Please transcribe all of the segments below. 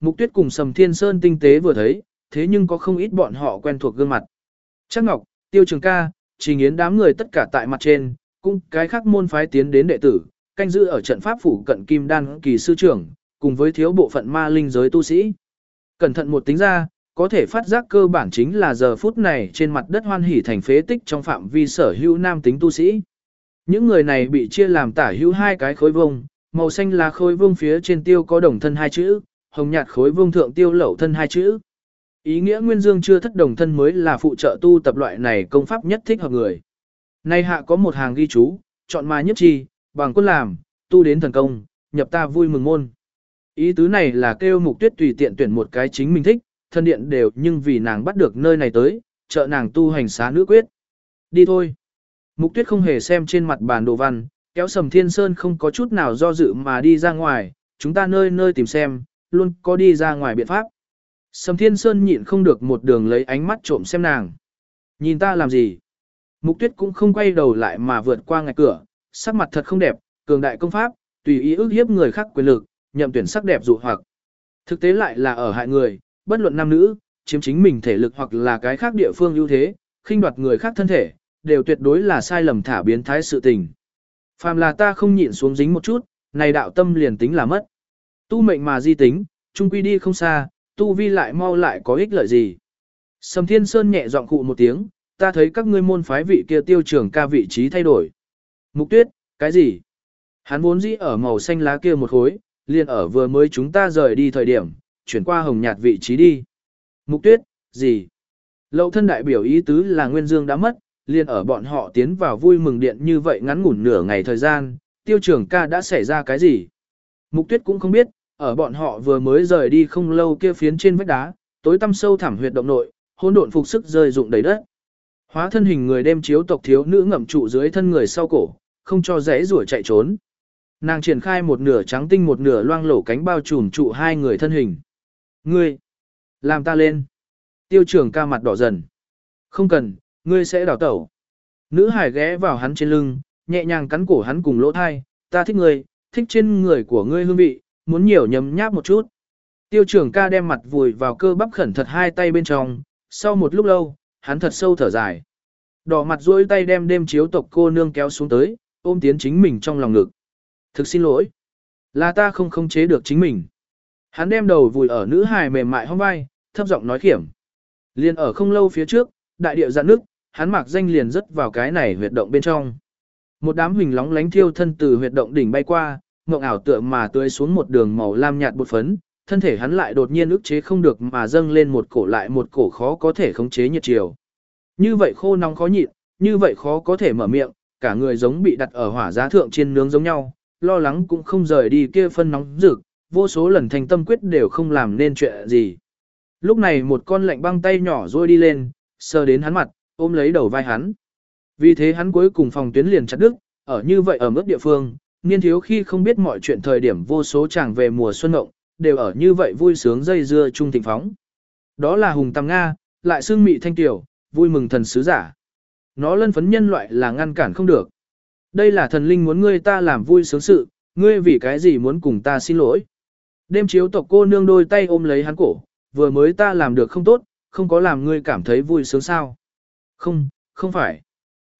Mục tuyết cùng Sầm Thiên Sơn tinh tế vừa thấy, thế nhưng có không ít bọn họ quen thuộc gương mặt. Chắc Ngọc, Tiêu Trường ca, chỉ Yến đám người tất cả tại mặt trên, cũng cái khác môn phái tiến đến đệ tử, canh giữ ở trận pháp phủ cận kim đan kỳ sư trưởng, cùng với thiếu bộ phận ma linh giới tu sĩ. Cẩn thận một tính ra, có thể phát giác cơ bản chính là giờ phút này trên mặt đất hoan hỉ thành phế tích trong phạm vi sở hữu nam tính tu sĩ. Những người này bị chia làm tả hữu hai cái khối vông, màu xanh là khối vông phía trên tiêu có đồng thân hai chữ, hồng nhạt khối vương thượng tiêu lẩu thân hai chữ. Ý nghĩa Nguyên Dương chưa thất đồng thân mới là phụ trợ tu tập loại này công pháp nhất thích hợp người. Nay hạ có một hàng ghi chú, chọn mà nhất chi, bằng quân làm, tu đến thần công, nhập ta vui mừng môn. Ý tứ này là kêu mục tuyết tùy tiện tuyển một cái chính mình thích, thân điện đều nhưng vì nàng bắt được nơi này tới, trợ nàng tu hành xá nữ quyết. Đi thôi. Mục tuyết không hề xem trên mặt bản đồ văn, kéo sầm thiên sơn không có chút nào do dự mà đi ra ngoài, chúng ta nơi nơi tìm xem, luôn có đi ra ngoài biện pháp. Sầm thiên sơn nhịn không được một đường lấy ánh mắt trộm xem nàng. Nhìn ta làm gì? Mục tuyết cũng không quay đầu lại mà vượt qua ngạch cửa, sắc mặt thật không đẹp, cường đại công pháp, tùy ý ước hiếp người khác quyền lực, nhậm tuyển sắc đẹp dụ hoặc. Thực tế lại là ở hại người, bất luận nam nữ, chiếm chính mình thể lực hoặc là cái khác địa phương ưu thế, khinh đoạt người khác thân thể, đều tuyệt đối là sai lầm thả biến thái sự tình. Phàm là ta không nhịn xuống dính một chút, này đạo tâm liền tính là mất. Tu mệnh mà di tính, trung quy đi không xa, tu vi lại mau lại có ích lợi gì. Sầm Thiên Sơn nhẹ giọng cụ một tiếng, ta thấy các ngươi môn phái vị kia tiêu trưởng ca vị trí thay đổi. Mục tuyết, cái gì? Hắn vốn dĩ ở màu xanh lá kia một khối, liền ở vừa mới chúng ta rời đi thời điểm, chuyển qua hồng nhạt vị trí đi. Mục tuyết, gì? Lậu thân đại biểu ý tứ là Nguyên Dương đã mất, liền ở bọn họ tiến vào vui mừng điện như vậy ngắn ngủn nửa ngày thời gian, tiêu trưởng ca đã xảy ra cái gì? Mục tuyết cũng không biết, ở bọn họ vừa mới rời đi không lâu kia phiến trên vách đá, tối tăm sâu thẳm huyệt động nội, hỗn độn phục sức rơi rụng đầy đất. Hóa thân hình người đem chiếu tộc thiếu nữ ngậm trụ dưới thân người sau cổ, không cho rẽ rủa chạy trốn. Nàng triển khai một nửa trắng tinh một nửa loang lổ cánh bao trùm trụ hai người thân hình. Ngươi, làm ta lên. Tiêu trưởng ca mặt đỏ dần. Không cần, ngươi sẽ đào tẩu. Nữ hải ghé vào hắn trên lưng, nhẹ nhàng cắn cổ hắn cùng lỗ thai. Ta thích ngươi, thích trên người của ngươi hương vị, muốn nhiều nhấm nháp một chút. Tiêu trưởng ca đem mặt vùi vào cơ bắp khẩn thật hai tay bên trong. Sau một lúc lâu, hắn thật sâu thở dài. Đỏ mặt duỗi tay đem đêm chiếu tộc cô nương kéo xuống tới, ôm tiến chính mình trong lòng ngực. Thực xin lỗi. Là ta không khống chế được chính mình. Hắn đem đầu vùi ở nữ hài mềm mại hông vai, thấp giọng nói khiểm. Liền ở không lâu phía trước, đại địa dạn nước, hắn mặc danh liền rớt vào cái này huyệt động bên trong. Một đám huỳnh lóng lánh thiêu thân từ huyệt động đỉnh bay qua, mộng ảo tựa mà tươi xuống một đường màu lam nhạt bột phấn, thân thể hắn lại đột nhiên ức chế không được mà dâng lên một cổ lại một cổ khó có thể khống chế nhiệt chiều. Như vậy khô nóng khó nhịn, như vậy khó có thể mở miệng, cả người giống bị đặt ở hỏa giá thượng trên nướng giống nhau, lo lắng cũng không rời đi kia phân nóng rực, vô số lần thành tâm quyết đều không làm nên chuyện gì. Lúc này một con lạnh băng tay nhỏ rôi đi lên, sờ đến hắn mặt, ôm lấy đầu vai hắn. Vì thế hắn cuối cùng phòng tuyến liền chặt đứt, ở như vậy ở mức địa phương, niên thiếu khi không biết mọi chuyện thời điểm vô số chàng về mùa xuân ngộng, đều ở như vậy vui sướng dây dưa chung thịnh phóng. Đó là hùng tam Nga, lại xương mị thanh tiểu, vui mừng thần sứ giả. Nó lân phấn nhân loại là ngăn cản không được. Đây là thần linh muốn ngươi ta làm vui sướng sự, ngươi vì cái gì muốn cùng ta xin lỗi. Đêm chiếu tộc cô nương đôi tay ôm lấy hắn cổ, vừa mới ta làm được không tốt, không có làm ngươi cảm thấy vui sướng sao. Không, không phải.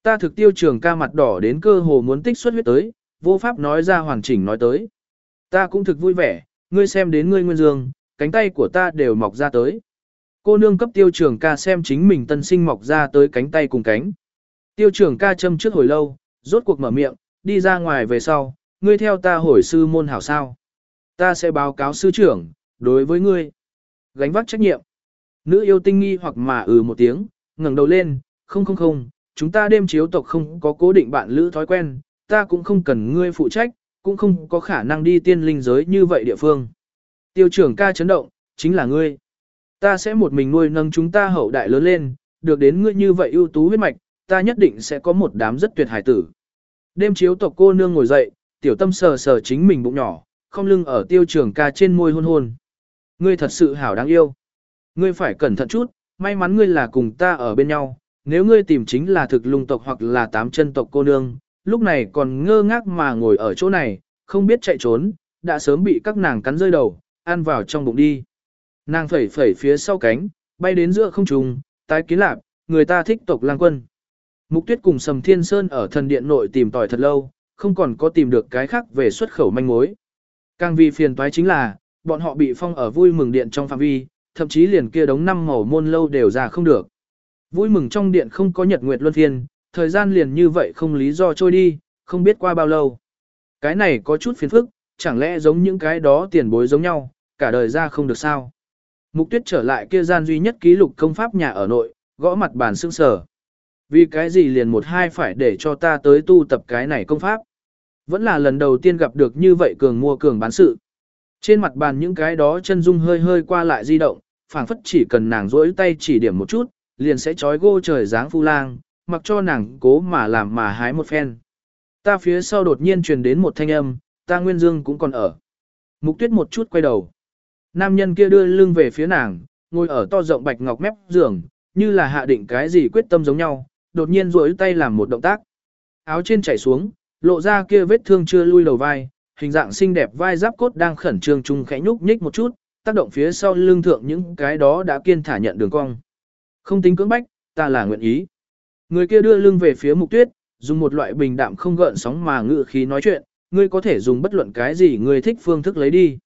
Ta thực tiêu trường ca mặt đỏ đến cơ hồ muốn tích xuất huyết tới, vô pháp nói ra hoàn chỉnh nói tới. Ta cũng thực vui vẻ, ngươi xem đến ngươi nguyên dương, cánh tay của ta đều mọc ra tới. Cô nương cấp tiêu trường ca xem chính mình tân sinh mọc ra tới cánh tay cùng cánh. Tiêu trường ca châm trước hồi lâu, rốt cuộc mở miệng, đi ra ngoài về sau, ngươi theo ta hồi sư môn hảo sao. Ta sẽ báo cáo sư trưởng, đối với ngươi. Gánh vác trách nhiệm. Nữ yêu tinh nghi hoặc mà ừ một tiếng, ngẩng đầu lên, không không không, chúng ta đêm chiếu tộc không có cố định bạn lữ thói quen, ta cũng không cần ngươi phụ trách, cũng không có khả năng đi tiên linh giới như vậy địa phương. Tiêu trưởng ca chấn động, chính là ngươi. Ta sẽ một mình nuôi nâng chúng ta hậu đại lớn lên, được đến ngươi như vậy ưu tú huyết mạch, ta nhất định sẽ có một đám rất tuyệt hải tử. Đêm chiếu tộc cô nương ngồi dậy, tiểu tâm sờ sờ chính mình bụng nhỏ, không lưng ở tiêu trường ca trên môi hôn hôn. Ngươi thật sự hảo đáng yêu. Ngươi phải cẩn thận chút, may mắn ngươi là cùng ta ở bên nhau, nếu ngươi tìm chính là thực lung tộc hoặc là tám chân tộc cô nương, lúc này còn ngơ ngác mà ngồi ở chỗ này, không biết chạy trốn, đã sớm bị các nàng cắn rơi đầu, ăn vào trong bụng đi. Nàng phẩy phẩy phía sau cánh, bay đến giữa không trung, tái kiến lạc, người ta thích tộc lang quân. Mục tuyết cùng Sầm Thiên Sơn ở thần điện nội tìm tòi thật lâu, không còn có tìm được cái khác về xuất khẩu manh mối. Càng vì phiền toái chính là, bọn họ bị phong ở vui mừng điện trong phạm vi, thậm chí liền kia đống năm màu môn lâu đều ra không được. Vui mừng trong điện không có nhật nguyệt luân phiên, thời gian liền như vậy không lý do trôi đi, không biết qua bao lâu. Cái này có chút phiền phức, chẳng lẽ giống những cái đó tiền bối giống nhau, cả đời ra không được sao. Mục tuyết trở lại kia gian duy nhất ký lục công pháp nhà ở nội, gõ mặt bàn sưng sở. Vì cái gì liền một hai phải để cho ta tới tu tập cái này công pháp. Vẫn là lần đầu tiên gặp được như vậy cường mua cường bán sự. Trên mặt bàn những cái đó chân dung hơi hơi qua lại di động, phảng phất chỉ cần nàng rỗi tay chỉ điểm một chút, liền sẽ trói gô trời dáng phu lang, mặc cho nàng cố mà làm mà hái một phen. Ta phía sau đột nhiên truyền đến một thanh âm, ta Nguyên Dương cũng còn ở. Mục tuyết một chút quay đầu. Nam nhân kia đưa lưng về phía nàng, ngồi ở to rộng bạch ngọc mép giường, như là hạ định cái gì quyết tâm giống nhau, đột nhiên duỗi tay làm một động tác. Áo trên chảy xuống, lộ ra kia vết thương chưa lui đầu vai, hình dạng xinh đẹp vai giáp cốt đang khẩn trương trung khẽ nhúc nhích một chút, tác động phía sau lưng thượng những cái đó đã kiên thả nhận đường cong. Không tính cưỡng bách, ta là nguyện ý. Người kia đưa lưng về phía mục tuyết, dùng một loại bình đạm không gợn sóng mà ngự khí nói chuyện, ngươi có thể dùng bất luận cái gì ngươi thích phương thức lấy đi.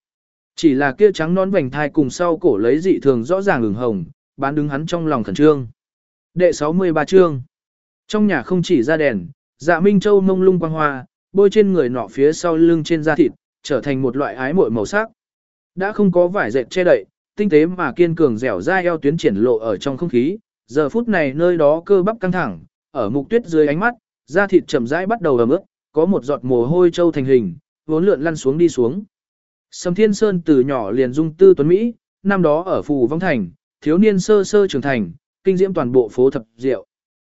Chỉ là kia trắng nón vành thai cùng sau cổ lấy dị thường rõ ràng ửng hồng, bán đứng hắn trong lòng khẩn trương. Đệ 63 chương. Trong nhà không chỉ ra đèn, dạ Minh Châu mông lung quang hoa, bôi trên người nọ phía sau lưng trên da thịt, trở thành một loại ái muội màu sắc. Đã không có vải dệt che đậy, tinh tế mà kiên cường dẻo dai eo tuyến triển lộ ở trong không khí, giờ phút này nơi đó cơ bắp căng thẳng, ở mục tuyết dưới ánh mắt, da thịt chậm rãi bắt đầu ẩm ướt, có một giọt mồ hôi châu thành hình, vốn lượn lăn xuống đi xuống. Sầm Thiên Sơn từ nhỏ liền dung tư tuấn Mỹ, năm đó ở Phù Vong Thành, thiếu niên sơ sơ trưởng thành, kinh diễm toàn bộ phố thập diệu.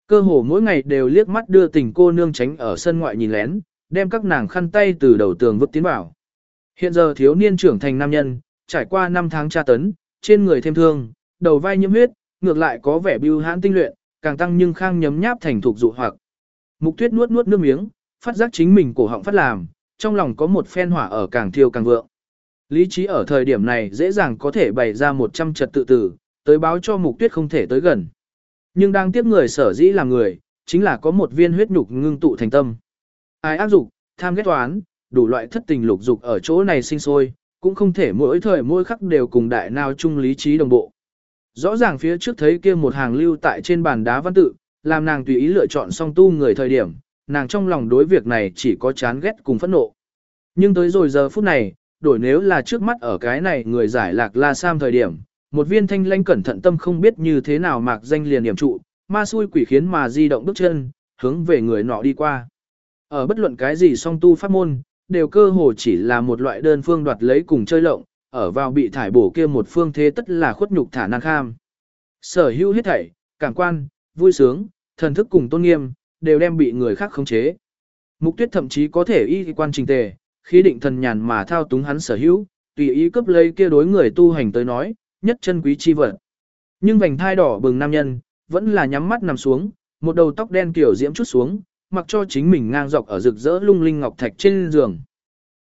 Cơ hồ mỗi ngày đều liếc mắt đưa tình cô nương tránh ở sân ngoại nhìn lén, đem các nàng khăn tay từ đầu tường vứt tiến vào. Hiện giờ thiếu niên trưởng thành nam nhân, trải qua 5 tháng tra tấn, trên người thêm thương, đầu vai nhiễm huyết, ngược lại có vẻ bưu hãn tinh luyện, càng tăng nhưng khang nhấm nháp thành thuộc dụ hoặc. Mục tuyết nuốt nuốt nước miếng, phát giác chính mình cổ họng phát làm, trong lòng có một phen hỏa ở càng thiêu càng vượng. Lý trí ở thời điểm này dễ dàng có thể bày ra một trăm trật tự tử, tới báo cho mục tuyết không thể tới gần. Nhưng đang tiếp người sở dĩ là người, chính là có một viên huyết nhục ngưng tụ thành tâm. Ai ác dục, tham ghét toán, đủ loại thất tình lục dục ở chỗ này sinh sôi, cũng không thể mỗi thời mỗi khắc đều cùng đại nào chung lý trí đồng bộ. Rõ ràng phía trước thấy kia một hàng lưu tại trên bàn đá văn tự, làm nàng tùy ý lựa chọn song tu người thời điểm, nàng trong lòng đối việc này chỉ có chán ghét cùng phẫn nộ. Nhưng tới rồi giờ phút này, đổi nếu là trước mắt ở cái này người giải lạc la sam thời điểm, một viên thanh lanh cẩn thận tâm không biết như thế nào mạc danh liền điểm trụ, ma xui quỷ khiến mà di động bước chân, hướng về người nọ đi qua. Ở bất luận cái gì song tu pháp môn, đều cơ hồ chỉ là một loại đơn phương đoạt lấy cùng chơi lộng, ở vào bị thải bổ kia một phương thế tất là khuất nhục thả năng kham. Sở hữu hết thảy, cảm quan, vui sướng, thần thức cùng tôn nghiêm, đều đem bị người khác khống chế. Mục tuyết thậm chí có thể y quan trình tề, khí định thần nhàn mà thao túng hắn sở hữu, tùy ý cấp lấy kia đối người tu hành tới nói, nhất chân quý chi vật. Nhưng vành thai đỏ bừng nam nhân, vẫn là nhắm mắt nằm xuống, một đầu tóc đen kiểu diễm chút xuống, mặc cho chính mình ngang dọc ở rực rỡ lung linh ngọc thạch trên giường.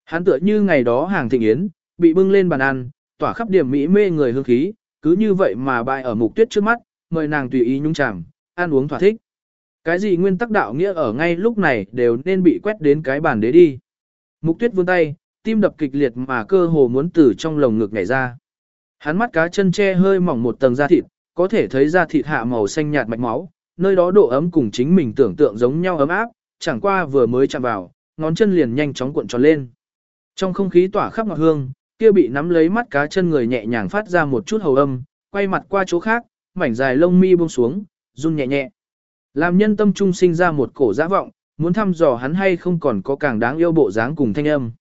Hắn tựa như ngày đó hàng thịnh yến, bị bưng lên bàn ăn, tỏa khắp điểm mỹ mê người hương khí, cứ như vậy mà bại ở mục tuyết trước mắt, mời nàng tùy ý nhung chàm, ăn uống thỏa thích. Cái gì nguyên tắc đạo nghĩa ở ngay lúc này đều nên bị quét đến cái bàn đế đi. Mục tuyết vươn tay, tim đập kịch liệt mà cơ hồ muốn từ trong lồng ngực nhảy ra. Hắn mắt cá chân che hơi mỏng một tầng da thịt, có thể thấy da thịt hạ màu xanh nhạt mạch máu, nơi đó độ ấm cùng chính mình tưởng tượng giống nhau ấm áp, chẳng qua vừa mới chạm vào, ngón chân liền nhanh chóng cuộn tròn lên. Trong không khí tỏa khắp ngọt hương, kia bị nắm lấy mắt cá chân người nhẹ nhàng phát ra một chút hầu âm, quay mặt qua chỗ khác, mảnh dài lông mi buông xuống, run nhẹ nhẹ. Làm nhân tâm trung sinh ra một cổ dã vọng, muốn thăm dò hắn hay không còn có càng đáng yêu bộ dáng cùng thanh âm.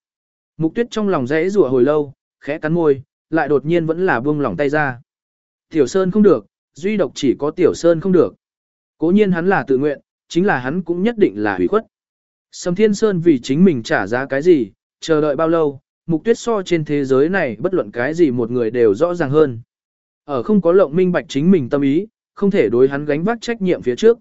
Mục tuyết trong lòng rẽ rủa hồi lâu, khẽ cắn môi, lại đột nhiên vẫn là buông lỏng tay ra. Tiểu Sơn không được, duy độc chỉ có Tiểu Sơn không được. Cố nhiên hắn là tự nguyện, chính là hắn cũng nhất định là hủy khuất. Sầm Thiên Sơn vì chính mình trả giá cái gì, chờ đợi bao lâu, mục tuyết so trên thế giới này bất luận cái gì một người đều rõ ràng hơn. Ở không có lộng minh bạch chính mình tâm ý, không thể đối hắn gánh vác trách nhiệm phía trước.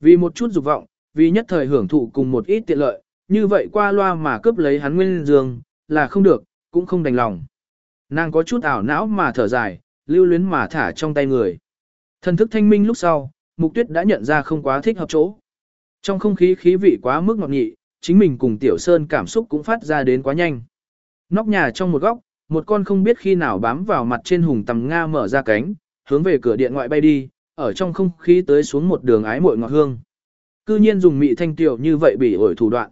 Vì một chút dục vọng, vì nhất thời hưởng thụ cùng một ít tiện lợi, như vậy qua loa mà cướp lấy hắn nguyên dương, là không được, cũng không đành lòng. Nàng có chút ảo não mà thở dài, lưu luyến mà thả trong tay người. Thần thức thanh minh lúc sau, mục tuyết đã nhận ra không quá thích hợp chỗ. Trong không khí khí vị quá mức ngọt nhị, chính mình cùng tiểu sơn cảm xúc cũng phát ra đến quá nhanh. Nóc nhà trong một góc, một con không biết khi nào bám vào mặt trên hùng tầm Nga mở ra cánh, hướng về cửa điện ngoại bay đi, ở trong không khí tới xuống một đường ái muội ngọt hương. Cư nhiên dùng mị thanh tiểu như vậy bị ổi thủ đoạn.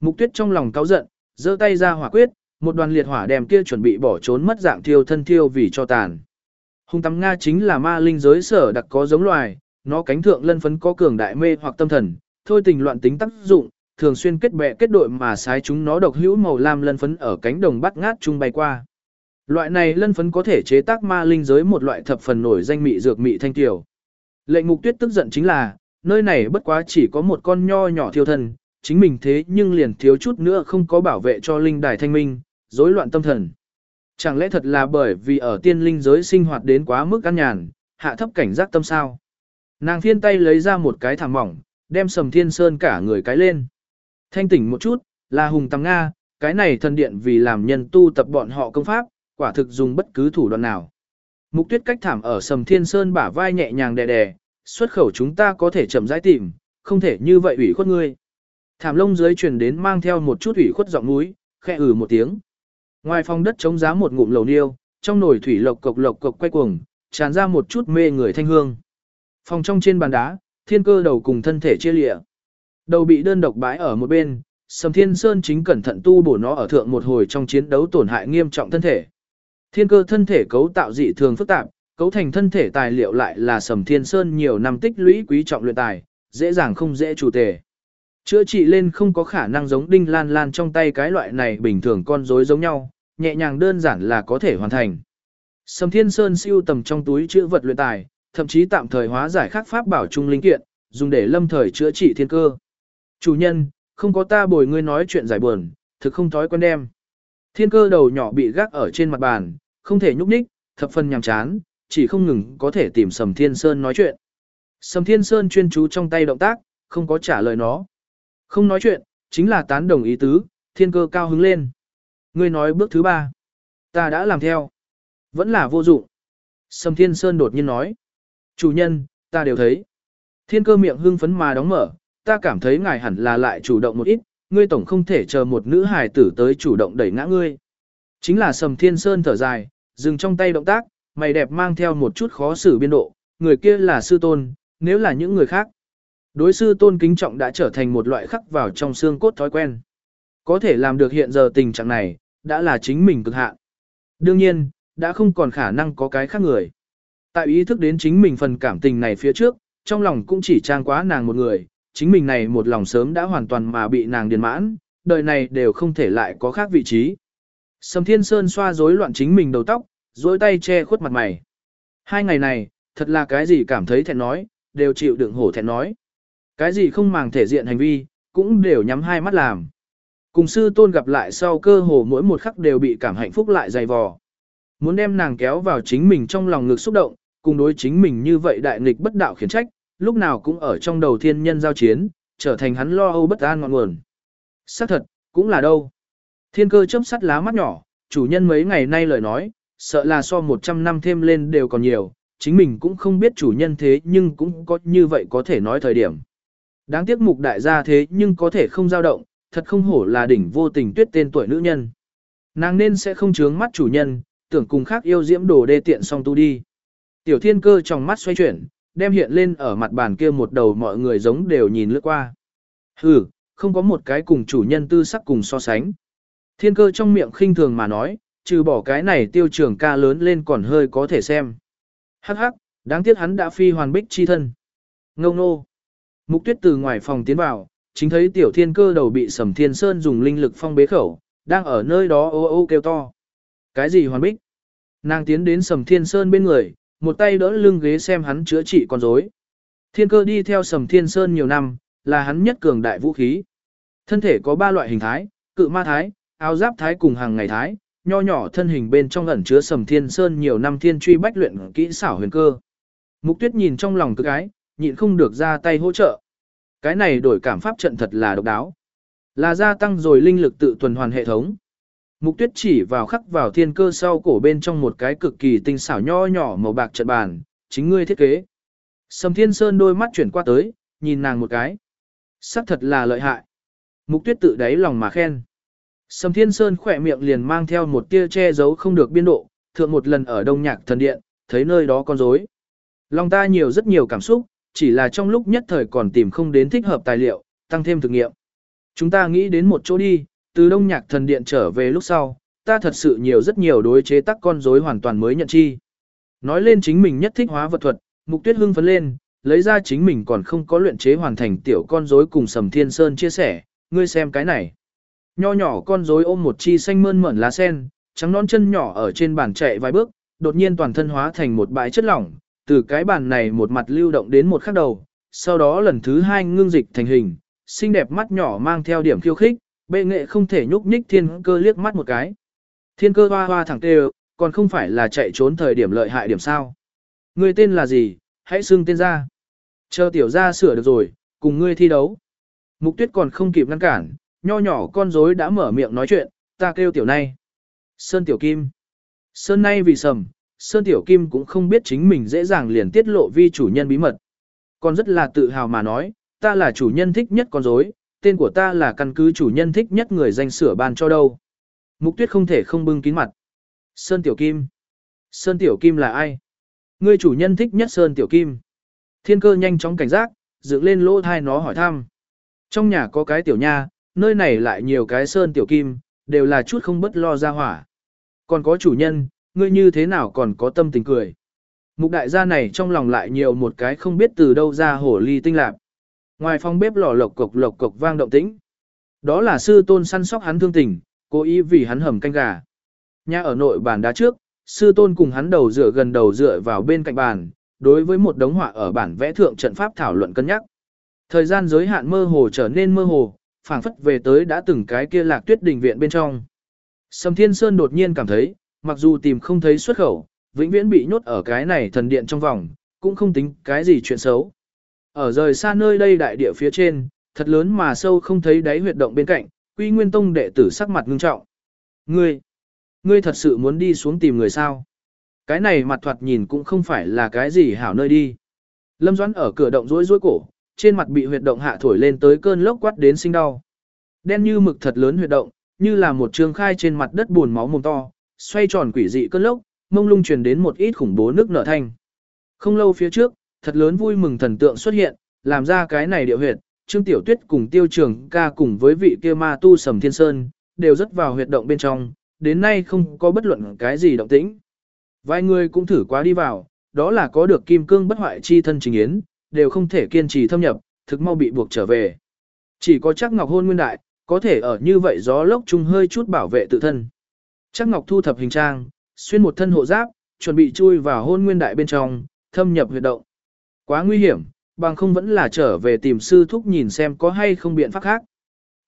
Mục tuyết trong lòng cáu giận, giơ tay ra hỏa quyết, một đoàn liệt hỏa đem kia chuẩn bị bỏ trốn mất dạng thiêu thân thiêu vì cho tàn. Hùng tắm Nga chính là ma linh giới sở đặc có giống loài, nó cánh thượng lân phấn có cường đại mê hoặc tâm thần, thôi tình loạn tính tác dụng, thường xuyên kết bè kết đội mà sái chúng nó độc hữu màu lam lân phấn ở cánh đồng bắt ngát chung bay qua. Loại này lân phấn có thể chế tác ma linh giới một loại thập phần nổi danh mị dược mị thanh tiểu. Lệnh mục tuyết tức giận chính là, nơi này bất quá chỉ có một con nho nhỏ thiêu thân, chính mình thế nhưng liền thiếu chút nữa không có bảo vệ cho linh đài thanh minh, rối loạn tâm thần. Chẳng lẽ thật là bởi vì ở tiên linh giới sinh hoạt đến quá mức ăn nhàn, hạ thấp cảnh giác tâm sao? Nàng phiên tay lấy ra một cái thảm mỏng, đem sầm thiên sơn cả người cái lên. Thanh tỉnh một chút, là hùng tăng Nga, cái này thần điện vì làm nhân tu tập bọn họ công pháp, quả thực dùng bất cứ thủ đoạn nào. Mục tuyết cách thảm ở sầm thiên sơn bả vai nhẹ nhàng đè đè, xuất khẩu chúng ta có thể chậm rãi tìm, không thể như vậy ủy khuất ngươi. Thảm lông dưới truyền đến mang theo một chút ủy khuất giọng núi, khẽ ử ừ một tiếng. Ngoài phòng đất chống giá một ngụm lầu niêu, trong nồi thủy lộc cộc lộc cộc quay cuồng, tràn ra một chút mê người thanh hương. Phòng trong trên bàn đá, thiên cơ đầu cùng thân thể chia lịa. Đầu bị đơn độc bãi ở một bên, Sầm Thiên Sơn chính cẩn thận tu bổ nó ở thượng một hồi trong chiến đấu tổn hại nghiêm trọng thân thể. Thiên cơ thân thể cấu tạo dị thường phức tạp, cấu thành thân thể tài liệu lại là Sầm Thiên Sơn nhiều năm tích lũy quý trọng luyện tài, dễ dàng không dễ chủ tề. Chữa trị lên không có khả năng giống đinh lan lan trong tay cái loại này bình thường con rối giống nhau, nhẹ nhàng đơn giản là có thể hoàn thành. Sầm Thiên Sơn siêu tầm trong túi chữa vật luyện tài, thậm chí tạm thời hóa giải khắc pháp bảo trung linh kiện, dùng để lâm thời chữa trị thiên cơ. Chủ nhân, không có ta bồi ngươi nói chuyện giải buồn, thực không thói quen đem. Thiên cơ đầu nhỏ bị gác ở trên mặt bàn, không thể nhúc nhích, thập phần nhàm chán, chỉ không ngừng có thể tìm Sầm Thiên Sơn nói chuyện. Sầm Thiên Sơn chuyên chú trong tay động tác, không có trả lời nó. Không nói chuyện, chính là tán đồng ý tứ, thiên cơ cao hứng lên. Ngươi nói bước thứ ba. Ta đã làm theo. Vẫn là vô dụng. Sầm Thiên Sơn đột nhiên nói. Chủ nhân, ta đều thấy. Thiên cơ miệng hưng phấn mà đóng mở, ta cảm thấy ngài hẳn là lại chủ động một ít, ngươi tổng không thể chờ một nữ hài tử tới chủ động đẩy ngã ngươi. Chính là Sầm Thiên Sơn thở dài, dừng trong tay động tác, mày đẹp mang theo một chút khó xử biên độ, người kia là sư tôn, nếu là những người khác. Đối sư tôn kính trọng đã trở thành một loại khắc vào trong xương cốt thói quen. Có thể làm được hiện giờ tình trạng này, đã là chính mình cực hạn. Đương nhiên, đã không còn khả năng có cái khác người. Tại ý thức đến chính mình phần cảm tình này phía trước, trong lòng cũng chỉ trang quá nàng một người, chính mình này một lòng sớm đã hoàn toàn mà bị nàng điền mãn, đời này đều không thể lại có khác vị trí. Sầm Thiên Sơn xoa rối loạn chính mình đầu tóc, rối tay che khuất mặt mày. Hai ngày này, thật là cái gì cảm thấy thẹn nói, đều chịu đựng hổ thẹn nói. Cái gì không màng thể diện hành vi, cũng đều nhắm hai mắt làm. Cùng sư tôn gặp lại sau cơ hồ mỗi một khắc đều bị cảm hạnh phúc lại dày vò. Muốn đem nàng kéo vào chính mình trong lòng ngực xúc động, cùng đối chính mình như vậy đại nghịch bất đạo khiển trách, lúc nào cũng ở trong đầu thiên nhân giao chiến, trở thành hắn lo âu bất an ngọn nguồn. Xác thật, cũng là đâu. Thiên cơ chớp sắt lá mắt nhỏ, chủ nhân mấy ngày nay lời nói, sợ là so 100 năm thêm lên đều còn nhiều, chính mình cũng không biết chủ nhân thế nhưng cũng có như vậy có thể nói thời điểm. Đáng tiếc mục đại gia thế nhưng có thể không dao động, thật không hổ là đỉnh vô tình tuyết tên tuổi nữ nhân. Nàng nên sẽ không chướng mắt chủ nhân, tưởng cùng khác yêu diễm đồ đê tiện song tu đi. Tiểu thiên cơ trong mắt xoay chuyển, đem hiện lên ở mặt bàn kia một đầu mọi người giống đều nhìn lướt qua. Hừ, không có một cái cùng chủ nhân tư sắc cùng so sánh. Thiên cơ trong miệng khinh thường mà nói, trừ bỏ cái này tiêu trường ca lớn lên còn hơi có thể xem. Hắc hắc, đáng tiếc hắn đã phi hoàn bích chi thân. Ngông nô. Mục tuyết từ ngoài phòng tiến vào, chính thấy tiểu thiên cơ đầu bị sầm thiên sơn dùng linh lực phong bế khẩu, đang ở nơi đó ô ô kêu to. Cái gì hoàn bích? Nàng tiến đến sầm thiên sơn bên người, một tay đỡ lưng ghế xem hắn chữa trị con rối. Thiên cơ đi theo sầm thiên sơn nhiều năm, là hắn nhất cường đại vũ khí. Thân thể có ba loại hình thái, cự ma thái, áo giáp thái cùng hàng ngày thái, nho nhỏ thân hình bên trong ẩn chứa sầm thiên sơn nhiều năm thiên truy bách luyện kỹ xảo huyền cơ. Mục tuyết nhìn trong lòng cực ái, nhịn không được ra tay hỗ trợ. Cái này đổi cảm pháp trận thật là độc đáo. Là gia tăng rồi linh lực tự tuần hoàn hệ thống. Mục tuyết chỉ vào khắc vào thiên cơ sau cổ bên trong một cái cực kỳ tinh xảo nho nhỏ màu bạc trận bàn, chính ngươi thiết kế. Sầm thiên sơn đôi mắt chuyển qua tới, nhìn nàng một cái. Sắc thật là lợi hại. Mục tuyết tự đáy lòng mà khen. Sầm thiên sơn khỏe miệng liền mang theo một tia che giấu không được biên độ, thượng một lần ở đông nhạc thần điện, thấy nơi đó con rối. Lòng ta nhiều rất nhiều cảm xúc, chỉ là trong lúc nhất thời còn tìm không đến thích hợp tài liệu, tăng thêm thực nghiệm. Chúng ta nghĩ đến một chỗ đi, từ đông nhạc thần điện trở về lúc sau, ta thật sự nhiều rất nhiều đối chế tác con rối hoàn toàn mới nhận chi. Nói lên chính mình nhất thích hóa vật thuật, mục tuyết hưng phấn lên, lấy ra chính mình còn không có luyện chế hoàn thành tiểu con rối cùng sầm thiên sơn chia sẻ, ngươi xem cái này. Nho nhỏ con rối ôm một chi xanh mơn mởn lá sen, trắng non chân nhỏ ở trên bàn chạy vài bước, đột nhiên toàn thân hóa thành một bãi chất lỏng, từ cái bàn này một mặt lưu động đến một khắc đầu, sau đó lần thứ hai ngưng dịch thành hình, xinh đẹp mắt nhỏ mang theo điểm khiêu khích, bệ nghệ không thể nhúc nhích thiên cơ liếc mắt một cái. Thiên cơ hoa hoa thẳng tê còn không phải là chạy trốn thời điểm lợi hại điểm sao. Người tên là gì, hãy xưng tên ra. Chờ tiểu ra sửa được rồi, cùng ngươi thi đấu. Mục tuyết còn không kịp ngăn cản, nho nhỏ con rối đã mở miệng nói chuyện, ta kêu tiểu nay. Sơn tiểu kim. Sơn nay vì sầm, Sơn tiểu kim cũng không biết chính mình dễ dàng liền tiết lộ vi chủ nhân bí mật. Còn rất là tự hào mà nói, ta là chủ nhân thích nhất con rối, tên của ta là căn cứ chủ nhân thích nhất người danh sửa ban cho đâu. Mục tuyết không thể không bưng kín mặt. Sơn tiểu kim. Sơn tiểu kim là ai? Ngươi chủ nhân thích nhất Sơn tiểu kim. Thiên cơ nhanh chóng cảnh giác, dựng lên lỗ thai nó hỏi thăm. Trong nhà có cái tiểu nha, nơi này lại nhiều cái sơn tiểu kim, đều là chút không bất lo ra hỏa. Còn có chủ nhân, ngươi như thế nào còn có tâm tình cười. Mục đại gia này trong lòng lại nhiều một cái không biết từ đâu ra hổ ly tinh lạc. Ngoài phòng bếp lò lộc cộc lộc cộc vang động tĩnh. Đó là sư tôn săn sóc hắn thương tình, cố ý vì hắn hầm canh gà. Nhà ở nội bàn đá trước, sư tôn cùng hắn đầu dựa gần đầu dựa vào bên cạnh bàn, đối với một đống họa ở bản vẽ thượng trận pháp thảo luận cân nhắc. Thời gian giới hạn mơ hồ trở nên mơ hồ, phảng phất về tới đã từng cái kia lạc tuyết đình viện bên trong. Sầm Thiên Sơn đột nhiên cảm thấy, mặc dù tìm không thấy xuất khẩu, vĩnh viễn bị nhốt ở cái này thần điện trong vòng, cũng không tính cái gì chuyện xấu. Ở rời xa nơi đây đại địa phía trên, thật lớn mà sâu không thấy đáy huyệt động bên cạnh, Quy Nguyên Tông đệ tử sắc mặt ngưng trọng. Ngươi, ngươi thật sự muốn đi xuống tìm người sao? Cái này mặt thoạt nhìn cũng không phải là cái gì hảo nơi đi. Lâm Doãn ở cửa động rối rối cổ, trên mặt bị huyệt động hạ thổi lên tới cơn lốc quát đến sinh đau. Đen như mực thật lớn huyệt động, như là một trường khai trên mặt đất buồn máu mồm to, xoay tròn quỷ dị cơn lốc, mông lung truyền đến một ít khủng bố nước nở thanh. Không lâu phía trước, thật lớn vui mừng thần tượng xuất hiện, làm ra cái này địa huyệt, Trương Tiểu Tuyết cùng Tiêu Trường ca cùng với vị kia ma tu Sầm Thiên Sơn, đều rất vào huyệt động bên trong, đến nay không có bất luận cái gì động tĩnh. Vài người cũng thử quá đi vào, đó là có được kim cương bất hoại chi thân trình yến, đều không thể kiên trì thâm nhập, thực mau bị buộc trở về. Chỉ có chắc ngọc hôn nguyên đại, có thể ở như vậy gió lốc chung hơi chút bảo vệ tự thân. Chắc ngọc thu thập hình trang, xuyên một thân hộ giáp, chuẩn bị chui vào hôn nguyên đại bên trong, thâm nhập huyệt động. Quá nguy hiểm, bằng không vẫn là trở về tìm sư thúc nhìn xem có hay không biện pháp khác.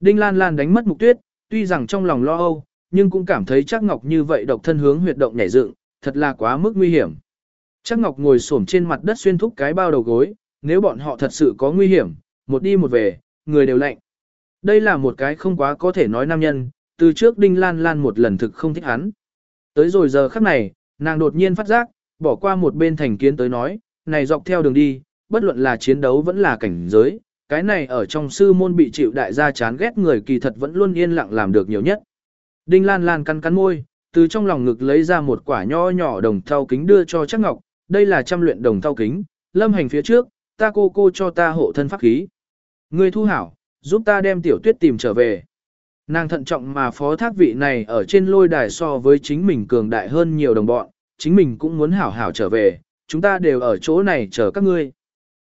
Đinh Lan Lan đánh mất mục tuyết, tuy rằng trong lòng lo âu, nhưng cũng cảm thấy chắc ngọc như vậy độc thân hướng huyệt động nhảy dựng, thật là quá mức nguy hiểm. Chắc ngọc ngồi xổm trên mặt đất xuyên thúc cái bao đầu gối, nếu bọn họ thật sự có nguy hiểm, một đi một về, người đều lạnh. Đây là một cái không quá có thể nói nam nhân, từ trước Đinh Lan Lan một lần thực không thích hắn. Tới rồi giờ khắc này, nàng đột nhiên phát giác, bỏ qua một bên thành kiến tới nói, này dọc theo đường đi, bất luận là chiến đấu vẫn là cảnh giới, cái này ở trong sư môn bị chịu đại gia chán ghét người kỳ thật vẫn luôn yên lặng làm được nhiều nhất. Đinh Lan Lan cắn cắn môi, từ trong lòng ngực lấy ra một quả nho nhỏ đồng thau kính đưa cho chắc ngọc, đây là trăm luyện đồng thau kính, lâm hành phía trước, ta cô cô cho ta hộ thân pháp khí. Ngươi thu hảo, giúp ta đem tiểu tuyết tìm trở về. Nàng thận trọng mà phó thác vị này ở trên lôi đài so với chính mình cường đại hơn nhiều đồng bọn, chính mình cũng muốn hảo hảo trở về, chúng ta đều ở chỗ này chờ các ngươi.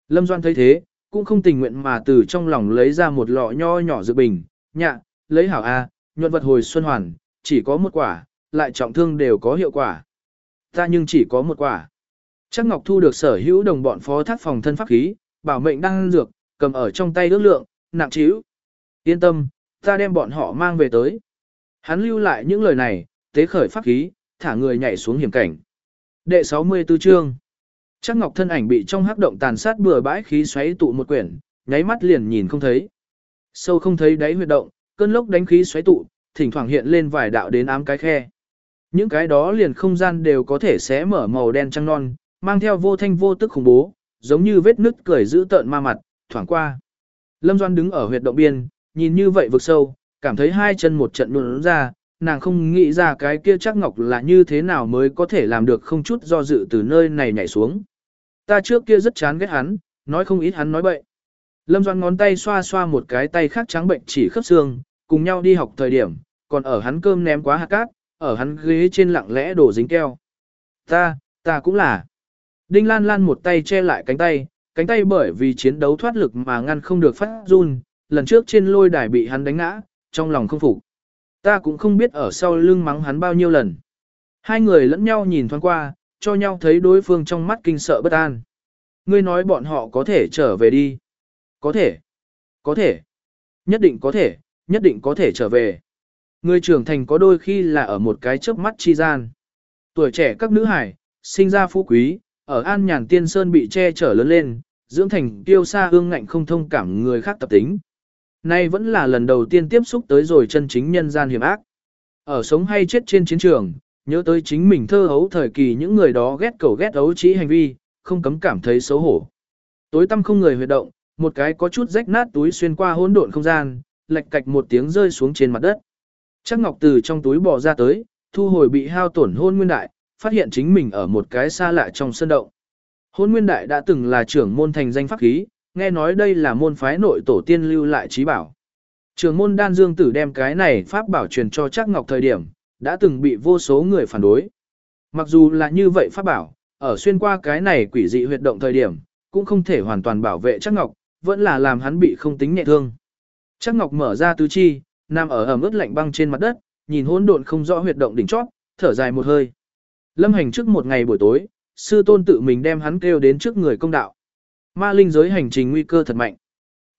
Lâm Doan thấy thế, cũng không tình nguyện mà từ trong lòng lấy ra một lọ nho nhỏ dự bình, nhạ, lấy hảo A, nhuận vật hồi xuân hoàn, chỉ có một quả, lại trọng thương đều có hiệu quả. Ta nhưng chỉ có một quả. Chắc Ngọc Thu được sở hữu đồng bọn phó thác phòng thân pháp khí, bảo mệnh đang dược, cầm ở trong tay ước lượng, nặng chíu. Yên tâm, ta đem bọn họ mang về tới. Hắn lưu lại những lời này, tế khởi pháp khí, thả người nhảy xuống hiểm cảnh. Đệ 64 chương. Chắc Ngọc thân ảnh bị trong hắc động tàn sát bừa bãi khí xoáy tụ một quyển, nháy mắt liền nhìn không thấy. Sâu không thấy đáy huyệt động, cơn lốc đánh khí xoáy tụ, thỉnh thoảng hiện lên vài đạo đến ám cái khe. Những cái đó liền không gian đều có thể xé mở màu đen trăng non, mang theo vô thanh vô tức khủng bố, giống như vết nứt cười giữ tợn ma mặt, thoảng qua. Lâm Doan đứng ở huyệt động biên, nhìn như vậy vực sâu, cảm thấy hai chân một trận nuốt ra, nàng không nghĩ ra cái kia chắc ngọc là như thế nào mới có thể làm được không chút do dự từ nơi này nhảy xuống. Ta trước kia rất chán ghét hắn, nói không ít hắn nói bậy. Lâm Doan ngón tay xoa xoa một cái tay khác trắng bệnh chỉ khớp xương, cùng nhau đi học thời điểm, còn ở hắn cơm ném quá hạt cát, ở hắn ghế trên lặng lẽ đổ dính keo. Ta, ta cũng là. Đinh Lan Lan một tay che lại cánh tay, cánh tay bởi vì chiến đấu thoát lực mà ngăn không được phát run, lần trước trên lôi đài bị hắn đánh ngã, trong lòng không phục. Ta cũng không biết ở sau lưng mắng hắn bao nhiêu lần. Hai người lẫn nhau nhìn thoáng qua, cho nhau thấy đối phương trong mắt kinh sợ bất an. Ngươi nói bọn họ có thể trở về đi. Có thể. Có thể. Nhất định có thể, nhất định có thể trở về. Người trưởng thành có đôi khi là ở một cái chớp mắt chi gian. Tuổi trẻ các nữ hải, sinh ra phú quý, ở an nhàn tiên sơn bị che chở lớn lên, dưỡng thành tiêu xa ương ngạnh không thông cảm người khác tập tính. Nay vẫn là lần đầu tiên tiếp xúc tới rồi chân chính nhân gian hiểm ác. Ở sống hay chết trên chiến trường, nhớ tới chính mình thơ hấu thời kỳ những người đó ghét cầu ghét ấu trí hành vi, không cấm cảm thấy xấu hổ. Tối tăm không người huyệt động, một cái có chút rách nát túi xuyên qua hỗn độn không gian, lệch cạch một tiếng rơi xuống trên mặt đất. Chắc Ngọc từ trong túi bò ra tới, thu hồi bị hao tổn hôn nguyên đại, phát hiện chính mình ở một cái xa lạ trong sân động. Hôn nguyên đại đã từng là trưởng môn thành danh pháp khí, nghe nói đây là môn phái nội tổ tiên lưu lại trí bảo. Trưởng môn đan dương tử đem cái này pháp bảo truyền cho chắc ngọc thời điểm, đã từng bị vô số người phản đối. Mặc dù là như vậy pháp bảo, ở xuyên qua cái này quỷ dị huyệt động thời điểm, cũng không thể hoàn toàn bảo vệ chắc ngọc, vẫn là làm hắn bị không tính nhẹ thương. Chắc ngọc mở ra tứ chi, nằm ở ẩm ướt lạnh băng trên mặt đất, nhìn hỗn độn không rõ huyệt động đỉnh chót, thở dài một hơi. Lâm hành trước một ngày buổi tối, sư tôn tự mình đem hắn kêu đến trước người công đạo. Ma linh giới hành trình nguy cơ thật mạnh.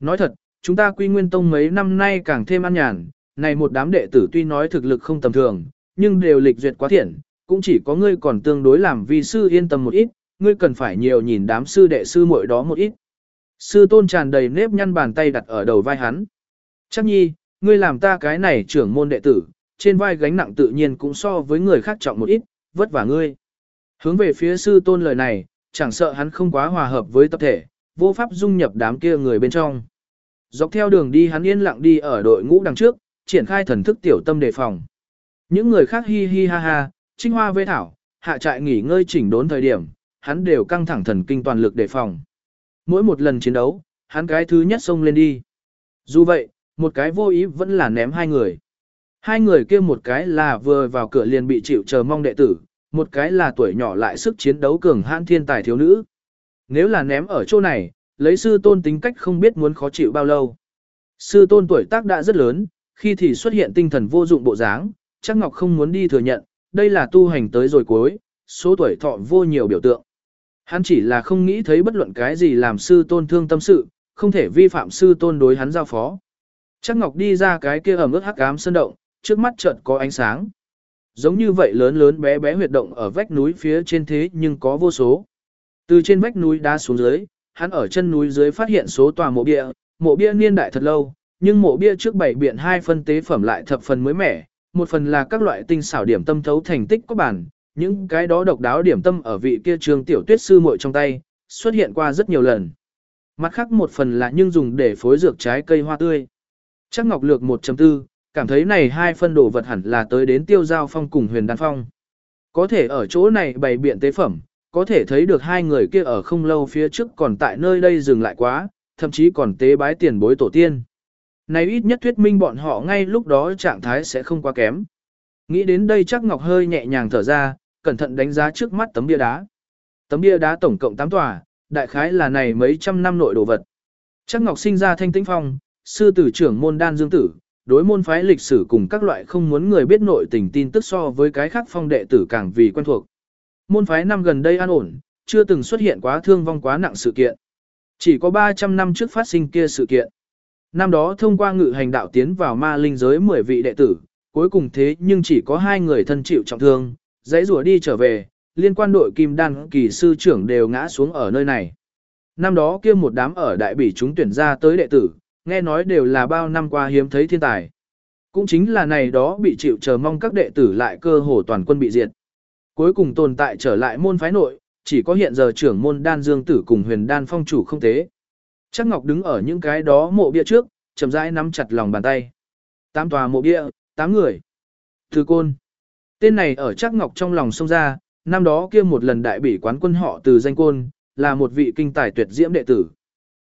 Nói thật, chúng ta quy nguyên tông mấy năm nay càng thêm an nhàn, này một đám đệ tử tuy nói thực lực không tầm thường, nhưng đều lịch duyệt quá thiện, cũng chỉ có ngươi còn tương đối làm vi sư yên tâm một ít, ngươi cần phải nhiều nhìn đám sư đệ sư muội đó một ít. Sư tôn tràn đầy nếp nhăn bàn tay đặt ở đầu vai hắn. Chắc nhi, ngươi làm ta cái này trưởng môn đệ tử, trên vai gánh nặng tự nhiên cũng so với người khác trọng một ít, vất vả ngươi. Hướng về phía sư tôn lời này, chẳng sợ hắn không quá hòa hợp với tập thể, vô pháp dung nhập đám kia người bên trong. Dọc theo đường đi hắn yên lặng đi ở đội ngũ đằng trước, triển khai thần thức tiểu tâm đề phòng. Những người khác hi hi ha ha, trinh hoa vê thảo, hạ trại nghỉ ngơi chỉnh đốn thời điểm, hắn đều căng thẳng thần kinh toàn lực đề phòng. Mỗi một lần chiến đấu, hắn cái thứ nhất xông lên đi. Dù vậy, một cái vô ý vẫn là ném hai người. Hai người kia một cái là vừa vào cửa liền bị chịu chờ mong đệ tử, một cái là tuổi nhỏ lại sức chiến đấu cường hãn thiên tài thiếu nữ. Nếu là ném ở chỗ này, lấy sư tôn tính cách không biết muốn khó chịu bao lâu. Sư tôn tuổi tác đã rất lớn, khi thì xuất hiện tinh thần vô dụng bộ dáng, chắc Ngọc không muốn đi thừa nhận, đây là tu hành tới rồi cuối, số tuổi thọ vô nhiều biểu tượng. Hắn chỉ là không nghĩ thấy bất luận cái gì làm sư tôn thương tâm sự, không thể vi phạm sư tôn đối hắn giao phó. Chắc Ngọc đi ra cái kia ẩm ướt hắc ám sơn động, trước mắt chợt có ánh sáng. Giống như vậy lớn lớn bé bé huyệt động ở vách núi phía trên thế nhưng có vô số. Từ trên vách núi đá xuống dưới, hắn ở chân núi dưới phát hiện số tòa mộ bia, mộ bia niên đại thật lâu, nhưng mộ bia trước bảy biện hai phân tế phẩm lại thập phần mới mẻ, một phần là các loại tinh xảo điểm tâm thấu thành tích có bản, những cái đó độc đáo điểm tâm ở vị kia trường tiểu tuyết sư muội trong tay, xuất hiện qua rất nhiều lần. Mặt khác một phần là nhưng dùng để phối dược trái cây hoa tươi. Chắc Ngọc Lược 1.4, cảm thấy này hai phân đồ vật hẳn là tới đến tiêu giao phong cùng huyền đan phong. Có thể ở chỗ này bày biện tế phẩm, có thể thấy được hai người kia ở không lâu phía trước còn tại nơi đây dừng lại quá, thậm chí còn tế bái tiền bối tổ tiên. Này ít nhất thuyết minh bọn họ ngay lúc đó trạng thái sẽ không quá kém. Nghĩ đến đây chắc Ngọc hơi nhẹ nhàng thở ra, cẩn thận đánh giá trước mắt tấm bia đá. Tấm bia đá tổng cộng 8 tòa, đại khái là này mấy trăm năm nội đồ vật. Chắc Ngọc sinh ra thanh tĩnh phong, sư tử trưởng môn đan dương tử, đối môn phái lịch sử cùng các loại không muốn người biết nội tình tin tức so với cái khác phong đệ tử càng vì quen thuộc. Môn phái năm gần đây an ổn, chưa từng xuất hiện quá thương vong quá nặng sự kiện. Chỉ có 300 năm trước phát sinh kia sự kiện. Năm đó thông qua ngự hành đạo tiến vào ma linh giới 10 vị đệ tử, cuối cùng thế nhưng chỉ có hai người thân chịu trọng thương, dãy rùa đi trở về, liên quan đội kim đan kỳ sư trưởng đều ngã xuống ở nơi này. Năm đó kia một đám ở đại bỉ chúng tuyển ra tới đệ tử, nghe nói đều là bao năm qua hiếm thấy thiên tài. Cũng chính là này đó bị chịu chờ mong các đệ tử lại cơ hồ toàn quân bị diệt. Cuối cùng tồn tại trở lại môn phái nội, chỉ có hiện giờ trưởng môn đan dương tử cùng huyền đan phong chủ không tế. Chắc Ngọc đứng ở những cái đó mộ bia trước, chậm rãi nắm chặt lòng bàn tay. Tám tòa mộ bia, tám người. Thư côn. Tên này ở chắc Ngọc trong lòng sông ra, năm đó kia một lần đại bỉ quán quân họ từ danh côn, là một vị kinh tài tuyệt diễm đệ tử.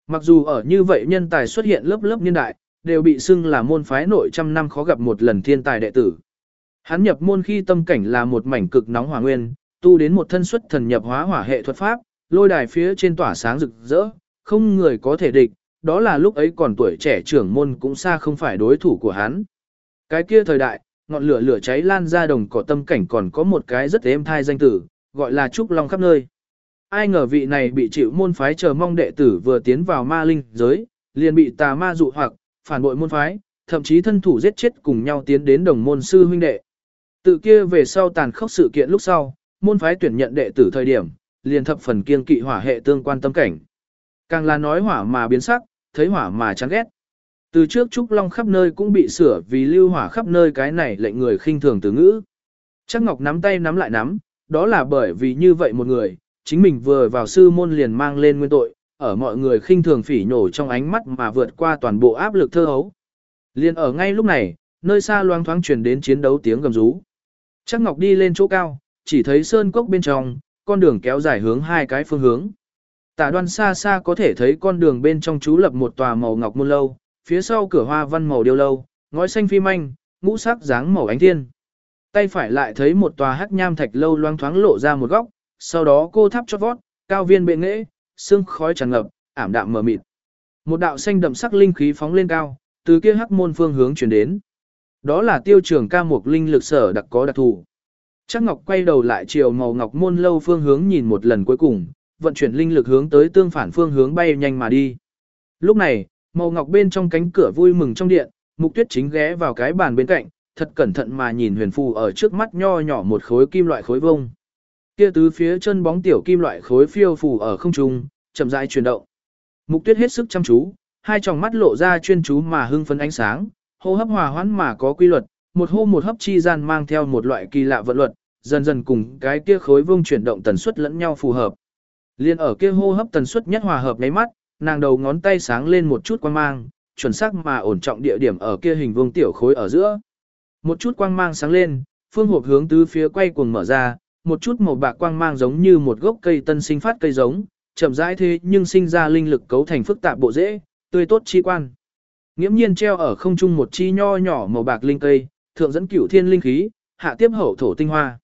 Mặc dù ở như vậy nhân tài xuất hiện lớp lớp niên đại, đều bị xưng là môn phái nội trăm năm khó gặp một lần thiên tài đệ tử. Hắn nhập môn khi tâm cảnh là một mảnh cực nóng hỏa nguyên, tu đến một thân xuất thần nhập hóa hỏa hệ thuật pháp, lôi đài phía trên tỏa sáng rực rỡ, không người có thể địch, đó là lúc ấy còn tuổi trẻ trưởng môn cũng xa không phải đối thủ của hắn. Cái kia thời đại, ngọn lửa lửa cháy lan ra đồng cỏ tâm cảnh còn có một cái rất êm thai danh tử, gọi là Trúc Long khắp nơi. Ai ngờ vị này bị chịu môn phái chờ mong đệ tử vừa tiến vào ma linh giới, liền bị tà ma dụ hoặc, phản bội môn phái, thậm chí thân thủ giết chết cùng nhau tiến đến đồng môn sư huynh đệ. Tự kia về sau tàn khốc sự kiện lúc sau, môn phái tuyển nhận đệ tử thời điểm, liền thập phần kiên kỵ hỏa hệ tương quan tâm cảnh. Càng là nói hỏa mà biến sắc, thấy hỏa mà chán ghét. Từ trước Trúc Long khắp nơi cũng bị sửa vì lưu hỏa khắp nơi cái này lệnh người khinh thường từ ngữ. Chắc Ngọc nắm tay nắm lại nắm, đó là bởi vì như vậy một người, chính mình vừa vào sư môn liền mang lên nguyên tội, ở mọi người khinh thường phỉ nhổ trong ánh mắt mà vượt qua toàn bộ áp lực thơ hấu. Liền ở ngay lúc này, nơi xa loang thoáng truyền đến chiến đấu tiếng gầm rú. Chắc Ngọc đi lên chỗ cao, chỉ thấy sơn cốc bên trong, con đường kéo dài hướng hai cái phương hướng. Tả đoan xa xa có thể thấy con đường bên trong chú lập một tòa màu ngọc môn lâu, phía sau cửa hoa văn màu điêu lâu, ngói xanh phi manh, ngũ sắc dáng màu ánh thiên. Tay phải lại thấy một tòa hắc nham thạch lâu loang thoáng lộ ra một góc, sau đó cô tháp chót vót, cao viên bệ nghệ, sương khói tràn ngập, ảm đạm mờ mịt. Một đạo xanh đậm sắc linh khí phóng lên cao, từ kia hắc môn phương hướng chuyển đến. Đó là tiêu trường ca mục linh lực sở đặc có đặc thù. Chắc Ngọc quay đầu lại chiều màu ngọc môn lâu phương hướng nhìn một lần cuối cùng, vận chuyển linh lực hướng tới tương phản phương hướng bay nhanh mà đi. Lúc này, màu ngọc bên trong cánh cửa vui mừng trong điện, mục tuyết chính ghé vào cái bàn bên cạnh, thật cẩn thận mà nhìn huyền phù ở trước mắt nho nhỏ một khối kim loại khối vông. Kia tứ phía chân bóng tiểu kim loại khối phiêu phù ở không trung, chậm rãi chuyển động. Mục tuyết hết sức chăm chú, hai tròng mắt lộ ra chuyên chú mà hưng phấn ánh sáng, hô hấp hòa hoãn mà có quy luật, một hô một hấp chi gian mang theo một loại kỳ lạ vận luật, dần dần cùng cái kia khối vông chuyển động tần suất lẫn nhau phù hợp. Liên ở kia hô hấp tần suất nhất hòa hợp nháy mắt, nàng đầu ngón tay sáng lên một chút quang mang, chuẩn xác mà ổn trọng địa điểm ở kia hình vuông tiểu khối ở giữa. Một chút quang mang sáng lên, phương hộp hướng tứ phía quay cuồng mở ra, một chút màu bạc quang mang giống như một gốc cây tân sinh phát cây giống, chậm rãi thế nhưng sinh ra linh lực cấu thành phức tạp bộ rễ, tươi tốt chi quan. Nghiễm nhiên treo ở không trung một chi nho nhỏ màu bạc linh cây, thượng dẫn cửu thiên linh khí, hạ tiếp hậu thổ tinh hoa.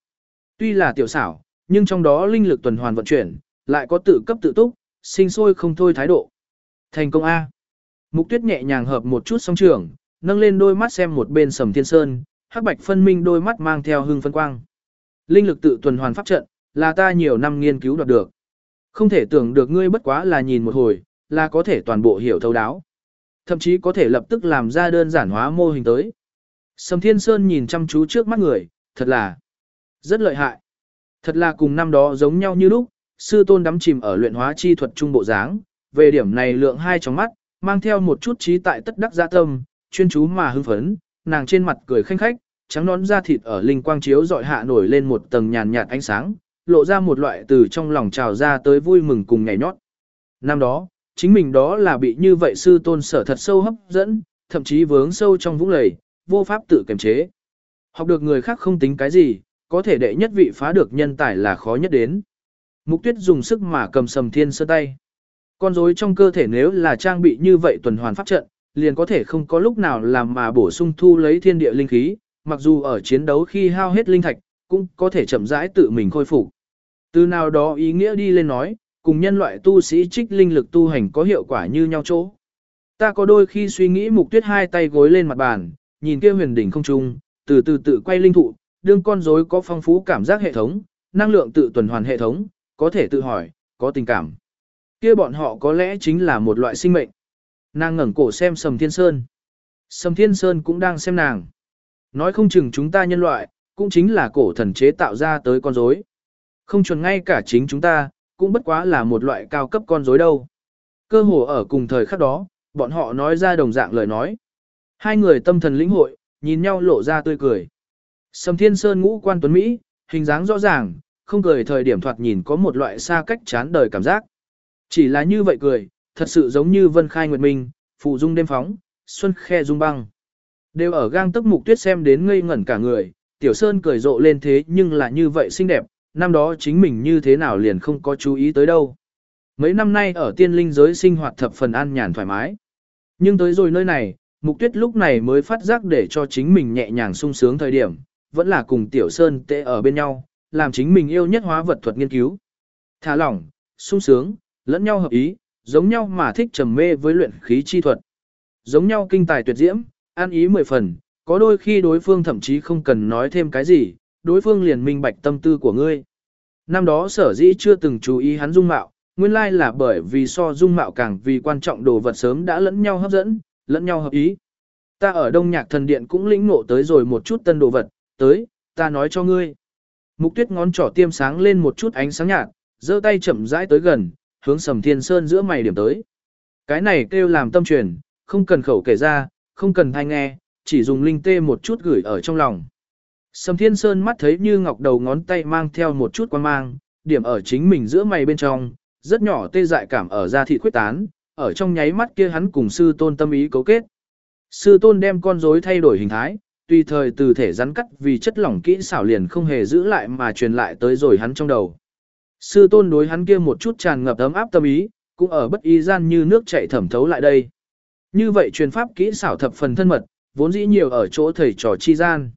Tuy là tiểu xảo, nhưng trong đó linh lực tuần hoàn vận chuyển, lại có tự cấp tự túc, sinh sôi không thôi thái độ. Thành công A. Mục tuyết nhẹ nhàng hợp một chút song trường, nâng lên đôi mắt xem một bên sầm thiên sơn, hắc bạch phân minh đôi mắt mang theo hương phân quang. Linh lực tự tuần hoàn pháp trận, là ta nhiều năm nghiên cứu đoạt được. Không thể tưởng được ngươi bất quá là nhìn một hồi, là có thể toàn bộ hiểu thấu đáo. Thậm chí có thể lập tức làm ra đơn giản hóa mô hình tới. Sầm Thiên Sơn nhìn chăm chú trước mắt người, thật là rất lợi hại. Thật là cùng năm đó giống nhau như lúc, sư tôn đắm chìm ở luyện hóa chi thuật trung bộ dáng, về điểm này lượng hai trong mắt, mang theo một chút trí tại tất đắc gia tâm, chuyên chú mà hưng phấn, nàng trên mặt cười khanh khách, trắng nón da thịt ở linh quang chiếu dọi hạ nổi lên một tầng nhàn nhạt ánh sáng, lộ ra một loại từ trong lòng trào ra tới vui mừng cùng nhảy nhót. Năm đó, chính mình đó là bị như vậy sư tôn sở thật sâu hấp dẫn, thậm chí vướng sâu trong vũng lầy, vô pháp tự kiềm chế. Học được người khác không tính cái gì, có thể đệ nhất vị phá được nhân tài là khó nhất đến. Mục tuyết dùng sức mà cầm sầm thiên sơ tay. Con rối trong cơ thể nếu là trang bị như vậy tuần hoàn pháp trận, liền có thể không có lúc nào làm mà bổ sung thu lấy thiên địa linh khí, mặc dù ở chiến đấu khi hao hết linh thạch, cũng có thể chậm rãi tự mình khôi phục. Từ nào đó ý nghĩa đi lên nói, cùng nhân loại tu sĩ trích linh lực tu hành có hiệu quả như nhau chỗ. Ta có đôi khi suy nghĩ mục tuyết hai tay gối lên mặt bàn, nhìn kia huyền đỉnh không trung, từ từ tự quay linh thụ, đương con rối có phong phú cảm giác hệ thống, năng lượng tự tuần hoàn hệ thống, có thể tự hỏi, có tình cảm. Kia bọn họ có lẽ chính là một loại sinh mệnh. Nàng ngẩng cổ xem Sầm Thiên Sơn. Sầm Thiên Sơn cũng đang xem nàng. Nói không chừng chúng ta nhân loại, cũng chính là cổ thần chế tạo ra tới con rối. Không chuẩn ngay cả chính chúng ta, cũng bất quá là một loại cao cấp con rối đâu. Cơ hồ ở cùng thời khắc đó, bọn họ nói ra đồng dạng lời nói. Hai người tâm thần lĩnh hội, nhìn nhau lộ ra tươi cười. Sầm Thiên Sơn ngũ quan tuấn Mỹ, hình dáng rõ ràng, không cười thời điểm thoạt nhìn có một loại xa cách chán đời cảm giác. Chỉ là như vậy cười, thật sự giống như vân khai nguyệt minh, phụ dung đêm phóng, xuân khe dung băng. Đều ở gang tức mục tuyết xem đến ngây ngẩn cả người, tiểu sơn cười rộ lên thế nhưng là như vậy xinh đẹp, năm đó chính mình như thế nào liền không có chú ý tới đâu. Mấy năm nay ở tiên linh giới sinh hoạt thập phần an nhàn thoải mái. Nhưng tới rồi nơi này, mục tuyết lúc này mới phát giác để cho chính mình nhẹ nhàng sung sướng thời điểm, vẫn là cùng tiểu sơn tệ ở bên nhau, làm chính mình yêu nhất hóa vật thuật nghiên cứu. Thả lỏng, sung sướng, lẫn nhau hợp ý, giống nhau mà thích trầm mê với luyện khí chi thuật. Giống nhau kinh tài tuyệt diễm, an ý mười phần, có đôi khi đối phương thậm chí không cần nói thêm cái gì, đối phương liền minh bạch tâm tư của ngươi. Năm đó sở dĩ chưa từng chú ý hắn dung mạo, nguyên lai là bởi vì so dung mạo càng vì quan trọng đồ vật sớm đã lẫn nhau hấp dẫn, lẫn nhau hợp ý. Ta ở Đông Nhạc Thần Điện cũng lĩnh ngộ tới rồi một chút tân đồ vật, tới, ta nói cho ngươi. Mục tuyết ngón trỏ tiêm sáng lên một chút ánh sáng nhạt, giơ tay chậm rãi tới gần, hướng sầm thiên sơn giữa mày điểm tới. Cái này kêu làm tâm truyền, không cần khẩu kể ra, không cần thanh nghe, chỉ dùng linh tê một chút gửi ở trong lòng. Sầm thiên sơn mắt thấy như ngọc đầu ngón tay mang theo một chút quan mang, điểm ở chính mình giữa mày bên trong, rất nhỏ tê dại cảm ở da thị khuyết tán, ở trong nháy mắt kia hắn cùng sư tôn tâm ý cấu kết. Sư tôn đem con rối thay đổi hình thái, tùy thời từ thể rắn cắt vì chất lỏng kỹ xảo liền không hề giữ lại mà truyền lại tới rồi hắn trong đầu. Sư tôn đối hắn kia một chút tràn ngập ấm áp tâm ý, cũng ở bất ý gian như nước chảy thẩm thấu lại đây. Như vậy truyền pháp kỹ xảo thập phần thân mật, vốn dĩ nhiều ở chỗ thầy trò chi gian.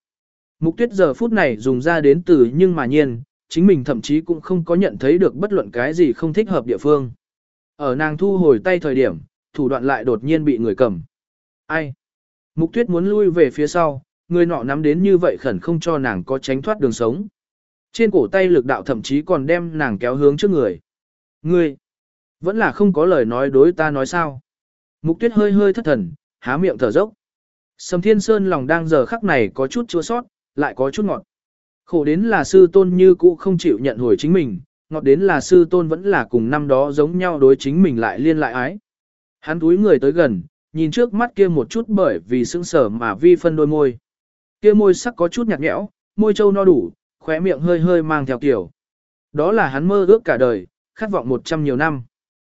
Mục tuyết giờ phút này dùng ra đến từ nhưng mà nhiên, chính mình thậm chí cũng không có nhận thấy được bất luận cái gì không thích hợp địa phương. Ở nàng thu hồi tay thời điểm, thủ đoạn lại đột nhiên bị người cầm. Ai? Mục tuyết muốn lui về phía sau, người nọ nắm đến như vậy khẩn không cho nàng có tránh thoát đường sống. Trên cổ tay lực đạo thậm chí còn đem nàng kéo hướng trước người. Ngươi, vẫn là không có lời nói đối ta nói sao. Mục tuyết hơi hơi thất thần, há miệng thở dốc. Sầm thiên sơn lòng đang giờ khắc này có chút chua sót, lại có chút ngọt. Khổ đến là sư tôn như cũ không chịu nhận hồi chính mình, ngọt đến là sư tôn vẫn là cùng năm đó giống nhau đối chính mình lại liên lại ái. Hắn túi người tới gần, nhìn trước mắt kia một chút bởi vì sững sở mà vi phân đôi môi. Kia môi sắc có chút nhạt nhẽo, môi trâu no đủ, khóe miệng hơi hơi mang theo kiểu. Đó là hắn mơ ước cả đời, khát vọng một trăm nhiều năm.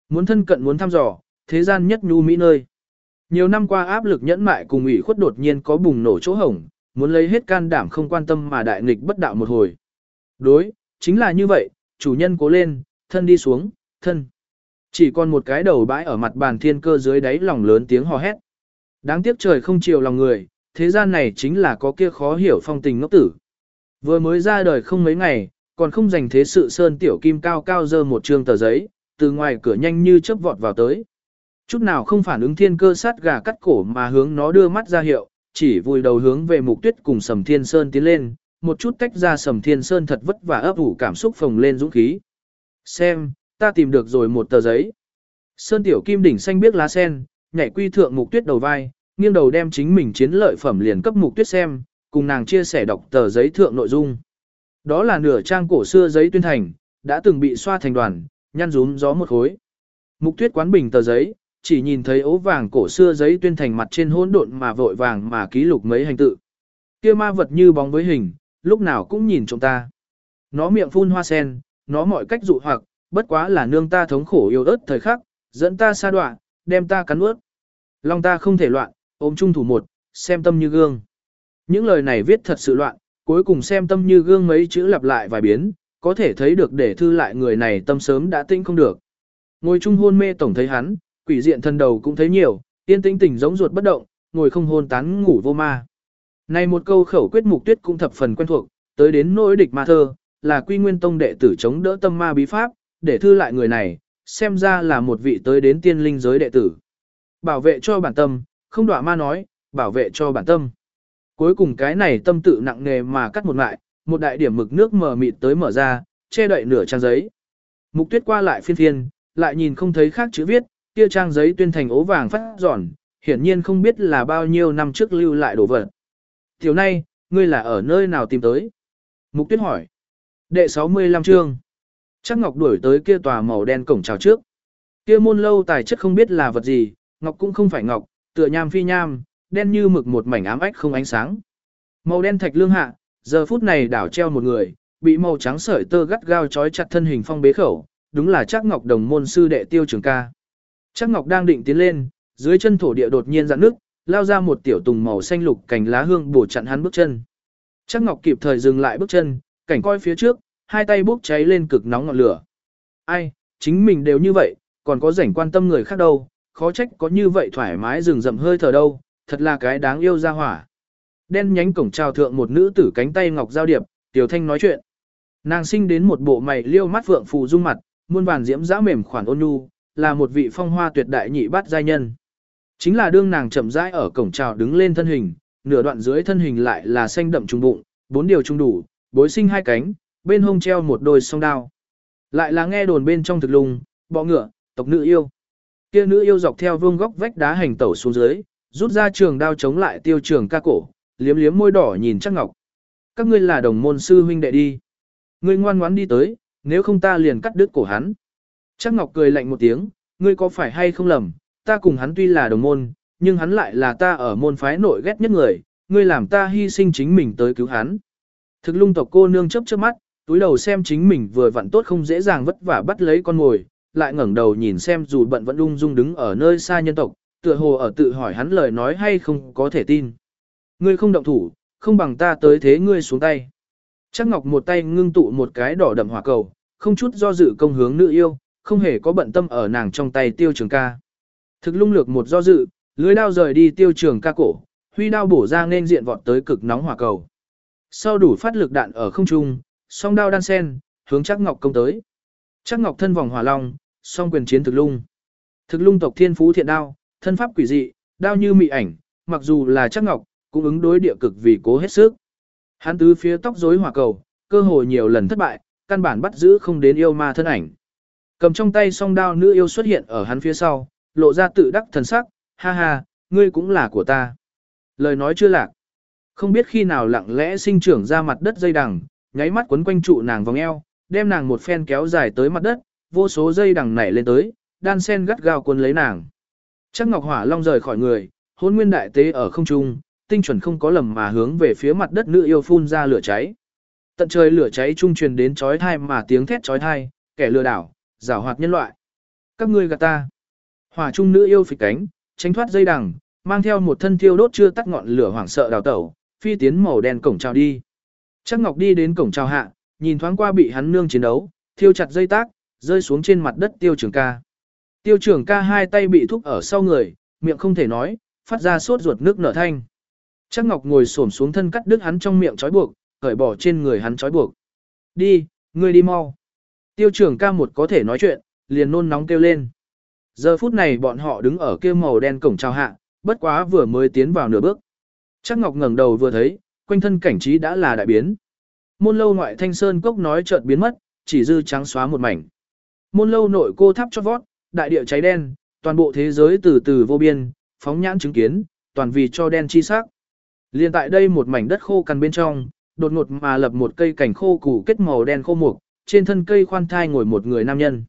Muốn thân cận muốn thăm dò, thế gian nhất nhu mỹ nơi. Nhiều năm qua áp lực nhẫn mại cùng ủy khuất đột nhiên có bùng nổ chỗ hổng, muốn lấy hết can đảm không quan tâm mà đại nghịch bất đạo một hồi. Đối, chính là như vậy, chủ nhân cố lên, thân đi xuống, thân. Chỉ còn một cái đầu bãi ở mặt bàn thiên cơ dưới đáy lòng lớn tiếng hò hét. Đáng tiếc trời không chiều lòng người, thế gian này chính là có kia khó hiểu phong tình ngốc tử. Vừa mới ra đời không mấy ngày, còn không dành thế sự sơn tiểu kim cao cao dơ một trương tờ giấy, từ ngoài cửa nhanh như chớp vọt vào tới. Chút nào không phản ứng thiên cơ sát gà cắt cổ mà hướng nó đưa mắt ra hiệu, chỉ vùi đầu hướng về mục tuyết cùng sầm thiên sơn tiến lên, một chút tách ra sầm thiên sơn thật vất vả ấp ủ cảm xúc phồng lên dũng khí. Xem, ta tìm được rồi một tờ giấy. Sơn tiểu kim đỉnh xanh biết lá sen, nhảy quy thượng mục tuyết đầu vai, nghiêng đầu đem chính mình chiến lợi phẩm liền cấp mục tuyết xem, cùng nàng chia sẻ đọc tờ giấy thượng nội dung. Đó là nửa trang cổ xưa giấy tuyên thành, đã từng bị xoa thành đoàn, nhăn rúm gió một khối. Mục tuyết quán bình tờ giấy, chỉ nhìn thấy ố vàng cổ xưa giấy tuyên thành mặt trên hỗn độn mà vội vàng mà ký lục mấy hành tự. Kia ma vật như bóng với hình, lúc nào cũng nhìn chúng ta. Nó miệng phun hoa sen, nó mọi cách dụ hoặc, bất quá là nương ta thống khổ yêu ớt thời khắc, dẫn ta xa đoạn, đem ta cắn ướt. Lòng ta không thể loạn, ôm chung thủ một, xem tâm như gương. Những lời này viết thật sự loạn, cuối cùng xem tâm như gương mấy chữ lặp lại vài biến, có thể thấy được để thư lại người này tâm sớm đã tinh không được. Ngồi chung hôn mê tổng thấy hắn, quỷ diện thân đầu cũng thấy nhiều, tiên tinh tỉnh giống ruột bất động, ngồi không hôn tán ngủ vô ma. Này một câu khẩu quyết mục tuyết cũng thập phần quen thuộc, tới đến nỗi địch ma thơ, là quy nguyên tông đệ tử chống đỡ tâm ma bí pháp, để thư lại người này, xem ra là một vị tới đến tiên linh giới đệ tử. Bảo vệ cho bản tâm, không đọa ma nói, bảo vệ cho bản tâm. Cuối cùng cái này tâm tự nặng nề mà cắt một lại, một đại điểm mực nước mờ mịt tới mở ra, che đậy nửa trang giấy. Mục tuyết qua lại phiên phiên, lại nhìn không thấy khác chữ viết, kia trang giấy tuyên thành ố vàng phát giòn, hiển nhiên không biết là bao nhiêu năm trước lưu lại đồ vật. Tiểu nay, ngươi là ở nơi nào tìm tới? Mục tuyết hỏi. Đệ 65 chương. Chắc Ngọc đuổi tới kia tòa màu đen cổng chào trước. Kia môn lâu tài chất không biết là vật gì, Ngọc cũng không phải Ngọc, tựa nham phi nham, đen như mực một mảnh ám ách không ánh sáng. Màu đen thạch lương hạ, giờ phút này đảo treo một người, bị màu trắng sợi tơ gắt gao trói chặt thân hình phong bế khẩu, đúng là Trác Ngọc Đồng môn sư đệ Tiêu Trường Ca. Trác Ngọc đang định tiến lên, dưới chân thổ địa đột nhiên giãn nước, lao ra một tiểu tùng màu xanh lục cành lá hương bổ chặn hắn bước chân. Trác Ngọc kịp thời dừng lại bước chân, cảnh coi phía trước, hai tay bốc cháy lên cực nóng ngọn lửa. Ai, chính mình đều như vậy, còn có rảnh quan tâm người khác đâu, khó trách có như vậy thoải mái rừng rậm hơi thở đâu, thật là cái đáng yêu ra hỏa. Đen nhánh cổng chào thượng một nữ tử cánh tay ngọc giao điệp, tiểu thanh nói chuyện. Nàng sinh đến một bộ mày liêu mắt vượng phù dung mặt, muôn vàn diễm dã mềm khoản ôn nhu, là một vị phong hoa tuyệt đại nhị bát giai nhân. Chính là đương nàng chậm rãi ở cổng chào đứng lên thân hình, nửa đoạn dưới thân hình lại là xanh đậm trung bụng, bốn điều trung đủ, bối sinh hai cánh, bên hông treo một đôi song đao. Lại là nghe đồn bên trong thực lùng, bọ ngựa, tộc nữ yêu. Kia nữ yêu dọc theo vương góc vách đá hành tẩu xuống dưới, rút ra trường đao chống lại tiêu trường ca cổ, liếm liếm môi đỏ nhìn chắc ngọc. Các ngươi là đồng môn sư huynh đệ đi. Ngươi ngoan ngoãn đi tới, nếu không ta liền cắt đứt cổ hắn. Chắc ngọc cười lạnh một tiếng, ngươi có phải hay không lầm, ta cùng hắn tuy là đồng môn, nhưng hắn lại là ta ở môn phái nội ghét nhất người, ngươi làm ta hy sinh chính mình tới cứu hắn. Thực lung tộc cô nương chấp chớp mắt, túi đầu xem chính mình vừa vặn tốt không dễ dàng vất vả bắt lấy con mồi, lại ngẩng đầu nhìn xem dù bận vẫn ung dung đứng ở nơi xa nhân tộc, tựa hồ ở tự hỏi hắn lời nói hay không có thể tin. Ngươi không động thủ, không bằng ta tới thế ngươi xuống tay. Chắc Ngọc một tay ngưng tụ một cái đỏ đậm hỏa cầu, không chút do dự công hướng nữ yêu, không hề có bận tâm ở nàng trong tay tiêu trường ca. Thực lung lược một do dự, lưới đao rời đi tiêu trường ca cổ, huy đao bổ ra nên diện vọt tới cực nóng hỏa cầu. Sau đủ phát lực đạn ở không trung, song đao đan sen, hướng chắc ngọc công tới. Chắc ngọc thân vòng hỏa long, song quyền chiến thực lung. Thực lung tộc thiên phú thiện đao, thân pháp quỷ dị, đao như mị ảnh, mặc dù là chắc ngọc, cũng ứng đối địa cực vì cố hết sức. Hắn tứ phía tóc rối hỏa cầu, cơ hội nhiều lần thất bại, căn bản bắt giữ không đến yêu ma thân ảnh. Cầm trong tay song đao nữ yêu xuất hiện ở hắn phía sau, lộ ra tự đắc thần sắc, ha ha, ngươi cũng là của ta. Lời nói chưa lạc. Không biết khi nào lặng lẽ sinh trưởng ra mặt đất dây đằng, nháy mắt quấn quanh trụ nàng vòng eo, đem nàng một phen kéo dài tới mặt đất, vô số dây đằng nảy lên tới, đan sen gắt gao cuốn lấy nàng. Chắc Ngọc Hỏa Long rời khỏi người, hôn nguyên đại tế ở không trung, tinh chuẩn không có lầm mà hướng về phía mặt đất nữ yêu phun ra lửa cháy. Tận trời lửa cháy trung truyền đến chói thai mà tiếng thét chói thai, kẻ lừa đảo, giả hoạt nhân loại. Các ngươi gạt ta. Hỏa trung nữ yêu phịch cánh, tránh thoát dây đằng, mang theo một thân thiêu đốt chưa tắt ngọn lửa hoảng sợ đào tẩu, phi tiến màu đen cổng chào đi. Chắc Ngọc đi đến cổng chào hạ, nhìn thoáng qua bị hắn nương chiến đấu, thiêu chặt dây tác, rơi xuống trên mặt đất tiêu trường ca. Tiêu trường ca hai tay bị thúc ở sau người, miệng không thể nói, phát ra sốt ruột nước nở thanh. Chắc Ngọc ngồi xổm xuống thân cắt đứt hắn trong miệng trói buộc, cởi bỏ trên người hắn trói buộc. Đi, ngươi đi mau. Tiêu trường ca một có thể nói chuyện, liền nôn nóng kêu lên. Giờ phút này bọn họ đứng ở kia màu đen cổng chào hạ, bất quá vừa mới tiến vào nửa bước. Chắc Ngọc ngẩng đầu vừa thấy, quanh thân cảnh trí đã là đại biến. Môn lâu ngoại thanh sơn cốc nói chợt biến mất, chỉ dư trắng xóa một mảnh. Môn lâu nội cô tháp cho vót, đại địa cháy đen, toàn bộ thế giới từ từ vô biên, phóng nhãn chứng kiến, toàn vì cho đen chi sắc. Liên tại đây một mảnh đất khô cằn bên trong, đột ngột mà lập một cây cảnh khô củ kết màu đen khô mục, trên thân cây khoan thai ngồi một người nam nhân.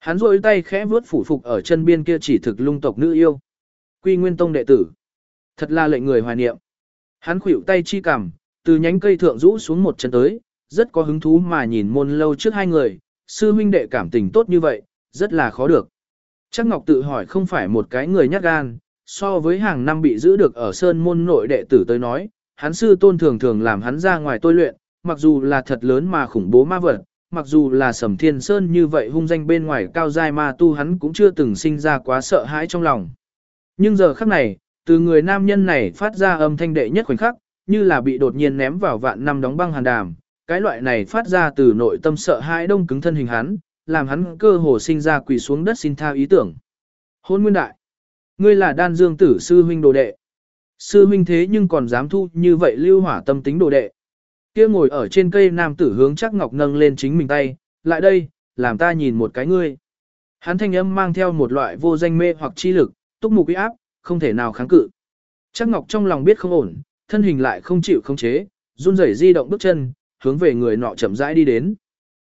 Hắn rôi tay khẽ vuốt phủ phục ở chân biên kia chỉ thực lung tộc nữ yêu. Quy Nguyên Tông đệ tử. Thật là lệnh người hoài niệm. Hắn khuỷu tay chi cằm, từ nhánh cây thượng rũ xuống một chân tới, rất có hứng thú mà nhìn môn lâu trước hai người, sư huynh đệ cảm tình tốt như vậy, rất là khó được. Chắc Ngọc tự hỏi không phải một cái người nhát gan, so với hàng năm bị giữ được ở sơn môn nội đệ tử tới nói, hắn sư tôn thường thường làm hắn ra ngoài tôi luyện, mặc dù là thật lớn mà khủng bố ma vật, mặc dù là sầm thiên sơn như vậy hung danh bên ngoài cao giai ma tu hắn cũng chưa từng sinh ra quá sợ hãi trong lòng. Nhưng giờ khắc này, từ người nam nhân này phát ra âm thanh đệ nhất khoảnh khắc, như là bị đột nhiên ném vào vạn năm đóng băng hàn đàm, cái loại này phát ra từ nội tâm sợ hãi đông cứng thân hình hắn, làm hắn cơ hồ sinh ra quỳ xuống đất xin tha ý tưởng. Hôn nguyên đại, ngươi là đan dương tử sư huynh đồ đệ. Sư huynh thế nhưng còn dám thu như vậy lưu hỏa tâm tính đồ đệ. Kia ngồi ở trên cây nam tử hướng chắc ngọc nâng lên chính mình tay, lại đây, làm ta nhìn một cái ngươi. Hắn thanh âm mang theo một loại vô danh mê hoặc chi lực, túc mục uy áp, không thể nào kháng cự. Chắc ngọc trong lòng biết không ổn, thân hình lại không chịu không chế, run rẩy di động bước chân, hướng về người nọ chậm rãi đi đến.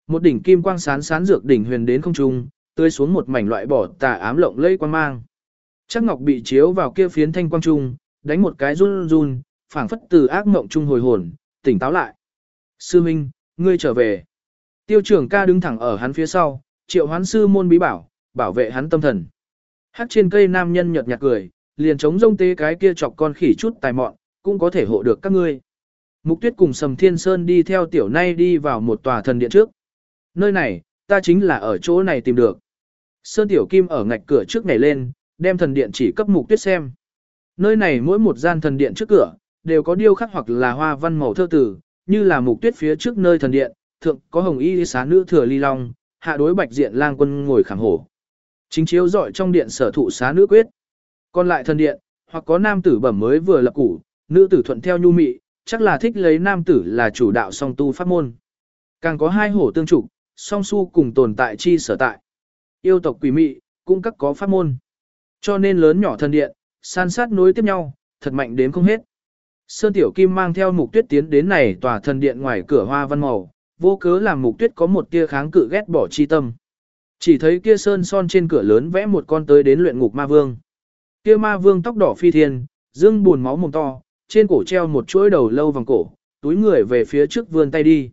Một đỉnh kim quang sán sán dược đỉnh huyền đến không trung, tươi xuống một mảnh loại bỏ tà ám lộng lây quang mang. Chắc ngọc bị chiếu vào kia phiến thanh quang trung, đánh một cái run run, phảng phất từ ác mộng trung hồi hồn, tỉnh táo lại. Sư Minh, ngươi trở về. Tiêu trưởng ca đứng thẳng ở hắn phía sau, triệu hoán sư môn bí bảo, bảo vệ hắn tâm thần. Hát trên cây nam nhân nhợt nhạt cười, liền chống rông tế cái kia chọc con khỉ chút tài mọn, cũng có thể hộ được các ngươi. Mục tuyết cùng Sầm Thiên Sơn đi theo tiểu nay đi vào một tòa thần điện trước. Nơi này, ta chính là ở chỗ này tìm được. Sơn Tiểu Kim ở ngạch cửa trước này lên, đem thần điện chỉ cấp mục tuyết xem. Nơi này mỗi một gian thần điện trước cửa, đều có điêu khắc hoặc là hoa văn màu thơ tử, như là mục tuyết phía trước nơi thần điện, thượng có hồng y xá nữ thừa ly long, hạ đối bạch diện lang quân ngồi khẳng hổ. Chính chiếu dọi trong điện sở thụ xá nữ quyết. Còn lại thần điện, hoặc có nam tử bẩm mới vừa lập củ, nữ tử thuận theo nhu mị, chắc là thích lấy nam tử là chủ đạo song tu pháp môn. Càng có hai hổ tương trục, song su cùng tồn tại chi sở tại. Yêu tộc quỷ mị, cũng các có pháp môn. Cho nên lớn nhỏ thần điện, san sát nối tiếp nhau, thật mạnh đến không hết. Sơn Tiểu Kim mang theo mục tuyết tiến đến này tòa thần điện ngoài cửa hoa văn màu, vô cớ làm mục tuyết có một tia kháng cự ghét bỏ chi tâm. Chỉ thấy kia sơn son trên cửa lớn vẽ một con tới đến luyện ngục ma vương. Kia ma vương tóc đỏ phi thiên, dương buồn máu mồm to, trên cổ treo một chuỗi đầu lâu vòng cổ, túi người về phía trước vươn tay đi.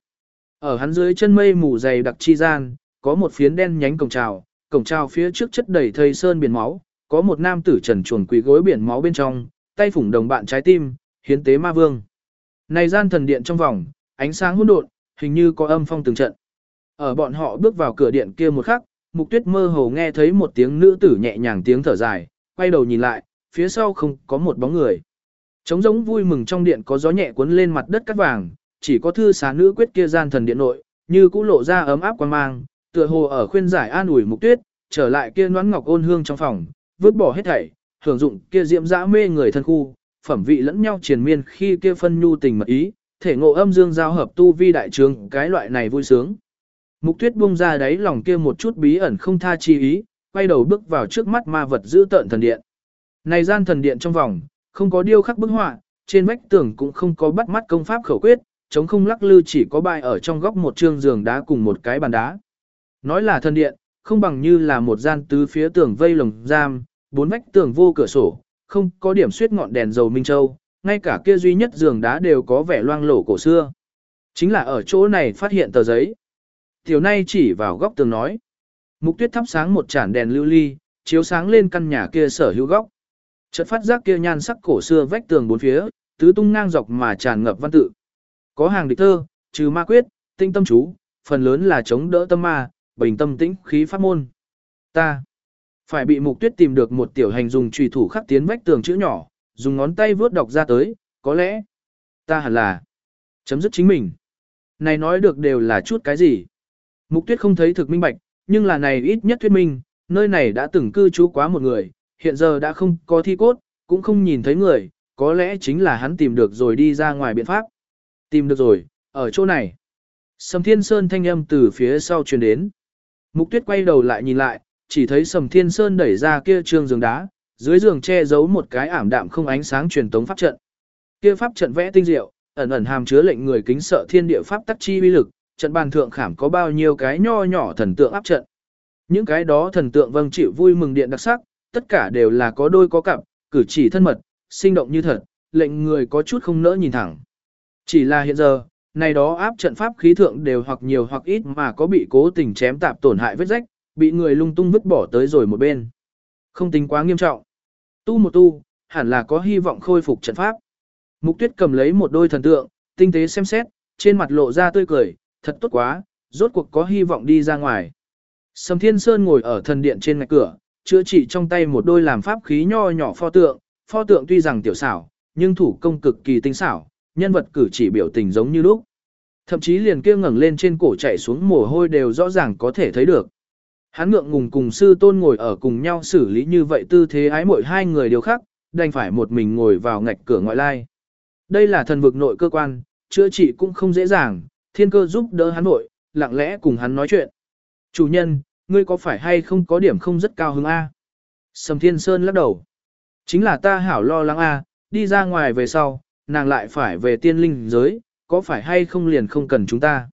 Ở hắn dưới chân mây mù dày đặc chi gian, có một phiến đen nhánh cổng trào, cổng trào phía trước chất đầy thây sơn biển máu, có một nam tử trần chuồn quỳ gối biển máu bên trong, tay phủng đồng bạn trái tim, hiến tế ma vương. Này gian thần điện trong vòng, ánh sáng hỗn độn, hình như có âm phong từng trận. Ở bọn họ bước vào cửa điện kia một khắc, Mục Tuyết mơ hồ nghe thấy một tiếng nữ tử nhẹ nhàng tiếng thở dài, quay đầu nhìn lại, phía sau không có một bóng người. Trống giống vui mừng trong điện có gió nhẹ cuốn lên mặt đất cắt vàng, chỉ có thư xá nữ quyết kia gian thần điện nội, như cũ lộ ra ấm áp quan mang, tựa hồ ở khuyên giải an ủi Mục Tuyết, trở lại kia noãn ngọc ôn hương trong phòng, vứt bỏ hết thảy, hưởng dụng kia diễm dã mê người thân khu, phẩm vị lẫn nhau triền miên khi kia phân nhu tình mật ý, thể ngộ âm dương giao hợp tu vi đại trường, cái loại này vui sướng. Mục tuyết buông ra đáy lòng kia một chút bí ẩn không tha chi ý, quay đầu bước vào trước mắt ma vật giữ tợn thần điện. Này gian thần điện trong vòng, không có điêu khắc bức họa, trên vách tường cũng không có bắt mắt công pháp khẩu quyết, chống không lắc lư chỉ có bài ở trong góc một trương giường đá cùng một cái bàn đá. Nói là thần điện, không bằng như là một gian tứ phía tường vây lồng giam, bốn vách tường vô cửa sổ, không có điểm suyết ngọn đèn dầu Minh Châu, ngay cả kia duy nhất giường đá đều có vẻ loang lổ cổ xưa. Chính là ở chỗ này phát hiện tờ giấy. Tiểu nay chỉ vào góc tường nói. Mục tuyết thắp sáng một chản đèn lưu ly, chiếu sáng lên căn nhà kia sở hữu góc. Chợt phát giác kia nhan sắc cổ xưa vách tường bốn phía, tứ tung ngang dọc mà tràn ngập văn tự. Có hàng địch thơ, trừ ma quyết, tinh tâm chú, phần lớn là chống đỡ tâm ma, bình tâm tĩnh khí pháp môn. Ta phải bị mục tuyết tìm được một tiểu hành dùng trùy thủ khắc tiến vách tường chữ nhỏ, dùng ngón tay vướt đọc ra tới, có lẽ ta hẳn là chấm dứt chính mình. Này nói được đều là chút cái gì? Mục tuyết không thấy thực minh bạch, nhưng là này ít nhất thuyết minh, nơi này đã từng cư trú quá một người, hiện giờ đã không có thi cốt, cũng không nhìn thấy người, có lẽ chính là hắn tìm được rồi đi ra ngoài biện pháp. Tìm được rồi, ở chỗ này. Sầm Thiên Sơn thanh âm từ phía sau truyền đến. Mục Tuyết quay đầu lại nhìn lại, chỉ thấy Sầm Thiên Sơn đẩy ra kia trương giường đá, dưới giường che giấu một cái ảm đạm không ánh sáng truyền tống pháp trận. Kia pháp trận vẽ tinh diệu, ẩn ẩn hàm chứa lệnh người kính sợ thiên địa pháp tắc chi uy lực, trận bàn thượng khảm có bao nhiêu cái nho nhỏ thần tượng áp trận. Những cái đó thần tượng vâng chịu vui mừng điện đặc sắc, tất cả đều là có đôi có cặp, cử chỉ thân mật, sinh động như thật, lệnh người có chút không nỡ nhìn thẳng. Chỉ là hiện giờ, này đó áp trận pháp khí thượng đều hoặc nhiều hoặc ít mà có bị cố tình chém tạp tổn hại vết rách, bị người lung tung vứt bỏ tới rồi một bên. Không tính quá nghiêm trọng. Tu một tu, hẳn là có hy vọng khôi phục trận pháp. Mục tuyết cầm lấy một đôi thần tượng, tinh tế xem xét, trên mặt lộ ra tươi cười, thật tốt quá, rốt cuộc có hy vọng đi ra ngoài. Sầm Thiên Sơn ngồi ở thần điện trên ngạch cửa, chữa trị trong tay một đôi làm pháp khí nho nhỏ pho tượng, pho tượng tuy rằng tiểu xảo, nhưng thủ công cực kỳ tinh xảo, nhân vật cử chỉ biểu tình giống như lúc. Thậm chí liền kia ngẩng lên trên cổ chạy xuống mồ hôi đều rõ ràng có thể thấy được. Hắn ngượng ngùng cùng sư tôn ngồi ở cùng nhau xử lý như vậy tư thế ái mỗi hai người điều khác, đành phải một mình ngồi vào ngạch cửa ngoại lai. Đây là thần vực nội cơ quan, chữa trị cũng không dễ dàng, thiên cơ giúp đỡ hắn nội, lặng lẽ cùng hắn nói chuyện. Chủ nhân, ngươi có phải hay không có điểm không rất cao hứng A? Sầm Thiên Sơn lắc đầu. Chính là ta hảo lo lắng A, đi ra ngoài về sau, nàng lại phải về tiên linh giới, có phải hay không liền không cần chúng ta.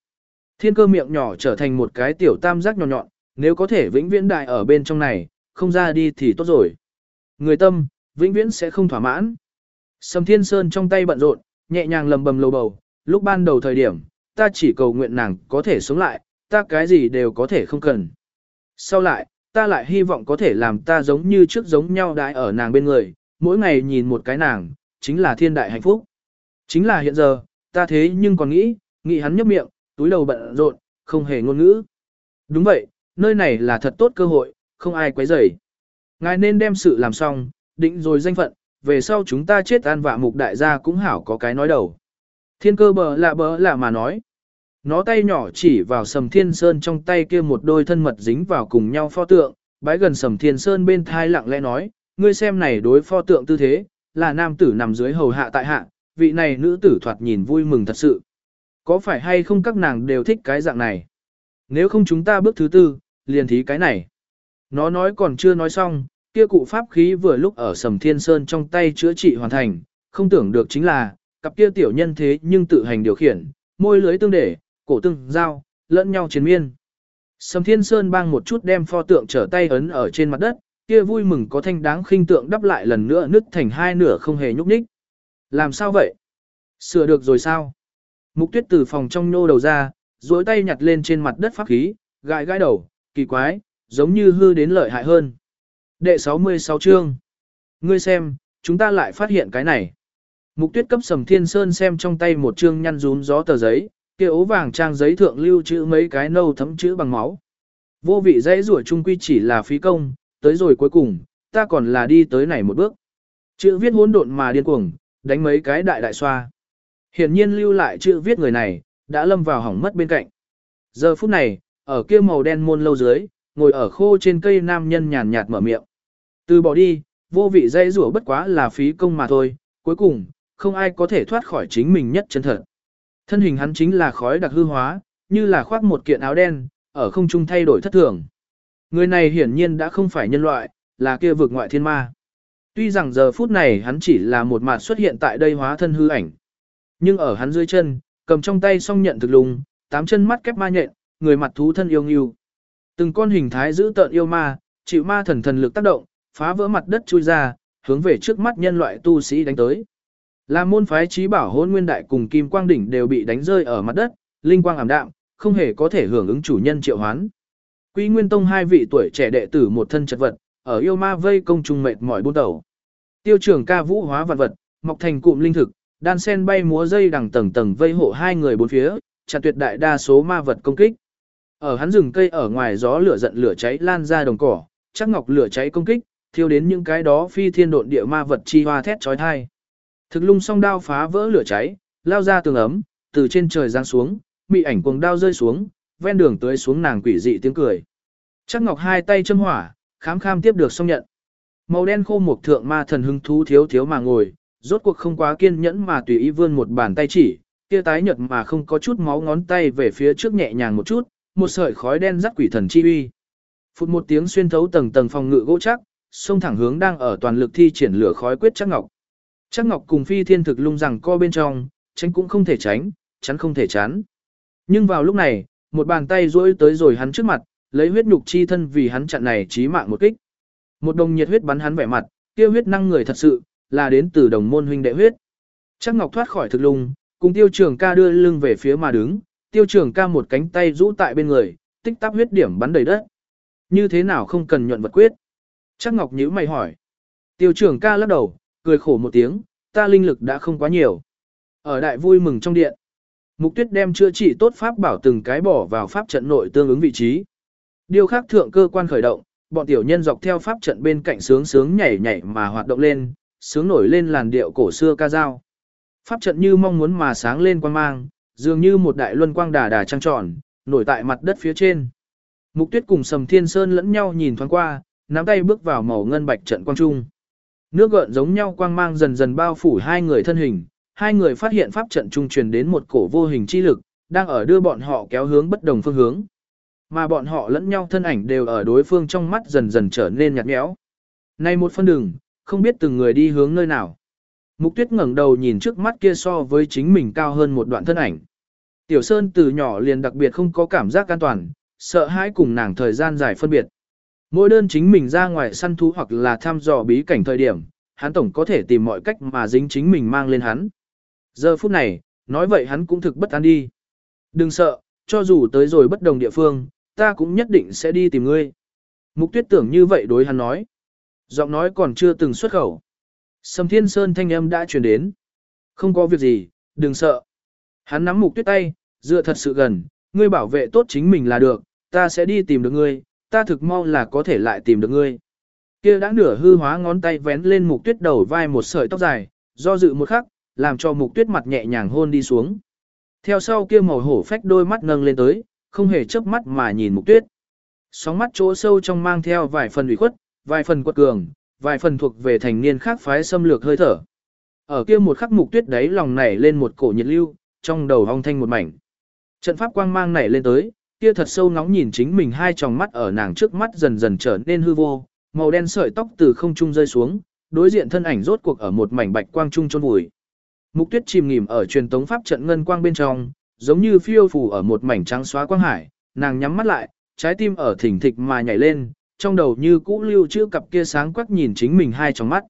Thiên cơ miệng nhỏ trở thành một cái tiểu tam giác nhỏ nhọn, nếu có thể vĩnh viễn đại ở bên trong này, không ra đi thì tốt rồi. Người tâm, vĩnh viễn sẽ không thỏa mãn. Sầm Thiên Sơn trong tay bận rộn, nhẹ nhàng lầm bầm lầu bầu, lúc ban đầu thời điểm, ta chỉ cầu nguyện nàng có thể sống lại, ta cái gì đều có thể không cần. Sau lại, ta lại hy vọng có thể làm ta giống như trước giống nhau đãi ở nàng bên người, mỗi ngày nhìn một cái nàng, chính là thiên đại hạnh phúc. Chính là hiện giờ, ta thế nhưng còn nghĩ, nghĩ hắn nhấp miệng, túi đầu bận rộn, không hề ngôn ngữ. Đúng vậy, nơi này là thật tốt cơ hội, không ai quấy rầy. Ngài nên đem sự làm xong, định rồi danh phận, về sau chúng ta chết an vạ mục đại gia cũng hảo có cái nói đầu. Thiên cơ bờ lạ bờ lạ mà nói. Nó tay nhỏ chỉ vào sầm thiên sơn trong tay kia một đôi thân mật dính vào cùng nhau pho tượng, bái gần sầm thiên sơn bên thai lặng lẽ nói, ngươi xem này đối pho tượng tư thế, là nam tử nằm dưới hầu hạ tại hạ, vị này nữ tử thoạt nhìn vui mừng thật sự. Có phải hay không các nàng đều thích cái dạng này? Nếu không chúng ta bước thứ tư, liền thí cái này. Nó nói còn chưa nói xong, kia cụ pháp khí vừa lúc ở sầm thiên sơn trong tay chữa trị hoàn thành, không tưởng được chính là, cặp kia tiểu nhân thế nhưng tự hành điều khiển, môi lưới tương để, cổ tương giao, lẫn nhau chiến miên. Sầm thiên sơn bang một chút đem pho tượng trở tay ấn ở trên mặt đất, kia vui mừng có thanh đáng khinh tượng đắp lại lần nữa nứt thành hai nửa không hề nhúc nhích. Làm sao vậy? Sửa được rồi sao? Mục tuyết từ phòng trong nhô đầu ra, duỗi tay nhặt lên trên mặt đất pháp khí, gãi gãi đầu, kỳ quái, giống như hư đến lợi hại hơn. Đệ 66 chương. Ngươi xem, chúng ta lại phát hiện cái này. Mục tuyết cấp sầm thiên sơn xem trong tay một chương nhăn rún gió tờ giấy, kia ố vàng trang giấy thượng lưu chữ mấy cái nâu thấm chữ bằng máu. Vô vị dãy rủa trung quy chỉ là phí công, tới rồi cuối cùng, ta còn là đi tới này một bước. Chữ viết hỗn độn mà điên cuồng, đánh mấy cái đại đại xoa. Hiển nhiên lưu lại chữ viết người này, đã lâm vào hỏng mất bên cạnh. Giờ phút này, ở kia màu đen môn lâu dưới, ngồi ở khô trên cây nam nhân nhàn nhạt mở miệng. Từ bỏ đi, vô vị dây rủa bất quá là phí công mà thôi, cuối cùng, không ai có thể thoát khỏi chính mình nhất chân thật. Thân hình hắn chính là khói đặc hư hóa, như là khoác một kiện áo đen, ở không trung thay đổi thất thường. Người này hiển nhiên đã không phải nhân loại, là kia vực ngoại thiên ma. Tuy rằng giờ phút này hắn chỉ là một mặt xuất hiện tại đây hóa thân hư ảnh. Nhưng ở hắn dưới chân, cầm trong tay song nhận thực lùng, tám chân mắt kép ma nhện, người mặt thú thân yêu nghiêu. Từng con hình thái giữ tợn yêu ma, chịu ma thần thần lực tác động, phá vỡ mặt đất chui ra, hướng về trước mắt nhân loại tu sĩ đánh tới. Là môn phái trí bảo hôn nguyên đại cùng kim quang đỉnh đều bị đánh rơi ở mặt đất, linh quang ảm đạm, không hề có thể hưởng ứng chủ nhân triệu hoán. quý Nguyên Tông hai vị tuổi trẻ đệ tử một thân chật vật, ở yêu ma vây công trung mệt mỏi buôn đầu. Tiêu trưởng ca vũ hóa vật vật, mọc thành cụm linh thực, đan sen bay múa dây đằng tầng tầng vây hộ hai người bốn phía, chặn tuyệt đại đa số ma vật công kích. Ở hắn rừng cây ở ngoài gió lửa giận lửa cháy lan ra đồng cỏ, chắc ngọc lửa cháy công kích, thiêu đến những cái đó phi thiên độn địa ma vật chi hoa thét chói tai. Thực lung song đao phá vỡ lửa cháy, lao ra tường ấm, từ trên trời giáng xuống, mị ảnh cuồng đao rơi xuống, ven đường tới xuống nàng quỷ dị tiếng cười. Chắc ngọc hai tay châm hỏa, khám kham tiếp được song nhận. Màu đen khô một thượng ma thần hưng thú thiếu thiếu mà ngồi, rốt cuộc không quá kiên nhẫn mà tùy ý vươn một bàn tay chỉ, kia tái nhợt mà không có chút máu ngón tay về phía trước nhẹ nhàng một chút, một sợi khói đen dắt quỷ thần chi uy. Phụt một tiếng xuyên thấu tầng tầng phòng ngự gỗ chắc, xông thẳng hướng đang ở toàn lực thi triển lửa khói quyết chắc ngọc. Chắc ngọc cùng phi thiên thực lung rằng co bên trong, tránh cũng không thể tránh, chắn không thể chắn. Nhưng vào lúc này, một bàn tay duỗi tới rồi hắn trước mặt, lấy huyết nhục chi thân vì hắn chặn này chí mạng một kích. Một đồng nhiệt huyết bắn hắn vẻ mặt, kia huyết năng người thật sự, là đến từ đồng môn huynh đệ huyết. Chắc Ngọc thoát khỏi thực lung, cùng tiêu trường ca đưa lưng về phía mà đứng, tiêu trường ca một cánh tay rũ tại bên người, tích tắc huyết điểm bắn đầy đất. Như thế nào không cần nhuận vật quyết? Chắc Ngọc nhíu mày hỏi. Tiêu trường ca lắc đầu, cười khổ một tiếng, ta linh lực đã không quá nhiều. Ở đại vui mừng trong điện, Mục Tuyết đem chữa trị tốt pháp bảo từng cái bỏ vào pháp trận nội tương ứng vị trí. Điều khác thượng cơ quan khởi động, bọn tiểu nhân dọc theo pháp trận bên cạnh sướng sướng nhảy nhảy mà hoạt động lên, sướng nổi lên làn điệu cổ xưa ca dao. Pháp trận như mong muốn mà sáng lên quang mang, dường như một đại luân quang đà đà trăng tròn, nổi tại mặt đất phía trên. Mục Tuyết cùng Sầm Thiên Sơn lẫn nhau nhìn thoáng qua, nắm tay bước vào màu ngân bạch trận quang trung. Nước gợn giống nhau quang mang dần dần bao phủ hai người thân hình, hai người phát hiện pháp trận trung truyền đến một cổ vô hình chi lực, đang ở đưa bọn họ kéo hướng bất đồng phương hướng. Mà bọn họ lẫn nhau thân ảnh đều ở đối phương trong mắt dần dần trở nên nhạt nhẽo. Này một phân đường, không biết từng người đi hướng nơi nào. Mục tuyết ngẩng đầu nhìn trước mắt kia so với chính mình cao hơn một đoạn thân ảnh. Tiểu Sơn từ nhỏ liền đặc biệt không có cảm giác an toàn, sợ hãi cùng nàng thời gian dài phân biệt. Mỗi đơn chính mình ra ngoài săn thú hoặc là thăm dò bí cảnh thời điểm, hắn tổng có thể tìm mọi cách mà dính chính mình mang lên hắn. Giờ phút này, nói vậy hắn cũng thực bất an đi. Đừng sợ, cho dù tới rồi bất đồng địa phương, ta cũng nhất định sẽ đi tìm ngươi. Mục tuyết tưởng như vậy đối hắn nói. Giọng nói còn chưa từng xuất khẩu. Sầm thiên sơn thanh âm đã truyền đến. Không có việc gì, đừng sợ. Hắn nắm mục tuyết tay, dựa thật sự gần, ngươi bảo vệ tốt chính mình là được, ta sẽ đi tìm được ngươi, ta thực mau là có thể lại tìm được ngươi. Kia đã nửa hư hóa ngón tay vén lên mục tuyết đầu vai một sợi tóc dài, do dự một khắc, làm cho mục tuyết mặt nhẹ nhàng hôn đi xuống. Theo sau kia màu hổ phách đôi mắt nâng lên tới, không hề chớp mắt mà nhìn mục tuyết. Sóng mắt chỗ sâu trong mang theo vài phần ủy khuất, vài phần quật cường, vài phần thuộc về thành niên khác phái xâm lược hơi thở. Ở kia một khắc mục tuyết đấy lòng nảy lên một cổ nhiệt lưu, trong đầu hong thanh một mảnh. Trận pháp quang mang nảy lên tới, kia thật sâu ngóng nhìn chính mình hai tròng mắt ở nàng trước mắt dần dần trở nên hư vô, màu đen sợi tóc từ không trung rơi xuống, đối diện thân ảnh rốt cuộc ở một mảnh bạch quang trung chôn vùi. Mục Tuyết chìm nghỉm ở truyền tống pháp trận ngân quang bên trong, giống như phiêu phù ở một mảnh trắng xóa quang hải, nàng nhắm mắt lại, trái tim ở thỉnh thịch mà nhảy lên, trong đầu như cũ lưu trữ cặp kia sáng quắc nhìn chính mình hai trong mắt.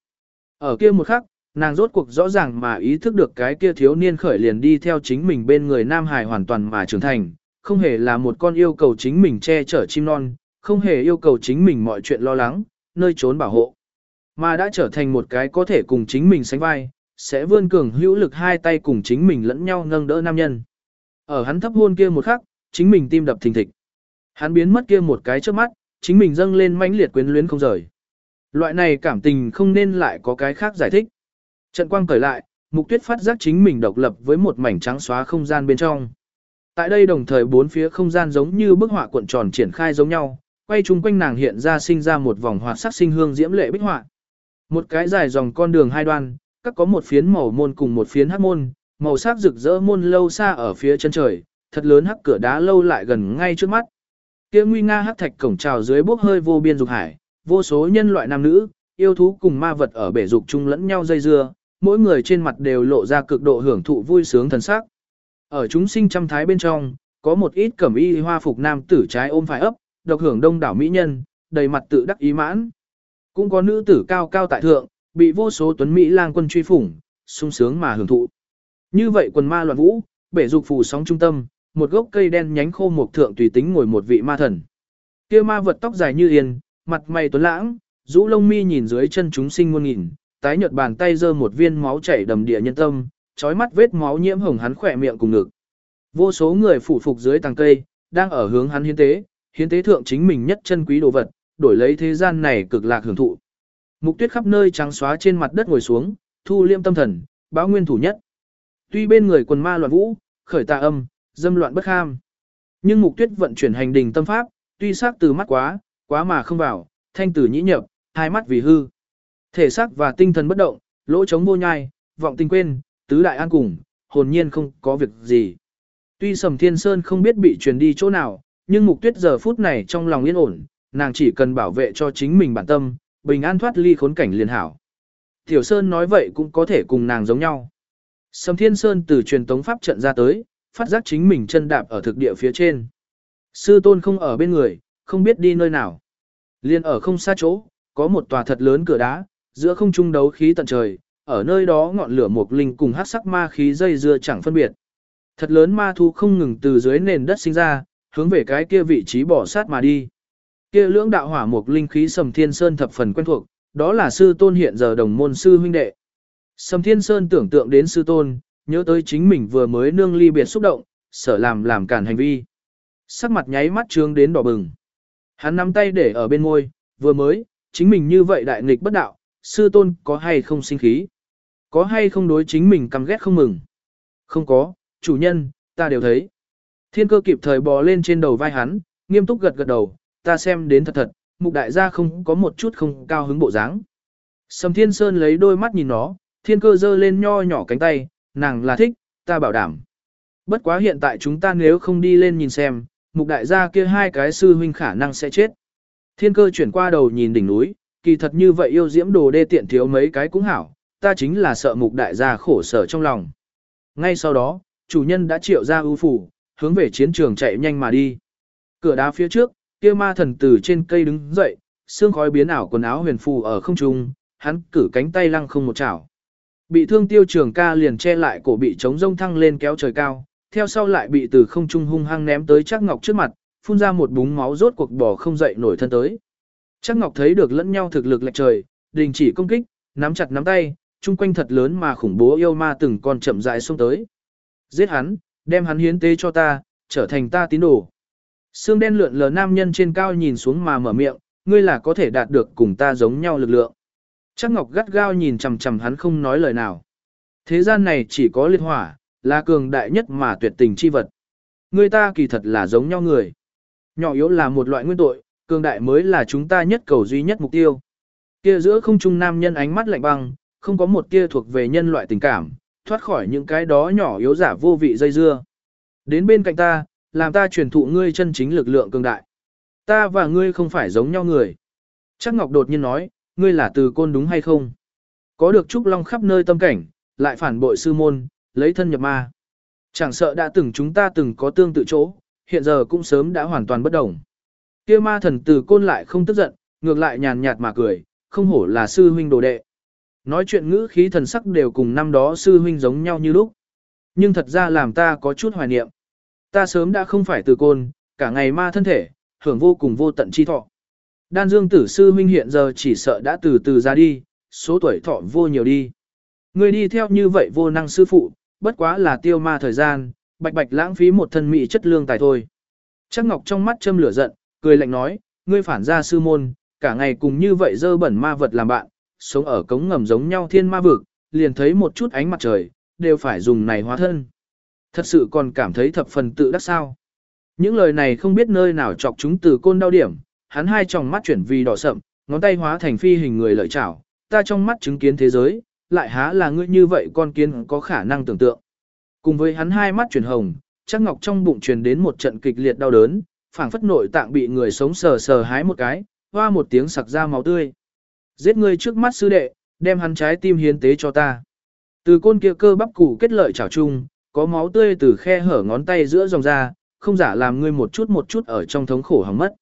Ở kia một khắc, nàng rốt cuộc rõ ràng mà ý thức được cái kia thiếu niên khởi liền đi theo chính mình bên người Nam Hải hoàn toàn mà trưởng thành, không hề là một con yêu cầu chính mình che chở chim non, không hề yêu cầu chính mình mọi chuyện lo lắng, nơi trốn bảo hộ. Mà đã trở thành một cái có thể cùng chính mình sánh vai, sẽ vươn cường hữu lực hai tay cùng chính mình lẫn nhau nâng đỡ nam nhân. Ở hắn thấp hôn kia một khắc, chính mình tim đập thình thịch. Hắn biến mất kia một cái trước mắt, chính mình dâng lên mãnh liệt quyến luyến không rời. Loại này cảm tình không nên lại có cái khác giải thích. Trận quang cởi lại, mục tuyết phát giác chính mình độc lập với một mảnh trắng xóa không gian bên trong. Tại đây đồng thời bốn phía không gian giống như bức họa cuộn tròn triển khai giống nhau, quay chung quanh nàng hiện ra sinh ra một vòng hoạt sắc sinh hương diễm lệ bích họa. Một cái dài dòng con đường hai đoan, các có một phiến màu môn cùng một phiến hắc môn, màu sắc rực rỡ môn lâu xa ở phía chân trời, thật lớn hắc cửa đá lâu lại gần ngay trước mắt. Kia nguy nga hắc thạch cổng trào dưới bốc hơi vô biên dục hải, vô số nhân loại nam nữ, yêu thú cùng ma vật ở bể dục chung lẫn nhau dây dưa, mỗi người trên mặt đều lộ ra cực độ hưởng thụ vui sướng thần sắc. Ở chúng sinh trăm thái bên trong, có một ít cẩm y hoa phục nam tử trái ôm phải ấp, độc hưởng đông đảo mỹ nhân, đầy mặt tự đắc ý mãn. Cũng có nữ tử cao cao tại thượng, bị vô số tuấn mỹ lang quân truy phủng, sung sướng mà hưởng thụ. Như vậy quần ma loạn vũ, bể dục phù sóng trung tâm, một gốc cây đen nhánh khô một thượng tùy tính ngồi một vị ma thần. Kia ma vật tóc dài như yên, mặt mày tuấn lãng, rũ lông mi nhìn dưới chân chúng sinh muôn nghìn, tái nhợt bàn tay giơ một viên máu chảy đầm địa nhân tâm, trói mắt vết máu nhiễm hồng hắn khỏe miệng cùng ngực. Vô số người phủ phục dưới tàng cây, đang ở hướng hắn hiến tế, hiến tế thượng chính mình nhất chân quý đồ vật, đổi lấy thế gian này cực lạc hưởng thụ. Mục tuyết khắp nơi trắng xóa trên mặt đất ngồi xuống, thu liêm tâm thần, báo nguyên thủ nhất. Tuy bên người quần ma loạn vũ, khởi tà âm, dâm loạn bất ham. Nhưng mục tuyết vận chuyển hành đình tâm pháp, tuy sắc từ mắt quá, quá mà không vào, thanh tử nhĩ nhập, hai mắt vì hư. Thể xác và tinh thần bất động, lỗ trống vô nhai, vọng tình quên, tứ đại an cùng, hồn nhiên không có việc gì. Tuy Sầm Thiên Sơn không biết bị truyền đi chỗ nào, nhưng mục tuyết giờ phút này trong lòng yên ổn, nàng chỉ cần bảo vệ cho chính mình bản tâm, bình an thoát ly khốn cảnh liền hảo. Tiểu Sơn nói vậy cũng có thể cùng nàng giống nhau. Sầm Thiên Sơn từ truyền tống pháp trận ra tới, phát giác chính mình chân đạp ở thực địa phía trên. Sư tôn không ở bên người, không biết đi nơi nào. Liên ở không xa chỗ, có một tòa thật lớn cửa đá, giữa không trung đấu khí tận trời, ở nơi đó ngọn lửa mục linh cùng hắc sắc ma khí dây dưa chẳng phân biệt. Thật lớn ma thu không ngừng từ dưới nền đất sinh ra, hướng về cái kia vị trí bỏ sát mà đi. Kia lưỡng đạo hỏa mục linh khí Sầm Thiên Sơn thập phần quen thuộc, đó là sư tôn hiện giờ đồng môn sư huynh đệ. Sầm Thiên Sơn tưởng tượng đến sư tôn, nhớ tới chính mình vừa mới nương ly biệt xúc động, sợ làm làm cản hành vi. Sắc mặt nháy mắt trướng đến đỏ bừng. Hắn nắm tay để ở bên môi, vừa mới, chính mình như vậy đại nghịch bất đạo, sư tôn có hay không sinh khí? Có hay không đối chính mình căm ghét không mừng? Không có, chủ nhân, ta đều thấy. Thiên cơ kịp thời bò lên trên đầu vai hắn, nghiêm túc gật gật đầu, ta xem đến thật thật, mục đại gia không có một chút không cao hứng bộ dáng. Sầm thiên sơn lấy đôi mắt nhìn nó, thiên cơ giơ lên nho nhỏ cánh tay, nàng là thích, ta bảo đảm. Bất quá hiện tại chúng ta nếu không đi lên nhìn xem, mục đại gia kia hai cái sư huynh khả năng sẽ chết. Thiên cơ chuyển qua đầu nhìn đỉnh núi, kỳ thật như vậy yêu diễm đồ đê tiện thiếu mấy cái cũng hảo, ta chính là sợ mục đại gia khổ sở trong lòng. Ngay sau đó, chủ nhân đã triệu ra ưu phủ, hướng về chiến trường chạy nhanh mà đi. Cửa đá phía trước, kia ma thần từ trên cây đứng dậy, xương khói biến ảo quần áo huyền phù ở không trung, hắn cử cánh tay lăng không một chảo. Bị thương tiêu trường ca liền che lại cổ bị chống rông thăng lên kéo trời cao, theo sau lại bị từ không trung hung hăng ném tới chắc ngọc trước mặt, phun ra một búng máu rốt cuộc bỏ không dậy nổi thân tới. Chắc ngọc thấy được lẫn nhau thực lực lệch trời, đình chỉ công kích, nắm chặt nắm tay, chung quanh thật lớn mà khủng bố yêu ma từng con chậm rãi xuống tới. Giết hắn, đem hắn hiến tế cho ta, trở thành ta tín đồ. Sương đen lượn lờ nam nhân trên cao nhìn xuống mà mở miệng, ngươi là có thể đạt được cùng ta giống nhau lực lượng. Chắc Ngọc gắt gao nhìn chằm chằm hắn không nói lời nào. Thế gian này chỉ có liệt hỏa, là cường đại nhất mà tuyệt tình chi vật. Người ta kỳ thật là giống nhau người. Nhỏ yếu là một loại nguyên tội, cường đại mới là chúng ta nhất cầu duy nhất mục tiêu. Kia giữa không trung nam nhân ánh mắt lạnh băng, không có một tia thuộc về nhân loại tình cảm, thoát khỏi những cái đó nhỏ yếu giả vô vị dây dưa. Đến bên cạnh ta, làm ta truyền thụ ngươi chân chính lực lượng cường đại. Ta và ngươi không phải giống nhau người. Chắc Ngọc đột nhiên nói, ngươi là từ côn đúng hay không? Có được Trúc Long khắp nơi tâm cảnh, lại phản bội sư môn, lấy thân nhập ma. Chẳng sợ đã từng chúng ta từng có tương tự chỗ, hiện giờ cũng sớm đã hoàn toàn bất đồng. Kia ma thần từ côn lại không tức giận, ngược lại nhàn nhạt mà cười, không hổ là sư huynh đồ đệ. Nói chuyện ngữ khí thần sắc đều cùng năm đó sư huynh giống nhau như lúc. Nhưng thật ra làm ta có chút hoài niệm. Ta sớm đã không phải từ côn, cả ngày ma thân thể, hưởng vô cùng vô tận chi thọ. Đan dương tử sư huynh hiện giờ chỉ sợ đã từ từ ra đi, số tuổi thọ vô nhiều đi. Người đi theo như vậy vô năng sư phụ, bất quá là tiêu ma thời gian, bạch bạch lãng phí một thân mỹ chất lương tài thôi. Chắc Ngọc trong mắt châm lửa giận, cười lạnh nói, ngươi phản ra sư môn, cả ngày cùng như vậy dơ bẩn ma vật làm bạn, sống ở cống ngầm giống nhau thiên ma vực, liền thấy một chút ánh mặt trời, đều phải dùng này hóa thân. Thật sự còn cảm thấy thập phần tự đắc sao. Những lời này không biết nơi nào chọc chúng từ côn đau điểm, hắn hai tròng mắt chuyển vì đỏ sậm, ngón tay hóa thành phi hình người lợi chảo, ta trong mắt chứng kiến thế giới, lại há là ngươi như vậy con kiến có khả năng tưởng tượng. Cùng với hắn hai mắt chuyển hồng, chắc ngọc trong bụng truyền đến một trận kịch liệt đau đớn, phảng phất nội tạng bị người sống sờ sờ hái một cái, hoa một tiếng sặc ra máu tươi. Giết ngươi trước mắt sư đệ, đem hắn trái tim hiến tế cho ta. Từ côn kia cơ bắp củ kết lợi chảo chung, có máu tươi từ khe hở ngón tay giữa dòng ra, không giả làm ngươi một chút một chút ở trong thống khổ hỏng mất.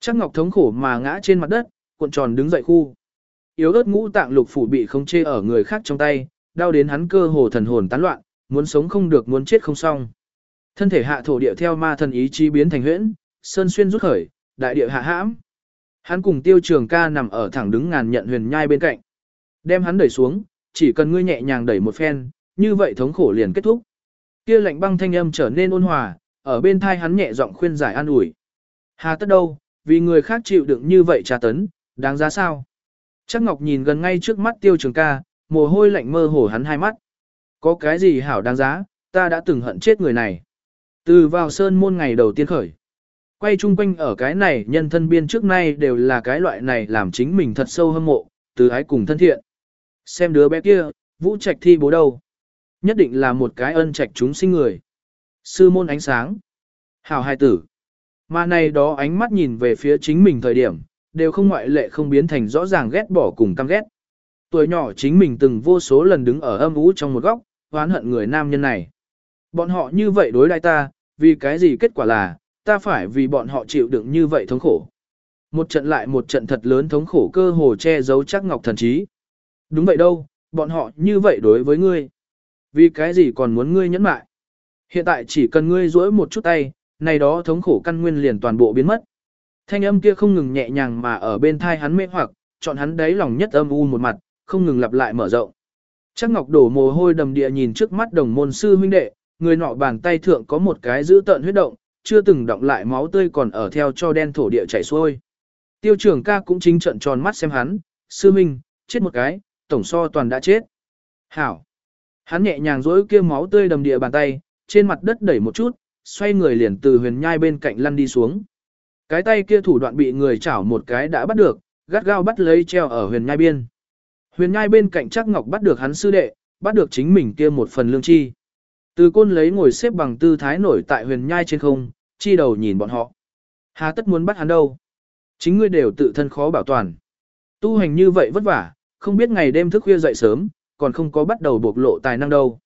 Chắc ngọc thống khổ mà ngã trên mặt đất, cuộn tròn đứng dậy khu. Yếu ớt ngũ tạng lục phủ bị không chê ở người khác trong tay, đau đến hắn cơ hồ thần hồn tán loạn, muốn sống không được muốn chết không xong. Thân thể hạ thổ địa theo ma thần ý chí biến thành huyễn, sơn xuyên rút khởi, đại địa hạ hãm. Hắn cùng tiêu trường ca nằm ở thẳng đứng ngàn nhận huyền nhai bên cạnh. Đem hắn đẩy xuống, chỉ cần ngươi nhẹ nhàng đẩy một phen, như vậy thống khổ liền kết thúc. Kia lạnh băng thanh âm trở nên ôn hòa, ở bên thai hắn nhẹ giọng khuyên giải an ủi. Hà tất đâu, vì người khác chịu đựng như vậy trà tấn, đáng giá sao? Chắc Ngọc nhìn gần ngay trước mắt tiêu trường ca, mồ hôi lạnh mơ hồ hắn hai mắt. Có cái gì hảo đáng giá, ta đã từng hận chết người này. Từ vào sơn môn ngày đầu tiên khởi. Quay chung quanh ở cái này nhân thân biên trước nay đều là cái loại này làm chính mình thật sâu hâm mộ, từ ái cùng thân thiện. Xem đứa bé kia, vũ trạch thi bố đâu. Nhất định là một cái ân trạch chúng sinh người. Sư môn ánh sáng. Hảo hai tử. Mà này đó ánh mắt nhìn về phía chính mình thời điểm, đều không ngoại lệ không biến thành rõ ràng ghét bỏ cùng căm ghét. Tuổi nhỏ chính mình từng vô số lần đứng ở âm ú trong một góc, oán hận người nam nhân này. Bọn họ như vậy đối đãi ta, vì cái gì kết quả là, ta phải vì bọn họ chịu đựng như vậy thống khổ. Một trận lại một trận thật lớn thống khổ cơ hồ che giấu chắc ngọc thần trí. Đúng vậy đâu, bọn họ như vậy đối với ngươi. Vì cái gì còn muốn ngươi nhẫn mại? Hiện tại chỉ cần ngươi duỗi một chút tay, này đó thống khổ căn nguyên liền toàn bộ biến mất. Thanh âm kia không ngừng nhẹ nhàng mà ở bên thai hắn mê hoặc, chọn hắn đáy lòng nhất âm u một mặt, không ngừng lặp lại mở rộng. Chắc Ngọc đổ mồ hôi đầm địa nhìn trước mắt đồng môn sư huynh đệ, người nọ bàn tay thượng có một cái giữ tợn huyết động, chưa từng động lại máu tươi còn ở theo cho đen thổ địa chảy xuôi. Tiêu trưởng ca cũng chính trận tròn mắt xem hắn, sư minh, chết một cái, tổng so toàn đã chết. Hảo. Hắn nhẹ nhàng dối kia máu tươi đầm địa bàn tay, trên mặt đất đẩy một chút, xoay người liền từ huyền nhai bên cạnh lăn đi xuống. Cái tay kia thủ đoạn bị người chảo một cái đã bắt được, gắt gao bắt lấy treo ở huyền nhai biên. Huyền nhai bên cạnh chắc ngọc bắt được hắn sư đệ, bắt được chính mình kia một phần lương chi. Từ côn lấy ngồi xếp bằng tư thái nổi tại huyền nhai trên không, chi đầu nhìn bọn họ. Hà tất muốn bắt hắn đâu. Chính ngươi đều tự thân khó bảo toàn. Tu hành như vậy vất vả, không biết ngày đêm thức khuya dậy sớm, còn không có bắt đầu bộc lộ tài năng đâu.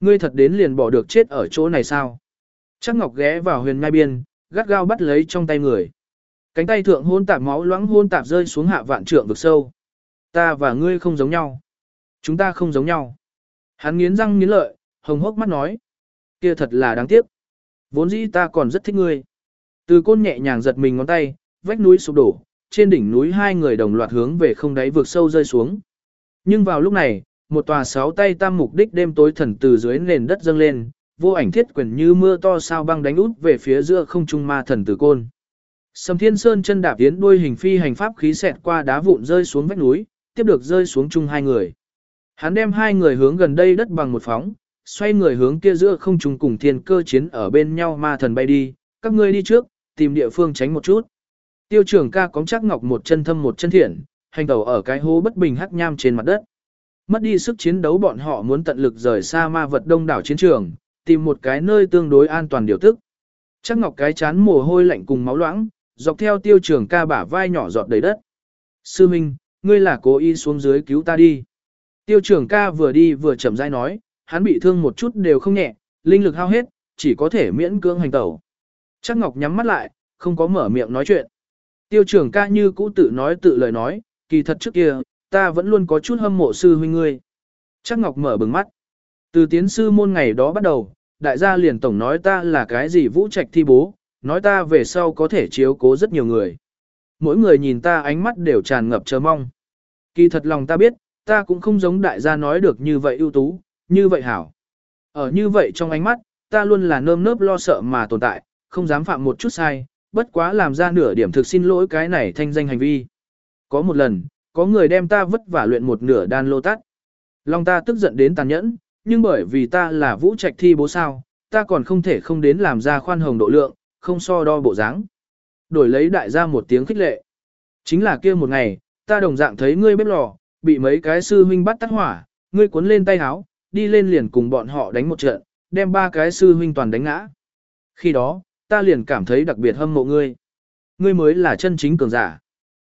Ngươi thật đến liền bỏ được chết ở chỗ này sao? Chắc Ngọc ghé vào huyền Ngai biên, gắt gao bắt lấy trong tay người. Cánh tay thượng hôn tạp máu loãng hôn tạp rơi xuống hạ vạn trượng vực sâu. Ta và ngươi không giống nhau. Chúng ta không giống nhau. Hắn nghiến răng nghiến lợi, hồng hốc mắt nói. Kia thật là đáng tiếc. Vốn dĩ ta còn rất thích ngươi. Từ côn nhẹ nhàng giật mình ngón tay, vách núi sụp đổ, trên đỉnh núi hai người đồng loạt hướng về không đáy vượt sâu rơi xuống. Nhưng vào lúc này, một tòa sáu tay tam mục đích đêm tối thần từ dưới nền đất dâng lên, vô ảnh thiết quyền như mưa to sao băng đánh út về phía giữa không trung ma thần từ côn. Sầm Thiên Sơn chân đạp tiến đuôi hình phi hành pháp khí xẹt qua đá vụn rơi xuống vách núi, tiếp được rơi xuống chung hai người. Hắn đem hai người hướng gần đây đất bằng một phóng, xoay người hướng kia giữa không trùng cùng thiên cơ chiến ở bên nhau ma thần bay đi, các ngươi đi trước, tìm địa phương tránh một chút. Tiêu trưởng ca cóng chắc ngọc một chân thâm một chân thiện, hành tẩu ở cái hố bất bình hắc nham trên mặt đất. Mất đi sức chiến đấu bọn họ muốn tận lực rời xa ma vật đông đảo chiến trường, tìm một cái nơi tương đối an toàn điều tức. Chắc ngọc cái chán mồ hôi lạnh cùng máu loãng, dọc theo tiêu trưởng ca bả vai nhỏ giọt đầy đất. Sư Minh, ngươi là cố ý xuống dưới cứu ta đi. Tiêu trưởng ca vừa đi vừa chậm rãi nói, hắn bị thương một chút đều không nhẹ, linh lực hao hết, chỉ có thể miễn cưỡng hành tẩu. Chắc Ngọc nhắm mắt lại, không có mở miệng nói chuyện. Tiêu trưởng ca như cũ tự nói tự lời nói, kỳ thật trước kia, ta vẫn luôn có chút hâm mộ sư huynh ngươi. Chắc Ngọc mở bừng mắt. Từ tiến sư môn ngày đó bắt đầu, đại gia liền tổng nói ta là cái gì vũ trạch thi bố, nói ta về sau có thể chiếu cố rất nhiều người. Mỗi người nhìn ta ánh mắt đều tràn ngập chờ mong. Kỳ thật lòng ta biết, ta cũng không giống đại gia nói được như vậy ưu tú, như vậy hảo. Ở như vậy trong ánh mắt, ta luôn là nơm nớp lo sợ mà tồn tại, không dám phạm một chút sai, bất quá làm ra nửa điểm thực xin lỗi cái này thanh danh hành vi. Có một lần, có người đem ta vất vả luyện một nửa đan lô tắt. Lòng ta tức giận đến tàn nhẫn, nhưng bởi vì ta là vũ trạch thi bố sao, ta còn không thể không đến làm ra khoan hồng độ lượng, không so đo bộ dáng. Đổi lấy đại gia một tiếng khích lệ. Chính là kia một ngày, ta đồng dạng thấy ngươi bếp lò, bị mấy cái sư huynh bắt tắt hỏa, ngươi cuốn lên tay háo, đi lên liền cùng bọn họ đánh một trận, đem ba cái sư huynh toàn đánh ngã. Khi đó, ta liền cảm thấy đặc biệt hâm mộ ngươi. Ngươi mới là chân chính cường giả.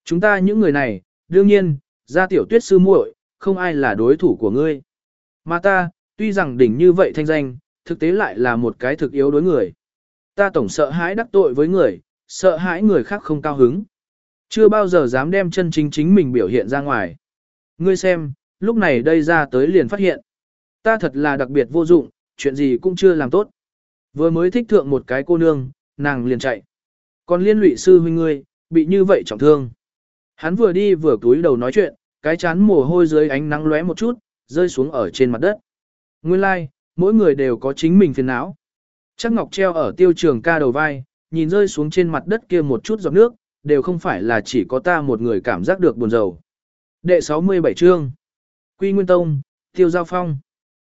Chúng ta những người này, đương nhiên, ra tiểu tuyết sư muội, không ai là đối thủ của ngươi. Mà ta, tuy rằng đỉnh như vậy thanh danh, thực tế lại là một cái thực yếu đối người. Ta tổng sợ hãi đắc tội với người, sợ hãi người khác không cao hứng. Chưa bao giờ dám đem chân chính chính mình biểu hiện ra ngoài. Ngươi xem, lúc này đây ra tới liền phát hiện. Ta thật là đặc biệt vô dụng, chuyện gì cũng chưa làm tốt. Vừa mới thích thượng một cái cô nương, nàng liền chạy. Còn liên lụy sư huynh ngươi, bị như vậy trọng thương. Hắn vừa đi vừa túi đầu nói chuyện, cái chán mồ hôi dưới ánh nắng lóe một chút, rơi xuống ở trên mặt đất. Nguyên lai, like, mỗi người đều có chính mình phiền não. Chắc ngọc treo ở tiêu trường ca đầu vai, nhìn rơi xuống trên mặt đất kia một chút giọt nước, đều không phải là chỉ có ta một người cảm giác được buồn rầu. Đệ 67 chương Quy Nguyên Tông, Tiêu Giao Phong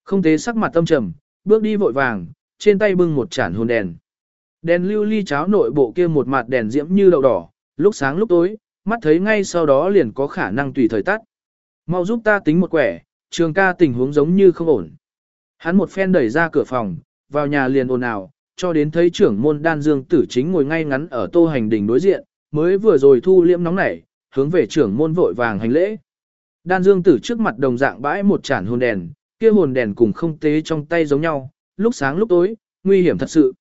không thế sắc mặt tâm trầm, bước đi vội vàng, trên tay bưng một chản hồn đèn. Đèn lưu ly cháo nội bộ kia một mặt đèn diễm như đậu đỏ, lúc sáng lúc tối, mắt thấy ngay sau đó liền có khả năng tùy thời tắt. Mau giúp ta tính một quẻ, trường ca tình huống giống như không ổn. Hắn một phen đẩy ra cửa phòng, vào nhà liền ồn ào, cho đến thấy trưởng môn đan dương tử chính ngồi ngay ngắn ở tô hành đỉnh đối diện, mới vừa rồi thu liễm nóng nảy, hướng về trưởng môn vội vàng hành lễ. Đan dương tử trước mặt đồng dạng bãi một chản hồn đèn, kia hồn đèn cùng không tế trong tay giống nhau, lúc sáng lúc tối, nguy hiểm thật sự.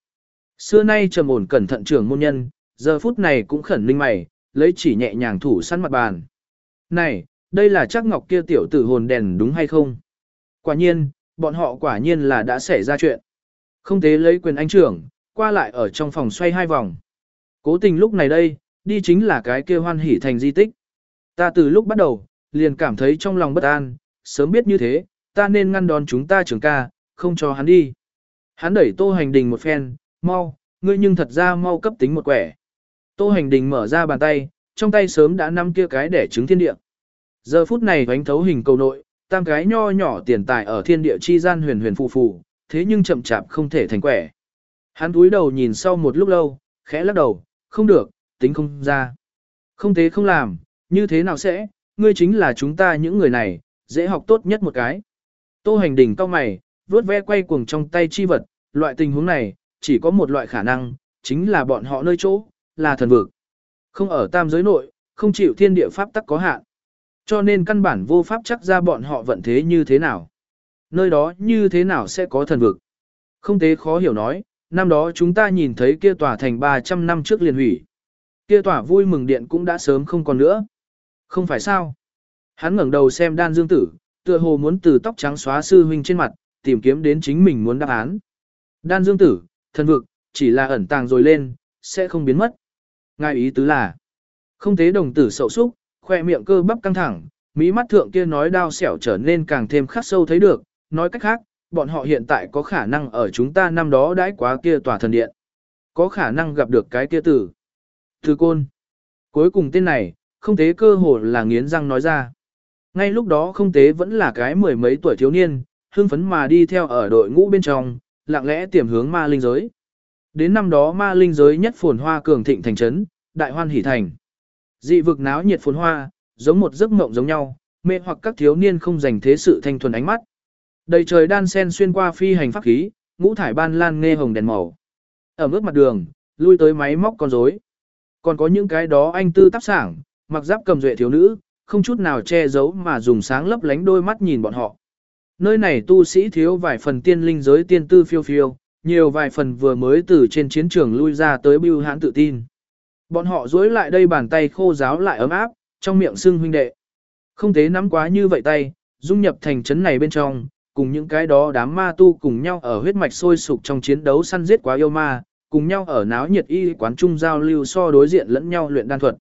Xưa nay trầm ổn cẩn thận trưởng môn nhân, giờ phút này cũng khẩn linh mày, lấy chỉ nhẹ nhàng thủ săn mặt bàn. Này, đây là chắc ngọc kia tiểu tử hồn đèn đúng hay không? Quả nhiên, bọn họ quả nhiên là đã xảy ra chuyện. Không tế lấy quyền anh trưởng, qua lại ở trong phòng xoay hai vòng. Cố tình lúc này đây, đi chính là cái kia hoan hỉ thành di tích. Ta từ lúc bắt đầu, liền cảm thấy trong lòng bất an, sớm biết như thế, ta nên ngăn đón chúng ta trưởng ca, không cho hắn đi. Hắn đẩy tô hành đình một phen, mau, ngươi nhưng thật ra mau cấp tính một quẻ. Tô hành đình mở ra bàn tay, trong tay sớm đã năm kia cái để trứng thiên địa. Giờ phút này vánh thấu hình cầu nội, tam cái nho nhỏ tiền tài ở thiên địa chi gian huyền huyền phù phù, thế nhưng chậm chạp không thể thành quẻ. Hắn túi đầu nhìn sau một lúc lâu, khẽ lắc đầu, không được, tính không ra. Không thế không làm, như thế nào sẽ, ngươi chính là chúng ta những người này, dễ học tốt nhất một cái. Tô hành đỉnh cao mày, vuốt ve quay cuồng trong tay chi vật, loại tình huống này, chỉ có một loại khả năng, chính là bọn họ nơi chỗ, là thần vực. Không ở tam giới nội, không chịu thiên địa pháp tắc có hạn. Cho nên căn bản vô pháp chắc ra bọn họ vận thế như thế nào. Nơi đó như thế nào sẽ có thần vực. Không thế khó hiểu nói, năm đó chúng ta nhìn thấy kia tòa thành 300 năm trước liền hủy. Kia tòa vui mừng điện cũng đã sớm không còn nữa. Không phải sao? Hắn ngẩng đầu xem đan dương tử, tựa hồ muốn từ tóc trắng xóa sư huynh trên mặt, tìm kiếm đến chính mình muốn đáp án. Đan dương tử, thần vực, chỉ là ẩn tàng rồi lên, sẽ không biến mất. Ngài ý tứ là, không thế đồng tử sậu súc, khoe miệng cơ bắp căng thẳng, mỹ mắt thượng kia nói đao xẻo trở nên càng thêm khắc sâu thấy được, nói cách khác, bọn họ hiện tại có khả năng ở chúng ta năm đó đãi quá kia tòa thần điện. Có khả năng gặp được cái kia tử. Từ côn. Cuối cùng tên này, không thế cơ hồ là nghiến răng nói ra. Ngay lúc đó không tế vẫn là cái mười mấy tuổi thiếu niên, hưng phấn mà đi theo ở đội ngũ bên trong, lặng lẽ tiềm hướng ma linh giới. Đến năm đó ma linh giới nhất phồn hoa cường thịnh thành trấn, đại hoan hỷ thành. Dị vực náo nhiệt phồn hoa, giống một giấc mộng giống nhau, mê hoặc các thiếu niên không dành thế sự thanh thuần ánh mắt. Đầy trời đan sen xuyên qua phi hành pháp khí, ngũ thải ban lan nghe hồng đèn màu. Ở mức mặt đường, lui tới máy móc con rối. Còn có những cái đó anh tư tác sảng, mặc giáp cầm duệ thiếu nữ, không chút nào che giấu mà dùng sáng lấp lánh đôi mắt nhìn bọn họ. Nơi này tu sĩ thiếu vài phần tiên linh giới tiên tư phiêu phiêu, nhiều vài phần vừa mới từ trên chiến trường lui ra tới bưu hãn tự tin. Bọn họ dối lại đây bàn tay khô giáo lại ấm áp, trong miệng xưng huynh đệ. Không thế nắm quá như vậy tay, dung nhập thành trấn này bên trong, cùng những cái đó đám ma tu cùng nhau ở huyết mạch sôi sục trong chiến đấu săn giết quá yêu ma, cùng nhau ở náo nhiệt y quán trung giao lưu so đối diện lẫn nhau luyện đan thuật.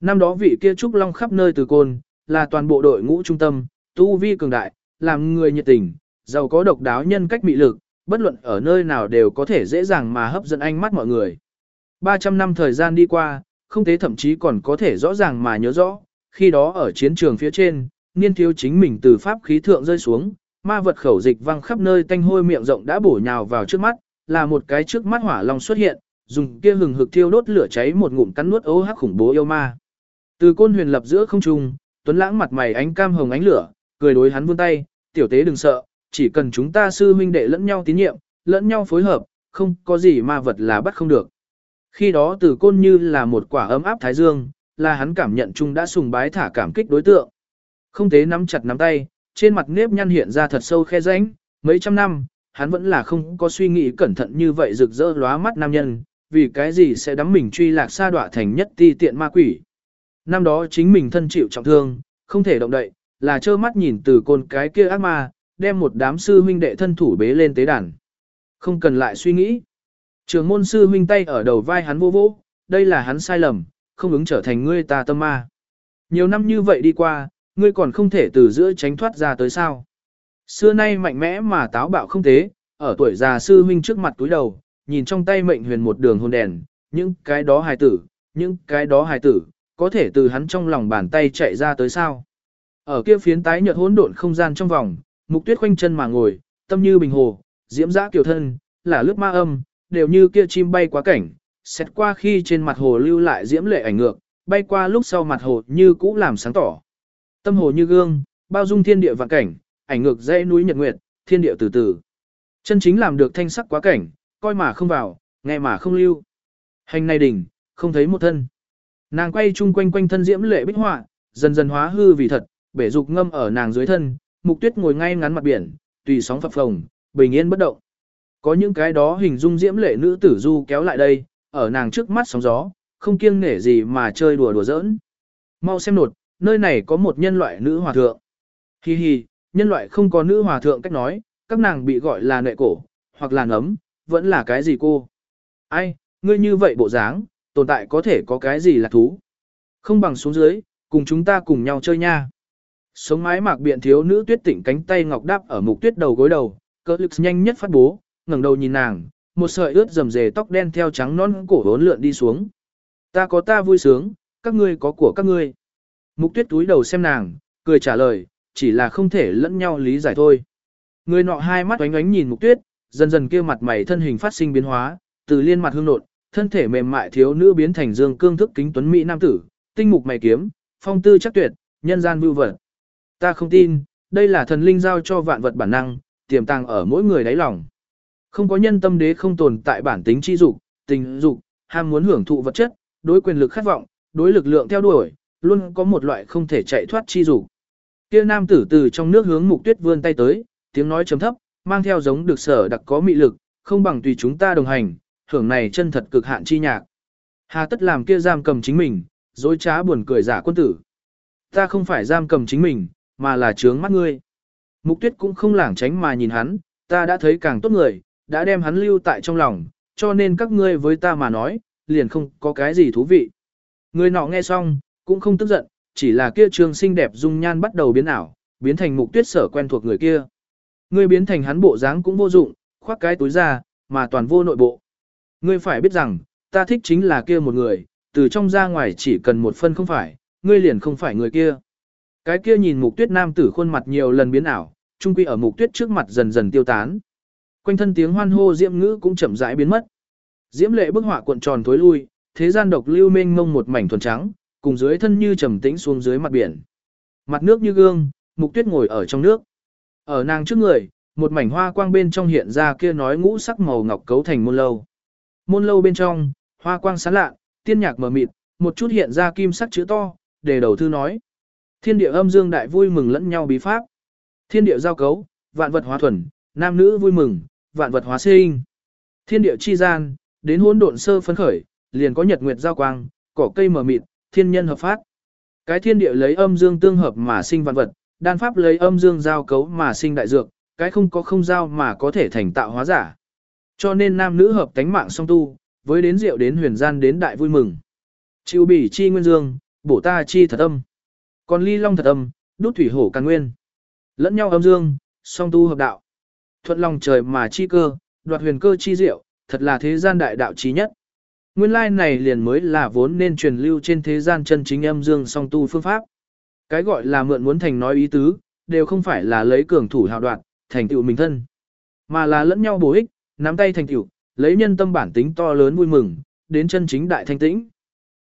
Năm đó vị kia trúc long khắp nơi từ côn, là toàn bộ đội ngũ trung tâm, tu vi cường đại, làm người nhiệt tình, giàu có độc đáo nhân cách mị lực, bất luận ở nơi nào đều có thể dễ dàng mà hấp dẫn ánh mắt mọi người. 300 năm thời gian đi qua, không thế thậm chí còn có thể rõ ràng mà nhớ rõ, khi đó ở chiến trường phía trên, niên thiếu chính mình từ pháp khí thượng rơi xuống, ma vật khẩu dịch văng khắp nơi tanh hôi miệng rộng đã bổ nhào vào trước mắt, là một cái trước mắt hỏa long xuất hiện, dùng kia hừng hực thiêu đốt lửa cháy một ngụm cắn nuốt ấu hắc khủng bố yêu ma. Từ côn huyền lập giữa không trung, tuấn lãng mặt mày ánh cam hồng ánh lửa, cười đối hắn vươn tay, tiểu tế đừng sợ, chỉ cần chúng ta sư huynh đệ lẫn nhau tín nhiệm, lẫn nhau phối hợp, không có gì ma vật là bắt không được. Khi đó từ côn như là một quả ấm áp thái dương, là hắn cảm nhận chung đã sùng bái thả cảm kích đối tượng. Không tế nắm chặt nắm tay, trên mặt nếp nhăn hiện ra thật sâu khe rãnh, mấy trăm năm, hắn vẫn là không có suy nghĩ cẩn thận như vậy rực rỡ lóa mắt nam nhân, vì cái gì sẽ đắm mình truy lạc xa đọa thành nhất ti tiện ma quỷ. Năm đó chính mình thân chịu trọng thương, không thể động đậy, là trơ mắt nhìn từ côn cái kia ác ma, đem một đám sư huynh đệ thân thủ bế lên tế đàn. Không cần lại suy nghĩ. Trường môn sư huynh tay ở đầu vai hắn vô vỗ, đây là hắn sai lầm, không ứng trở thành ngươi ta tâm ma. Nhiều năm như vậy đi qua, ngươi còn không thể từ giữa tránh thoát ra tới sao. Xưa nay mạnh mẽ mà táo bạo không thế, ở tuổi già sư huynh trước mặt túi đầu, nhìn trong tay mệnh huyền một đường hồn đèn, những cái đó hài tử, những cái đó hài tử, có thể từ hắn trong lòng bàn tay chạy ra tới sao. Ở kia phiến tái nhợt hỗn độn không gian trong vòng, mục tuyết khoanh chân mà ngồi, tâm như bình hồ, diễm giã kiều thân, là lướt ma âm, đều như kia chim bay quá cảnh, xét qua khi trên mặt hồ lưu lại diễm lệ ảnh ngược, bay qua lúc sau mặt hồ như cũ làm sáng tỏ. Tâm hồ như gương, bao dung thiên địa vạn cảnh, ảnh ngược dãy núi nhật nguyệt, thiên địa từ từ. Chân chính làm được thanh sắc quá cảnh, coi mà không vào, nghe mà không lưu. Hành này đỉnh, không thấy một thân. Nàng quay chung quanh quanh thân diễm lệ bích họa, dần dần hóa hư vì thật, bể dục ngâm ở nàng dưới thân, mục tuyết ngồi ngay ngắn mặt biển, tùy sóng phập phồng, bình yên bất động. Có những cái đó hình dung diễm lệ nữ tử du kéo lại đây, ở nàng trước mắt sóng gió, không kiêng nể gì mà chơi đùa đùa giỡn. Mau xem nột, nơi này có một nhân loại nữ hòa thượng. Hi hi, nhân loại không có nữ hòa thượng cách nói, các nàng bị gọi là nệ cổ, hoặc là ngấm, vẫn là cái gì cô. Ai, ngươi như vậy bộ dáng, tồn tại có thể có cái gì là thú. Không bằng xuống dưới, cùng chúng ta cùng nhau chơi nha. Sống mái mạc biện thiếu nữ tuyết tỉnh cánh tay ngọc đáp ở mục tuyết đầu gối đầu, cỡ lực nhanh nhất phát bố, ngẩng đầu nhìn nàng, một sợi ướt rầm rề tóc đen theo trắng non cổ hốn lượn đi xuống. Ta có ta vui sướng, các ngươi có của các ngươi. Mục tuyết túi đầu xem nàng, cười trả lời, chỉ là không thể lẫn nhau lý giải thôi. Người nọ hai mắt oánh oánh nhìn mục tuyết, dần dần kia mặt mày thân hình phát sinh biến hóa, từ liên mặt hương nộn, thân thể mềm mại thiếu nữ biến thành dương cương thức kính tuấn mỹ nam tử, tinh mục mày kiếm, phong tư chắc tuyệt, nhân gian vưu vật. Ta không tin, đây là thần linh giao cho vạn vật bản năng, tiềm tàng ở mỗi người đáy lòng. Không có nhân tâm đế không tồn tại bản tính chi dục, tình dục, ham muốn hưởng thụ vật chất, đối quyền lực khát vọng, đối lực lượng theo đuổi, luôn có một loại không thể chạy thoát chi dục. Kia nam tử từ trong nước hướng Mục Tuyết vươn tay tới, tiếng nói trầm thấp, mang theo giống được sở đặc có mị lực, không bằng tùy chúng ta đồng hành, hưởng này chân thật cực hạn chi nhạc. Hà tất làm kia giam cầm chính mình, dối trá buồn cười giả quân tử. Ta không phải giam cầm chính mình, mà là trướng mắt ngươi. Mục tuyết cũng không lảng tránh mà nhìn hắn, ta đã thấy càng tốt người, đã đem hắn lưu tại trong lòng, cho nên các ngươi với ta mà nói, liền không có cái gì thú vị. Người nọ nghe xong, cũng không tức giận, chỉ là kia trường xinh đẹp dung nhan bắt đầu biến ảo, biến thành mục tuyết sở quen thuộc người kia. Ngươi biến thành hắn bộ dáng cũng vô dụng, khoác cái túi ra, mà toàn vô nội bộ. Ngươi phải biết rằng, ta thích chính là kia một người, từ trong ra ngoài chỉ cần một phân không phải, ngươi liền không phải người kia. Cái kia nhìn mục tuyết nam tử khuôn mặt nhiều lần biến ảo, trung quy ở mục tuyết trước mặt dần dần tiêu tán. Quanh thân tiếng hoan hô diễm ngữ cũng chậm rãi biến mất. Diễm lệ bức họa cuộn tròn tối lui, thế gian độc lưu mênh mông một mảnh thuần trắng, cùng dưới thân như trầm tĩnh xuống dưới mặt biển. Mặt nước như gương, mục tuyết ngồi ở trong nước. Ở nàng trước người, một mảnh hoa quang bên trong hiện ra kia nói ngũ sắc màu ngọc cấu thành môn lâu. Môn lâu bên trong, hoa quang sáng lạ, tiên nhạc mờ mịt, một chút hiện ra kim sắc chữ to, để đầu thư nói. Thiên địa âm dương đại vui mừng lẫn nhau bí pháp. Thiên địa giao cấu, vạn vật hóa thuần, nam nữ vui mừng, vạn vật hóa sinh. Thiên địa chi gian, đến hỗn độn sơ phấn khởi, liền có nhật nguyệt giao quang, cỏ cây mờ mịt, thiên nhân hợp phát. Cái thiên địa lấy âm dương tương hợp mà sinh vạn vật, đan pháp lấy âm dương giao cấu mà sinh đại dược, cái không có không giao mà có thể thành tạo hóa giả. Cho nên nam nữ hợp tánh mạng song tu, với đến rượu đến huyền gian đến đại vui mừng. Chịu bỉ chi nguyên dương, bổ ta chi thật âm. Còn ly long thật âm, đút thủy hổ càng nguyên. Lẫn nhau âm dương, song tu hợp đạo. Thuận lòng trời mà chi cơ, đoạt huyền cơ chi diệu, thật là thế gian đại đạo trí nhất. Nguyên lai này liền mới là vốn nên truyền lưu trên thế gian chân chính âm dương song tu phương pháp. Cái gọi là mượn muốn thành nói ý tứ, đều không phải là lấy cường thủ hào đoạn, thành tựu mình thân, mà là lẫn nhau bổ ích, nắm tay thành tiểu, lấy nhân tâm bản tính to lớn vui mừng, đến chân chính đại thanh tĩnh.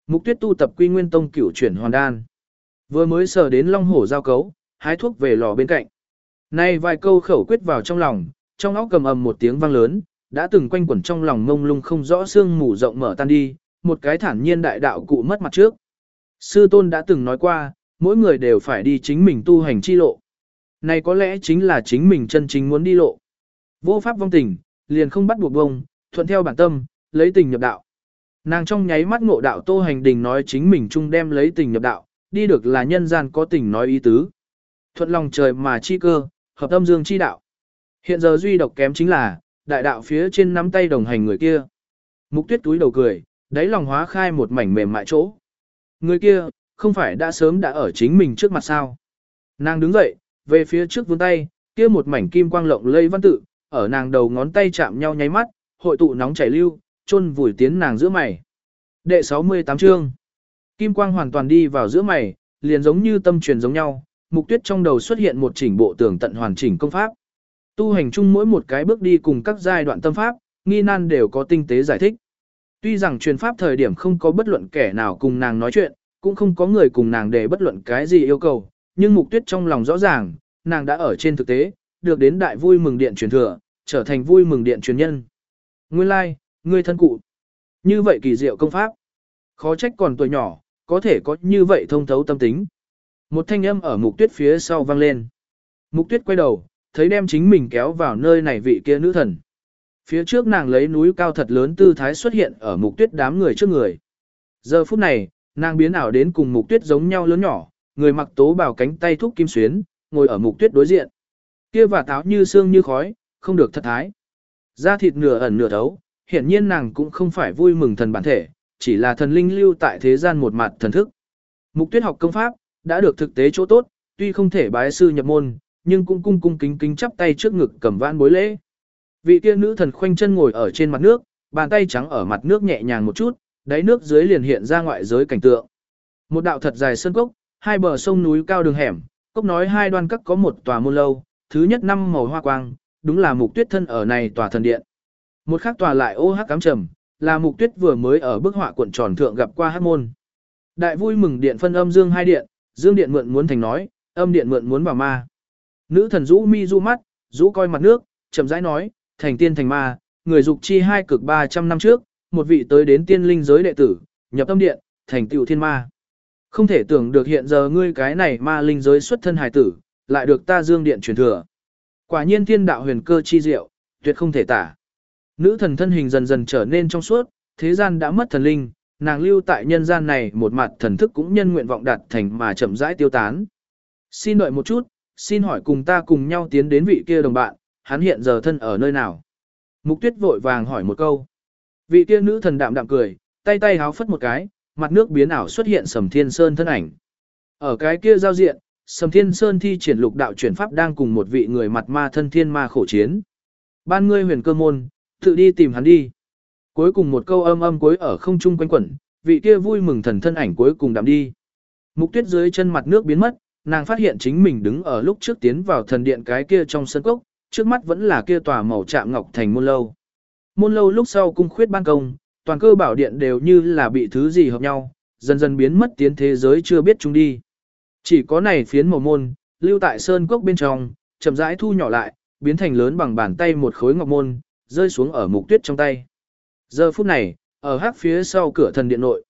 Mục tuyết tu tập quy nguyên tông cửu chuyển hoàn đan. Vừa mới sờ đến long hổ giao cấu, hái thuốc về lò bên cạnh. Nay vài câu khẩu quyết vào trong lòng, trong óc cầm ầm một tiếng vang lớn, đã từng quanh quẩn trong lòng mông lung không rõ xương mù rộng mở tan đi, một cái thản nhiên đại đạo cụ mất mặt trước. Sư tôn đã từng nói qua, mỗi người đều phải đi chính mình tu hành chi lộ. Này có lẽ chính là chính mình chân chính muốn đi lộ. Vô pháp vong tình, liền không bắt buộc bông, thuận theo bản tâm, lấy tình nhập đạo. Nàng trong nháy mắt ngộ đạo tô hành đình nói chính mình chung đem lấy tình nhập đạo, đi được là nhân gian có tình nói ý tứ. Thuận lòng trời mà chi cơ, hợp tâm dương chi đạo. Hiện giờ duy độc kém chính là, đại đạo phía trên nắm tay đồng hành người kia. Mục tuyết túi đầu cười, đáy lòng hóa khai một mảnh mềm mại chỗ. Người kia, không phải đã sớm đã ở chính mình trước mặt sao. Nàng đứng dậy, về phía trước vươn tay, kia một mảnh kim quang lộng lây văn tự, ở nàng đầu ngón tay chạm nhau nháy mắt, hội tụ nóng chảy lưu, chôn vùi tiến nàng giữa mày. Đệ 68 chương. Kim quang hoàn toàn đi vào giữa mày, liền giống như tâm truyền giống nhau, mục tuyết trong đầu xuất hiện một chỉnh bộ tường tận hoàn chỉnh công pháp. Tu hành chung mỗi một cái bước đi cùng các giai đoạn tâm pháp, nghi nan đều có tinh tế giải thích. Tuy rằng truyền pháp thời điểm không có bất luận kẻ nào cùng nàng nói chuyện, cũng không có người cùng nàng để bất luận cái gì yêu cầu, nhưng mục tuyết trong lòng rõ ràng, nàng đã ở trên thực tế, được đến đại vui mừng điện truyền thừa, trở thành vui mừng điện truyền nhân. Nguyên lai, like, ngươi thân cụ. Như vậy kỳ diệu công pháp. Khó trách còn tuổi nhỏ, có thể có như vậy thông thấu tâm tính. Một thanh âm ở mục tuyết phía sau vang lên. Mục tuyết quay đầu, thấy đem chính mình kéo vào nơi này vị kia nữ thần. Phía trước nàng lấy núi cao thật lớn tư thái xuất hiện ở mục tuyết đám người trước người. Giờ phút này, nàng biến ảo đến cùng mục tuyết giống nhau lớn nhỏ, người mặc tố bào cánh tay thúc kim xuyến, ngồi ở mục tuyết đối diện. Kia và táo như xương như khói, không được thật thái. Da thịt nửa ẩn nửa thấu, hiển nhiên nàng cũng không phải vui mừng thần bản thể, chỉ là thần linh lưu tại thế gian một mặt thần thức. Mục tuyết học công pháp, đã được thực tế chỗ tốt, tuy không thể bái sư nhập môn, nhưng cũng cung cung kính kính chắp tay trước ngực cầm vãn bối lễ. Vị kia nữ thần khoanh chân ngồi ở trên mặt nước, bàn tay trắng ở mặt nước nhẹ nhàng một chút, đáy nước dưới liền hiện ra ngoại giới cảnh tượng. Một đạo thật dài sơn cốc, hai bờ sông núi cao đường hẻm, cốc nói hai đoan các có một tòa môn lâu, thứ nhất năm màu hoa quang, đúng là mục tuyết thân ở này tòa thần điện. Một khác tòa lại ô hắc cám trầm, là mục tuyết vừa mới ở bức họa cuộn tròn thượng gặp qua hát môn. Đại vui mừng điện phân âm dương hai điện, dương điện mượn muốn thành nói, âm điện mượn muốn vào ma. Nữ thần rũ mi du mắt, rũ coi mặt nước, chậm rãi nói, thành tiên thành ma, người dục chi hai cực 300 năm trước, một vị tới đến tiên linh giới đệ tử, nhập âm điện, thành tựu thiên ma. Không thể tưởng được hiện giờ ngươi cái này ma linh giới xuất thân hài tử, lại được ta dương điện truyền thừa. Quả nhiên thiên đạo huyền cơ chi diệu, tuyệt không thể tả. Nữ thần thân hình dần dần trở nên trong suốt, thế gian đã mất thần linh, nàng lưu tại nhân gian này một mặt thần thức cũng nhân nguyện vọng đạt thành mà chậm rãi tiêu tán. Xin đợi một chút, xin hỏi cùng ta cùng nhau tiến đến vị kia đồng bạn, hắn hiện giờ thân ở nơi nào? Mục tuyết vội vàng hỏi một câu. Vị kia nữ thần đạm đạm cười, tay tay háo phất một cái, mặt nước biến ảo xuất hiện sầm thiên sơn thân ảnh. Ở cái kia giao diện, sầm thiên sơn thi triển lục đạo chuyển pháp đang cùng một vị người mặt ma thân thiên ma khổ chiến. Ban ngươi huyền cơ môn, tự đi tìm hắn đi. Cuối cùng một câu âm âm cuối ở không trung quanh quẩn, vị kia vui mừng thần thân ảnh cuối cùng đạm đi. Mục tuyết dưới chân mặt nước biến mất, nàng phát hiện chính mình đứng ở lúc trước tiến vào thần điện cái kia trong sân cốc, trước mắt vẫn là kia tòa màu chạm ngọc thành môn lâu. Môn lâu lúc sau cung khuyết ban công, toàn cơ bảo điện đều như là bị thứ gì hợp nhau, dần dần biến mất tiến thế giới chưa biết chúng đi. Chỉ có này phiến màu môn, lưu tại sơn cốc bên trong, chậm rãi thu nhỏ lại, biến thành lớn bằng bàn tay một khối ngọc môn, rơi xuống ở mục tuyết trong tay. Giờ phút này, ở hắc phía sau cửa thần điện nội,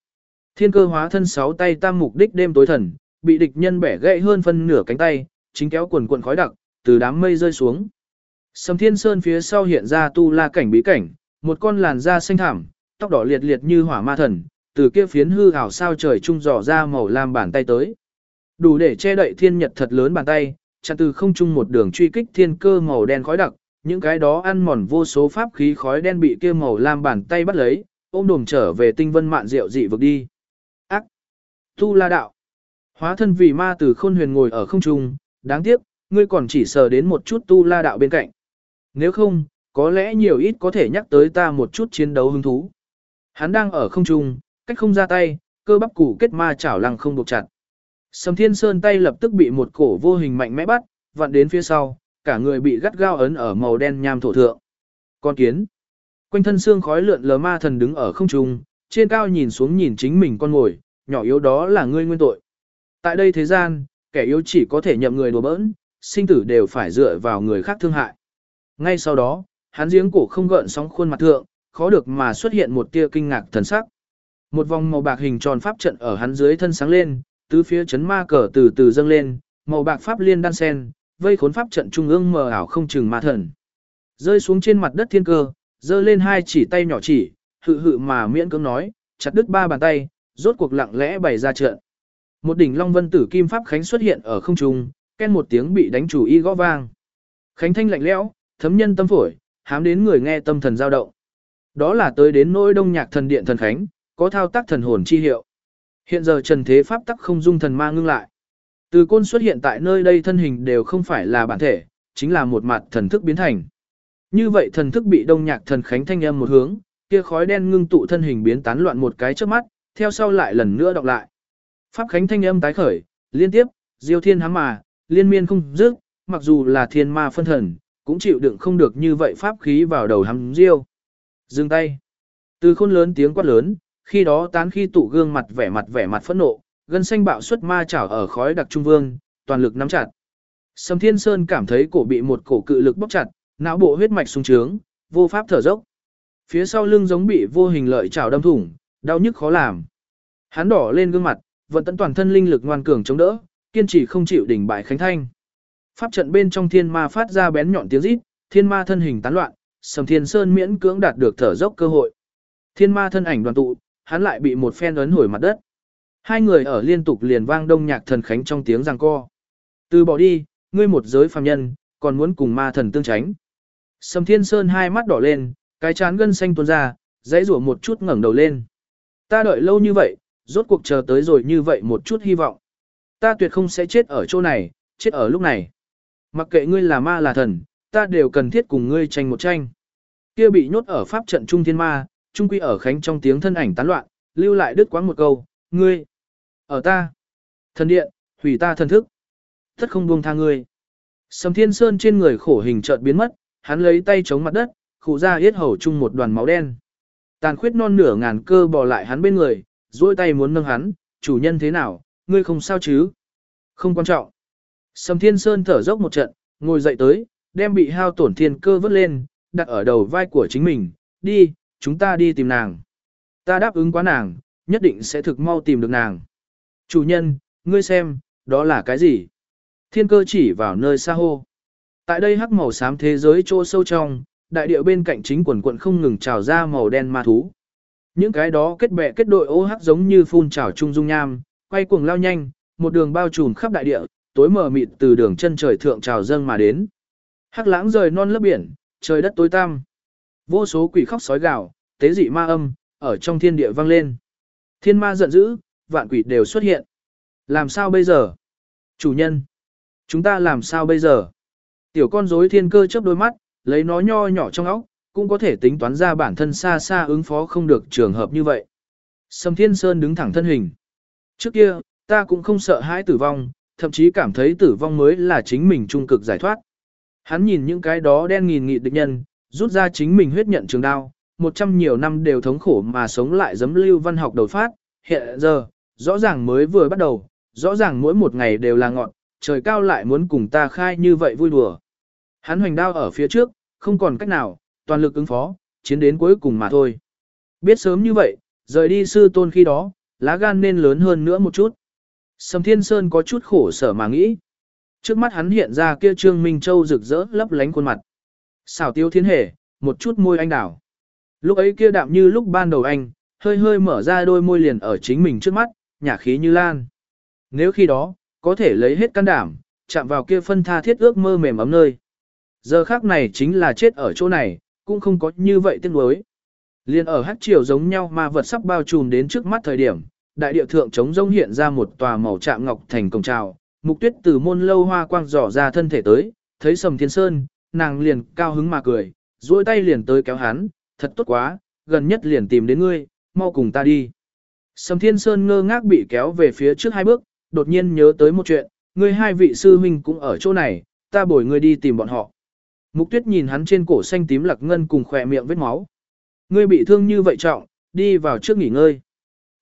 thiên cơ hóa thân sáu tay tam mục đích đêm tối thần, bị địch nhân bẻ gãy hơn phân nửa cánh tay, chính kéo quần quần khói đặc, từ đám mây rơi xuống. Sầm thiên sơn phía sau hiện ra tu la cảnh bí cảnh, một con làn da xanh thảm, tóc đỏ liệt liệt như hỏa ma thần, từ kia phiến hư ảo sao trời trung dò ra màu lam bàn tay tới. Đủ để che đậy thiên nhật thật lớn bàn tay, chặn từ không trung một đường truy kích thiên cơ màu đen khói đặc, những cái đó ăn mòn vô số pháp khí khói đen bị kia màu lam bàn tay bắt lấy, ôm đồm trở về tinh vân mạn rượu dị vực đi. Ác! Tu la đạo! Hóa thân vì ma từ khôn huyền ngồi ở không trung, đáng tiếc, ngươi còn chỉ sờ đến một chút tu la đạo bên cạnh. Nếu không, có lẽ nhiều ít có thể nhắc tới ta một chút chiến đấu hứng thú. Hắn đang ở không trung, cách không ra tay, cơ bắp củ kết ma chảo lăng không buộc chặt. Sầm Thiên Sơn tay lập tức bị một cổ vô hình mạnh mẽ bắt, vặn đến phía sau, cả người bị gắt gao ấn ở màu đen nham thổ thượng. Con kiến. Quanh thân xương khói lượn lờ ma thần đứng ở không trung, trên cao nhìn xuống nhìn chính mình con ngồi, nhỏ yếu đó là ngươi nguyên tội. Tại đây thế gian, kẻ yếu chỉ có thể nhậm người đùa bỡn, sinh tử đều phải dựa vào người khác thương hại. Ngay sau đó, hắn giếng cổ không gợn sóng khuôn mặt thượng, khó được mà xuất hiện một tia kinh ngạc thần sắc. Một vòng màu bạc hình tròn pháp trận ở hắn dưới thân sáng lên, tứ phía chấn ma cờ từ từ dâng lên, màu bạc pháp liên đan sen, vây khốn pháp trận trung ương mờ ảo không chừng ma thần. Rơi xuống trên mặt đất thiên cơ, giơ lên hai chỉ tay nhỏ chỉ, hự hự mà miễn cưỡng nói, chặt đứt ba bàn tay, rốt cuộc lặng lẽ bày ra trận. Một đỉnh long vân tử kim pháp khánh xuất hiện ở không trung, ken một tiếng bị đánh chủ y gõ vang. Khánh thanh lạnh lẽo, thấm nhân tâm phổi, hám đến người nghe tâm thần dao động. Đó là tới đến nỗi đông nhạc thần điện thần khánh, có thao tác thần hồn chi hiệu. Hiện giờ trần thế pháp tắc không dung thần ma ngưng lại. Từ côn xuất hiện tại nơi đây thân hình đều không phải là bản thể, chính là một mặt thần thức biến thành. Như vậy thần thức bị đông nhạc thần khánh thanh âm một hướng, kia khói đen ngưng tụ thân hình biến tán loạn một cái trước mắt, theo sau lại lần nữa đọc lại. Pháp khánh thanh âm tái khởi, liên tiếp, diêu thiên hám mà, liên miên không dứt, mặc dù là thiên ma phân thần, cũng chịu đựng không được như vậy pháp khí vào đầu hắm diêu. Dừng tay. Từ khôn lớn tiếng quát lớn, khi đó tán khi tụ gương mặt vẻ mặt vẻ mặt phẫn nộ, gân xanh bạo xuất ma chảo ở khói đặc trung vương, toàn lực nắm chặt. Sầm Thiên Sơn cảm thấy cổ bị một cổ cự lực bóc chặt, não bộ huyết mạch sung trướng, vô pháp thở dốc. Phía sau lưng giống bị vô hình lợi chảo đâm thủng, đau nhức khó làm. Hắn đỏ lên gương mặt, vận tận toàn thân linh lực ngoan cường chống đỡ, kiên trì không chịu đỉnh bại khánh thanh. Pháp trận bên trong thiên ma phát ra bén nhọn tiếng rít, thiên ma thân hình tán loạn, Sầm Thiên Sơn miễn cưỡng đạt được thở dốc cơ hội. Thiên ma thân ảnh đoàn tụ, hắn lại bị một phen ấn hồi mặt đất. Hai người ở liên tục liền vang đông nhạc thần khánh trong tiếng giằng co. Từ bỏ đi, ngươi một giới phàm nhân, còn muốn cùng ma thần tương tránh. Sầm Thiên Sơn hai mắt đỏ lên, cái chán gân xanh tuôn ra, dãy rủa một chút ngẩng đầu lên. Ta đợi lâu như vậy, rốt cuộc chờ tới rồi như vậy một chút hy vọng. Ta tuyệt không sẽ chết ở chỗ này, chết ở lúc này. Mặc kệ ngươi là ma là thần, ta đều cần thiết cùng ngươi tranh một tranh. Kia bị nhốt ở pháp trận trung thiên ma, trung quy ở khánh trong tiếng thân ảnh tán loạn, lưu lại đứt quãng một câu, ngươi, ở ta, thần điện, hủy ta thần thức, tất không buông tha ngươi. Sầm thiên sơn trên người khổ hình chợt biến mất, hắn lấy tay chống mặt đất, khụ ra yết hầu chung một đoàn máu đen. Tàn khuyết non nửa ngàn cơ bò lại hắn bên người, duỗi tay muốn nâng hắn, chủ nhân thế nào, ngươi không sao chứ? Không quan trọng. Sầm thiên sơn thở dốc một trận, ngồi dậy tới, đem bị hao tổn thiên cơ vớt lên, đặt ở đầu vai của chính mình, đi, chúng ta đi tìm nàng. Ta đáp ứng quá nàng, nhất định sẽ thực mau tìm được nàng. Chủ nhân, ngươi xem, đó là cái gì? Thiên cơ chỉ vào nơi xa hô. Tại đây hắc màu xám thế giới chỗ sâu trong, đại địa bên cạnh chính quần quận không ngừng trào ra màu đen ma thú. Những cái đó kết bè kết đội ô hắc giống như phun trào trung dung nham, quay cuồng lao nhanh, một đường bao trùm khắp đại địa, tối mờ mịt từ đường chân trời thượng trào dâng mà đến. Hắc lãng rời non lớp biển, trời đất tối tăm. Vô số quỷ khóc sói gào, tế dị ma âm, ở trong thiên địa vang lên. Thiên ma giận dữ, vạn quỷ đều xuất hiện. Làm sao bây giờ? Chủ nhân, chúng ta làm sao bây giờ? Tiểu con rối thiên cơ chớp đôi mắt, lấy nó nho nhỏ trong óc, cũng có thể tính toán ra bản thân xa xa ứng phó không được trường hợp như vậy. Sầm Thiên Sơn đứng thẳng thân hình. Trước kia, ta cũng không sợ hãi tử vong, thậm chí cảm thấy tử vong mới là chính mình trung cực giải thoát. Hắn nhìn những cái đó đen nghìn nghị địch nhân, rút ra chính mình huyết nhận trường đao, một trăm nhiều năm đều thống khổ mà sống lại giấm lưu văn học đầu phát, hiện giờ, rõ ràng mới vừa bắt đầu, rõ ràng mỗi một ngày đều là ngọn, trời cao lại muốn cùng ta khai như vậy vui đùa. Hắn hoành đao ở phía trước, không còn cách nào, toàn lực ứng phó, chiến đến cuối cùng mà thôi. Biết sớm như vậy, rời đi sư tôn khi đó, lá gan nên lớn hơn nữa một chút. Sầm Thiên Sơn có chút khổ sở mà nghĩ. Trước mắt hắn hiện ra kia Trương Minh Châu rực rỡ lấp lánh khuôn mặt. Xảo tiêu thiên hề, một chút môi anh đảo. Lúc ấy kia đạm như lúc ban đầu anh, hơi hơi mở ra đôi môi liền ở chính mình trước mắt, nhả khí như lan. Nếu khi đó, có thể lấy hết can đảm, chạm vào kia phân tha thiết ước mơ mềm ấm nơi. Giờ khác này chính là chết ở chỗ này, cũng không có như vậy tiếc nuối. Liên ở hát chiều giống nhau mà vật sắp bao trùm đến trước mắt thời điểm, đại địa thượng trống rông hiện ra một tòa màu trạm ngọc thành cổng trào, mục tuyết từ môn lâu hoa quang dò ra thân thể tới, thấy sầm thiên sơn, nàng liền cao hứng mà cười, duỗi tay liền tới kéo hắn, thật tốt quá, gần nhất liền tìm đến ngươi, mau cùng ta đi. Sầm thiên sơn ngơ ngác bị kéo về phía trước hai bước, đột nhiên nhớ tới một chuyện, ngươi hai vị sư huynh cũng ở chỗ này, ta bồi ngươi đi tìm bọn họ. Mục tuyết nhìn hắn trên cổ xanh tím lặc ngân cùng khỏe miệng vết máu. Ngươi bị thương như vậy trọng, đi vào trước nghỉ ngơi.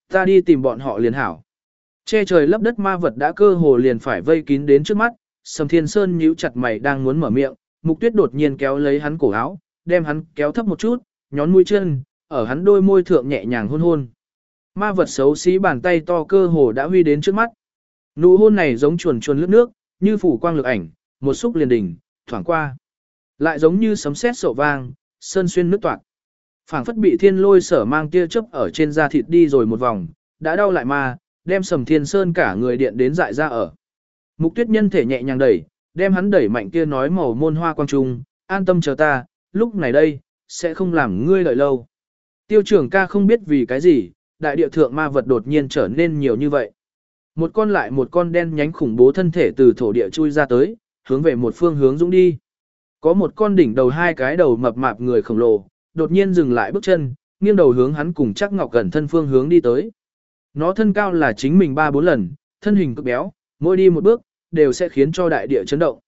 Ta đi tìm bọn họ liền hảo. Che trời lấp đất ma vật đã cơ hồ liền phải vây kín đến trước mắt, Sầm Thiên Sơn nhíu chặt mày đang muốn mở miệng, Mục Tuyết đột nhiên kéo lấy hắn cổ áo, đem hắn kéo thấp một chút, nhón mũi chân, ở hắn đôi môi thượng nhẹ nhàng hôn hôn. Ma vật xấu xí bàn tay to cơ hồ đã huy đến trước mắt. Nụ hôn này giống chuồn chuồn lướt nước, như phủ quang lực ảnh, một xúc liền đỉnh, thoảng qua. Lại giống như sấm sét sổ vang, sơn xuyên nước toạc. phảng phất bị thiên lôi sở mang tia chớp ở trên da thịt đi rồi một vòng, đã đau lại mà, đem sầm thiên sơn cả người điện đến dại ra ở. Mục tuyết nhân thể nhẹ nhàng đẩy, đem hắn đẩy mạnh kia nói màu môn hoa quang trung, an tâm chờ ta, lúc này đây, sẽ không làm ngươi đợi lâu. Tiêu trưởng ca không biết vì cái gì, đại địa thượng ma vật đột nhiên trở nên nhiều như vậy. Một con lại một con đen nhánh khủng bố thân thể từ thổ địa chui ra tới, hướng về một phương hướng dũng đi. Có một con đỉnh đầu hai cái đầu mập mạp người khổng lồ, đột nhiên dừng lại bước chân, nghiêng đầu hướng hắn cùng chắc ngọc gần thân phương hướng đi tới. Nó thân cao là chính mình ba bốn lần, thân hình cực béo, mỗi đi một bước, đều sẽ khiến cho đại địa chấn động.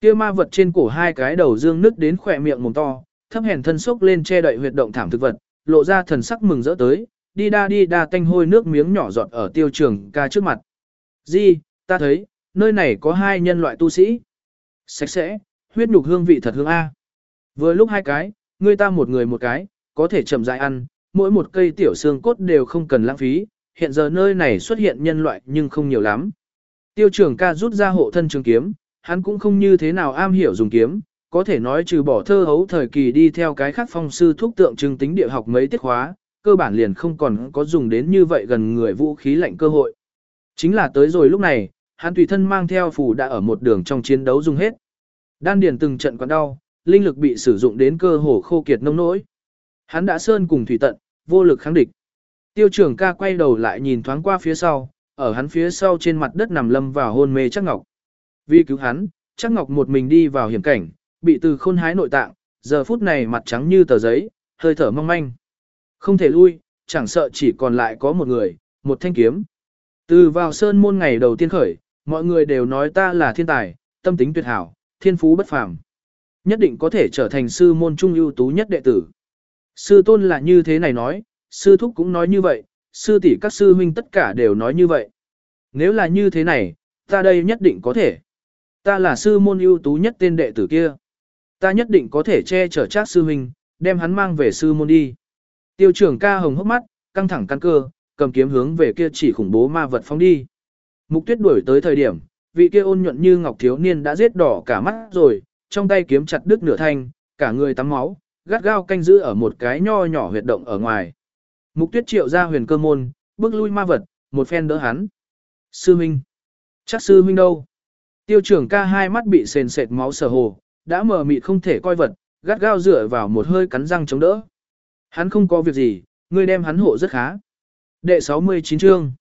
Kia ma vật trên cổ hai cái đầu dương nứt đến khỏe miệng mồm to, thấp hèn thân sốc lên che đậy huyệt động thảm thực vật, lộ ra thần sắc mừng rỡ tới, đi đa đi đa tanh hôi nước miếng nhỏ giọt ở tiêu trường ca trước mặt. Di, ta thấy, nơi này có hai nhân loại tu sĩ. Sạch sẽ, huyết nhục hương vị thật hương A. Vừa lúc hai cái, người ta một người một cái, có thể chậm rãi ăn, mỗi một cây tiểu xương cốt đều không cần lãng phí, hiện giờ nơi này xuất hiện nhân loại nhưng không nhiều lắm. Tiêu trưởng ca rút ra hộ thân trường kiếm, hắn cũng không như thế nào am hiểu dùng kiếm, có thể nói trừ bỏ thơ hấu thời kỳ đi theo cái khác phong sư thúc tượng trưng tính địa học mấy tiết khóa, cơ bản liền không còn có dùng đến như vậy gần người vũ khí lạnh cơ hội. Chính là tới rồi lúc này, hắn tùy thân mang theo phù đã ở một đường trong chiến đấu dùng hết. Đan điền từng trận quặn đau, linh lực bị sử dụng đến cơ hồ khô kiệt nông nỗi. Hắn đã sơn cùng thủy tận, vô lực kháng địch. Tiêu trưởng ca quay đầu lại nhìn thoáng qua phía sau, ở hắn phía sau trên mặt đất nằm lâm vào hôn mê chắc ngọc. Vì cứu hắn, chắc ngọc một mình đi vào hiểm cảnh, bị từ khôn hái nội tạng, giờ phút này mặt trắng như tờ giấy, hơi thở mong manh. Không thể lui, chẳng sợ chỉ còn lại có một người, một thanh kiếm. Từ vào sơn môn ngày đầu tiên khởi, mọi người đều nói ta là thiên tài, tâm tính tuyệt hảo, thiên phú bất phàm. Nhất định có thể trở thành sư môn trung ưu tú nhất đệ tử. Sư tôn là như thế này nói, sư thúc cũng nói như vậy, sư tỷ các sư huynh tất cả đều nói như vậy. Nếu là như thế này, ta đây nhất định có thể. Ta là sư môn ưu tú nhất tên đệ tử kia. Ta nhất định có thể che chở Trác sư huynh, đem hắn mang về sư môn đi. Tiêu trưởng ca hồng hốc mắt, căng thẳng căn cơ, cầm kiếm hướng về kia chỉ khủng bố ma vật phóng đi. Mục tuyết đuổi tới thời điểm, vị kia ôn nhuận như ngọc thiếu niên đã giết đỏ cả mắt rồi, trong tay kiếm chặt đứt nửa thanh, cả người tắm máu, gắt gao canh giữ ở một cái nho nhỏ huyệt động ở ngoài. Mục tuyết triệu ra huyền cơ môn, bước lui ma vật, một phen đỡ hắn. Sư Minh. Chắc sư Minh đâu? Tiêu trưởng ca hai mắt bị sền sệt máu sờ hồ, đã mờ mịt không thể coi vật, gắt gao dựa vào một hơi cắn răng chống đỡ. Hắn không có việc gì, ngươi đem hắn hộ rất khá. Đệ 69 chương.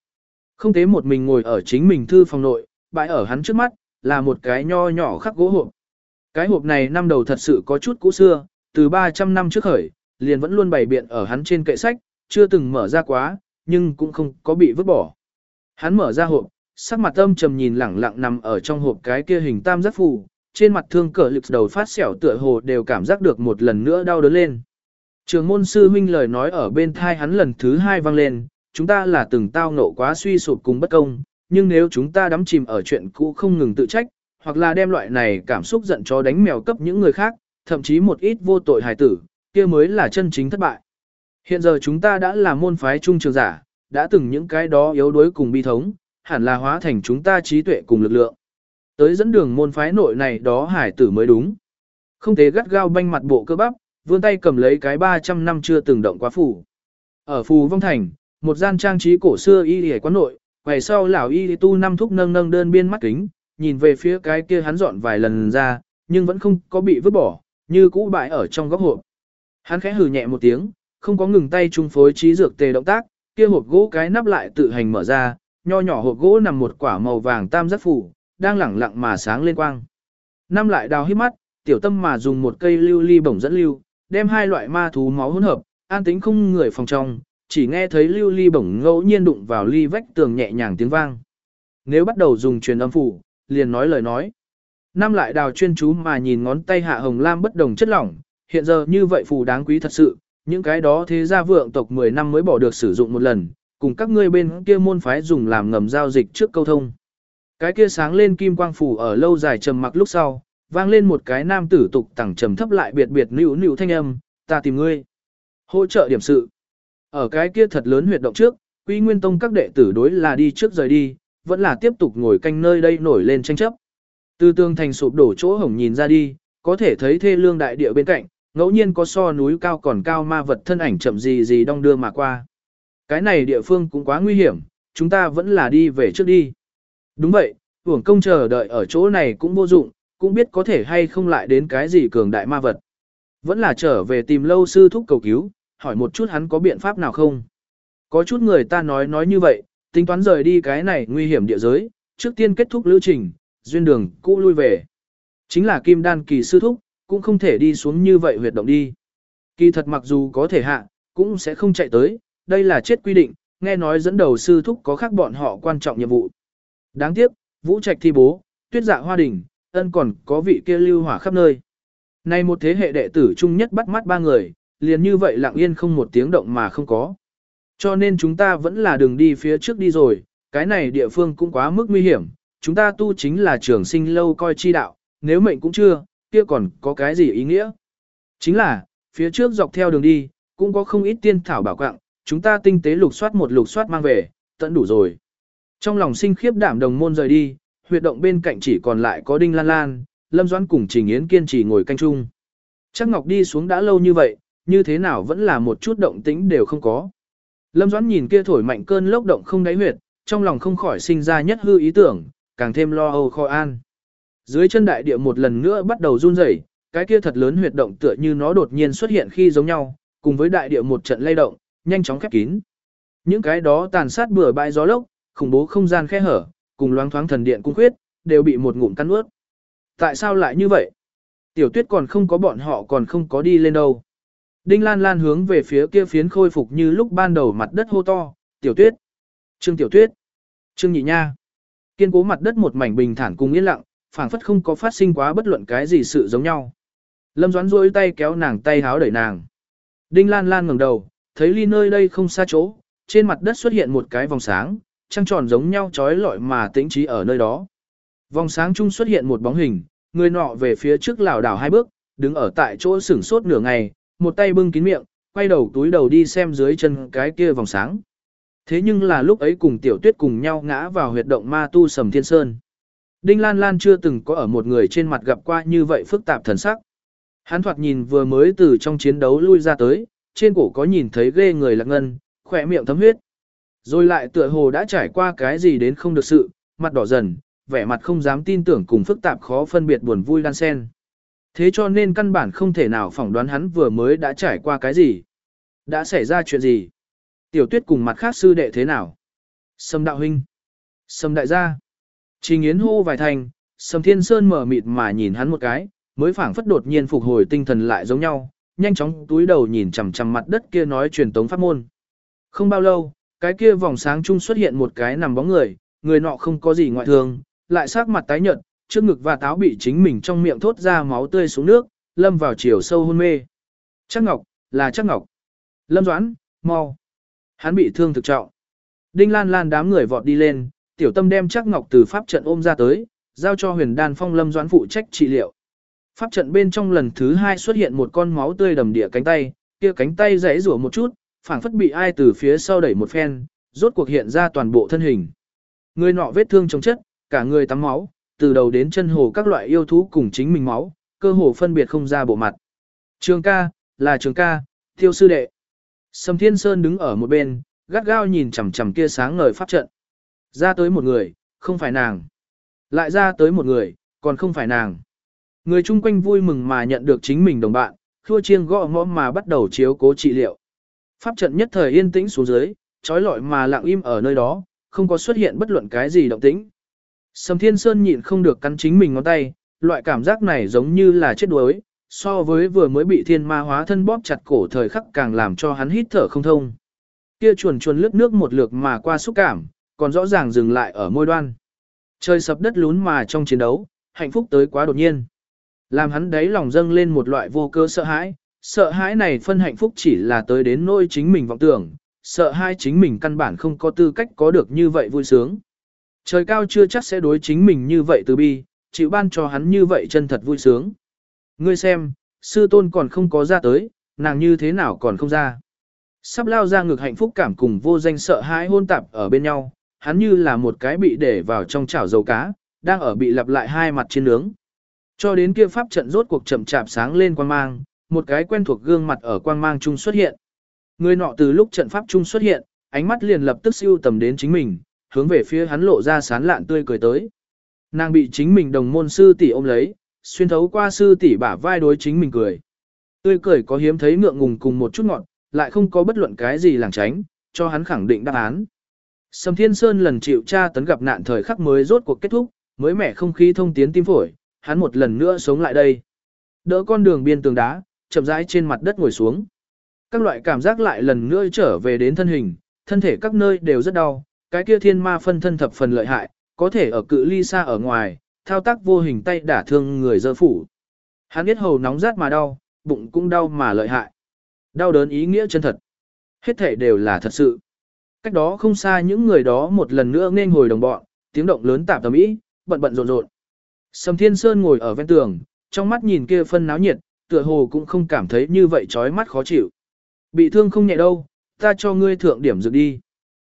Không tế một mình ngồi ở chính mình thư phòng nội, bãi ở hắn trước mắt, là một cái nho nhỏ khắc gỗ hộp. Cái hộp này năm đầu thật sự có chút cũ xưa, từ 300 năm trước khởi, liền vẫn luôn bày biện ở hắn trên kệ sách, chưa từng mở ra quá, nhưng cũng không có bị vứt bỏ. Hắn mở ra hộp, sắc mặt âm trầm nhìn lẳng lặng nằm ở trong hộp cái kia hình tam giác phù, trên mặt thương cờ lực đầu phát xẻo tựa hồ đều cảm giác được một lần nữa đau đớn lên. Trường môn sư huynh lời nói ở bên thai hắn lần thứ hai vang lên, chúng ta là từng tao nộ quá suy sụp cùng bất công, nhưng nếu chúng ta đắm chìm ở chuyện cũ không ngừng tự trách, hoặc là đem loại này cảm xúc giận cho đánh mèo cấp những người khác, thậm chí một ít vô tội hài tử, kia mới là chân chính thất bại. Hiện giờ chúng ta đã là môn phái trung trường giả, đã từng những cái đó yếu đuối cùng bi thống, hẳn là hóa thành chúng ta trí tuệ cùng lực lượng. Tới dẫn đường môn phái nội này đó hải tử mới đúng. Không thế gắt gao banh mặt bộ cơ bắp, vươn tay cầm lấy cái 300 năm chưa từng động quá phủ. Ở phù vong thành, một gian trang trí cổ xưa y hề quán nội, quầy sau lão y tu năm thúc nâng nâng đơn biên mắt kính, nhìn về phía cái kia hắn dọn vài lần ra, nhưng vẫn không có bị vứt bỏ, như cũ bại ở trong góc hộp. Hắn khẽ hừ nhẹ một tiếng, không có ngừng tay trung phối trí dược tề động tác, kia hộp gỗ cái nắp lại tự hành mở ra, nho nhỏ hộp gỗ nằm một quả màu vàng tam giác phủ, đang lẳng lặng mà sáng lên quang. Năm lại đào hít mắt, tiểu tâm mà dùng một cây lưu ly bổng dẫn lưu, đem hai loại ma thú máu hỗn hợp, an tính không người phòng trong, chỉ nghe thấy lưu ly bổng ngẫu nhiên đụng vào ly vách tường nhẹ nhàng tiếng vang. Nếu bắt đầu dùng truyền âm phủ, liền nói lời nói. Năm lại đào chuyên chú mà nhìn ngón tay hạ hồng lam bất đồng chất lỏng, hiện giờ như vậy phù đáng quý thật sự, những cái đó thế gia vượng tộc 10 năm mới bỏ được sử dụng một lần, cùng các ngươi bên kia môn phái dùng làm ngầm giao dịch trước câu thông. Cái kia sáng lên kim quang phủ ở lâu dài trầm mặc lúc sau, vang lên một cái nam tử tục tẳng trầm thấp lại biệt biệt nữu nữu thanh âm, ta tìm ngươi. Hỗ trợ điểm sự. Ở cái kia thật lớn huyệt động trước, Quy Nguyên Tông các đệ tử đối là đi trước rời đi, vẫn là tiếp tục ngồi canh nơi đây nổi lên tranh chấp. Từ tương thành sụp đổ chỗ hổng nhìn ra đi, có thể thấy thê lương đại địa bên cạnh, ngẫu nhiên có so núi cao còn cao ma vật thân ảnh chậm gì gì đong đưa mà qua. Cái này địa phương cũng quá nguy hiểm, chúng ta vẫn là đi về trước đi. Đúng vậy, hưởng công chờ đợi ở chỗ này cũng vô dụng, cũng biết có thể hay không lại đến cái gì cường đại ma vật. Vẫn là trở về tìm lâu sư thúc cầu cứu, hỏi một chút hắn có biện pháp nào không. Có chút người ta nói nói như vậy, tính toán rời đi cái này nguy hiểm địa giới, trước tiên kết thúc lưu trình, duyên đường cũ lui về. Chính là kim đan kỳ sư thúc, cũng không thể đi xuống như vậy huyệt động đi. Kỳ thật mặc dù có thể hạ, cũng sẽ không chạy tới, đây là chết quy định, nghe nói dẫn đầu sư thúc có khác bọn họ quan trọng nhiệm vụ. Đáng tiếc, vũ trạch thi bố, tuyết dạ hoa đình, ân còn có vị kia lưu hỏa khắp nơi. Nay một thế hệ đệ tử chung nhất bắt mắt ba người, liền như vậy lặng yên không một tiếng động mà không có. Cho nên chúng ta vẫn là đường đi phía trước đi rồi, cái này địa phương cũng quá mức nguy hiểm, chúng ta tu chính là trường sinh lâu coi chi đạo, nếu mệnh cũng chưa, kia còn có cái gì ý nghĩa. Chính là, phía trước dọc theo đường đi, cũng có không ít tiên thảo bảo quạng, chúng ta tinh tế lục soát một lục soát mang về, tận đủ rồi. Trong lòng sinh khiếp đảm đồng môn rời đi, huyệt động bên cạnh chỉ còn lại có Đinh Lan Lan, Lâm Doãn cùng Trình Yến kiên trì ngồi canh chung. Chắc Ngọc đi xuống đã lâu như vậy, như thế nào vẫn là một chút động tĩnh đều không có. Lâm Doãn nhìn kia thổi mạnh cơn lốc động không đáy huyệt, trong lòng không khỏi sinh ra nhất hư ý tưởng, càng thêm lo âu khó an. Dưới chân đại địa một lần nữa bắt đầu run rẩy, cái kia thật lớn huyệt động tựa như nó đột nhiên xuất hiện khi giống nhau, cùng với đại địa một trận lay động, nhanh chóng khép kín. Những cái đó tàn sát bừa bãi gió lốc, khủng bố không gian khe hở, cùng loáng thoáng thần điện cung khuyết, đều bị một ngụm cắn nuốt. Tại sao lại như vậy? Tiểu tuyết còn không có bọn họ còn không có đi lên đâu. Đinh Lan Lan hướng về phía kia phiến khôi phục như lúc ban đầu mặt đất hô to, tiểu tuyết, trương tiểu tuyết, trương nhị nha. Kiên cố mặt đất một mảnh bình thản cùng yên lặng, phảng phất không có phát sinh quá bất luận cái gì sự giống nhau. Lâm Doãn rôi tay kéo nàng tay háo đẩy nàng. Đinh Lan Lan ngẩng đầu, thấy ly nơi đây không xa chỗ, trên mặt đất xuất hiện một cái vòng sáng, trăng tròn giống nhau trói lọi mà tĩnh trí ở nơi đó. Vòng sáng chung xuất hiện một bóng hình, người nọ về phía trước lảo đảo hai bước, đứng ở tại chỗ sửng sốt nửa ngày, một tay bưng kín miệng, quay đầu túi đầu đi xem dưới chân cái kia vòng sáng. Thế nhưng là lúc ấy cùng tiểu tuyết cùng nhau ngã vào huyệt động ma tu sầm thiên sơn. Đinh Lan Lan chưa từng có ở một người trên mặt gặp qua như vậy phức tạp thần sắc. Hắn thoạt nhìn vừa mới từ trong chiến đấu lui ra tới, trên cổ có nhìn thấy ghê người lạc ngân, khỏe miệng thấm huyết. Rồi lại tựa hồ đã trải qua cái gì đến không được sự, mặt đỏ dần, vẻ mặt không dám tin tưởng cùng phức tạp khó phân biệt buồn vui đan sen. Thế cho nên căn bản không thể nào phỏng đoán hắn vừa mới đã trải qua cái gì. Đã xảy ra chuyện gì? Tiểu tuyết cùng mặt khác sư đệ thế nào? Sâm đạo huynh. Sâm đại gia. Trình Yến hô vài thành, Sâm Thiên Sơn mở mịt mà nhìn hắn một cái, mới phảng phất đột nhiên phục hồi tinh thần lại giống nhau, nhanh chóng túi đầu nhìn chằm chằm mặt đất kia nói truyền tống pháp môn. Không bao lâu, cái kia vòng sáng chung xuất hiện một cái nằm bóng người, người nọ không có gì ngoại thường, lại sắc mặt tái nhợt, trước ngực và táo bị chính mình trong miệng thốt ra máu tươi xuống nước, lâm vào chiều sâu hôn mê. Chắc Ngọc, là Chắc Ngọc. Lâm Doãn, mau. Hắn bị thương thực trọng. Đinh Lan Lan đám người vọt đi lên, tiểu tâm đem Chắc Ngọc từ pháp trận ôm ra tới, giao cho huyền đan phong Lâm Doãn phụ trách trị liệu. Pháp trận bên trong lần thứ hai xuất hiện một con máu tươi đầm địa cánh tay, kia cánh tay rẽ rủa một chút, phảng phất bị ai từ phía sau đẩy một phen, rốt cuộc hiện ra toàn bộ thân hình. Người nọ vết thương chống chất, cả người tắm máu, từ đầu đến chân hồ các loại yêu thú cùng chính mình máu, cơ hồ phân biệt không ra bộ mặt. Trường ca, là trường ca, tiêu sư đệ. Sầm Thiên Sơn đứng ở một bên, gắt gao nhìn chằm chằm kia sáng ngời pháp trận. Ra tới một người, không phải nàng. Lại ra tới một người, còn không phải nàng. Người chung quanh vui mừng mà nhận được chính mình đồng bạn, thua chiêng gõ ngõ mà bắt đầu chiếu cố trị liệu. Pháp trận nhất thời yên tĩnh xuống dưới, trói lọi mà lặng im ở nơi đó, không có xuất hiện bất luận cái gì động tĩnh. Sầm Thiên Sơn nhịn không được cắn chính mình ngón tay, loại cảm giác này giống như là chết đuối, so với vừa mới bị thiên ma hóa thân bóp chặt cổ thời khắc càng làm cho hắn hít thở không thông. Kia chuồn chuồn lướt nước một lượt mà qua xúc cảm, còn rõ ràng dừng lại ở môi đoan. Trời sập đất lún mà trong chiến đấu, hạnh phúc tới quá đột nhiên. Làm hắn đáy lòng dâng lên một loại vô cơ sợ hãi, sợ hãi này phân hạnh phúc chỉ là tới đến nỗi chính mình vọng tưởng, sợ hai chính mình căn bản không có tư cách có được như vậy vui sướng. Trời cao chưa chắc sẽ đối chính mình như vậy từ bi, chịu ban cho hắn như vậy chân thật vui sướng. Ngươi xem, sư tôn còn không có ra tới, nàng như thế nào còn không ra. Sắp lao ra ngược hạnh phúc cảm cùng vô danh sợ hãi hôn tạp ở bên nhau, hắn như là một cái bị để vào trong chảo dầu cá, đang ở bị lặp lại hai mặt trên nướng. Cho đến kia pháp trận rốt cuộc chậm chạp sáng lên quang mang, một cái quen thuộc gương mặt ở quang mang trung xuất hiện. Người nọ từ lúc trận pháp trung xuất hiện, ánh mắt liền lập tức siêu tầm đến chính mình, hướng về phía hắn lộ ra sán lạn tươi cười tới. Nàng bị chính mình đồng môn sư tỷ ôm lấy, xuyên thấu qua sư tỷ bả vai đối chính mình cười. Tươi cười có hiếm thấy ngượng ngùng cùng một chút ngọn, lại không có bất luận cái gì làng tránh, cho hắn khẳng định đáp án. Sầm Thiên Sơn lần chịu tra tấn gặp nạn thời khắc mới rốt cuộc kết thúc, mới mẻ không khí thông tiến tim phổi, hắn một lần nữa sống lại đây. Đỡ con đường biên tường đá, chậm rãi trên mặt đất ngồi xuống. Các loại cảm giác lại lần nữa trở về đến thân hình, thân thể các nơi đều rất đau, cái kia thiên ma phân thân thập phần lợi hại, có thể ở cự ly xa ở ngoài, thao tác vô hình tay đả thương người dơ phủ. Hắn biết hầu nóng rát mà đau, bụng cũng đau mà lợi hại. Đau đớn ý nghĩa chân thật. Hết thể đều là thật sự. Cách đó không xa những người đó một lần nữa nên hồi đồng bọn, tiếng động lớn tạp tầm ý, bận bận rộn rộn. Sầm Thiên Sơn ngồi ở ven tường, trong mắt nhìn kia phân náo nhiệt, tựa hồ cũng không cảm thấy như vậy chói mắt khó chịu. Bị thương không nhẹ đâu, ta cho ngươi thượng điểm dược đi.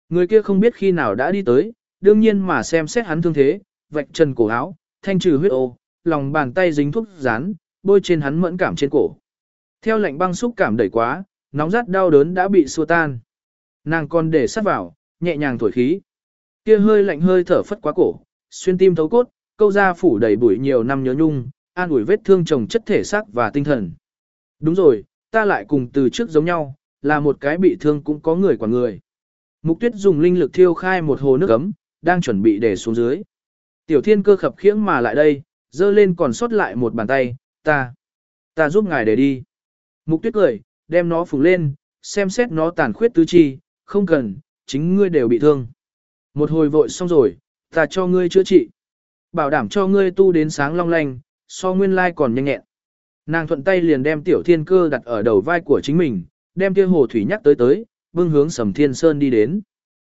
Người kia không biết khi nào đã đi tới, đương nhiên mà xem xét hắn thương thế, vạch chân cổ áo, thanh trừ huyết ô, lòng bàn tay dính thuốc rán, bôi trên hắn mẫn cảm trên cổ. Theo lạnh băng xúc cảm đẩy quá, nóng rát đau đớn đã bị xua tan. Nàng còn để sát vào, nhẹ nhàng thổi khí. Kia hơi lạnh hơi thở phất quá cổ, xuyên tim thấu cốt, câu ra phủ đầy bụi nhiều năm nhớ nhung, an ủi vết thương chồng chất thể xác và tinh thần. Đúng rồi, ta lại cùng từ trước giống nhau, là một cái bị thương cũng có người quản người. Mục tuyết dùng linh lực thiêu khai một hồ nước ấm, đang chuẩn bị để xuống dưới. Tiểu thiên cơ khập khiễng mà lại đây, dơ lên còn sót lại một bàn tay, ta, ta giúp ngài để đi. Mục tuyết cười, đem nó phùng lên, xem xét nó tàn khuyết tứ chi, không cần, chính ngươi đều bị thương. Một hồi vội xong rồi, ta cho ngươi chữa trị. Bảo đảm cho ngươi tu đến sáng long lanh, so nguyên lai còn nhanh nhẹn. Nàng thuận tay liền đem tiểu thiên cơ đặt ở đầu vai của chính mình, đem kia hồ thủy nhắc tới tới, vương hướng sầm thiên sơn đi đến.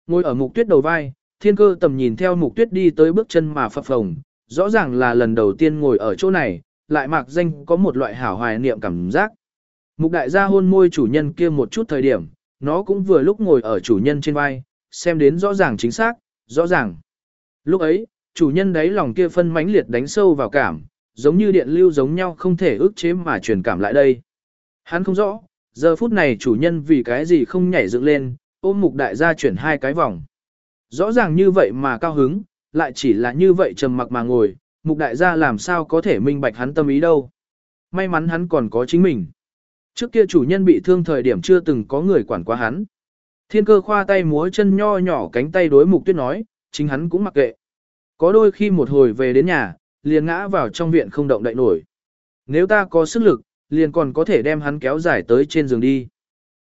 Ngồi ở mục tuyết đầu vai, thiên cơ tầm nhìn theo mục tuyết đi tới bước chân mà phập phồng, rõ ràng là lần đầu tiên ngồi ở chỗ này, lại mặc danh có một loại hảo hoài niệm cảm giác. Mục đại gia hôn môi chủ nhân kia một chút thời điểm, nó cũng vừa lúc ngồi ở chủ nhân trên vai, xem đến rõ ràng chính xác, rõ ràng. Lúc ấy, chủ nhân đấy lòng kia phân mãnh liệt đánh sâu vào cảm, giống như điện lưu giống nhau không thể ức chế mà truyền cảm lại đây. Hắn không rõ, giờ phút này chủ nhân vì cái gì không nhảy dựng lên, ôm mục đại gia chuyển hai cái vòng. Rõ ràng như vậy mà cao hứng, lại chỉ là như vậy trầm mặc mà ngồi, mục đại gia làm sao có thể minh bạch hắn tâm ý đâu. May mắn hắn còn có chính mình. Trước kia chủ nhân bị thương thời điểm chưa từng có người quản quá hắn. Thiên cơ khoa tay múa chân nho nhỏ cánh tay đối mục tuyết nói, chính hắn cũng mặc kệ. Có đôi khi một hồi về đến nhà, liền ngã vào trong viện không động đậy nổi. Nếu ta có sức lực, liền còn có thể đem hắn kéo dài tới trên giường đi.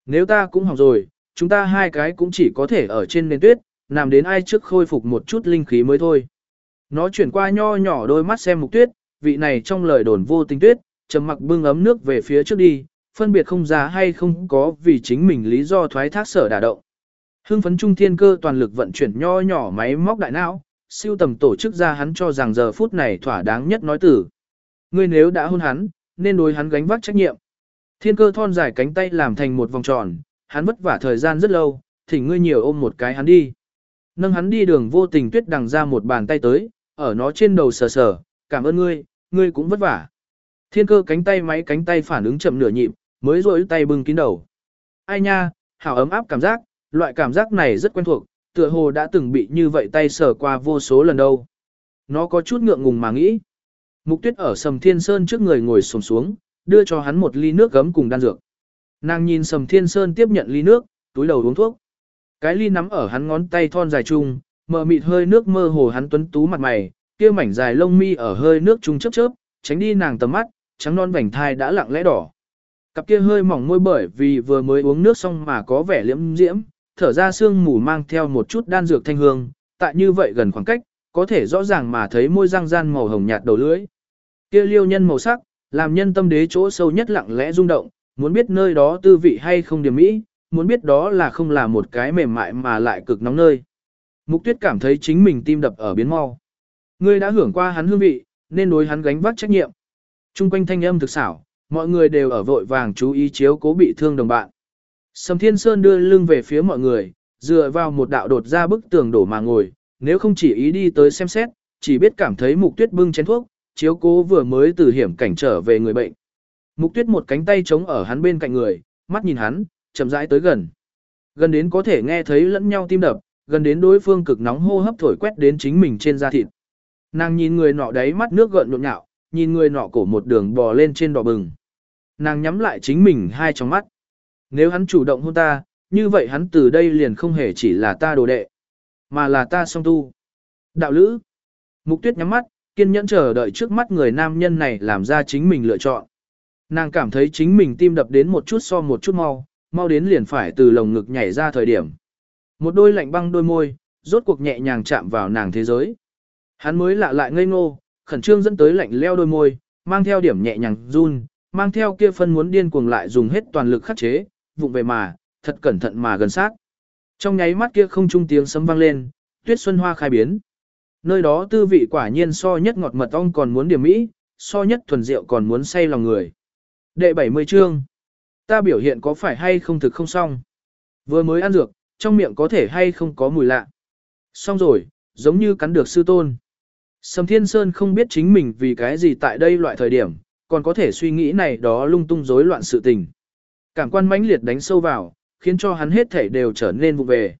Nếu ta cũng học rồi, chúng ta hai cái cũng chỉ có thể ở trên nền tuyết, nằm đến ai trước khôi phục một chút linh khí mới thôi. Nó chuyển qua nho nhỏ đôi mắt xem mục tuyết, vị này trong lời đồn vô tình tuyết, trầm mặc bưng ấm nước về phía trước đi, phân biệt không ra hay không có vì chính mình lý do thoái thác sở đả động. Hưng phấn trung thiên cơ toàn lực vận chuyển nho nhỏ máy móc đại não, siêu tầm tổ chức ra hắn cho rằng giờ phút này thỏa đáng nhất nói tử. Ngươi nếu đã hôn hắn, nên đối hắn gánh vác trách nhiệm. Thiên cơ thon dài cánh tay làm thành một vòng tròn, hắn vất vả thời gian rất lâu, thỉnh ngươi nhiều ôm một cái hắn đi. Nâng hắn đi đường vô tình tuyết đằng ra một bàn tay tới, ở nó trên đầu sờ sờ, cảm ơn ngươi, ngươi cũng vất vả. Thiên cơ cánh tay máy cánh tay phản ứng chậm nửa nhịp, mới rỗi tay bưng kín đầu. Ai nha, hảo ấm áp cảm giác, loại cảm giác này rất quen thuộc, tựa hồ đã từng bị như vậy tay sờ qua vô số lần đâu. Nó có chút ngượng ngùng mà nghĩ. Mục tuyết ở sầm thiên sơn trước người ngồi sồm xuống, đưa cho hắn một ly nước gấm cùng đan dược. Nàng nhìn sầm thiên sơn tiếp nhận ly nước, túi đầu uống thuốc. Cái ly nắm ở hắn ngón tay thon dài chung, mờ mịt hơi nước mơ hồ hắn tuấn tú mặt mày, kia mảnh dài lông mi ở hơi nước chung chớp chớp, tránh đi nàng tầm mắt, trắng non vành thai đã lặng lẽ đỏ. Cặp kia hơi mỏng môi bởi vì vừa mới uống nước xong mà có vẻ liễm diễm, thở ra sương mù mang theo một chút đan dược thanh hương, tại như vậy gần khoảng cách, có thể rõ ràng mà thấy môi răng gian màu hồng nhạt đầu lưỡi. Kia liêu nhân màu sắc, làm nhân tâm đế chỗ sâu nhất lặng lẽ rung động, muốn biết nơi đó tư vị hay không điểm mỹ, muốn biết đó là không là một cái mềm mại mà lại cực nóng nơi. Mục tuyết cảm thấy chính mình tim đập ở biến mau. Ngươi đã hưởng qua hắn hương vị, nên đối hắn gánh vác trách nhiệm. Trung quanh thanh âm thực xảo, mọi người đều ở vội vàng chú ý chiếu cố bị thương đồng bạn. Sầm Thiên Sơn đưa lưng về phía mọi người, dựa vào một đạo đột ra bức tường đổ mà ngồi, nếu không chỉ ý đi tới xem xét, chỉ biết cảm thấy mục tuyết bưng chén thuốc, chiếu cố vừa mới từ hiểm cảnh trở về người bệnh. Mục tuyết một cánh tay chống ở hắn bên cạnh người, mắt nhìn hắn, chậm rãi tới gần. Gần đến có thể nghe thấy lẫn nhau tim đập, gần đến đối phương cực nóng hô hấp thổi quét đến chính mình trên da thịt. Nàng nhìn người nọ đáy mắt nước gợn nhộn nhạo, nhìn người nọ cổ một đường bò lên trên đỏ bừng. Nàng nhắm lại chính mình hai trong mắt. Nếu hắn chủ động hôn ta, như vậy hắn từ đây liền không hề chỉ là ta đồ đệ, mà là ta song tu. Đạo lữ. Mục tuyết nhắm mắt, kiên nhẫn chờ đợi trước mắt người nam nhân này làm ra chính mình lựa chọn. Nàng cảm thấy chính mình tim đập đến một chút so một chút mau, mau đến liền phải từ lồng ngực nhảy ra thời điểm. Một đôi lạnh băng đôi môi, rốt cuộc nhẹ nhàng chạm vào nàng thế giới. Hắn mới lạ lại ngây ngô, khẩn trương dẫn tới lạnh leo đôi môi, mang theo điểm nhẹ nhàng run, mang theo kia phân muốn điên cuồng lại dùng hết toàn lực khắc chế, vụng về mà, thật cẩn thận mà gần sát. Trong nháy mắt kia không trung tiếng sấm vang lên, tuyết xuân hoa khai biến. Nơi đó tư vị quả nhiên so nhất ngọt mật ong còn muốn điểm mỹ, so nhất thuần rượu còn muốn say lòng người. Đệ 70 chương. Ta biểu hiện có phải hay không thực không xong. Vừa mới ăn dược, trong miệng có thể hay không có mùi lạ. Xong rồi, giống như cắn được sư tôn. Sầm Thiên Sơn không biết chính mình vì cái gì tại đây loại thời điểm, còn có thể suy nghĩ này đó lung tung rối loạn sự tình. Cảm quan mãnh liệt đánh sâu vào, khiến cho hắn hết thể đều trở nên vụ về.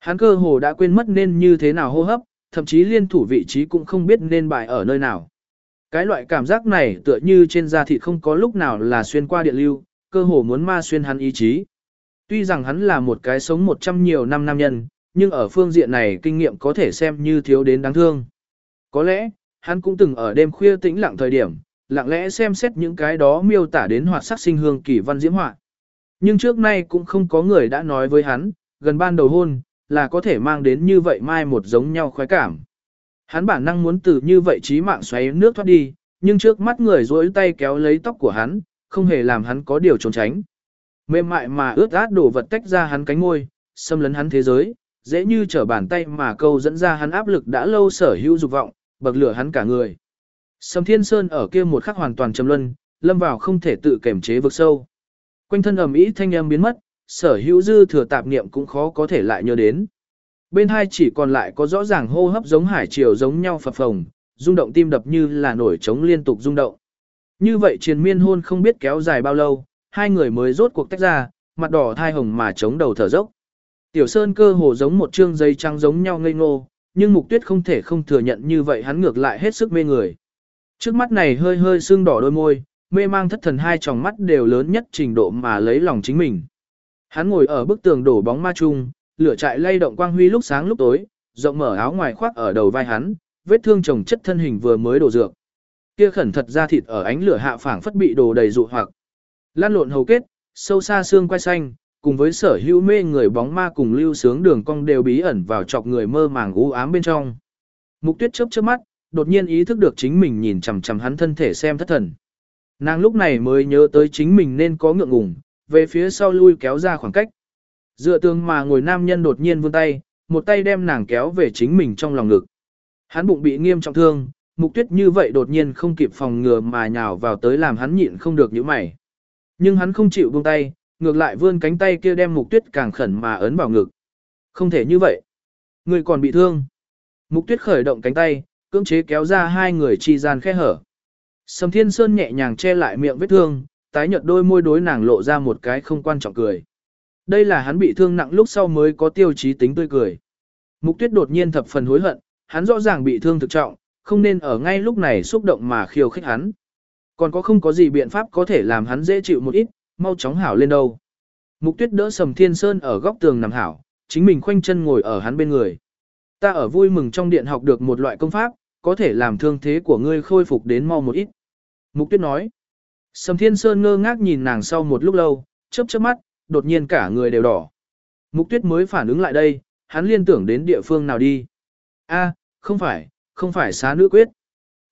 Hắn cơ hồ đã quên mất nên như thế nào hô hấp, thậm chí liên thủ vị trí cũng không biết nên bài ở nơi nào. Cái loại cảm giác này tựa như trên da thịt không có lúc nào là xuyên qua điện lưu, cơ hồ muốn ma xuyên hắn ý chí. Tuy rằng hắn là một cái sống một trăm nhiều năm nam nhân, nhưng ở phương diện này kinh nghiệm có thể xem như thiếu đến đáng thương. Có lẽ, hắn cũng từng ở đêm khuya tĩnh lặng thời điểm, lặng lẽ xem xét những cái đó miêu tả đến hoạt sắc sinh hương kỳ văn diễm họa. Nhưng trước nay cũng không có người đã nói với hắn, gần ban đầu hôn, là có thể mang đến như vậy mai một giống nhau khoái cảm. Hắn bản năng muốn từ như vậy trí mạng xoáy nước thoát đi, nhưng trước mắt người dối tay kéo lấy tóc của hắn, không hề làm hắn có điều trốn tránh. Mềm mại mà ướt át đổ vật tách ra hắn cánh ngôi, xâm lấn hắn thế giới, dễ như trở bàn tay mà câu dẫn ra hắn áp lực đã lâu sở hữu dục vọng, bậc lửa hắn cả người. Sầm Thiên Sơn ở kia một khắc hoàn toàn trầm luân, lâm vào không thể tự kiểm chế vực sâu. Quanh thân ầm ĩ thanh âm biến mất, sở hữu dư thừa tạp niệm cũng khó có thể lại nhớ đến. Bên hai chỉ còn lại có rõ ràng hô hấp giống hải triều giống nhau phập phồng, rung động tim đập như là nổi trống liên tục rung động. Như vậy triền miên hôn không biết kéo dài bao lâu, hai người mới rốt cuộc tách ra, mặt đỏ thai hồng mà chống đầu thở dốc. Tiểu Sơn cơ hồ giống một trương giấy trắng giống nhau ngây ngô, nhưng Mục Tuyết không thể không thừa nhận như vậy hắn ngược lại hết sức mê người. Trước mắt này hơi hơi sưng đỏ đôi môi, mê mang thất thần hai tròng mắt đều lớn nhất trình độ mà lấy lòng chính mình. Hắn ngồi ở bức tường đổ bóng ma chung, lửa trại lay động quang huy lúc sáng lúc tối, rộng mở áo ngoài khoác ở đầu vai hắn, vết thương chồng chất thân hình vừa mới đổ dược. Kia khẩn thật ra thịt ở ánh lửa hạ phảng phất bị đồ đầy dụ hoặc. Lan lộn hầu kết, sâu xa xương quay xanh, cùng với sở hữu mê người bóng ma cùng lưu sướng đường cong đều bí ẩn vào chọc người mơ màng u ám bên trong. Mục tuyết chớp chớp mắt, đột nhiên ý thức được chính mình nhìn chằm chằm hắn thân thể xem thất thần. Nàng lúc này mới nhớ tới chính mình nên có ngượng ngùng, về phía sau lui kéo ra khoảng cách. Dựa tường mà ngồi nam nhân đột nhiên vươn tay, một tay đem nàng kéo về chính mình trong lòng ngực. Hắn bụng bị nghiêm trọng thương, mục tuyết như vậy đột nhiên không kịp phòng ngừa mà nhào vào tới làm hắn nhịn không được những mày. Nhưng hắn không chịu buông tay, ngược lại vươn cánh tay kia đem mục tuyết càng khẩn mà ấn vào ngực. Không thể như vậy. Người còn bị thương. Mục tuyết khởi động cánh tay, cưỡng chế kéo ra hai người chi gian khe hở. Sầm Thiên Sơn nhẹ nhàng che lại miệng vết thương, tái nhợt đôi môi đối nàng lộ ra một cái không quan trọng cười. Đây là hắn bị thương nặng lúc sau mới có tiêu chí tính tươi cười. Mục Tuyết đột nhiên thập phần hối hận, hắn rõ ràng bị thương thực trọng, không nên ở ngay lúc này xúc động mà khiêu khích hắn. Còn có không có gì biện pháp có thể làm hắn dễ chịu một ít, mau chóng hảo lên đâu. Mục Tuyết đỡ Sầm Thiên Sơn ở góc tường nằm hảo, chính mình khoanh chân ngồi ở hắn bên người. Ta ở vui mừng trong điện học được một loại công pháp, có thể làm thương thế của ngươi khôi phục đến mau một ít. Mục tuyết nói. Sầm thiên sơn ngơ ngác nhìn nàng sau một lúc lâu, chớp chớp mắt, đột nhiên cả người đều đỏ. Mục tuyết mới phản ứng lại đây, hắn liên tưởng đến địa phương nào đi. A, không phải, không phải xá nữ quyết.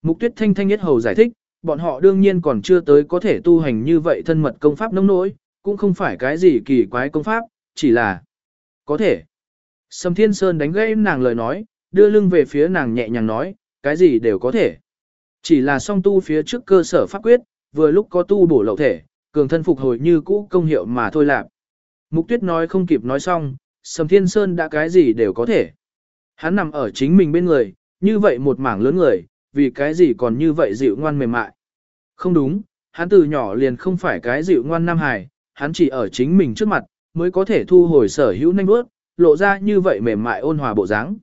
Mục tuyết thanh thanh nhất hầu giải thích, bọn họ đương nhiên còn chưa tới có thể tu hành như vậy thân mật công pháp nông nỗi, cũng không phải cái gì kỳ quái công pháp, chỉ là có thể. Sầm Thiên Sơn đánh gãy nàng lời nói, đưa lưng về phía nàng nhẹ nhàng nói, cái gì đều có thể. Chỉ là song tu phía trước cơ sở pháp quyết, vừa lúc có tu bổ lậu thể, cường thân phục hồi như cũ công hiệu mà thôi lạc. Mục tuyết nói không kịp nói xong, Sầm Thiên Sơn đã cái gì đều có thể. Hắn nằm ở chính mình bên người, như vậy một mảng lớn người, vì cái gì còn như vậy dịu ngoan mềm mại. Không đúng, hắn từ nhỏ liền không phải cái dịu ngoan nam hài, hắn chỉ ở chính mình trước mặt, mới có thể thu hồi sở hữu nhanh bước, lộ ra như vậy mềm mại ôn hòa bộ dáng.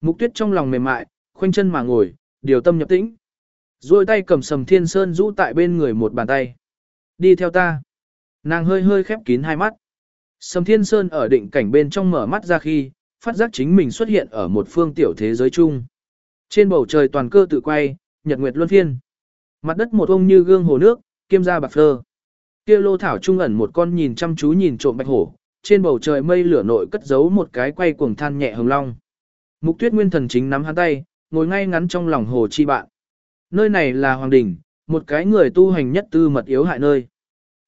Mục tuyết trong lòng mềm mại, khoanh chân mà ngồi, điều tâm nhập tĩnh. Rồi tay cầm sầm thiên sơn rũ tại bên người một bàn tay. Đi theo ta. Nàng hơi hơi khép kín hai mắt. Sầm thiên sơn ở định cảnh bên trong mở mắt ra khi, phát giác chính mình xuất hiện ở một phương tiểu thế giới chung. Trên bầu trời toàn cơ tự quay, nhật nguyệt luân phiên. Mặt đất một ông như gương hồ nước, kiêm ra bạc phơ. Kia lô thảo trung ẩn một con nhìn chăm chú nhìn trộm bạch hổ, trên bầu trời mây lửa nội cất giấu một cái quay cuồng than nhẹ hồng long. Mục tuyết nguyên thần chính nắm hắn tay, ngồi ngay ngắn trong lòng hồ chi bạn. Nơi này là hoàng đỉnh, một cái người tu hành nhất tư mật yếu hại nơi.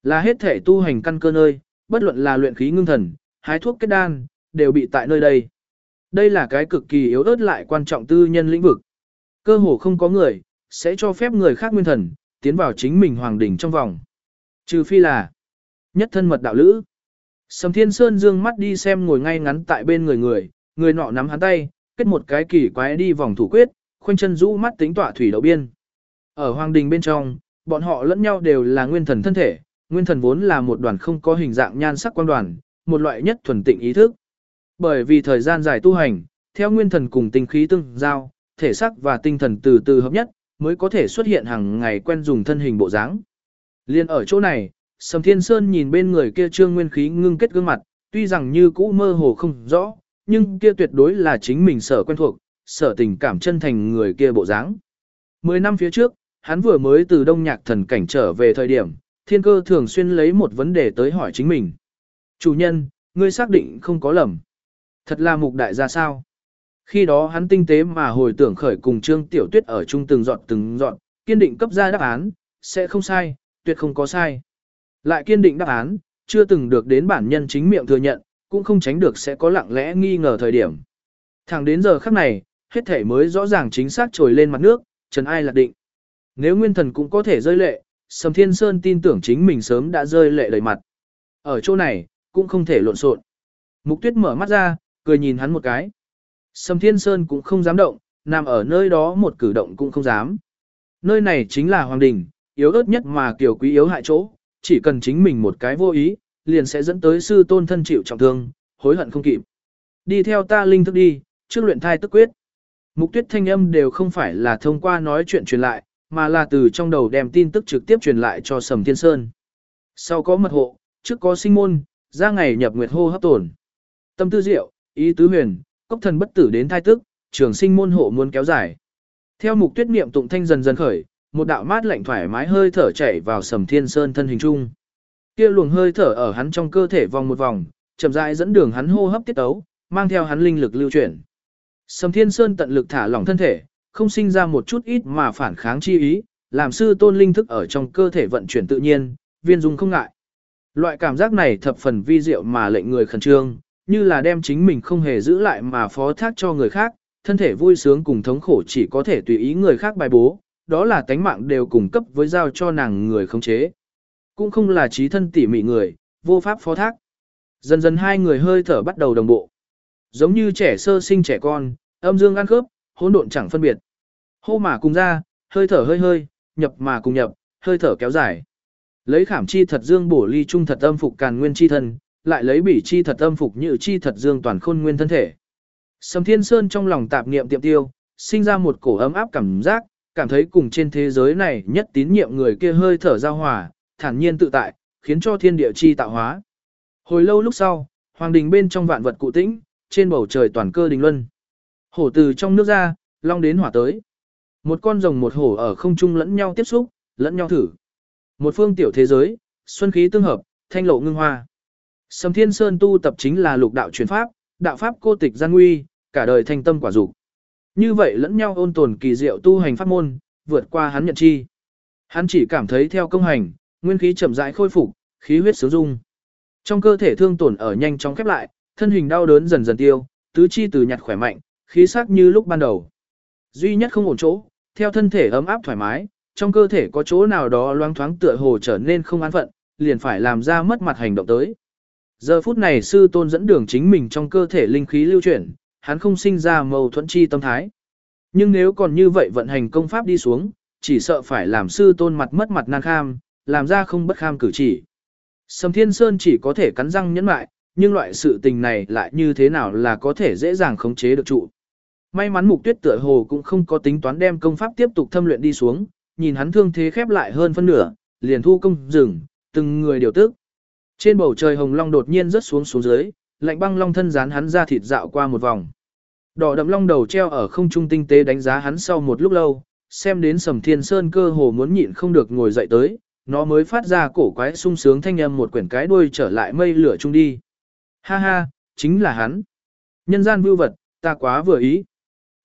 Là hết thể tu hành căn cơ nơi, bất luận là luyện khí ngưng thần, hái thuốc kết đan, đều bị tại nơi đây. Đây là cái cực kỳ yếu ớt lại quan trọng tư nhân lĩnh vực. Cơ hồ không có người, sẽ cho phép người khác nguyên thần, tiến vào chính mình hoàng đỉnh trong vòng. Trừ phi là nhất thân mật đạo lữ. Sầm Thiên Sơn dương mắt đi xem ngồi ngay ngắn tại bên người người, người nọ nắm hắn tay, kết một cái kỳ quái đi vòng thủ quyết, khoanh chân rũ mắt tính tọa thủy đậu biên. Ở hoàng đình bên trong, bọn họ lẫn nhau đều là nguyên thần thân thể, nguyên thần vốn là một đoàn không có hình dạng nhan sắc quan đoàn, một loại nhất thuần tịnh ý thức. Bởi vì thời gian dài tu hành, theo nguyên thần cùng tinh khí tương giao, thể xác và tinh thần từ từ hợp nhất, mới có thể xuất hiện hàng ngày quen dùng thân hình bộ dáng. Liên ở chỗ này, Sầm Thiên Sơn nhìn bên người kia trương nguyên khí ngưng kết gương mặt, tuy rằng như cũ mơ hồ không rõ, nhưng kia tuyệt đối là chính mình sở quen thuộc, sở tình cảm chân thành người kia bộ dáng. Mười năm phía trước, hắn vừa mới từ đông nhạc thần cảnh trở về thời điểm, thiên cơ thường xuyên lấy một vấn đề tới hỏi chính mình. Chủ nhân, ngươi xác định không có lầm. Thật là mục đại gia sao? Khi đó hắn tinh tế mà hồi tưởng khởi cùng Trương Tiểu Tuyết ở chung từng dọn từng dọn, kiên định cấp ra đáp án, sẽ không sai, tuyệt không có sai. Lại kiên định đáp án, chưa từng được đến bản nhân chính miệng thừa nhận, cũng không tránh được sẽ có lặng lẽ nghi ngờ thời điểm. Thẳng đến giờ khắc này, hết thể mới rõ ràng chính xác trồi lên mặt nước, trần ai lạc định. Nếu nguyên thần cũng có thể rơi lệ, Sầm Thiên Sơn tin tưởng chính mình sớm đã rơi lệ đầy mặt. Ở chỗ này, cũng không thể lộn xộn. Mục tuyết mở mắt ra, cười nhìn hắn một cái. Sầm Thiên Sơn cũng không dám động, nằm ở nơi đó một cử động cũng không dám. Nơi này chính là hoàng đình, yếu ớt nhất mà kiểu quý yếu hại chỗ, chỉ cần chính mình một cái vô ý, liền sẽ dẫn tới sư tôn thân chịu trọng thương, hối hận không kịp. Đi theo ta linh thức đi, trước luyện thai tức quyết. Mục tuyết thanh âm đều không phải là thông qua nói chuyện truyền lại, mà là từ trong đầu đem tin tức trực tiếp truyền lại cho Sầm Thiên Sơn. Sau có mật hộ, trước có sinh môn, ra ngày nhập nguyệt hô hấp tổn. Tâm tư diệu, ý tứ huyền, cốc thần bất tử đến thai tức, trường sinh môn hộ muốn kéo dài. Theo mục tuyết niệm tụng thanh dần dần khởi, một đạo mát lạnh thoải mái hơi thở chảy vào Sầm Thiên Sơn thân hình trung. Kia luồng hơi thở ở hắn trong cơ thể vòng một vòng, chậm rãi dẫn đường hắn hô hấp tiết tấu, mang theo hắn linh lực lưu chuyển. Sầm Thiên Sơn tận lực thả lỏng thân thể, không sinh ra một chút ít mà phản kháng chi ý, làm sư tôn linh thức ở trong cơ thể vận chuyển tự nhiên, viên dung không ngại. Loại cảm giác này thập phần vi diệu mà lệnh người khẩn trương, như là đem chính mình không hề giữ lại mà phó thác cho người khác, thân thể vui sướng cùng thống khổ chỉ có thể tùy ý người khác bài bố, đó là tánh mạng đều cùng cấp với giao cho nàng người khống chế. Cũng không là trí thân tỉ mỉ người, vô pháp phó thác. Dần dần hai người hơi thở bắt đầu đồng bộ. Giống như trẻ sơ sinh trẻ con, âm dương ăn khớp, hỗn độn chẳng phân biệt. Hô mà cùng ra, hơi thở hơi hơi, nhập mà cùng nhập, hơi thở kéo dài. Lấy khảm chi thật dương bổ ly trung thật âm phục càn nguyên chi thân, lại lấy bỉ chi thật âm phục như chi thật dương toàn khôn nguyên thân thể. Sầm Thiên Sơn trong lòng tạp niệm tiệm tiêu, sinh ra một cổ ấm áp cảm giác, cảm thấy cùng trên thế giới này nhất tín nhiệm người kia hơi thở giao hòa, thản nhiên tự tại, khiến cho thiên địa chi tạo hóa. Hồi lâu lúc sau, hoàng đình bên trong vạn vật cụ tĩnh, trên bầu trời toàn cơ đình luân. Hổ từ trong nước ra, long đến hỏa tới. Một con rồng một hổ ở không trung lẫn nhau tiếp xúc, lẫn nhau thử. Một phương tiểu thế giới, xuân khí tương hợp, thanh lộ ngưng hoa. Sầm Thiên Sơn tu tập chính là lục đạo truyền pháp, đạo pháp cô tịch gian nguy, cả đời thanh tâm quả dục. Như vậy lẫn nhau ôn tồn kỳ diệu tu hành pháp môn, vượt qua hắn nhận chi. Hắn chỉ cảm thấy theo công hành, nguyên khí chậm rãi khôi phục, khí huyết sướng dung. Trong cơ thể thương tổn ở nhanh chóng khép lại, thân hình đau đớn dần dần tiêu, tứ chi từ nhạt khỏe mạnh, khí sắc như lúc ban đầu. Duy nhất không ổn chỗ, theo thân thể ấm áp thoải mái, trong cơ thể có chỗ nào đó loang thoáng tựa hồ trở nên không an phận, liền phải làm ra mất mặt hành động tới. Giờ phút này sư tôn dẫn đường chính mình trong cơ thể linh khí lưu chuyển, hắn không sinh ra mâu thuẫn chi tâm thái. Nhưng nếu còn như vậy vận hành công pháp đi xuống, chỉ sợ phải làm sư tôn mặt mất mặt nan kham, làm ra không bất kham cử chỉ. Sầm Thiên Sơn chỉ có thể cắn răng nhẫn lại, nhưng loại sự tình này lại như thế nào là có thể dễ dàng khống chế được trụ. May mắn mục tuyết tựa hồ cũng không có tính toán đem công pháp tiếp tục thâm luyện đi xuống, nhìn hắn thương thế khép lại hơn phân nửa, liền thu công dừng, từng người điều tức. Trên bầu trời hồng long đột nhiên rớt xuống xuống dưới, lạnh băng long thân dán hắn ra thịt dạo qua một vòng. Đỏ đậm long đầu treo ở không trung tinh tế đánh giá hắn sau một lúc lâu, xem đến sầm thiên sơn cơ hồ muốn nhịn không được ngồi dậy tới, nó mới phát ra cổ quái sung sướng thanh âm một quyển cái đuôi trở lại mây lửa chung đi. Ha ha, chính là hắn. Nhân gian vưu vật, ta quá vừa ý.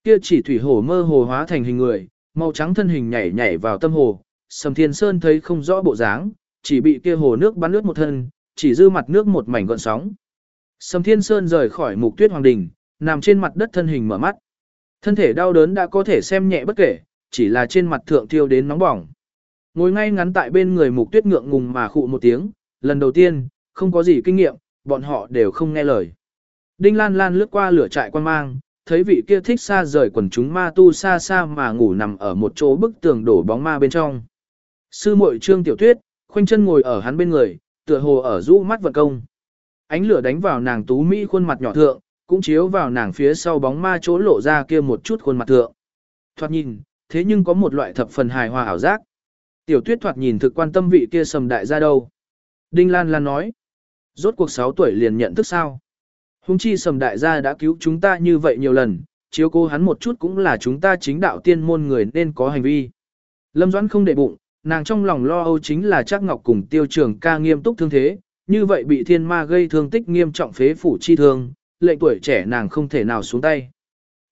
Kia chỉ thủy hổ mơ hồ hóa thành hình người, màu trắng thân hình nhảy nhảy vào tâm hồ, Sầm Thiên Sơn thấy không rõ bộ dáng, chỉ bị kia hồ nước bắn nước một thân, chỉ dư mặt nước một mảnh gợn sóng. Sầm Thiên Sơn rời khỏi mục tuyết hoàng đình, nằm trên mặt đất thân hình mở mắt. Thân thể đau đớn đã có thể xem nhẹ bất kể, chỉ là trên mặt thượng thiêu đến nóng bỏng. Ngồi ngay ngắn tại bên người mục tuyết ngượng ngùng mà khụ một tiếng, lần đầu tiên, không có gì kinh nghiệm, bọn họ đều không nghe lời. Đinh Lan Lan lướt qua lửa trại quan mang, thấy vị kia thích xa rời quần chúng ma tu xa xa mà ngủ nằm ở một chỗ bức tường đổ bóng ma bên trong. Sư muội Trương Tiểu Tuyết, khoanh chân ngồi ở hắn bên người, tựa hồ ở rũ mắt vận công. Ánh lửa đánh vào nàng tú mỹ khuôn mặt nhỏ thượng, cũng chiếu vào nàng phía sau bóng ma chỗ lộ ra kia một chút khuôn mặt thượng. Thoạt nhìn, thế nhưng có một loại thập phần hài hòa ảo giác. Tiểu Tuyết thoạt nhìn thực quan tâm vị kia sầm đại ra đâu. Đinh Lan Lan nói, rốt cuộc 6 tuổi liền nhận thức sao. Hùng chi sầm đại gia đã cứu chúng ta như vậy nhiều lần, chiếu cố hắn một chút cũng là chúng ta chính đạo tiên môn người nên có hành vi. Lâm Doãn không để bụng, nàng trong lòng lo âu chính là Trác ngọc cùng tiêu trường ca nghiêm túc thương thế, như vậy bị thiên ma gây thương tích nghiêm trọng phế phủ chi thương, lệnh tuổi trẻ nàng không thể nào xuống tay.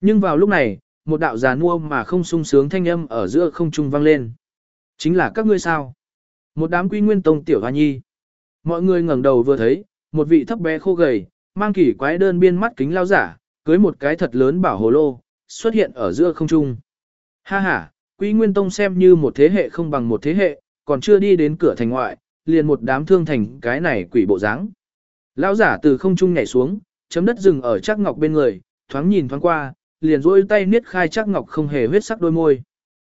Nhưng vào lúc này, một đạo già nua mà không sung sướng thanh âm ở giữa không trung vang lên. Chính là các ngươi sao? Một đám quy nguyên tông tiểu hoa nhi. Mọi người ngẩng đầu vừa thấy, một vị thấp bé khô gầy, mang kỳ quái đơn biên mắt kính lao giả, cưới một cái thật lớn bảo hồ lô, xuất hiện ở giữa không trung. Ha ha, Quý Nguyên Tông xem như một thế hệ không bằng một thế hệ, còn chưa đi đến cửa thành ngoại, liền một đám thương thành cái này quỷ bộ dáng. Lão giả từ không trung nhảy xuống, chấm đất dừng ở chắc ngọc bên người, thoáng nhìn thoáng qua, liền duỗi tay niết khai chắc ngọc không hề huyết sắc đôi môi.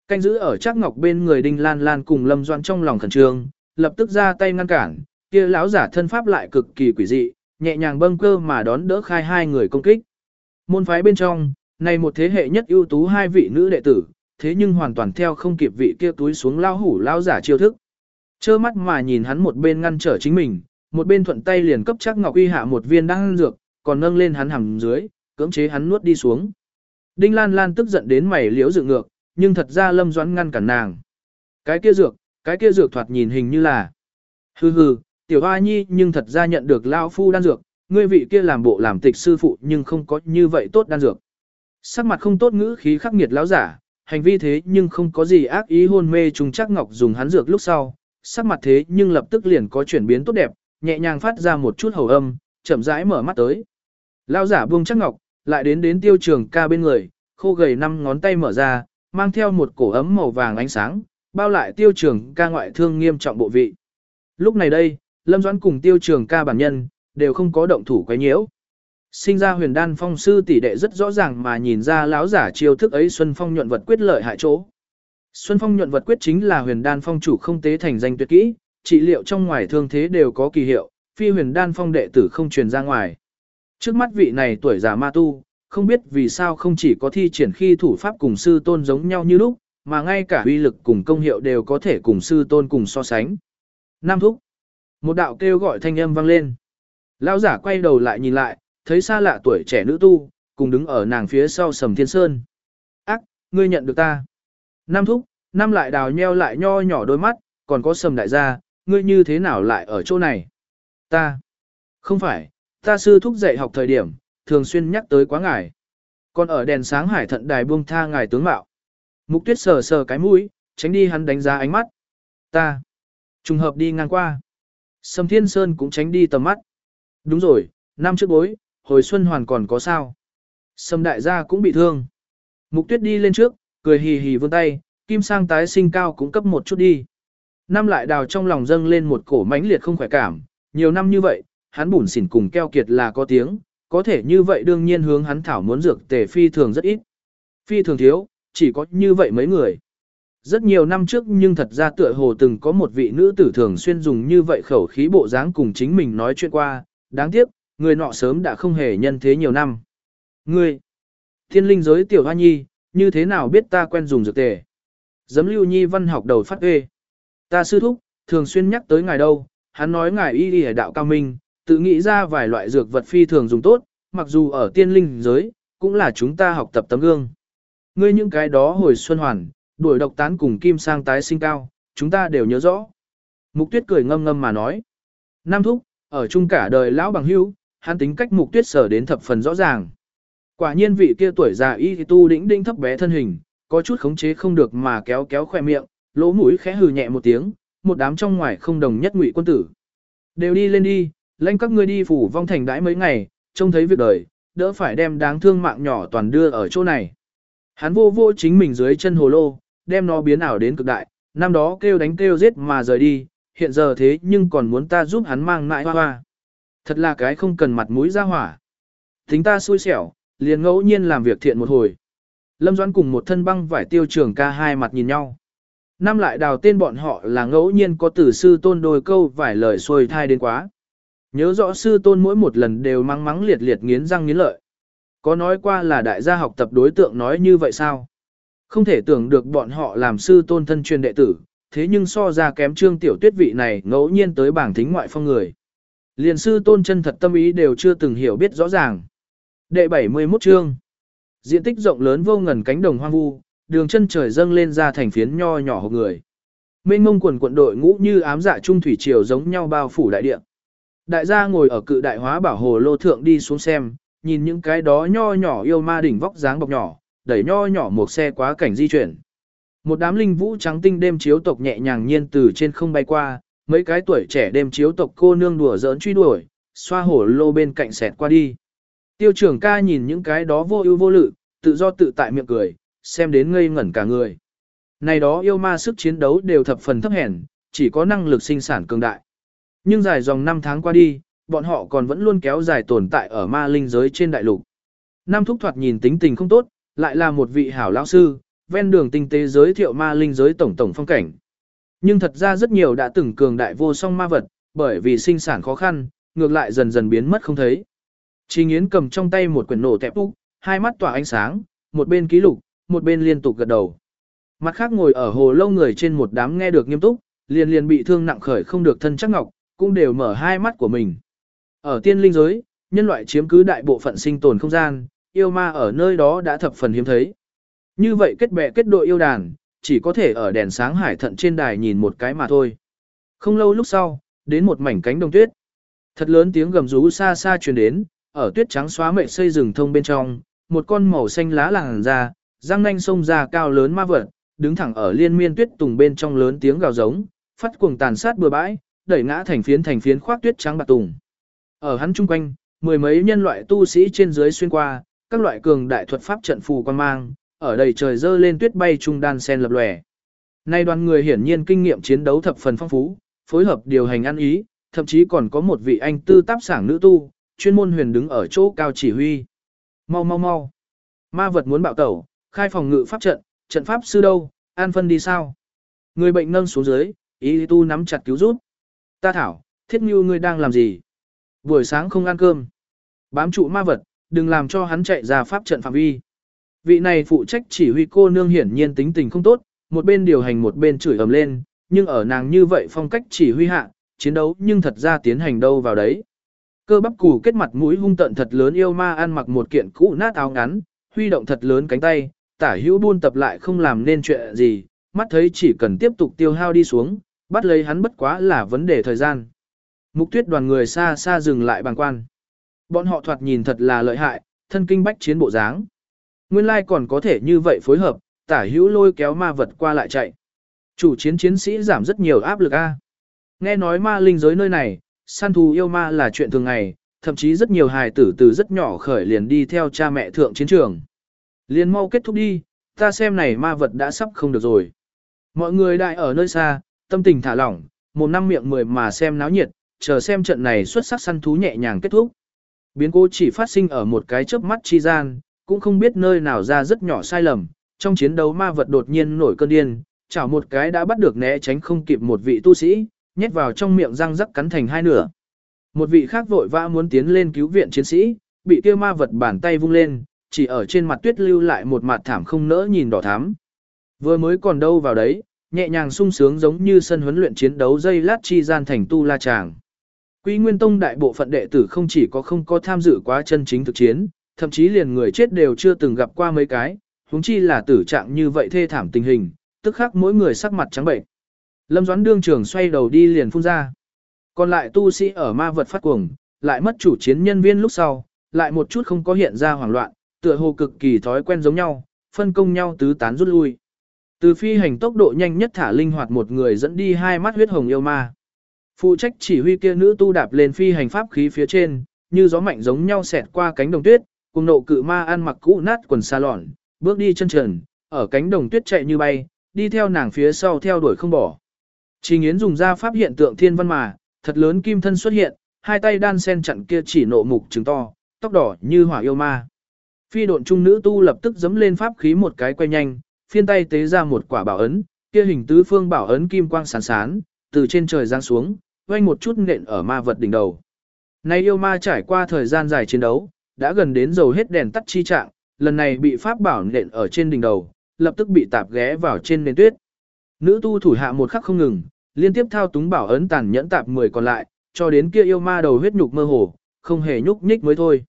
Canh giữ ở Trác ngọc bên người Đinh Lan Lan cùng Lâm Doan trong lòng khẩn trương, lập tức ra tay ngăn cản, kia lão giả thân pháp lại cực kỳ quỷ dị, nhẹ nhàng bâng cơ mà đón đỡ khai hai người công kích. Môn phái bên trong, này một thế hệ nhất ưu tú hai vị nữ đệ tử, thế nhưng hoàn toàn theo không kịp vị kia túi xuống lao hủ lao giả chiêu thức. Chơ mắt mà nhìn hắn một bên ngăn trở chính mình, một bên thuận tay liền cấp chắc ngọc uy hạ một viên đang dược, còn nâng lên hắn hầm dưới, cưỡng chế hắn nuốt đi xuống. Đinh Lan Lan tức giận đến mày liếu dựng ngược, nhưng thật ra Lâm Doãn ngăn cản nàng. Cái kia dược, cái kia dược thoạt nhìn hình như là. Hừ hừ, tiểu hoa nhi nhưng thật ra nhận được lao phu đan dược, ngươi vị kia làm bộ làm tịch sư phụ nhưng không có như vậy tốt đan dược. Sắc mặt không tốt ngữ khí khắc nghiệt lão giả, hành vi thế nhưng không có gì ác ý hôn mê trùng chắc ngọc dùng hắn dược lúc sau, sắc mặt thế nhưng lập tức liền có chuyển biến tốt đẹp, nhẹ nhàng phát ra một chút hầu âm, chậm rãi mở mắt tới. Lão giả buông chắc ngọc, lại đến đến tiêu trường ca bên người, khô gầy năm ngón tay mở ra, mang theo một cổ ấm màu vàng ánh sáng, bao lại tiêu trường ca ngoại thương nghiêm trọng bộ vị. Lúc này đây, Lâm Doãn cùng tiêu trường ca bản nhân, đều không có động thủ quấy nhiễu. Sinh ra huyền đan phong sư tỷ đệ rất rõ ràng mà nhìn ra lão giả chiêu thức ấy Xuân Phong nhuận vật quyết lợi hại chỗ. Xuân Phong nhuận vật quyết chính là huyền đan phong chủ không tế thành danh tuyệt kỹ, trị liệu trong ngoài thương thế đều có kỳ hiệu, phi huyền đan phong đệ tử không truyền ra ngoài. Trước mắt vị này tuổi già ma tu, không biết vì sao không chỉ có thi triển khi thủ pháp cùng sư tôn giống nhau như lúc, mà ngay cả uy lực cùng công hiệu đều có thể cùng sư tôn cùng so sánh. Nam thúc. Một đạo kêu gọi thanh âm vang lên. Lão giả quay đầu lại nhìn lại, thấy xa lạ tuổi trẻ nữ tu, cùng đứng ở nàng phía sau sầm thiên sơn. Ác, ngươi nhận được ta. Nam thúc, Nam lại đào nheo lại nho nhỏ đôi mắt, còn có sầm đại gia, ngươi như thế nào lại ở chỗ này? Ta. Không phải, ta sư thúc dạy học thời điểm, thường xuyên nhắc tới quá ngài. Còn ở đèn sáng hải thận đài buông tha ngài tướng mạo. Mục tuyết sờ sờ cái mũi, tránh đi hắn đánh giá ánh mắt. Ta. Trùng hợp đi ngang qua. Sầm thiên sơn cũng tránh đi tầm mắt. Đúng rồi, năm trước bối, hồi xuân hoàn còn có sao. Sầm đại gia cũng bị thương. Mục tuyết đi lên trước, cười hì hì vươn tay, kim sang tái sinh cao cũng cấp một chút đi. Năm lại đào trong lòng dâng lên một cổ mãnh liệt không khỏe cảm, nhiều năm như vậy, hắn bủn xỉn cùng keo kiệt là có tiếng, có thể như vậy đương nhiên hướng hắn thảo muốn dược tề phi thường rất ít. Phi thường thiếu, chỉ có như vậy mấy người. Rất nhiều năm trước nhưng thật ra tựa hồ từng có một vị nữ tử thường xuyên dùng như vậy khẩu khí bộ dáng cùng chính mình nói chuyện qua, đáng tiếc, người nọ sớm đã không hề nhân thế nhiều năm. Ngươi, thiên linh giới tiểu hoa nhi, như thế nào biết ta quen dùng dược tề? Giấm lưu nhi văn học đầu phát ê. Ta sư thúc, thường xuyên nhắc tới ngài đâu, hắn nói ngài y y đạo cao minh, tự nghĩ ra vài loại dược vật phi thường dùng tốt, mặc dù ở tiên linh giới, cũng là chúng ta học tập tấm gương. Ngươi những cái đó hồi xuân hoàn, đuổi độc tán cùng kim sang tái sinh cao, chúng ta đều nhớ rõ. Mục tuyết cười ngâm ngâm mà nói. Nam thúc, ở chung cả đời lão bằng hữu, hắn tính cách mục tuyết sở đến thập phần rõ ràng. Quả nhiên vị kia tuổi già y tu đĩnh đĩnh thấp bé thân hình, có chút khống chế không được mà kéo kéo khoe miệng, lỗ mũi khẽ hừ nhẹ một tiếng, một đám trong ngoài không đồng nhất ngụy quân tử. Đều đi lên đi, lãnh các ngươi đi phủ vong thành đãi mấy ngày, trông thấy việc đời, đỡ phải đem đáng thương mạng nhỏ toàn đưa ở chỗ này. Hắn vô vô chính mình dưới chân hồ lô, đem nó biến ảo đến cực đại, năm đó kêu đánh kêu giết mà rời đi, hiện giờ thế nhưng còn muốn ta giúp hắn mang lại hoa hoa. Thật là cái không cần mặt mũi ra hỏa. Tính ta xui xẻo, liền ngẫu nhiên làm việc thiện một hồi. Lâm Doãn cùng một thân băng vải tiêu trường ca hai mặt nhìn nhau. Năm lại đào tên bọn họ là ngẫu nhiên có tử sư tôn đôi câu vài lời xuôi thai đến quá. Nhớ rõ sư tôn mỗi một lần đều mắng mắng liệt liệt nghiến răng nghiến lợi. Có nói qua là đại gia học tập đối tượng nói như vậy sao? Không thể tưởng được bọn họ làm sư tôn thân truyền đệ tử, thế nhưng so ra kém trương tiểu tuyết vị này ngẫu nhiên tới bảng thính ngoại phong người. Liền sư tôn chân thật tâm ý đều chưa từng hiểu biết rõ ràng. Đệ 71 chương Diện tích rộng lớn vô ngần cánh đồng hoang vu, đường chân trời dâng lên ra thành phiến nho nhỏ hộp người. Mênh mông quần quận đội ngũ như ám dạ trung thủy triều giống nhau bao phủ đại địa. Đại gia ngồi ở cự đại hóa bảo hồ lô thượng đi xuống xem, nhìn những cái đó nho nhỏ yêu ma đỉnh vóc dáng bọc nhỏ, đẩy nho nhỏ một xe quá cảnh di chuyển. Một đám linh vũ trắng tinh đêm chiếu tộc nhẹ nhàng nhiên từ trên không bay qua, mấy cái tuổi trẻ đêm chiếu tộc cô nương đùa giỡn truy đuổi, xoa hổ lô bên cạnh xẹt qua đi. Tiêu trưởng ca nhìn những cái đó vô ưu vô lự, tự do tự tại miệng cười, xem đến ngây ngẩn cả người. Này đó yêu ma sức chiến đấu đều thập phần thấp hèn, chỉ có năng lực sinh sản cường đại. Nhưng dài dòng năm tháng qua đi, bọn họ còn vẫn luôn kéo dài tồn tại ở ma linh giới trên đại lục. Nam thúc thoạt nhìn tính tình không tốt, lại là một vị hảo lão sư, ven đường tinh tế giới thiệu ma linh giới tổng tổng phong cảnh. Nhưng thật ra rất nhiều đã từng cường đại vô song ma vật, bởi vì sinh sản khó khăn, ngược lại dần dần biến mất không thấy. Trình Yến cầm trong tay một quyển nổ tẹp úc, hai mắt tỏa ánh sáng, một bên ký lục, một bên liên tục gật đầu. Mặt khác ngồi ở hồ lâu người trên một đám nghe được nghiêm túc, liền liền bị thương nặng khởi không được thân chắc ngọc, cũng đều mở hai mắt của mình. Ở tiên linh giới, nhân loại chiếm cứ đại bộ phận sinh tồn không gian, yêu ma ở nơi đó đã thập phần hiếm thấy. Như vậy kết bè kết đội yêu đàn, chỉ có thể ở đèn sáng hải thận trên đài nhìn một cái mà thôi. Không lâu lúc sau, đến một mảnh cánh đồng tuyết. Thật lớn tiếng gầm rú xa xa truyền đến, ở tuyết trắng xóa mệ xây rừng thông bên trong, một con màu xanh lá làng ra, răng nanh sông ra cao lớn ma vật, đứng thẳng ở liên miên tuyết tùng bên trong lớn tiếng gào giống, phát cuồng tàn sát bừa bãi, đẩy ngã thành phiến thành phiến khoác tuyết trắng bạc tùng. Ở hắn chung quanh, mười mấy nhân loại tu sĩ trên dưới xuyên qua, các loại cường đại thuật pháp trận phù quan mang, ở đầy trời dơ lên tuyết bay trung đan sen lập lòe. Nay đoàn người hiển nhiên kinh nghiệm chiến đấu thập phần phong phú, phối hợp điều hành ăn ý, thậm chí còn có một vị anh tư táp sảng nữ tu, chuyên môn huyền đứng ở chỗ cao chỉ huy. Mau mau mau. Ma vật muốn bạo tẩu, khai phòng ngự pháp trận, trận pháp sư đâu, an phân đi sao? Người bệnh nâng xuống dưới, ý tu nắm chặt cứu rút. Ta thảo, thiết như ngươi đang làm gì? Buổi sáng không ăn cơm. Bám trụ ma vật, đừng làm cho hắn chạy ra pháp trận phạm vi. Vị này phụ trách chỉ huy cô nương hiển nhiên tính tình không tốt, một bên điều hành một bên chửi ầm lên, nhưng ở nàng như vậy phong cách chỉ huy hạ, chiến đấu nhưng thật ra tiến hành đâu vào đấy. Cơ bắp củ kết mặt mũi hung tận thật lớn yêu ma ăn mặc một kiện cũ nát áo ngắn, huy động thật lớn cánh tay, tả hữu buôn tập lại không làm nên chuyện gì, mắt thấy chỉ cần tiếp tục tiêu hao đi xuống, bắt lấy hắn bất quá là vấn đề thời gian. Mục tuyết đoàn người xa xa dừng lại bàng quan. Bọn họ thoạt nhìn thật là lợi hại, thân kinh bách chiến bộ dáng. Nguyên lai còn có thể như vậy phối hợp, tả hữu lôi kéo ma vật qua lại chạy. Chủ chiến chiến sĩ giảm rất nhiều áp lực A. Nghe nói ma linh giới nơi này, săn thù yêu ma là chuyện thường ngày, thậm chí rất nhiều hài tử từ rất nhỏ khởi liền đi theo cha mẹ thượng chiến trường. Liền mau kết thúc đi, ta xem này ma vật đã sắp không được rồi. Mọi người đại ở nơi xa, tâm tình thả lỏng, một năm miệng mười mà xem náo nhiệt, chờ xem trận này xuất sắc săn thú nhẹ nhàng kết thúc. Biến cố chỉ phát sinh ở một cái chớp mắt chi gian, cũng không biết nơi nào ra rất nhỏ sai lầm. Trong chiến đấu ma vật đột nhiên nổi cơn điên, chảo một cái đã bắt được né tránh không kịp một vị tu sĩ, nhét vào trong miệng răng rắc cắn thành hai nửa. Một vị khác vội vã muốn tiến lên cứu viện chiến sĩ, bị kia ma vật bàn tay vung lên, chỉ ở trên mặt tuyết lưu lại một mặt thảm không nỡ nhìn đỏ thắm. Vừa mới còn đâu vào đấy, nhẹ nhàng sung sướng giống như sân huấn luyện chiến đấu dây lát chi gian thành tu la tràng. Quý Nguyên Tông đại bộ phận đệ tử không chỉ có không có tham dự quá chân chính thực chiến, thậm chí liền người chết đều chưa từng gặp qua mấy cái, huống chi là tử trạng như vậy thê thảm tình hình, tức khắc mỗi người sắc mặt trắng bệnh. Lâm Doãn đương trường xoay đầu đi liền phun ra. Còn lại tu sĩ ở ma vật phát cuồng, lại mất chủ chiến nhân viên lúc sau, lại một chút không có hiện ra hoảng loạn, tựa hồ cực kỳ thói quen giống nhau, phân công nhau tứ tán rút lui. Từ phi hành tốc độ nhanh nhất thả linh hoạt một người dẫn đi hai mắt huyết hồng yêu ma. Phụ trách chỉ huy kia nữ tu đạp lên phi hành pháp khí phía trên, như gió mạnh giống nhau xẹt qua cánh đồng tuyết, cùng nộ cự ma ăn mặc cũ nát quần xa lọn, bước đi chân trần, ở cánh đồng tuyết chạy như bay, đi theo nàng phía sau theo đuổi không bỏ. Trình Yến dùng ra pháp hiện tượng thiên văn mà, thật lớn kim thân xuất hiện, hai tay đan sen chặn kia chỉ nộ mục trứng to, tóc đỏ như hỏa yêu ma. Phi độn trung nữ tu lập tức dấm lên pháp khí một cái quay nhanh, phiên tay tế ra một quả bảo ấn, kia hình tứ phương bảo ấn kim quang sáng sán, từ trên trời giáng xuống, vang một chút nện ở ma vật đỉnh đầu. Nay yêu ma trải qua thời gian dài chiến đấu, đã gần đến dầu hết đèn tắt chi trạng, lần này bị pháp bảo nện ở trên đỉnh đầu, lập tức bị tạp ghé vào trên nền tuyết. Nữ tu thủ hạ một khắc không ngừng, liên tiếp thao túng bảo ấn tàn nhẫn tạp 10 còn lại, cho đến kia yêu ma đầu huyết nhục mơ hồ, không hề nhúc nhích mới thôi.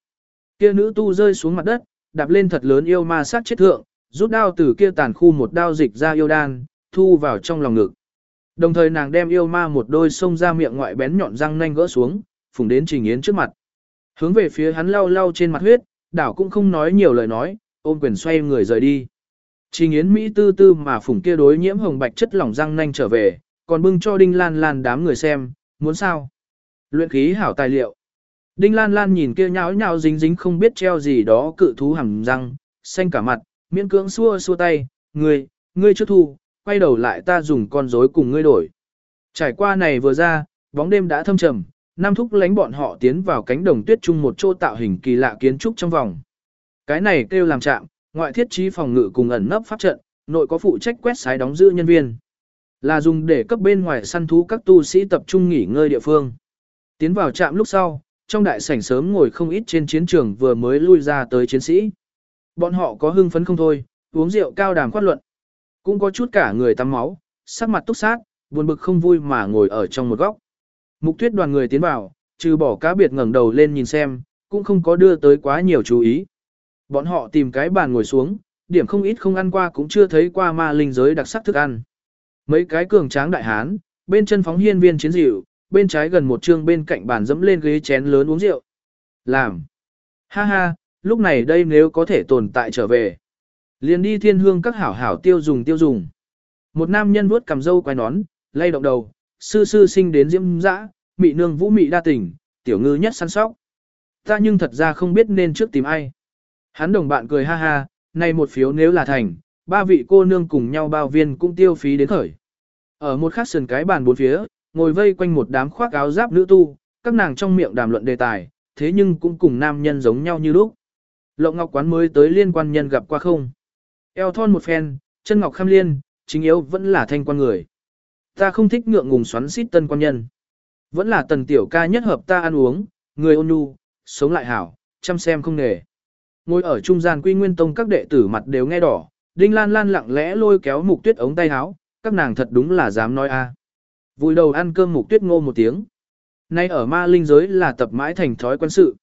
Kia nữ tu rơi xuống mặt đất, đạp lên thật lớn yêu ma sát chết thượng, rút đao từ kia tàn khu một đao dịch ra yêu đan, thu vào trong lòng ngực. Đồng thời nàng đem yêu ma một đôi sông ra miệng ngoại bén nhọn răng nanh gỡ xuống, phùng đến Trình Yến trước mặt. Hướng về phía hắn lau lau trên mặt huyết, đảo cũng không nói nhiều lời nói, ôm quyền xoay người rời đi. Trình Yến Mỹ tư tư mà phùng kia đối nhiễm hồng bạch chất lỏng răng nanh trở về, còn bưng cho Đinh Lan Lan đám người xem, muốn sao? Luyện khí hảo tài liệu. Đinh Lan Lan nhìn kia nháo nháo dính dính không biết treo gì đó cự thú hằng răng, xanh cả mặt, miễn cưỡng xua xua tay, ngươi, ngươi chưa thu, quay đầu lại ta dùng con rối cùng ngươi đổi. Trải qua này vừa ra, bóng đêm đã thâm trầm, Nam Thúc lánh bọn họ tiến vào cánh đồng tuyết chung một chỗ tạo hình kỳ lạ kiến trúc trong vòng. Cái này kêu làm trạm ngoại thiết trí phòng ngự cùng ẩn nấp pháp trận, nội có phụ trách quét sái đóng giữ nhân viên. Là dùng để cấp bên ngoài săn thú các tu sĩ tập trung nghỉ ngơi địa phương. Tiến vào trạm lúc sau, trong đại sảnh sớm ngồi không ít trên chiến trường vừa mới lui ra tới chiến sĩ. Bọn họ có hưng phấn không thôi, uống rượu cao đàm khoát luận. Cũng có chút cả người tắm máu, sắc mặt túc sát, buồn bực không vui mà ngồi ở trong một góc. Mục tuyết đoàn người tiến vào, trừ bỏ cá biệt ngẩng đầu lên nhìn xem, cũng không có đưa tới quá nhiều chú ý. Bọn họ tìm cái bàn ngồi xuống, điểm không ít không ăn qua cũng chưa thấy qua ma linh giới đặc sắc thức ăn. Mấy cái cường tráng đại hán, bên chân phóng hiên viên chiến dịu, bên trái gần một chương bên cạnh bàn dẫm lên ghế chén lớn uống rượu. Làm. Ha ha, lúc này đây nếu có thể tồn tại trở về. Liền đi thiên hương các hảo hảo tiêu dùng tiêu dùng. Một nam nhân vuốt cầm dâu quay nón, lay động đầu, sư sư sinh đến diễm dã, mị nương vũ mị đa tình, tiểu ngư nhất săn sóc. Ta nhưng thật ra không biết nên trước tìm ai. Hắn đồng bạn cười ha ha, này một phiếu nếu là thành, ba vị cô nương cùng nhau bao viên cũng tiêu phí đến khởi. Ở một khắc sườn cái bàn bốn phía, ngồi vây quanh một đám khoác áo giáp nữ tu, các nàng trong miệng đàm luận đề tài, thế nhưng cũng cùng nam nhân giống nhau như lúc. Lộng ngọc quán mới tới liên quan nhân gặp qua không. Eo thon một phen, chân ngọc kham liên, chính yếu vẫn là thanh quan người. Ta không thích ngượng ngùng xoắn xít tân quan nhân. Vẫn là tần tiểu ca nhất hợp ta ăn uống, người ôn nhu, sống lại hảo, chăm xem không nghề. Ngồi ở trung gian quy nguyên tông các đệ tử mặt đều nghe đỏ, đinh lan lan lặng lẽ lôi kéo mục tuyết ống tay háo, các nàng thật đúng là dám nói a. À. Vùi đầu ăn cơm mục tuyết ngô một tiếng. Nay ở ma linh giới là tập mãi thành thói quen sự.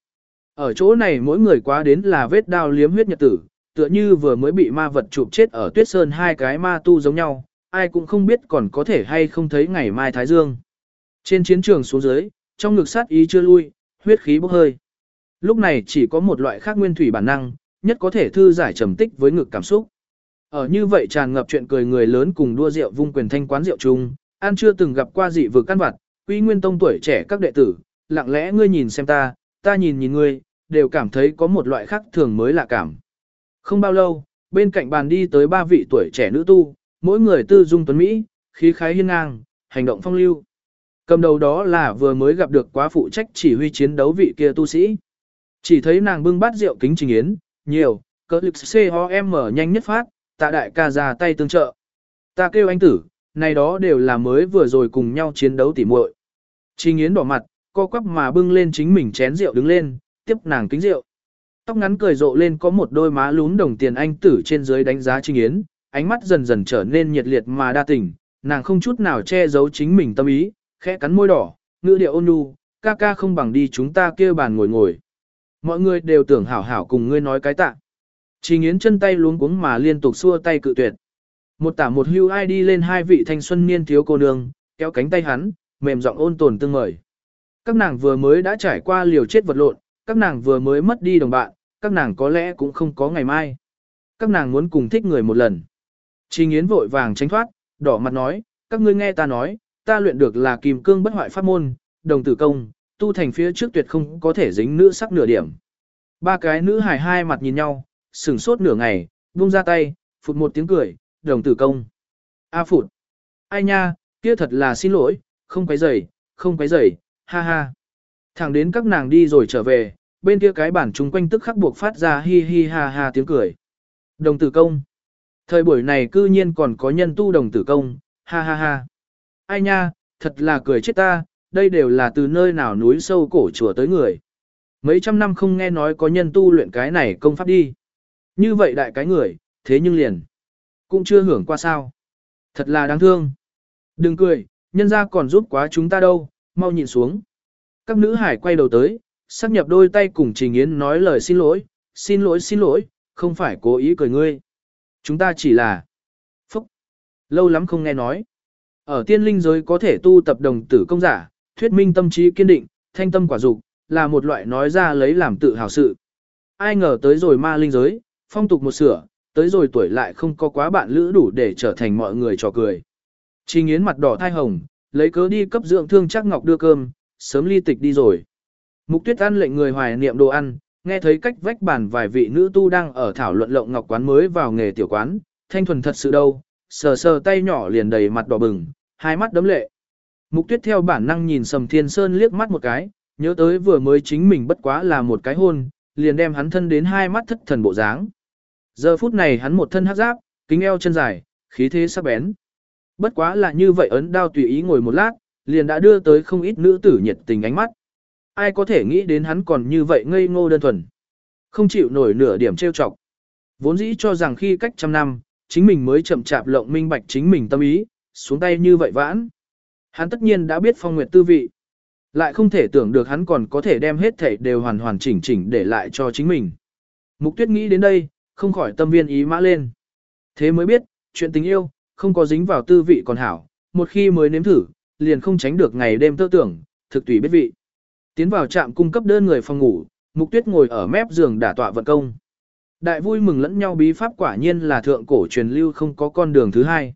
Ở chỗ này mỗi người quá đến là vết đao liếm huyết nhật tử, tựa như vừa mới bị ma vật chụp chết ở tuyết sơn hai cái ma tu giống nhau, ai cũng không biết còn có thể hay không thấy ngày mai Thái Dương. Trên chiến trường xuống dưới, trong ngực sát ý chưa lui, huyết khí bốc hơi. Lúc này chỉ có một loại khác nguyên thủy bản năng, nhất có thể thư giải trầm tích với ngực cảm xúc. Ở như vậy tràn ngập chuyện cười người lớn cùng đua rượu vung quyền thanh quán rượu chung, an chưa từng gặp qua dị vừa căn vặt, quy nguyên tông tuổi trẻ các đệ tử, lặng lẽ ngươi nhìn xem ta, ta nhìn nhìn ngươi, đều cảm thấy có một loại khác thường mới lạ cảm. Không bao lâu, bên cạnh bàn đi tới ba vị tuổi trẻ nữ tu, mỗi người tư dung tuấn Mỹ, khí khái hiên ngang, hành động phong lưu. Cầm đầu đó là vừa mới gặp được quá phụ trách chỉ huy chiến đấu vị kia tu sĩ. Chỉ thấy nàng bưng bát rượu kính trình yến, nhiều, cỡ lực C-O-M nhanh nhất phát, tạ đại ca ra tay tương trợ. Ta kêu anh tử, này đó đều là mới vừa rồi cùng nhau chiến đấu tỉ muội. Trình yến đỏ mặt, co quắp mà bưng lên chính mình chén rượu đứng lên, tiếp nàng kính rượu. Tóc ngắn cười rộ lên có một đôi má lún đồng tiền anh tử trên dưới đánh giá Trình Yến, ánh mắt dần dần trở nên nhiệt liệt mà đa tình, nàng không chút nào che giấu chính mình tâm ý, khẽ cắn môi đỏ, ngữ điệu ôn nhu, ca ca không bằng đi chúng ta kia bàn ngồi ngồi. Mọi người đều tưởng hảo hảo cùng ngươi nói cái tạ. Trình Yến chân tay luống cuống mà liên tục xua tay cự tuyệt. Một tả một hưu ai đi lên hai vị thanh xuân niên thiếu cô nương, kéo cánh tay hắn, mềm giọng ôn tồn tương mời. Các nàng vừa mới đã trải qua liều chết vật lộn, các nàng vừa mới mất đi đồng bạn, các nàng có lẽ cũng không có ngày mai. Các nàng muốn cùng thích người một lần. Trình Yến vội vàng tránh thoát, đỏ mặt nói, các ngươi nghe ta nói, ta luyện được là kìm cương bất hoại pháp môn, đồng tử công, tu thành phía trước tuyệt không có thể dính nữ sắc nửa điểm. Ba cái nữ hài hai mặt nhìn nhau, sửng sốt nửa ngày, buông ra tay, phụt một tiếng cười, đồng tử công. A phụt. Ai nha, kia thật là xin lỗi, không quấy rầy, không quấy rầy, ha ha. Thẳng đến các nàng đi rồi trở về, bên kia cái bản chúng quanh tức khắc buộc phát ra hi hi ha ha tiếng cười. Đồng tử công. Thời buổi này cư nhiên còn có nhân tu đồng tử công, ha ha ha. Ai nha, thật là cười chết ta, đây đều là từ nơi nào núi sâu cổ chùa tới người. Mấy trăm năm không nghe nói có nhân tu luyện cái này công pháp đi. Như vậy đại cái người, thế nhưng liền. Cũng chưa hưởng qua sao. Thật là đáng thương. Đừng cười, nhân ra còn giúp quá chúng ta đâu, mau nhìn xuống. Các nữ hải quay đầu tới, sắp nhập đôi tay cùng Trình Yến nói lời xin lỗi, xin lỗi xin lỗi, không phải cố ý cười ngươi. Chúng ta chỉ là... Phúc! Lâu lắm không nghe nói. Ở tiên linh giới có thể tu tập đồng tử công giả, thuyết minh tâm trí kiên định, thanh tâm quả dục là một loại nói ra lấy làm tự hào sự. Ai ngờ tới rồi ma linh giới, phong tục một sửa, tới rồi tuổi lại không có quá bạn lữ đủ để trở thành mọi người trò cười. Trình Yến mặt đỏ thai hồng, lấy cớ đi cấp dưỡng thương chắc ngọc đưa cơm, sớm ly tịch đi rồi. Mục tuyết ăn lệnh người hoài niệm đồ ăn, nghe thấy cách vách bàn vài vị nữ tu đang ở thảo luận lộng ngọc quán mới vào nghề tiểu quán, thanh thuần thật sự đâu, sờ sờ tay nhỏ liền đầy mặt đỏ bừng, hai mắt đấm lệ. Mục tuyết theo bản năng nhìn sầm thiên sơn liếc mắt một cái, nhớ tới vừa mới chính mình bất quá là một cái hôn, liền đem hắn thân đến hai mắt thất thần bộ dáng. Giờ phút này hắn một thân hắc giáp, kính eo chân dài, khí thế sắc bén. Bất quá là như vậy ấn đao tùy ý ngồi một lát, liền đã đưa tới không ít nữ tử nhiệt tình ánh mắt. ai có thể nghĩ đến hắn còn như vậy ngây ngô đơn thuần. Không chịu nổi nửa điểm trêu chọc. Vốn dĩ cho rằng khi cách trăm năm, chính mình mới chậm chạp lộng minh bạch chính mình tâm ý, xuống tay như vậy vãn. Hắn tất nhiên đã biết phong nguyệt tư vị. Lại không thể tưởng được hắn còn có thể đem hết thể đều hoàn hoàn chỉnh chỉnh để lại cho chính mình. Mục tuyết nghĩ đến đây, không khỏi tâm viên ý mã lên. Thế mới biết, chuyện tình yêu, không có dính vào tư vị còn hảo, một khi mới nếm thử, liền không tránh được ngày đêm tơ tưởng, thực tùy biết vị. Tiến vào trạm cung cấp đơn người phòng ngủ, Mục Tuyết ngồi ở mép giường đả tọa vận công. Đại vui mừng lẫn nhau bí pháp quả nhiên là thượng cổ truyền lưu không có con đường thứ hai.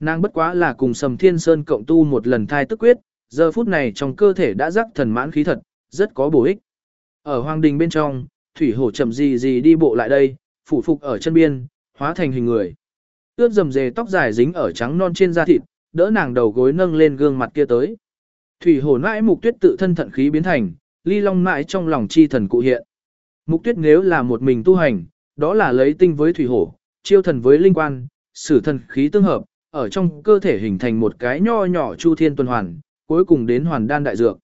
Nàng bất quá là cùng Sầm Thiên Sơn cộng tu một lần thai tức quyết, giờ phút này trong cơ thể đã rắc thần mãn khí thật, rất có bổ ích. Ở hoàng đình bên trong, thủy hổ chậm gì gì đi bộ lại đây, phủ phục ở chân biên, hóa thành hình người. Ướt dầm dề tóc dài dính ở trắng non trên da thịt, đỡ nàng đầu gối nâng lên gương mặt kia tới. Thủy hổ mãi mục tuyết tự thân thận khí biến thành, ly long mãi trong lòng chi thần cụ hiện. Mục tuyết nếu là một mình tu hành, đó là lấy tinh với thủy hổ, chiêu thần với linh quan, sử thần khí tương hợp, ở trong cơ thể hình thành một cái nho nhỏ chu thiên tuần hoàn, cuối cùng đến hoàn đan đại dược.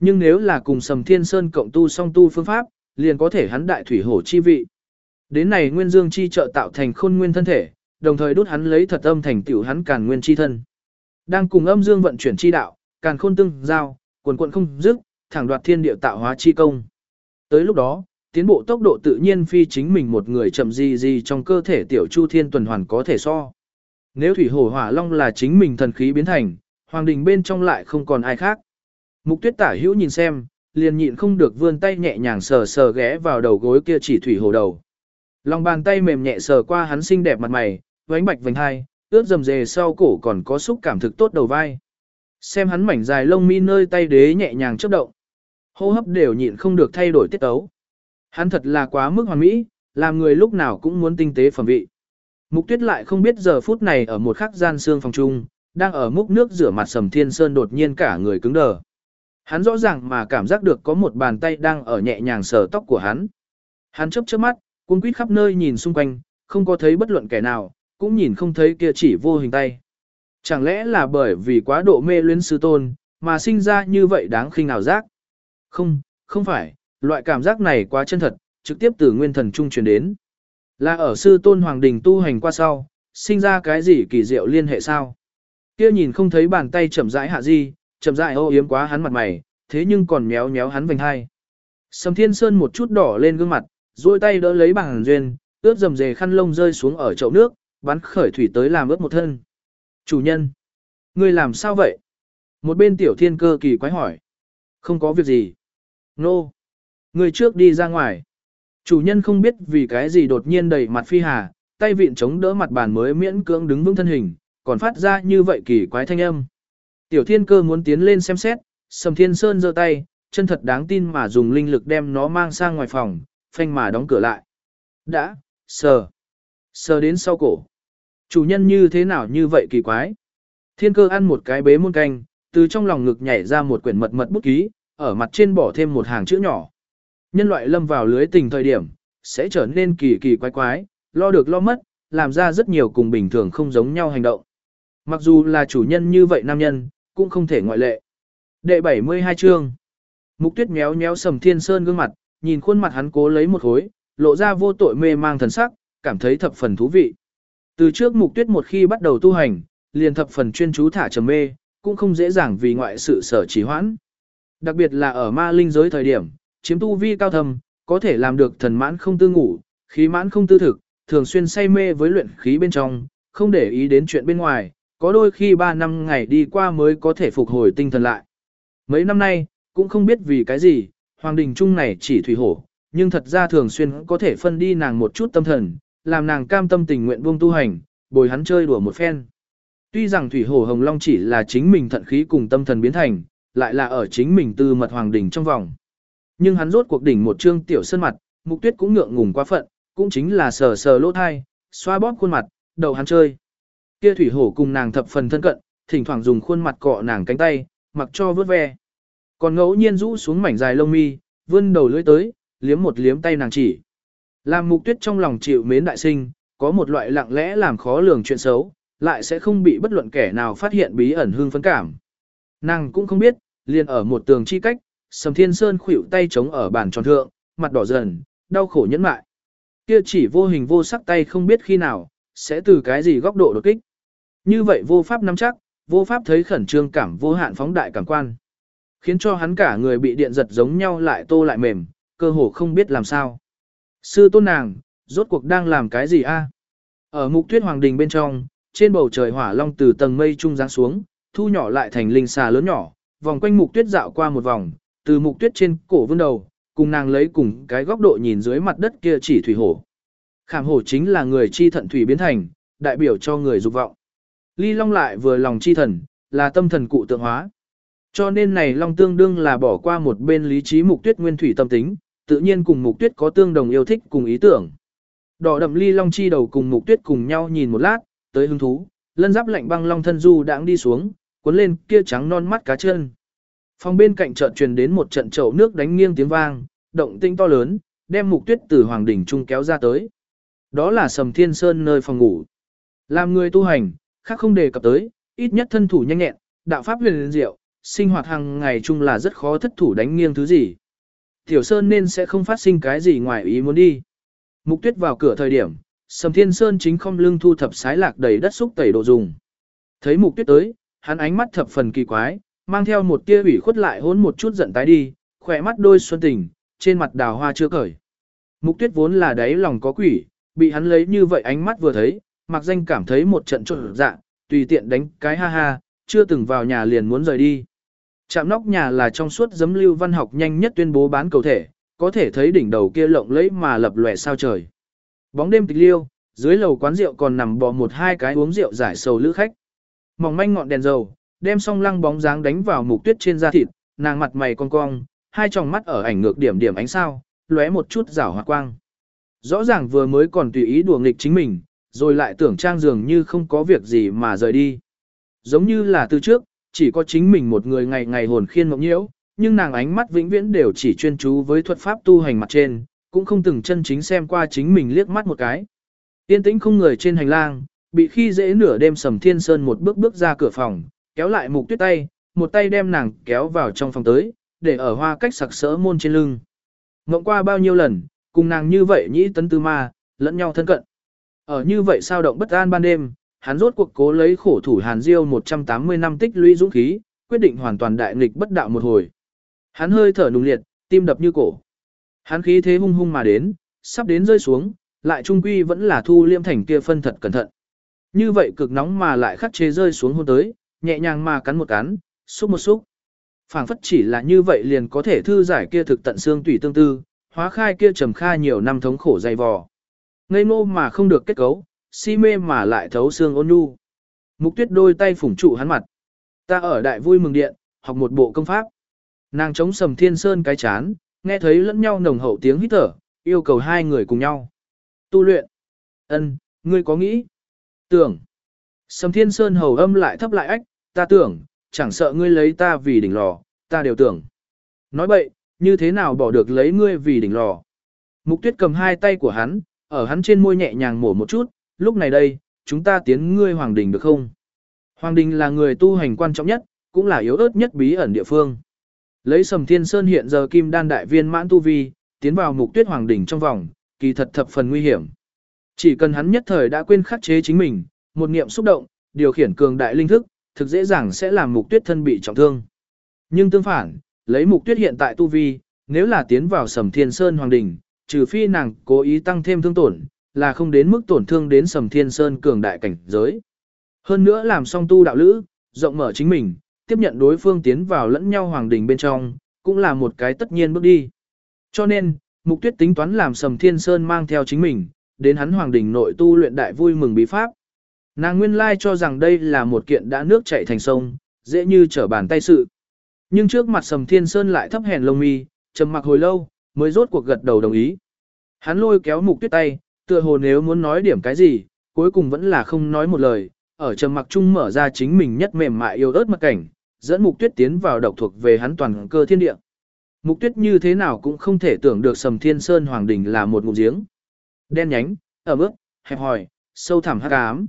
Nhưng nếu là cùng sầm thiên sơn cộng tu song tu phương pháp, liền có thể hắn đại thủy hổ chi vị. Đến này nguyên dương chi trợ tạo thành khôn nguyên thân thể, đồng thời đốt hắn lấy thật âm thành tiểu hắn càn nguyên chi thân. Đang cùng âm dương vận chuyển chi đạo, càn khôn tương giao, quần quận không dứt, thẳng đoạt thiên địa tạo hóa chi công. Tới lúc đó, tiến bộ tốc độ tự nhiên phi chính mình một người chậm gì gì trong cơ thể tiểu chu thiên tuần hoàn có thể so. Nếu thủy hổ hỏa long là chính mình thần khí biến thành, hoàng đình bên trong lại không còn ai khác. Mục tuyết tả hữu nhìn xem, liền nhịn không được vươn tay nhẹ nhàng sờ sờ ghé vào đầu gối kia chỉ thủy hổ đầu. Lòng bàn tay mềm nhẹ sờ qua hắn xinh đẹp mặt mày, vánh bạch vành hai, ướt dầm dề sau cổ còn có xúc cảm thực tốt đầu vai. Xem hắn mảnh dài lông mi nơi tay đế nhẹ nhàng chớp động. Hô hấp đều nhịn không được thay đổi tiết tấu. Hắn thật là quá mức hoàn mỹ, làm người lúc nào cũng muốn tinh tế phẩm vị. Mục tuyết lại không biết giờ phút này ở một khắc gian xương phòng trung, đang ở múc nước rửa mặt sầm thiên sơn đột nhiên cả người cứng đờ. Hắn rõ ràng mà cảm giác được có một bàn tay đang ở nhẹ nhàng sờ tóc của hắn. Hắn chớp chớp mắt, cuống quýt khắp nơi nhìn xung quanh, không có thấy bất luận kẻ nào, cũng nhìn không thấy kia chỉ vô hình tay. Chẳng lẽ là bởi vì quá độ mê luyến sư tôn, mà sinh ra như vậy đáng khinh nào giác? Không, không phải, loại cảm giác này quá chân thật, trực tiếp từ nguyên thần trung truyền đến. Là ở sư tôn hoàng đình tu hành qua sau, sinh ra cái gì kỳ diệu liên hệ sao? Kia nhìn không thấy bàn tay chậm rãi hạ di, chậm rãi ô yếm quá hắn mặt mày, thế nhưng còn méo méo hắn vành hai. Sầm Thiên Sơn một chút đỏ lên gương mặt, duỗi tay đỡ lấy bằng duyên, ướt dầm dề khăn lông rơi xuống ở chậu nước, bắn khởi thủy tới làm ướt một thân. Chủ nhân, ngươi làm sao vậy? Một bên tiểu thiên cơ kỳ quái hỏi. Không có việc gì. Nô. No. Ngươi trước đi ra ngoài. Chủ nhân không biết vì cái gì đột nhiên đầy mặt phi hà, tay vịn chống đỡ mặt bàn mới miễn cưỡng đứng vững thân hình, còn phát ra như vậy kỳ quái thanh âm. Tiểu thiên cơ muốn tiến lên xem xét, sầm thiên sơn giơ tay, chân thật đáng tin mà dùng linh lực đem nó mang sang ngoài phòng, phanh mà đóng cửa lại. Đã, sờ, sờ đến sau cổ. Chủ nhân như thế nào như vậy kỳ quái. Thiên cơ ăn một cái bế muôn canh, từ trong lòng ngực nhảy ra một quyển mật mật bút ký, ở mặt trên bỏ thêm một hàng chữ nhỏ. Nhân loại lâm vào lưới tình thời điểm, sẽ trở nên kỳ kỳ quái quái, lo được lo mất, làm ra rất nhiều cùng bình thường không giống nhau hành động. Mặc dù là chủ nhân như vậy nam nhân, cũng không thể ngoại lệ. Đệ 72 chương Mục tuyết méo méo sầm thiên sơn gương mặt, nhìn khuôn mặt hắn cố lấy một hối, lộ ra vô tội mê mang thần sắc, cảm thấy thập phần thú vị. Từ trước mục tuyết một khi bắt đầu tu hành, liền thập phần chuyên chú thả trầm mê, cũng không dễ dàng vì ngoại sự sở trì hoãn. Đặc biệt là ở ma linh giới thời điểm, chiếm tu vi cao thầm, có thể làm được thần mãn không tư ngủ, khí mãn không tư thực, thường xuyên say mê với luyện khí bên trong, không để ý đến chuyện bên ngoài, có đôi khi 3 năm ngày đi qua mới có thể phục hồi tinh thần lại. Mấy năm nay, cũng không biết vì cái gì, Hoàng Đình Trung này chỉ thủy hổ, nhưng thật ra thường xuyên có thể phân đi nàng một chút tâm thần, làm nàng cam tâm tình nguyện buông tu hành, bồi hắn chơi đùa một phen. Tuy rằng thủy hổ hồng long chỉ là chính mình thận khí cùng tâm thần biến thành, lại là ở chính mình tư mật hoàng đỉnh trong vòng. Nhưng hắn rốt cuộc đỉnh một trương tiểu sơn mặt, mục tuyết cũng ngượng ngùng quá phận, cũng chính là sờ sờ lỗ thai, xoa bóp khuôn mặt, đầu hắn chơi. Kia thủy hổ cùng nàng thập phần thân cận, thỉnh thoảng dùng khuôn mặt cọ nàng cánh tay, mặc cho vớt ve. Còn ngẫu nhiên rũ xuống mảnh dài lông mi, vươn đầu lưỡi tới, liếm một liếm tay nàng chỉ. Làm mục tuyết trong lòng chịu mến đại sinh, có một loại lặng lẽ làm khó lường chuyện xấu, lại sẽ không bị bất luận kẻ nào phát hiện bí ẩn hương phấn cảm. Nàng cũng không biết, liền ở một tường chi cách, Sầm Thiên Sơn khuỵu tay chống ở bàn tròn thượng, mặt đỏ dần, đau khổ nhẫn mại. Kia chỉ vô hình vô sắc tay không biết khi nào, sẽ từ cái gì góc độ đột kích. Như vậy vô pháp nắm chắc, vô pháp thấy khẩn trương cảm vô hạn phóng đại cảm quan. Khiến cho hắn cả người bị điện giật giống nhau lại tô lại mềm, cơ hồ không biết làm sao. Sư tôn nàng, rốt cuộc đang làm cái gì a? Ở mục tuyết hoàng đình bên trong, trên bầu trời hỏa long từ tầng mây trung giáng xuống, thu nhỏ lại thành linh xà lớn nhỏ, vòng quanh mục tuyết dạo qua một vòng, từ mục tuyết trên cổ vươn đầu, cùng nàng lấy cùng cái góc độ nhìn dưới mặt đất kia chỉ thủy hổ. Khảm hổ chính là người chi thận thủy biến thành, đại biểu cho người dục vọng. Ly long lại vừa lòng chi thần, là tâm thần cụ tượng hóa. Cho nên này long tương đương là bỏ qua một bên lý trí mục tuyết nguyên thủy tâm tính, tự nhiên cùng mục tuyết có tương đồng yêu thích cùng ý tưởng. Đỏ đậm ly long chi đầu cùng mục tuyết cùng nhau nhìn một lát, tới hứng thú, lân giáp lạnh băng long thân du đãng đi xuống, cuốn lên kia trắng non mắt cá chân. Phòng bên cạnh chợt truyền đến một trận chậu nước đánh nghiêng tiếng vang, động tinh to lớn, đem mục tuyết từ hoàng đỉnh trung kéo ra tới. Đó là sầm thiên sơn nơi phòng ngủ. Làm người tu hành, khác không đề cập tới, ít nhất thân thủ nhanh nhẹn, đạo pháp huyền diệu, sinh hoạt hàng ngày chung là rất khó thất thủ đánh nghiêng thứ gì. Tiểu Sơn nên sẽ không phát sinh cái gì ngoài ý muốn đi. Mục tuyết vào cửa thời điểm, Sầm Thiên Sơn chính không lưng thu thập sái lạc đầy đất xúc tẩy đồ dùng. Thấy mục tuyết tới, hắn ánh mắt thập phần kỳ quái, mang theo một tia ủy khuất lại hôn một chút giận tái đi, khỏe mắt đôi xuân tình, trên mặt đào hoa chưa cởi. Mục tuyết vốn là đáy lòng có quỷ, bị hắn lấy như vậy ánh mắt vừa thấy, mặc danh cảm thấy một trận trộn dạ, tùy tiện đánh cái ha ha, chưa từng vào nhà liền muốn rời đi. Chạm nóc nhà là trong suốt giấm lưu văn học nhanh nhất tuyên bố bán cầu thể, có thể thấy đỉnh đầu kia lộng lẫy mà lập lòe sao trời. Bóng đêm tịch liêu, dưới lầu quán rượu còn nằm bò một hai cái uống rượu giải sầu lữ khách. Mỏng manh ngọn đèn dầu, đem song lăng bóng dáng đánh vào mục tuyết trên da thịt, nàng mặt mày cong cong, hai tròng mắt ở ảnh ngược điểm điểm ánh sao, lóe một chút rảo hoa quang. Rõ ràng vừa mới còn tùy ý đùa nghịch chính mình, rồi lại tưởng trang dường như không có việc gì mà rời đi. Giống như là từ trước, chỉ có chính mình một người ngày ngày hồn khiên mộng nhiễu, nhưng nàng ánh mắt vĩnh viễn đều chỉ chuyên chú với thuật pháp tu hành mặt trên, cũng không từng chân chính xem qua chính mình liếc mắt một cái. Yên tĩnh không người trên hành lang, bị khi dễ nửa đêm sầm thiên sơn một bước bước ra cửa phòng, kéo lại mục tuyết tay, một tay đem nàng kéo vào trong phòng tới, để ở hoa cách sặc sỡ môn trên lưng. Ngộng qua bao nhiêu lần, cùng nàng như vậy nhĩ tấn tư ma, lẫn nhau thân cận. Ở như vậy sao động bất an ban đêm, hắn rốt cuộc cố lấy khổ thủ Hàn Diêu 180 năm tích lũy dũng khí, quyết định hoàn toàn đại nghịch bất đạo một hồi. Hắn hơi thở nùng liệt, tim đập như cổ. Hắn khí thế hung hung mà đến, sắp đến rơi xuống, lại trung quy vẫn là thu liêm thành kia phân thật cẩn thận. Như vậy cực nóng mà lại khắc chế rơi xuống hôn tới, nhẹ nhàng mà cắn một cắn, xúc một xúc. phảng phất chỉ là như vậy liền có thể thư giải kia thực tận xương tùy tương tư, hóa khai kia trầm kha nhiều năm thống khổ dày vò. Ngây ngô mà không được kết cấu, si mê mà lại thấu xương ôn nhu. Mục tuyết đôi tay phủng trụ hắn mặt. Ta ở đại vui mừng điện, học một bộ công pháp. Nàng chống sầm thiên sơn cái chán, nghe thấy lẫn nhau nồng hậu tiếng hít thở, yêu cầu hai người cùng nhau. Tu luyện. Ân, ngươi có nghĩ? Tưởng. Sầm thiên sơn hầu âm lại thấp lại ách, ta tưởng, chẳng sợ ngươi lấy ta vì đỉnh lò, ta đều tưởng. Nói bậy, như thế nào bỏ được lấy ngươi vì đỉnh lò. Mục tuyết cầm hai tay của hắn, ở hắn trên môi nhẹ nhàng mổ một chút, lúc này đây, chúng ta tiến ngươi hoàng đình được không? Hoàng đình là người tu hành quan trọng nhất, cũng là yếu ớt nhất bí ẩn địa phương. Lấy sầm thiên sơn hiện giờ kim đan đại viên mãn tu vi, tiến vào mục tuyết hoàng đình trong vòng, kỳ thật thập phần nguy hiểm. Chỉ cần hắn nhất thời đã quên khắc chế chính mình, một niệm xúc động, điều khiển cường đại linh thức, thực dễ dàng sẽ làm mục tuyết thân bị trọng thương. Nhưng tương phản, lấy mục tuyết hiện tại tu vi, nếu là tiến vào sầm thiên sơn hoàng đình trừ phi nàng cố ý tăng thêm thương tổn, là không đến mức tổn thương đến sầm thiên sơn cường đại cảnh giới. Hơn nữa làm song tu đạo lữ, rộng mở chính mình, tiếp nhận đối phương tiến vào lẫn nhau hoàng đình bên trong, cũng là một cái tất nhiên bước đi. Cho nên, mục tuyết tính toán làm sầm thiên sơn mang theo chính mình, đến hắn hoàng đình nội tu luyện đại vui mừng bí pháp. Nàng nguyên lai cho rằng đây là một kiện đã nước chảy thành sông, dễ như trở bàn tay sự. Nhưng trước mặt sầm thiên sơn lại thấp hèn lông mi, trầm mặc hồi lâu, mới rốt cuộc gật đầu đồng ý. Hắn lôi kéo mục tuyết tay, tựa hồ nếu muốn nói điểm cái gì, cuối cùng vẫn là không nói một lời, ở trầm mặc chung mở ra chính mình nhất mềm mại yêu ớt mặt cảnh, dẫn mục tuyết tiến vào độc thuộc về hắn toàn cơ thiên địa. Mục tuyết như thế nào cũng không thể tưởng được sầm thiên sơn hoàng đình là một ngụm giếng. Đen nhánh, ở bước, hẹp hòi, sâu thẳm hắc ám.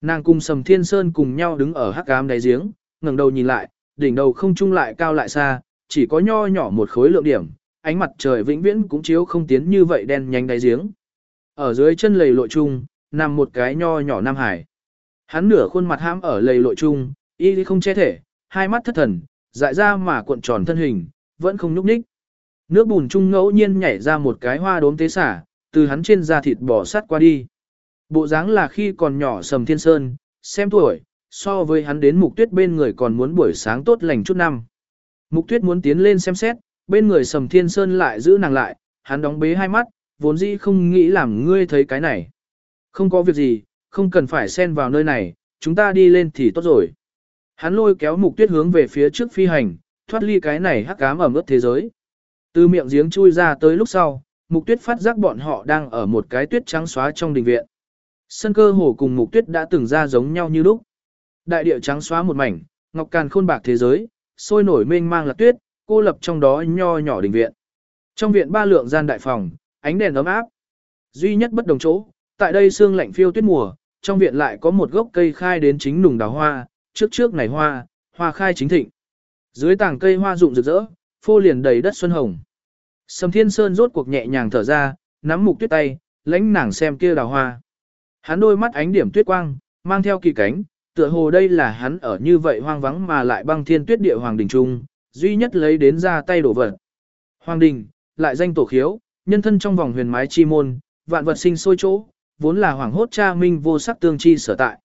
Nàng cùng sầm thiên sơn cùng nhau đứng ở hắc ám đáy giếng, ngẩng đầu nhìn lại, đỉnh đầu không trung lại cao lại xa, chỉ có nho nhỏ một khối lượng điểm, ánh mặt trời vĩnh viễn cũng chiếu không tiến như vậy đen nhánh đáy giếng. Ở dưới chân lầy lội chung, nằm một cái nho nhỏ Nam Hải. Hắn nửa khuôn mặt hãm ở lầy lội chung, y không che thể, hai mắt thất thần, dại ra mà cuộn tròn thân hình, vẫn không nhúc nhích. Nước bùn chung ngẫu nhiên nhảy ra một cái hoa đốm tế xả, từ hắn trên da thịt bò sát qua đi. Bộ dáng là khi còn nhỏ sầm thiên sơn, xem tuổi, so với hắn đến mục tuyết bên người còn muốn buổi sáng tốt lành chút năm. Mục tuyết muốn tiến lên xem xét, bên người sầm thiên sơn lại giữ nàng lại, hắn đóng bế hai mắt, vốn dĩ không nghĩ làm ngươi thấy cái này. Không có việc gì, không cần phải xen vào nơi này, chúng ta đi lên thì tốt rồi. Hắn lôi kéo mục tuyết hướng về phía trước phi hành, thoát ly cái này hắc ám ẩm ướt thế giới. Từ miệng giếng chui ra tới lúc sau, mục tuyết phát giác bọn họ đang ở một cái tuyết trắng xóa trong đình viện. Sân cơ hồ cùng mục tuyết đã từng ra giống nhau như lúc. Đại địa trắng xóa một mảnh, ngọc càn khôn bạc thế giới, sôi nổi mênh mang là tuyết, cô lập trong đó nho nhỏ đình viện. Trong viện ba lượng gian đại phòng, ánh đèn ấm áp. Duy nhất bất đồng chỗ, tại đây sương lạnh phiêu tuyết mùa, trong viện lại có một gốc cây khai đến chính nùng đào hoa, trước trước này hoa, hoa khai chính thịnh. Dưới tảng cây hoa rụng rực rỡ, phô liền đầy đất xuân hồng. Sầm Thiên Sơn rốt cuộc nhẹ nhàng thở ra, nắm mục tuyết tay, lãnh nàng xem kia đào hoa. Hắn đôi mắt ánh điểm tuyết quang, mang theo kỳ cánh, tựa hồ đây là hắn ở như vậy hoang vắng mà lại băng thiên tuyết địa hoàng đình trung, duy nhất lấy đến ra tay đổ vật. Hoàng đình, lại danh tổ khiếu, nhân thân trong vòng huyền mái chi môn, vạn vật sinh sôi chỗ, vốn là hoàng hốt cha minh vô sắc tương chi sở tại.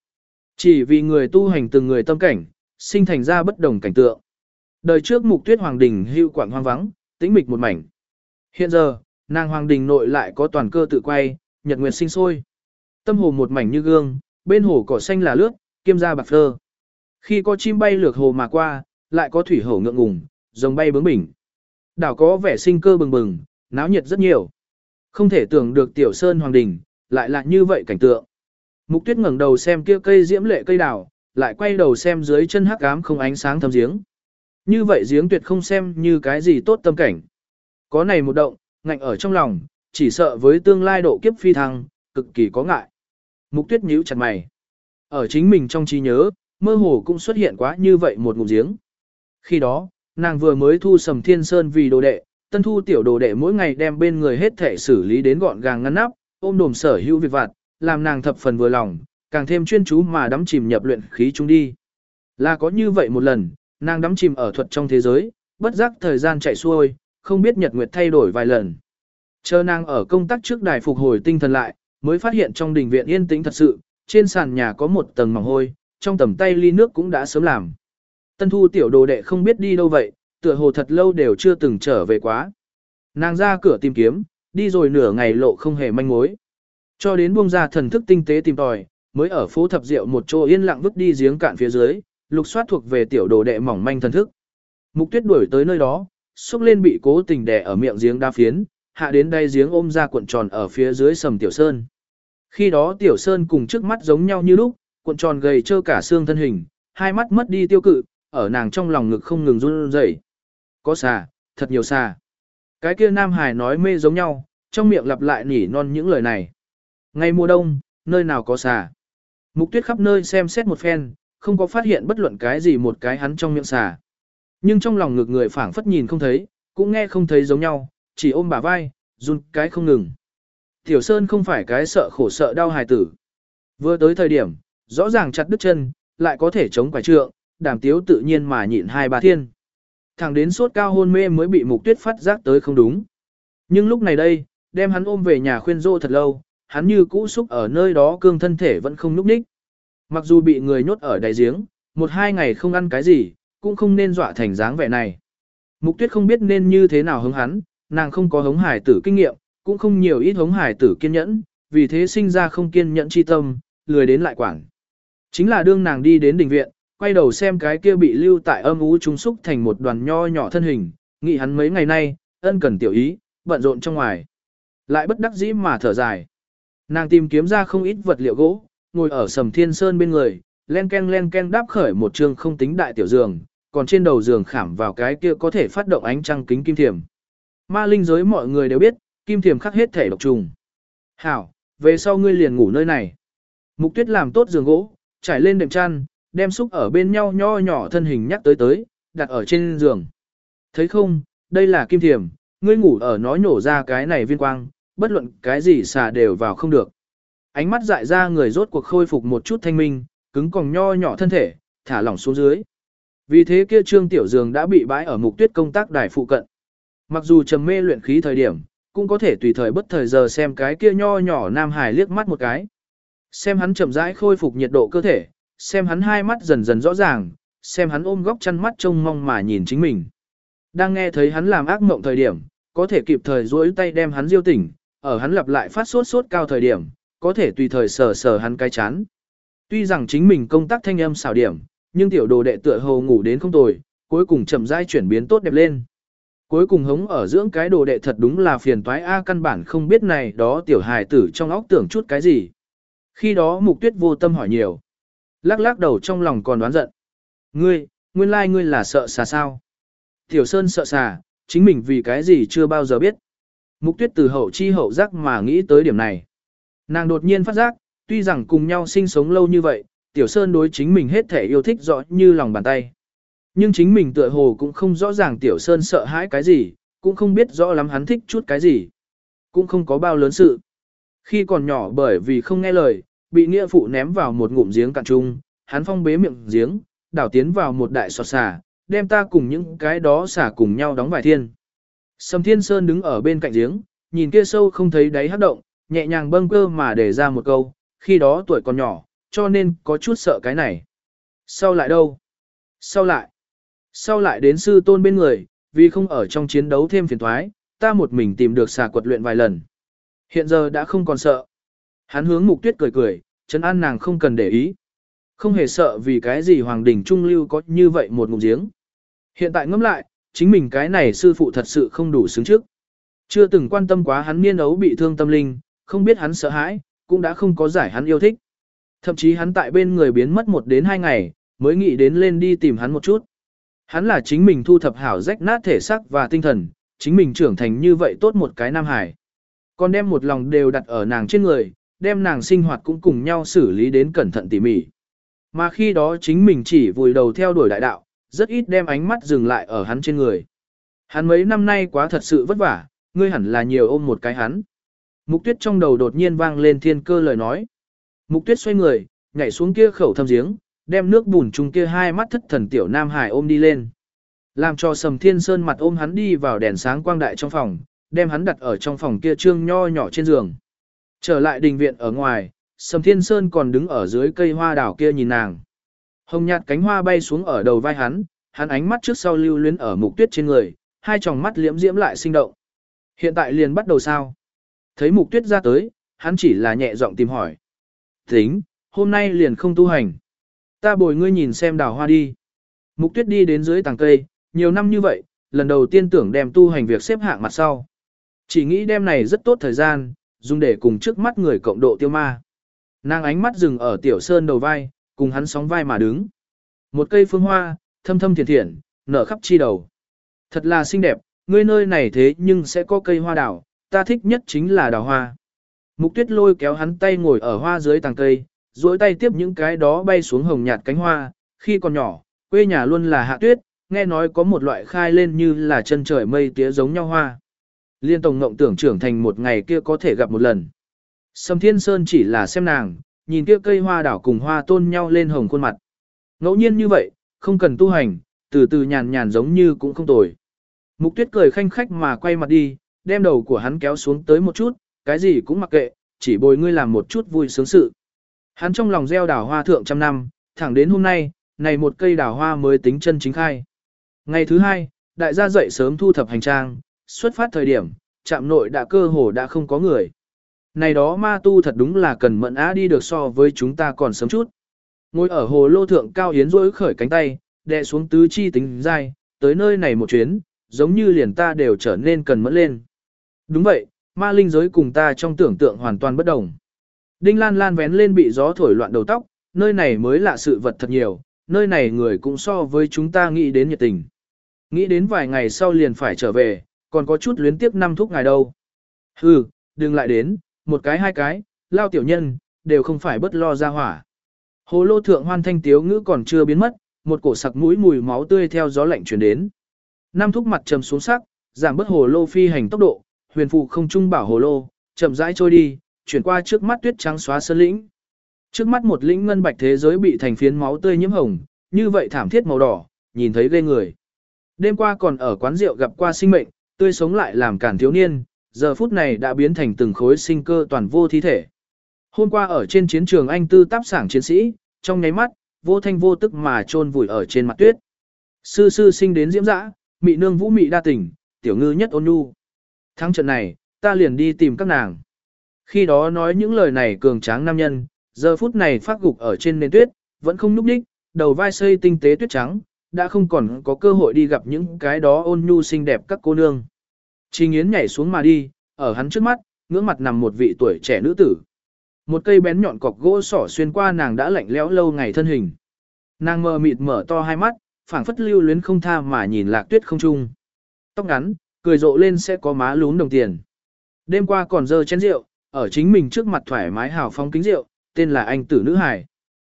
Chỉ vì người tu hành từng người tâm cảnh, sinh thành ra bất đồng cảnh tượng. Đời trước mục tuyết hoàng đình hưu quảng hoang vắng, tĩnh mịch một mảnh. Hiện giờ, nàng hoàng đình nội lại có toàn cơ tự quay, nhật nguyệt sinh sôi. Tâm hồ một mảnh như gương, bên hồ cỏ xanh là lướt, kiêm ra bạc phơ. Khi có chim bay lược hồ mà qua, lại có thủy hổ ngượng ngùng, rồng bay bướng bỉnh. Đảo có vẻ sinh cơ bừng bừng, náo nhiệt rất nhiều. Không thể tưởng được tiểu sơn hoàng đình, lại là như vậy cảnh tượng. Mục tuyết ngẩng đầu xem kia cây diễm lệ cây đào, lại quay đầu xem dưới chân hắc ám không ánh sáng thâm giếng. Như vậy giếng tuyệt không xem như cái gì tốt tâm cảnh. Có này một động, ngạnh ở trong lòng, chỉ sợ với tương lai độ kiếp phi thăng, cực kỳ có ngại. Mục tuyết nhíu chặt mày. Ở chính mình trong trí nhớ, mơ hồ cũng xuất hiện quá như vậy một ngụm giếng. Khi đó, nàng vừa mới thu sầm thiên sơn vì đồ đệ, tân thu tiểu đồ đệ mỗi ngày đem bên người hết thể xử lý đến gọn gàng ngăn nắp, ôm đồm sở hữu việc vặt, làm nàng thập phần vừa lòng, càng thêm chuyên chú mà đắm chìm nhập luyện khí chúng đi. Là có như vậy một lần, nàng đắm chìm ở thuật trong thế giới, bất giác thời gian chạy xuôi, không biết nhật nguyệt thay đổi vài lần. Chờ nàng ở công tác trước đài phục hồi tinh thần lại, mới phát hiện trong đình viện yên tĩnh thật sự, trên sàn nhà có một tầng mỏng hôi, trong tầm tay ly nước cũng đã sớm làm. Tân thu tiểu đồ đệ không biết đi đâu vậy, tựa hồ thật lâu đều chưa từng trở về quá. Nàng ra cửa tìm kiếm, đi rồi nửa ngày lộ không hề manh mối. Cho đến buông ra thần thức tinh tế tìm tòi, mới ở phố thập diệu một chỗ yên lặng vứt đi giếng cạn phía dưới, lục soát thuộc về tiểu đồ đệ mỏng manh thần thức. Mục tuyết đuổi tới nơi đó, xúc lên bị cố tình đè ở miệng giếng đa phiến, hạ đến đây giếng ôm ra cuộn tròn ở phía dưới sầm tiểu sơn. Khi đó tiểu sơn cùng trước mắt giống nhau như lúc, cuộn tròn gầy trơ cả xương thân hình, hai mắt mất đi tiêu cự, ở nàng trong lòng ngực không ngừng run rẩy. Có xà, thật nhiều xà. Cái kia Nam Hải nói mê giống nhau, trong miệng lặp lại nỉ non những lời này. Ngày mùa đông, nơi nào có xà. Mục tuyết khắp nơi xem xét một phen, không có phát hiện bất luận cái gì một cái hắn trong miệng xà. Nhưng trong lòng ngực người phảng phất nhìn không thấy, cũng nghe không thấy giống nhau, chỉ ôm bả vai, run cái không ngừng. Tiểu Sơn không phải cái sợ khổ sợ đau hài tử. Vừa tới thời điểm, rõ ràng chặt đứt chân, lại có thể chống quải trượng, đàm tiếu tự nhiên mà nhịn hai ba thiên. Thẳng đến sốt cao hôn mê mới bị mục tuyết phát giác tới không đúng. Nhưng lúc này đây, đem hắn ôm về nhà khuyên dỗ thật lâu, hắn như cũ xúc ở nơi đó cương thân thể vẫn không núp ních. Mặc dù bị người nhốt ở đáy giếng, một hai ngày không ăn cái gì, cũng không nên dọa thành dáng vẻ này. Mục tuyết không biết nên như thế nào hứng hắn, nàng không có hống hải tử kinh nghiệm, cũng không nhiều ít hống hải tử kiên nhẫn, vì thế sinh ra không kiên nhẫn chi tâm, lười đến lại quảng. Chính là đương nàng đi đến đình viện, quay đầu xem cái kia bị lưu tại âm ú trung xúc thành một đoàn nho nhỏ thân hình, nghĩ hắn mấy ngày nay, ân cần tiểu ý, bận rộn trong ngoài. Lại bất đắc dĩ mà thở dài. Nàng tìm kiếm ra không ít vật liệu gỗ, ngồi ở sầm thiên sơn bên người, len ken len ken đáp khởi một trường không tính đại tiểu giường, còn trên đầu giường khảm vào cái kia có thể phát động ánh trăng kính kim thiểm. Ma linh giới mọi người đều biết, kim thiểm khắc hết thể độc trùng. Hảo, về sau ngươi liền ngủ nơi này. Mục tuyết làm tốt giường gỗ, trải lên đệm chăn, đem xúc ở bên nhau nho nhỏ thân hình nhắc tới tới, đặt ở trên giường. Thấy không, đây là kim thiềm, ngươi ngủ ở nó nhổ ra cái này viên quang, bất luận cái gì xả đều vào không được. Ánh mắt dại ra người rốt cuộc khôi phục một chút thanh minh, cứng còng nho nhỏ thân thể, thả lỏng xuống dưới. Vì thế kia trương tiểu giường đã bị bãi ở mục tuyết công tác đài phụ cận. Mặc dù trầm mê luyện khí thời điểm, cũng có thể tùy thời bất thời giờ xem cái kia nho nhỏ nam hải liếc mắt một cái. Xem hắn chậm rãi khôi phục nhiệt độ cơ thể, xem hắn hai mắt dần dần rõ ràng, xem hắn ôm góc chăn mắt trông mong mà nhìn chính mình. Đang nghe thấy hắn làm ác mộng thời điểm, có thể kịp thời duỗi tay đem hắn diêu tỉnh, ở hắn lặp lại phát sốt sốt cao thời điểm, có thể tùy thời sờ sờ hắn cái chán. Tuy rằng chính mình công tác thanh âm xảo điểm, nhưng tiểu đồ đệ tựa hồ ngủ đến không tồi, cuối cùng chậm rãi chuyển biến tốt đẹp lên. Cuối cùng hống ở dưỡng cái đồ đệ thật đúng là phiền toái A căn bản không biết này đó tiểu hài tử trong óc tưởng chút cái gì. Khi đó mục tuyết vô tâm hỏi nhiều. Lắc lắc đầu trong lòng còn đoán giận. Ngươi, nguyên lai ngươi là sợ xà sao? Tiểu Sơn sợ xà, chính mình vì cái gì chưa bao giờ biết. Mục tuyết từ hậu chi hậu giác mà nghĩ tới điểm này. Nàng đột nhiên phát giác, tuy rằng cùng nhau sinh sống lâu như vậy, Tiểu Sơn đối chính mình hết thể yêu thích rõ như lòng bàn tay. Nhưng chính mình tựa hồ cũng không rõ ràng Tiểu Sơn sợ hãi cái gì, cũng không biết rõ lắm hắn thích chút cái gì. Cũng không có bao lớn sự. Khi còn nhỏ bởi vì không nghe lời, bị nghĩa phụ ném vào một ngụm giếng cạn trung, hắn phong bế miệng giếng, đảo tiến vào một đại sọt xà, đem ta cùng những cái đó xả cùng nhau đóng vài thiên. Sầm Thiên Sơn đứng ở bên cạnh giếng, nhìn kia sâu không thấy đáy hấp động, nhẹ nhàng bâng cơ mà để ra một câu, khi đó tuổi còn nhỏ, cho nên có chút sợ cái này. Sau lại đâu? Sau lại? Sau lại đến sư tôn bên người, vì không ở trong chiến đấu thêm phiền thoái, ta một mình tìm được xà quật luyện vài lần. Hiện giờ đã không còn sợ. Hắn hướng mục tuyết cười cười, chấn an nàng không cần để ý. Không hề sợ vì cái gì Hoàng Đình Trung Lưu có như vậy một ngụm giếng. Hiện tại ngẫm lại, chính mình cái này sư phụ thật sự không đủ xứng trước. Chưa từng quan tâm quá hắn niên ấu bị thương tâm linh, không biết hắn sợ hãi, cũng đã không có giải hắn yêu thích. Thậm chí hắn tại bên người biến mất một đến hai ngày, mới nghĩ đến lên đi tìm hắn một chút. Hắn là chính mình thu thập hảo rách nát thể xác và tinh thần, chính mình trưởng thành như vậy tốt một cái nam hải. Còn đem một lòng đều đặt ở nàng trên người, đem nàng sinh hoạt cũng cùng nhau xử lý đến cẩn thận tỉ mỉ. Mà khi đó chính mình chỉ vùi đầu theo đuổi đại đạo, rất ít đem ánh mắt dừng lại ở hắn trên người. Hắn mấy năm nay quá thật sự vất vả, ngươi hẳn là nhiều ôm một cái hắn. Mục tuyết trong đầu đột nhiên vang lên thiên cơ lời nói. Mục tuyết xoay người, nhảy xuống kia khẩu thâm giếng, đem nước bùn chung kia hai mắt thất thần tiểu nam hải ôm đi lên. Làm cho sầm thiên sơn mặt ôm hắn đi vào đèn sáng quang đại trong phòng, đem hắn đặt ở trong phòng kia trương nho nhỏ trên giường. Trở lại đình viện ở ngoài, sầm thiên sơn còn đứng ở dưới cây hoa đảo kia nhìn nàng. Hồng nhạt cánh hoa bay xuống ở đầu vai hắn, hắn ánh mắt trước sau lưu luyến ở mục tuyết trên người, hai tròng mắt liễm diễm lại sinh động. Hiện tại liền bắt đầu sao? Thấy mục tuyết ra tới, hắn chỉ là nhẹ giọng tìm hỏi. Tính, hôm nay liền không tu hành. Ta bồi ngươi nhìn xem đào hoa đi. Mục tuyết đi đến dưới tàng cây, nhiều năm như vậy, lần đầu tiên tưởng đem tu hành việc xếp hạng mặt sau. Chỉ nghĩ đêm này rất tốt thời gian, dùng để cùng trước mắt người cộng độ tiêu ma. Nàng ánh mắt dừng ở tiểu sơn đầu vai, cùng hắn sóng vai mà đứng. Một cây phương hoa, thâm thâm thiền thiện, nở khắp chi đầu. Thật là xinh đẹp, ngươi nơi này thế nhưng sẽ có cây hoa đào, ta thích nhất chính là đào hoa. Mục tuyết lôi kéo hắn tay ngồi ở hoa dưới tàng cây, duỗi tay tiếp những cái đó bay xuống hồng nhạt cánh hoa, khi còn nhỏ, quê nhà luôn là hạ tuyết, nghe nói có một loại khai lên như là chân trời mây tía giống nhau hoa. Liên tổng ngộng tưởng trưởng thành một ngày kia có thể gặp một lần. Sầm Thiên Sơn chỉ là xem nàng, nhìn kia cây hoa đảo cùng hoa tôn nhau lên hồng khuôn mặt. Ngẫu nhiên như vậy, không cần tu hành, từ từ nhàn nhàn giống như cũng không tồi. Mục tuyết cười khanh khách mà quay mặt đi, đem đầu của hắn kéo xuống tới một chút, cái gì cũng mặc kệ, chỉ bồi ngươi làm một chút vui sướng sự. Hắn trong lòng gieo đảo hoa thượng trăm năm, thẳng đến hôm nay, này một cây đào hoa mới tính chân chính khai. Ngày thứ hai, đại gia dậy sớm thu thập hành trang, xuất phát thời điểm, trạm nội đã cơ hồ đã không có người. Này đó ma tu thật đúng là cần mẫn á đi được so với chúng ta còn sớm chút. Ngồi ở hồ lô thượng cao yến rỗi khởi cánh tay, đè xuống tứ chi tính dai, tới nơi này một chuyến, giống như liền ta đều trở nên cần mẫn lên. Đúng vậy, ma linh giới cùng ta trong tưởng tượng hoàn toàn bất đồng. Đinh Lan Lan vén lên bị gió thổi loạn đầu tóc, nơi này mới lạ sự vật thật nhiều, nơi này người cũng so với chúng ta nghĩ đến nhiệt tình. Nghĩ đến vài ngày sau liền phải trở về, còn có chút luyến tiếp năm thúc ngày đâu. Hừ, đừng lại đến, một cái hai cái, lao tiểu nhân, đều không phải bất lo ra hỏa. Hồ lô thượng hoan thanh tiếu ngữ còn chưa biến mất, một cổ sặc mũi mùi máu tươi theo gió lạnh chuyển đến. Nam thúc mặt trầm xuống sắc, giảm bớt hồ lô phi hành tốc độ, huyền phụ không trung bảo hồ lô, chậm rãi trôi đi, chuyển qua trước mắt tuyết trắng xóa sơn lĩnh. Trước mắt một lĩnh ngân bạch thế giới bị thành phiến máu tươi nhiễm hồng, như vậy thảm thiết màu đỏ, nhìn thấy ghê người. Đêm qua còn ở quán rượu gặp qua sinh mệnh, tươi sống lại làm cản thiếu niên, giờ phút này đã biến thành từng khối sinh cơ toàn vô thi thể. Hôm qua ở trên chiến trường anh tư táp sảng chiến sĩ, trong nháy mắt, vô thanh vô tức mà trôn vùi ở trên mặt tuyết. Sư sư sinh đến diễm dã, mị nương vũ mị đa tình, tiểu ngư nhất ôn nhu. Thắng trận này, ta liền đi tìm các nàng. Khi đó nói những lời này cường tráng nam nhân, giờ phút này phát gục ở trên nền tuyết, vẫn không núp đích, đầu vai xây tinh tế tuyết trắng, đã không còn có cơ hội đi gặp những cái đó ôn nhu xinh đẹp các cô nương. Trình Yến nhảy xuống mà đi, ở hắn trước mắt, ngưỡng mặt nằm một vị tuổi trẻ nữ tử. Một cây bén nhọn cọc gỗ sỏ xuyên qua nàng đã lạnh lẽo lâu ngày thân hình. Nàng mờ mịt mở to hai mắt, phảng phất lưu luyến không tha mà nhìn lạc tuyết không trung. Tóc ngắn, cười rộ lên sẽ có má lún đồng tiền. Đêm qua còn dơ chén rượu, ở chính mình trước mặt thoải mái hào phong kính rượu, tên là anh tử nữ hải.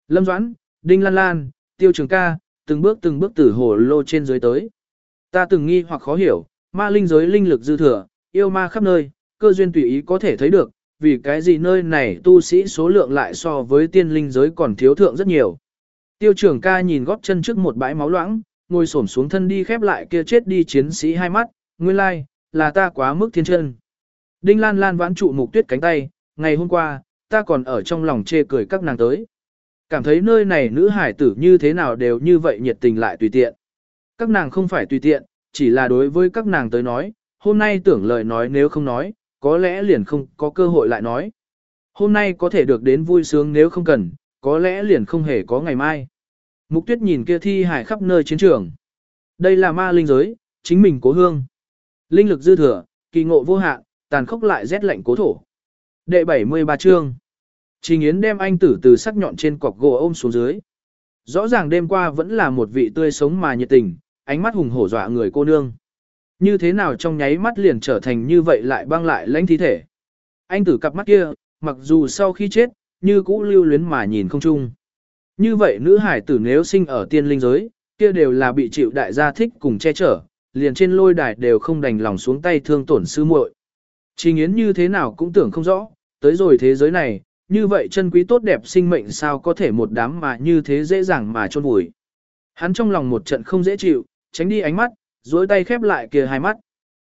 Lâm Doãn, Đinh Lan Lan, Tiêu Trường ca, từng bước từng bước từ hồ lô trên dưới tới. Ta từng nghi hoặc khó hiểu, ma linh giới linh lực dư thừa, yêu ma khắp nơi, cơ duyên tùy ý có thể thấy được, vì cái gì nơi này tu sĩ số lượng lại so với tiên linh giới còn thiếu thượng rất nhiều. Tiêu trưởng ca nhìn góp chân trước một bãi máu loãng, ngồi xổm xuống thân đi khép lại kia chết đi chiến sĩ hai mắt, nguyên lai, like, là ta quá mức thiên chân. Đinh Lan Lan vãn trụ mục tuyết cánh tay, ngày hôm qua, ta còn ở trong lòng chê cười các nàng tới. Cảm thấy nơi này nữ hải tử như thế nào đều như vậy nhiệt tình lại tùy tiện. Các nàng không phải tùy tiện, chỉ là đối với các nàng tới nói, hôm nay tưởng lời nói nếu không nói, có lẽ liền không có cơ hội lại nói. Hôm nay có thể được đến vui sướng nếu không cần, có lẽ liền không hề có ngày mai. Mục tuyết nhìn kia thi hải khắp nơi chiến trường. Đây là ma linh giới, chính mình cố hương. Linh lực dư thừa, kỳ ngộ vô hạn, tàn khốc lại rét lạnh cố thổ. Đệ 73 chương. Trình Yến đem anh tử từ sắc nhọn trên cọc gỗ ôm xuống dưới. Rõ ràng đêm qua vẫn là một vị tươi sống mà nhiệt tình, ánh mắt hùng hổ dọa người cô nương. Như thế nào trong nháy mắt liền trở thành như vậy lại băng lại lãnh thi thể. Anh tử cặp mắt kia, mặc dù sau khi chết, như cũ lưu luyến mà nhìn không chung. Như vậy nữ hải tử nếu sinh ở tiên linh giới, kia đều là bị chịu đại gia thích cùng che chở, liền trên lôi đài đều không đành lòng xuống tay thương tổn sư muội. Trình Yến như thế nào cũng tưởng không rõ, tới rồi thế giới này, như vậy chân quý tốt đẹp sinh mệnh sao có thể một đám mà như thế dễ dàng mà chôn vùi. Hắn trong lòng một trận không dễ chịu, tránh đi ánh mắt, duỗi tay khép lại kia hai mắt.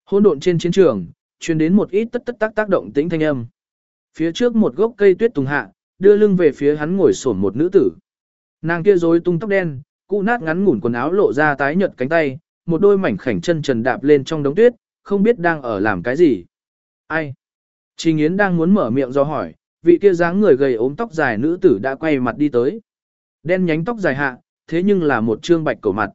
Hỗn độn trên chiến trường, truyền đến một ít tất tất tác tác động tĩnh thanh âm. Phía trước một gốc cây tuyết tùng hạ, đưa lưng về phía hắn ngồi xổm một nữ tử. Nàng kia rối tung tóc đen, cụ nát ngắn ngủn quần áo lộ ra tái nhợt cánh tay, một đôi mảnh khảnh chân trần đạp lên trong đống tuyết, không biết đang ở làm cái gì. Ai? Trình Yến đang muốn mở miệng do hỏi, vị kia dáng người gầy ốm tóc dài nữ tử đã quay mặt đi tới. Đen nhánh tóc dài hạ, thế nhưng là một trương bạch cổ mặt.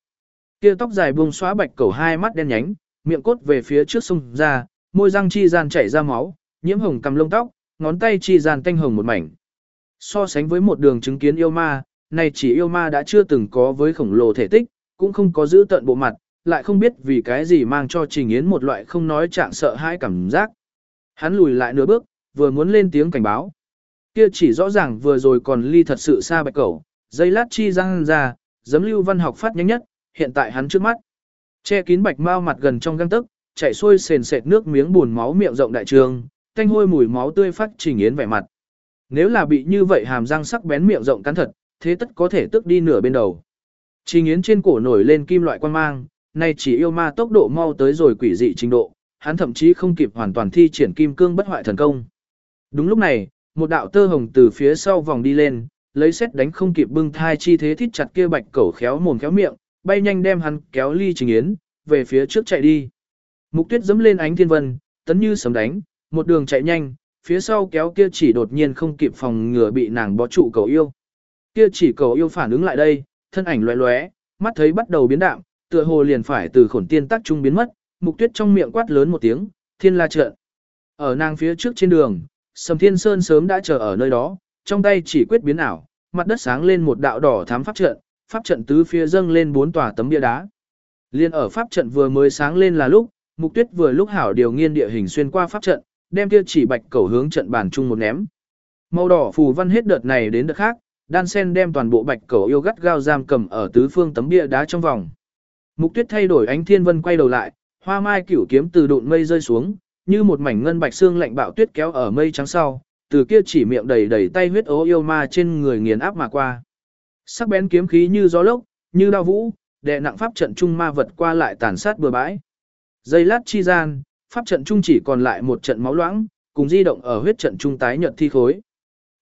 Kia tóc dài buông xóa bạch cổ hai mắt đen nhánh, miệng cốt về phía trước sung ra, môi răng chi gian chảy ra máu, nhiễm hồng cầm lông tóc, ngón tay chi gian tanh hồng một mảnh. So sánh với một đường chứng kiến yêu ma, này chỉ yêu ma đã chưa từng có với khổng lồ thể tích, cũng không có giữ tận bộ mặt, lại không biết vì cái gì mang cho Trình Yến một loại không nói trạng sợ hãi cảm giác. Hắn lùi lại nửa bước, vừa muốn lên tiếng cảnh báo. Kia chỉ rõ ràng vừa rồi còn ly thật sự xa bạch cẩu, dây lát chi răng ra, giấm lưu văn học phát nhanh nhất, hiện tại hắn trước mắt. Che kín bạch mau mặt gần trong găng tức, chảy xuôi sền sệt nước miếng buồn máu miệng rộng đại trường, thanh hôi mùi máu tươi phát trình yến vẻ mặt. Nếu là bị như vậy hàm răng sắc bén miệng rộng cắn thật, thế tất có thể tức đi nửa bên đầu. Trình yến trên cổ nổi lên kim loại quan mang, nay chỉ yêu ma tốc độ mau tới rồi quỷ dị trình độ, hắn thậm chí không kịp hoàn toàn thi triển kim cương bất hoại thần công. Đúng lúc này, một đạo tơ hồng từ phía sau vòng đi lên, lấy xét đánh không kịp bưng thai chi thế thít chặt kia bạch cẩu khéo mồm khéo miệng, bay nhanh đem hắn kéo ly trình yến, về phía trước chạy đi. Mục tuyết dẫm lên ánh thiên vân, tấn như sấm đánh, một đường chạy nhanh, phía sau kéo kia chỉ đột nhiên không kịp phòng ngừa bị nàng bó trụ cầu yêu. Kia chỉ cầu yêu phản ứng lại đây, thân ảnh loé loé, mắt thấy bắt đầu biến đạm, tựa hồ liền phải từ khổn tiên tác trung biến mất, mục tuyết trong miệng quát lớn một tiếng, thiên la trợn. Ở nàng phía trước trên đường, Sầm Thiên Sơn sớm đã chờ ở nơi đó, trong tay chỉ quyết biến ảo, mặt đất sáng lên một đạo đỏ thám pháp trận, pháp trận tứ phía dâng lên bốn tòa tấm bia đá. Liên ở pháp trận vừa mới sáng lên là lúc, Mục Tuyết vừa lúc hảo điều nghiên địa hình xuyên qua pháp trận, đem kia chỉ bạch cầu hướng trận bàn chung một ném. Màu đỏ phù văn hết đợt này đến đợt khác, đan sen đem toàn bộ bạch cầu yêu gắt gao giam cầm ở tứ phương tấm bia đá trong vòng. Mục tuyết thay đổi ánh thiên vân quay đầu lại, hoa mai cửu kiếm từ độn mây rơi xuống, như một mảnh ngân bạch xương lạnh bạo tuyết kéo ở mây trắng sau, từ kia chỉ miệng đầy đầy tay huyết ố yêu ma trên người nghiền áp mà qua. Sắc bén kiếm khí như gió lốc, như đao vũ, đè nặng pháp trận trung ma vật qua lại tàn sát bừa bãi. Giây lát chi gian, pháp trận trung chỉ còn lại một trận máu loãng, cùng di động ở huyết trận trung tái nhận thi khối.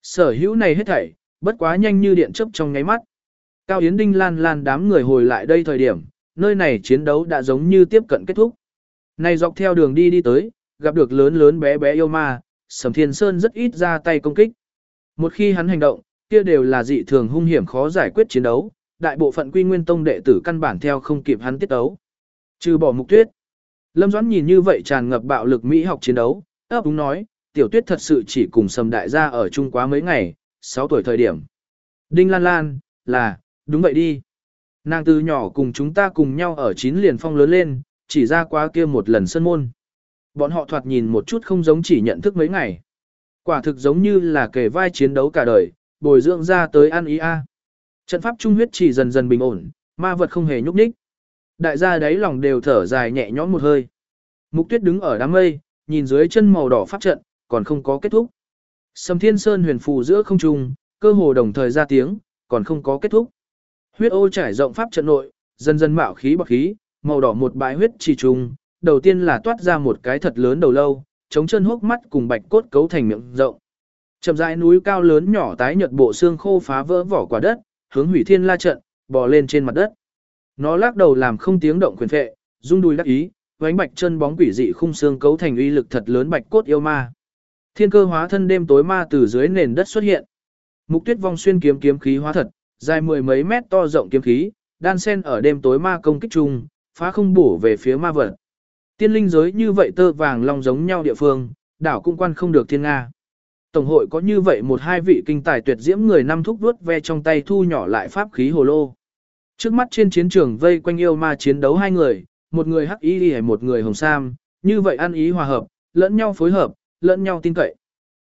Sở hữu này hết thảy, bất quá nhanh như điện chớp trong nháy mắt. Cao Yến Đinh lan lan đám người hồi lại đây thời điểm, nơi này chiến đấu đã giống như tiếp cận kết thúc. Này dọc theo đường đi đi tới, gặp được lớn lớn bé bé yêu ma, Sầm Thiên Sơn rất ít ra tay công kích. Một khi hắn hành động, kia đều là dị thường hung hiểm khó giải quyết chiến đấu, đại bộ phận Quy Nguyên Tông đệ tử căn bản theo không kịp hắn tiết đấu. Trừ bỏ Mục Tuyết. Lâm Doãn nhìn như vậy tràn ngập bạo lực mỹ học chiến đấu, ấp úng nói, tiểu tuyết thật sự chỉ cùng Sầm đại gia ở chung quá mấy ngày, 6 tuổi thời điểm. Đinh Lan Lan, là, đúng vậy đi. Nàng từ nhỏ cùng chúng ta cùng nhau ở chín liền phong lớn lên, chỉ ra quá kia một lần sân môn. Bọn họ thoạt nhìn một chút không giống chỉ nhận thức mấy ngày. Quả thực giống như là kề vai chiến đấu cả đời, bồi dưỡng ra tới ăn ý a. Trận pháp trung huyết chỉ dần dần bình ổn, ma vật không hề nhúc nhích. Đại gia đáy lòng đều thở dài nhẹ nhõm một hơi. Mục tuyết đứng ở đám mây, nhìn dưới chân màu đỏ pháp trận, còn không có kết thúc. Sầm thiên sơn huyền phù giữa không trung, cơ hồ đồng thời ra tiếng, còn không có kết thúc. Huyết ô trải rộng pháp trận nội, dần dần mạo khí bọc khí, màu đỏ một bãi huyết trì trùng, đầu tiên là toát ra một cái thật lớn đầu lâu, chống chân hốc mắt cùng bạch cốt cấu thành miệng rộng. Chậm rãi núi cao lớn nhỏ tái nhợt bộ xương khô phá vỡ vỏ quả đất, hướng hủy thiên la trận, bò lên trên mặt đất. Nó lắc đầu làm không tiếng động quyền phệ, rung đùi đắc ý, vánh bạch chân bóng quỷ dị khung xương cấu thành uy lực thật lớn bạch cốt yêu ma. Thiên cơ hóa thân đêm tối ma từ dưới nền đất xuất hiện. Mục Tuyết vong xuyên kiếm kiếm khí hóa thật, dài mười mấy mét to rộng kiếm khí, đan sen ở đêm tối ma công kích chung, phá không bổ về phía ma vật. Tiên linh giới như vậy tơ vàng long giống nhau địa phương, đảo cũng quan không được thiên Nga. Tổng hội có như vậy một hai vị kinh tài tuyệt diễm người năm thúc vuốt ve trong tay thu nhỏ lại pháp khí hồ lô. Trước mắt trên chiến trường vây quanh yêu ma chiến đấu hai người, một người hắc y hay một người hồng sam, như vậy ăn ý hòa hợp, lẫn nhau phối hợp, lẫn nhau tin cậy.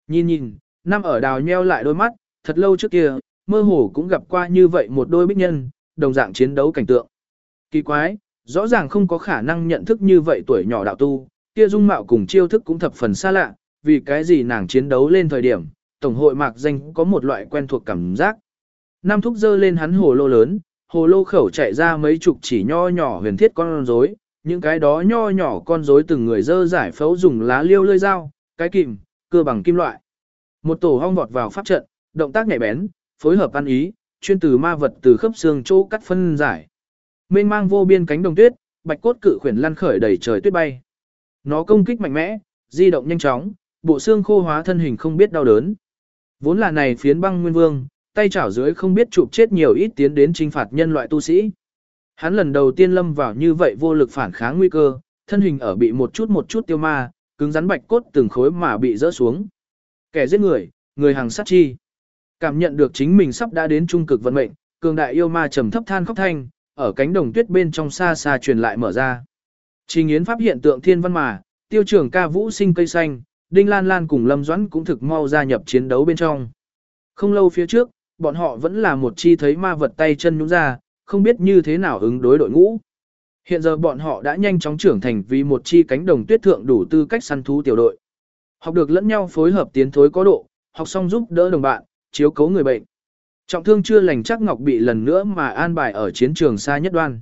Nhìn nhìn, năm ở đào nheo lại đôi mắt, thật lâu trước kia, mơ hồ cũng gặp qua như vậy một đôi bích nhân, đồng dạng chiến đấu cảnh tượng. Kỳ quái, rõ ràng không có khả năng nhận thức như vậy tuổi nhỏ đạo tu, kia dung mạo cùng chiêu thức cũng thập phần xa lạ, vì cái gì nàng chiến đấu lên thời điểm, tổng hội mạc danh có một loại quen thuộc cảm giác. Nam thúc dơ lên hắn hồ lô lớn, hồ lô khẩu chạy ra mấy chục chỉ nho nhỏ huyền thiết con rối, những cái đó nho nhỏ con rối từng người dơ giải phẫu dùng lá liêu lơi dao, cái kìm, cưa bằng kim loại. Một tổ hong vọt vào pháp trận, động tác nhạy bén, phối hợp ăn ý, chuyên từ ma vật từ khớp xương chỗ cắt phân giải. Mênh mang vô biên cánh đồng tuyết, bạch cốt cự khuyển lăn khởi đầy trời tuyết bay. Nó công kích mạnh mẽ, di động nhanh chóng, bộ xương khô hóa thân hình không biết đau đớn. Vốn là này phiến băng nguyên vương, tay chảo dưới không biết chụp chết nhiều ít tiến đến trinh phạt nhân loại tu sĩ. Hắn lần đầu tiên lâm vào như vậy vô lực phản kháng nguy cơ, thân hình ở bị một chút một chút tiêu ma, cứng rắn bạch cốt từng khối mà bị rỡ xuống. Kẻ giết người, người hàng sát chi. Cảm nhận được chính mình sắp đã đến trung cực vận mệnh, cường đại yêu ma trầm thấp than khóc thanh, ở cánh đồng tuyết bên trong xa xa truyền lại mở ra. Trình Yến pháp hiện tượng thiên văn mà, tiêu trưởng ca vũ sinh cây xanh, Đinh Lan Lan cùng Lâm Doãn cũng thực mau gia nhập chiến đấu bên trong. Không lâu phía trước, bọn họ vẫn là một chi thấy ma vật tay chân nhúng ra, không biết như thế nào ứng đối đội ngũ. Hiện giờ bọn họ đã nhanh chóng trưởng thành vì một chi cánh đồng tuyết thượng đủ tư cách săn thú tiểu đội. Học được lẫn nhau phối hợp tiến thối có độ, học xong giúp đỡ đồng bạn, chiếu cố người bệnh. Trọng thương chưa lành chắc Ngọc bị lần nữa mà an bài ở chiến trường xa nhất đoan.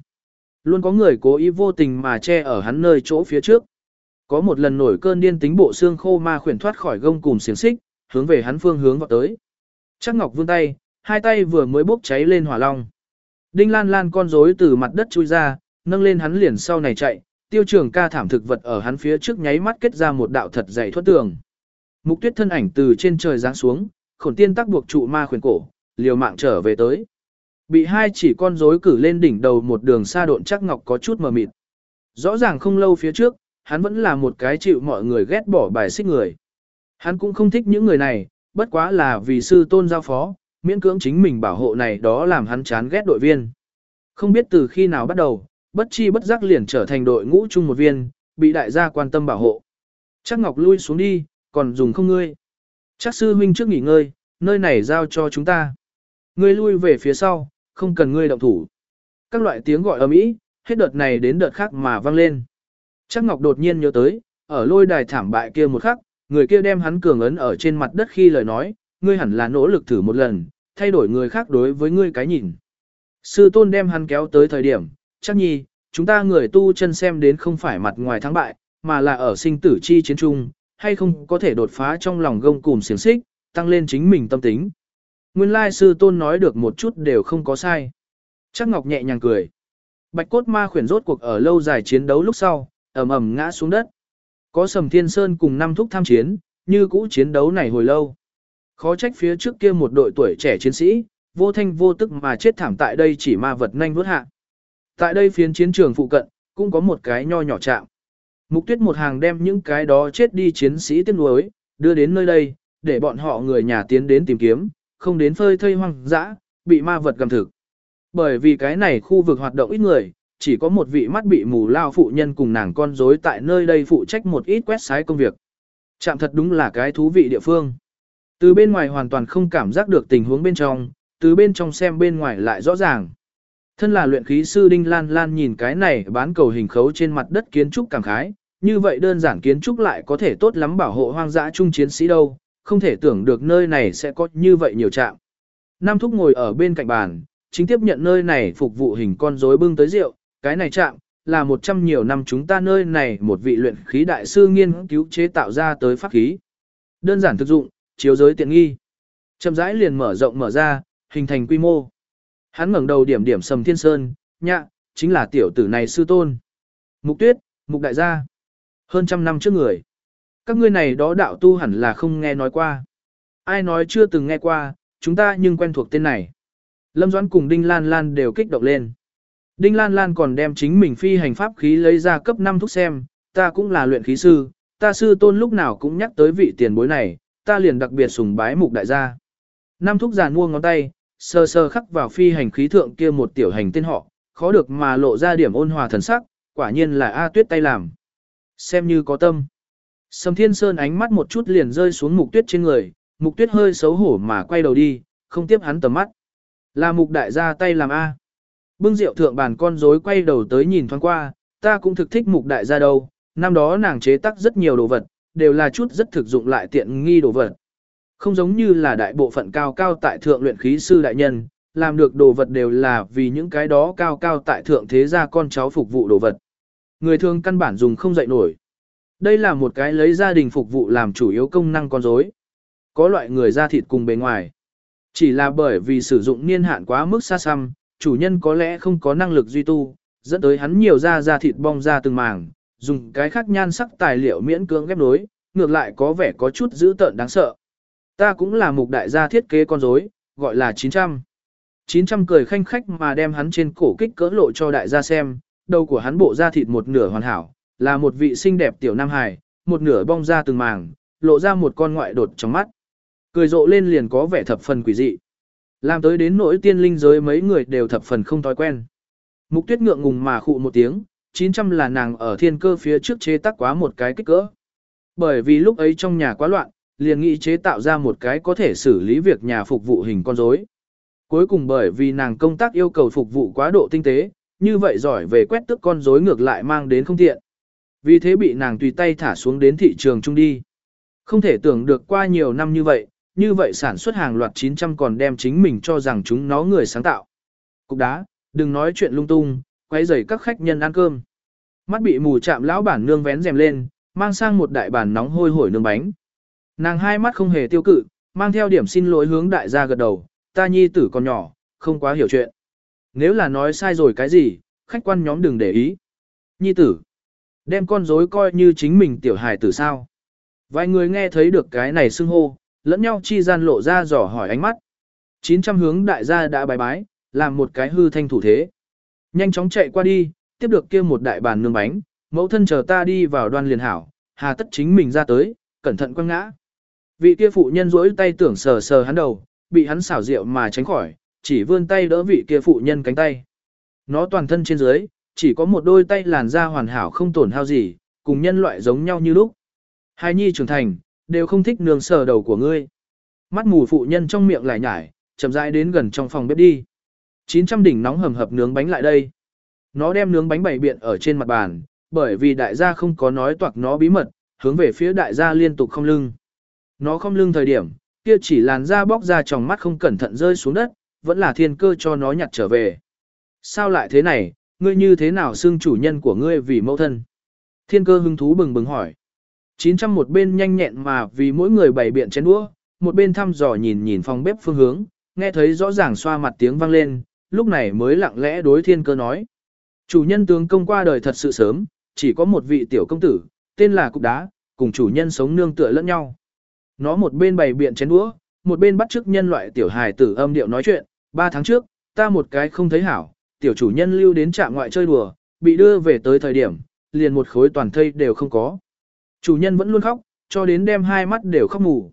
Luôn có người cố ý vô tình mà che ở hắn nơi chỗ phía trước. Có một lần nổi cơn điên tính bộ xương khô ma khuyển thoát khỏi gông cùng xiềng xích, hướng về hắn phương hướng vào tới. Chắc Ngọc vươn tay, hai tay vừa mới bốc cháy lên hỏa long. Đinh Lan Lan con rối từ mặt đất chui ra, nâng lên hắn liền sau này chạy, tiêu trường ca thảm thực vật ở hắn phía trước nháy mắt kết ra một đạo thật dày thoát tường. Mục tuyết thân ảnh từ trên trời giáng xuống, khổn tiên tắc buộc trụ ma khuyển cổ, liều mạng trở về tới. Bị hai chỉ con rối cử lên đỉnh đầu một đường xa độn chắc ngọc có chút mờ mịt. Rõ ràng không lâu phía trước, hắn vẫn là một cái chịu mọi người ghét bỏ bài xích người. Hắn cũng không thích những người này, bất quá là vì sư tôn giao phó, miễn cưỡng chính mình bảo hộ này đó làm hắn chán ghét đội viên. Không biết từ khi nào bắt đầu, bất chi bất giác liền trở thành đội ngũ chung một viên, bị đại gia quan tâm bảo hộ. Chắc Ngọc lui xuống đi, còn dùng không ngươi. Chắc sư huynh trước nghỉ ngơi, nơi này giao cho chúng ta. Ngươi lui về phía sau, không cần ngươi động thủ. Các loại tiếng gọi ầm ĩ, hết đợt này đến đợt khác mà vang lên. Chắc Ngọc đột nhiên nhớ tới, ở lôi đài thảm bại kia một khắc, người kia đem hắn cường ấn ở trên mặt đất khi lời nói, ngươi hẳn là nỗ lực thử một lần, thay đổi người khác đối với ngươi cái nhìn. Sư tôn đem hắn kéo tới thời điểm, chắc nhi, chúng ta người tu chân xem đến không phải mặt ngoài thắng bại, mà là ở sinh tử chi chiến trung, hay không có thể đột phá trong lòng gông cùm xiềng xích, tăng lên chính mình tâm tính. Nguyên lai sư tôn nói được một chút đều không có sai. Chắc Ngọc nhẹ nhàng cười. Bạch cốt ma khuyển rốt cuộc ở lâu dài chiến đấu lúc sau, ầm ầm ngã xuống đất. Có Sầm Thiên Sơn cùng năm thúc tham chiến, như cũ chiến đấu này hồi lâu. Khó trách phía trước kia một đội tuổi trẻ chiến sĩ, vô thanh vô tức mà chết thảm tại đây chỉ ma vật nhanh vút hạ. Tại đây phiến chiến trường phụ cận, cũng có một cái nho nhỏ chạm. Mục tuyết một hàng đem những cái đó chết đi chiến sĩ tiếc nuối, đưa đến nơi đây, để bọn họ người nhà tiến đến tìm kiếm, không đến phơi thây hoang dã, bị ma vật gầm thực. Bởi vì cái này khu vực hoạt động ít người, chỉ có một vị mắt bị mù lao phụ nhân cùng nàng con rối tại nơi đây phụ trách một ít quét sái công việc. Chạm thật đúng là cái thú vị địa phương. Từ bên ngoài hoàn toàn không cảm giác được tình huống bên trong, từ bên trong xem bên ngoài lại rõ ràng. Thân là luyện khí sư Đinh Lan Lan nhìn cái này bán cầu hình khấu trên mặt đất kiến trúc cảm khái, như vậy đơn giản kiến trúc lại có thể tốt lắm bảo hộ hoang dã trung chiến sĩ đâu, không thể tưởng được nơi này sẽ có như vậy nhiều trạm. Nam Thúc ngồi ở bên cạnh bàn, chính tiếp nhận nơi này phục vụ hình con rối bưng tới rượu, cái này chạm, là một trăm nhiều năm chúng ta nơi này một vị luyện khí đại sư nghiên cứu chế tạo ra tới pháp khí. Đơn giản thực dụng, chiếu giới tiện nghi. Chậm rãi liền mở rộng mở ra, hình thành quy mô. Hắn ngẩng đầu điểm điểm sầm thiên sơn, nhạ, chính là tiểu tử này sư tôn. Mục tuyết, mục đại gia. Hơn trăm năm trước người. Các ngươi này đó đạo tu hẳn là không nghe nói qua. Ai nói chưa từng nghe qua, chúng ta nhưng quen thuộc tên này. Lâm Doãn cùng Đinh Lan Lan đều kích động lên. Đinh Lan Lan còn đem chính mình phi hành pháp khí lấy ra cấp 5 thúc xem, ta cũng là luyện khí sư, ta sư tôn lúc nào cũng nhắc tới vị tiền bối này, ta liền đặc biệt sùng bái mục đại gia. Nam thúc giàn mua ngón tay, sơ sơ khắc vào phi hành khí thượng kia một tiểu hành tên họ, khó được mà lộ ra điểm ôn hòa thần sắc, quả nhiên là A tuyết tay làm. Xem như có tâm. Sầm thiên sơn ánh mắt một chút liền rơi xuống mục tuyết trên người, mục tuyết hơi xấu hổ mà quay đầu đi, không tiếp hắn tầm mắt. Là mục đại gia tay làm A. Bưng rượu thượng bàn con rối quay đầu tới nhìn thoáng qua, ta cũng thực thích mục đại gia đâu, năm đó nàng chế tác rất nhiều đồ vật, đều là chút rất thực dụng lại tiện nghi đồ vật. Không giống như là đại bộ phận cao cao tại thượng luyện khí sư đại nhân, làm được đồ vật đều là vì những cái đó cao cao tại thượng thế gia con cháu phục vụ đồ vật. Người thường căn bản dùng không dậy nổi. Đây là một cái lấy gia đình phục vụ làm chủ yếu công năng con rối. Có loại người da thịt cùng bề ngoài. Chỉ là bởi vì sử dụng niên hạn quá mức xa xăm, chủ nhân có lẽ không có năng lực duy tu, dẫn tới hắn nhiều da da thịt bong ra từng màng, dùng cái khác nhan sắc tài liệu miễn cưỡng ghép nối, ngược lại có vẻ có chút dữ tợn đáng sợ. Ta cũng là mục đại gia thiết kế con rối, gọi là 900. 900 cười khanh khách mà đem hắn trên cổ kích cỡ lộ cho đại gia xem, đầu của hắn bộ da thịt một nửa hoàn hảo, là một vị xinh đẹp tiểu nam hài, một nửa bong ra từng màng, lộ ra một con ngoại đột trong mắt. Cười rộ lên liền có vẻ thập phần quỷ dị. Làm tới đến nỗi tiên linh giới mấy người đều thập phần không thói quen. Mục tuyết ngượng ngùng mà khụ một tiếng, 900 là nàng ở thiên cơ phía trước chế tác quá một cái kích cỡ. Bởi vì lúc ấy trong nhà quá loạn, liền nghĩ chế tạo ra một cái có thể xử lý việc nhà phục vụ hình con rối. Cuối cùng bởi vì nàng công tác yêu cầu phục vụ quá độ tinh tế, như vậy giỏi về quét tức con rối ngược lại mang đến không tiện. Vì thế bị nàng tùy tay thả xuống đến thị trường chung đi. Không thể tưởng được qua nhiều năm như vậy, như vậy sản xuất hàng loạt 900 còn đem chính mình cho rằng chúng nó người sáng tạo. Cục đá, đừng nói chuyện lung tung, quấy rầy các khách nhân ăn cơm. Mắt bị mù chạm lão bản nương vén rèm lên, mang sang một đại bàn nóng hôi hổi nướng bánh. Nàng hai mắt không hề tiêu cự, mang theo điểm xin lỗi hướng đại gia gật đầu, ta nhi tử còn nhỏ, không quá hiểu chuyện. Nếu là nói sai rồi cái gì, khách quan nhóm đừng để ý. Nhi tử, đem con rối coi như chính mình tiểu hài tử sao. Vài người nghe thấy được cái này xưng hô, lẫn nhau chi gian lộ ra dò hỏi ánh mắt. 900 hướng đại gia đã bài bái, làm một cái hư thanh thủ thế. Nhanh chóng chạy qua đi, tiếp được kia một đại bàn nướng bánh, mẫu thân chờ ta đi vào đoan liền hảo, hà tất chính mình ra tới, cẩn thận quăng ngã. Vị kia phụ nhân rỗi tay tưởng sờ sờ hắn đầu, bị hắn xảo rượu mà tránh khỏi, chỉ vươn tay đỡ vị kia phụ nhân cánh tay. Nó toàn thân trên dưới, chỉ có một đôi tay làn da hoàn hảo không tổn hao gì, cùng nhân loại giống nhau như lúc. Hai nhi trưởng thành, đều không thích nương sờ đầu của ngươi. Mắt mù phụ nhân trong miệng lại nhải, chậm rãi đến gần trong phòng bếp đi. 900 đỉnh nóng hầm hập nướng bánh lại đây. Nó đem nướng bánh bày biện ở trên mặt bàn, bởi vì đại gia không có nói toạc nó bí mật, hướng về phía đại gia liên tục không lưng. Nó không lưng thời điểm, kia chỉ làn da bóc ra tròng mắt không cẩn thận rơi xuống đất, vẫn là thiên cơ cho nó nhặt trở về. Sao lại thế này, ngươi như thế nào xưng chủ nhân của ngươi vì mẫu thân? Thiên cơ hứng thú bừng bừng hỏi. 900 một bên nhanh nhẹn mà vì mỗi người bày biện chén đũa, một bên thăm dò nhìn nhìn phòng bếp phương hướng, nghe thấy rõ ràng xoa mặt tiếng vang lên, lúc này mới lặng lẽ đối thiên cơ nói. Chủ nhân tướng công qua đời thật sự sớm, chỉ có một vị tiểu công tử, tên là Cục Đá, cùng chủ nhân sống nương tựa lẫn nhau. Nó một bên bày biện chén đũa, một bên bắt chước nhân loại tiểu hài tử âm điệu nói chuyện, ba tháng trước, ta một cái không thấy hảo, tiểu chủ nhân lưu đến trạm ngoại chơi đùa, bị đưa về tới thời điểm, liền một khối toàn thây đều không có. Chủ nhân vẫn luôn khóc, cho đến đem hai mắt đều khóc mù.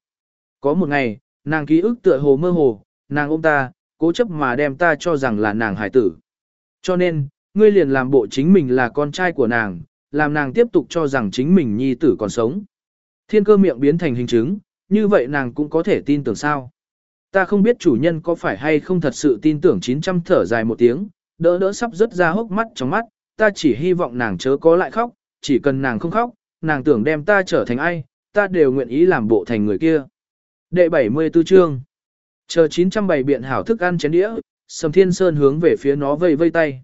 Có một ngày, nàng ký ức tựa hồ mơ hồ, nàng ôm ta, cố chấp mà đem ta cho rằng là nàng hải tử. Cho nên, ngươi liền làm bộ chính mình là con trai của nàng, làm nàng tiếp tục cho rằng chính mình nhi tử còn sống. Thiên cơ miệng biến thành hình chứng, như vậy nàng cũng có thể tin tưởng sao. Ta không biết chủ nhân có phải hay không thật sự tin tưởng 900 thở dài một tiếng, đỡ đỡ sắp rớt ra hốc mắt trong mắt, ta chỉ hy vọng nàng chớ có lại khóc, chỉ cần nàng không khóc, nàng tưởng đem ta trở thành ai, ta đều nguyện ý làm bộ thành người kia. Đệ 74 chương Chờ 907 biện hảo thức ăn chén đĩa, Sầm Thiên Sơn hướng về phía nó vây vây tay.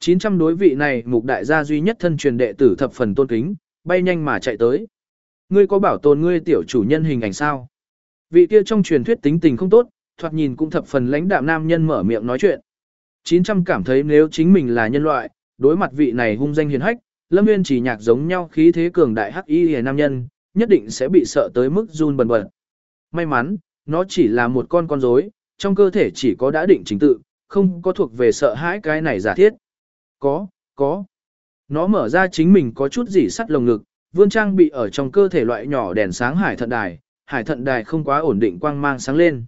900 đối vị này mục đại gia duy nhất thân truyền đệ tử thập phần tôn kính, bay nhanh mà chạy tới. Ngươi có bảo tồn ngươi tiểu chủ nhân hình ảnh sao? Vị kia trong truyền thuyết tính tình không tốt, thoạt nhìn cũng thập phần lãnh đạm nam nhân mở miệng nói chuyện. 900 cảm thấy nếu chính mình là nhân loại, đối mặt vị này hung danh hiền hách, Lâm Nguyên chỉ nhạc giống nhau khí thế cường đại hắc y hề nam nhân, nhất định sẽ bị sợ tới mức run bần bật. May mắn, nó chỉ là một con con rối, trong cơ thể chỉ có đã định chính tự, không có thuộc về sợ hãi cái này giả thiết. Có, có. Nó mở ra chính mình có chút gì sắt lồng ngực, vươn trang bị ở trong cơ thể loại nhỏ đèn sáng hải thận đài, hải thận đài không quá ổn định quang mang sáng lên.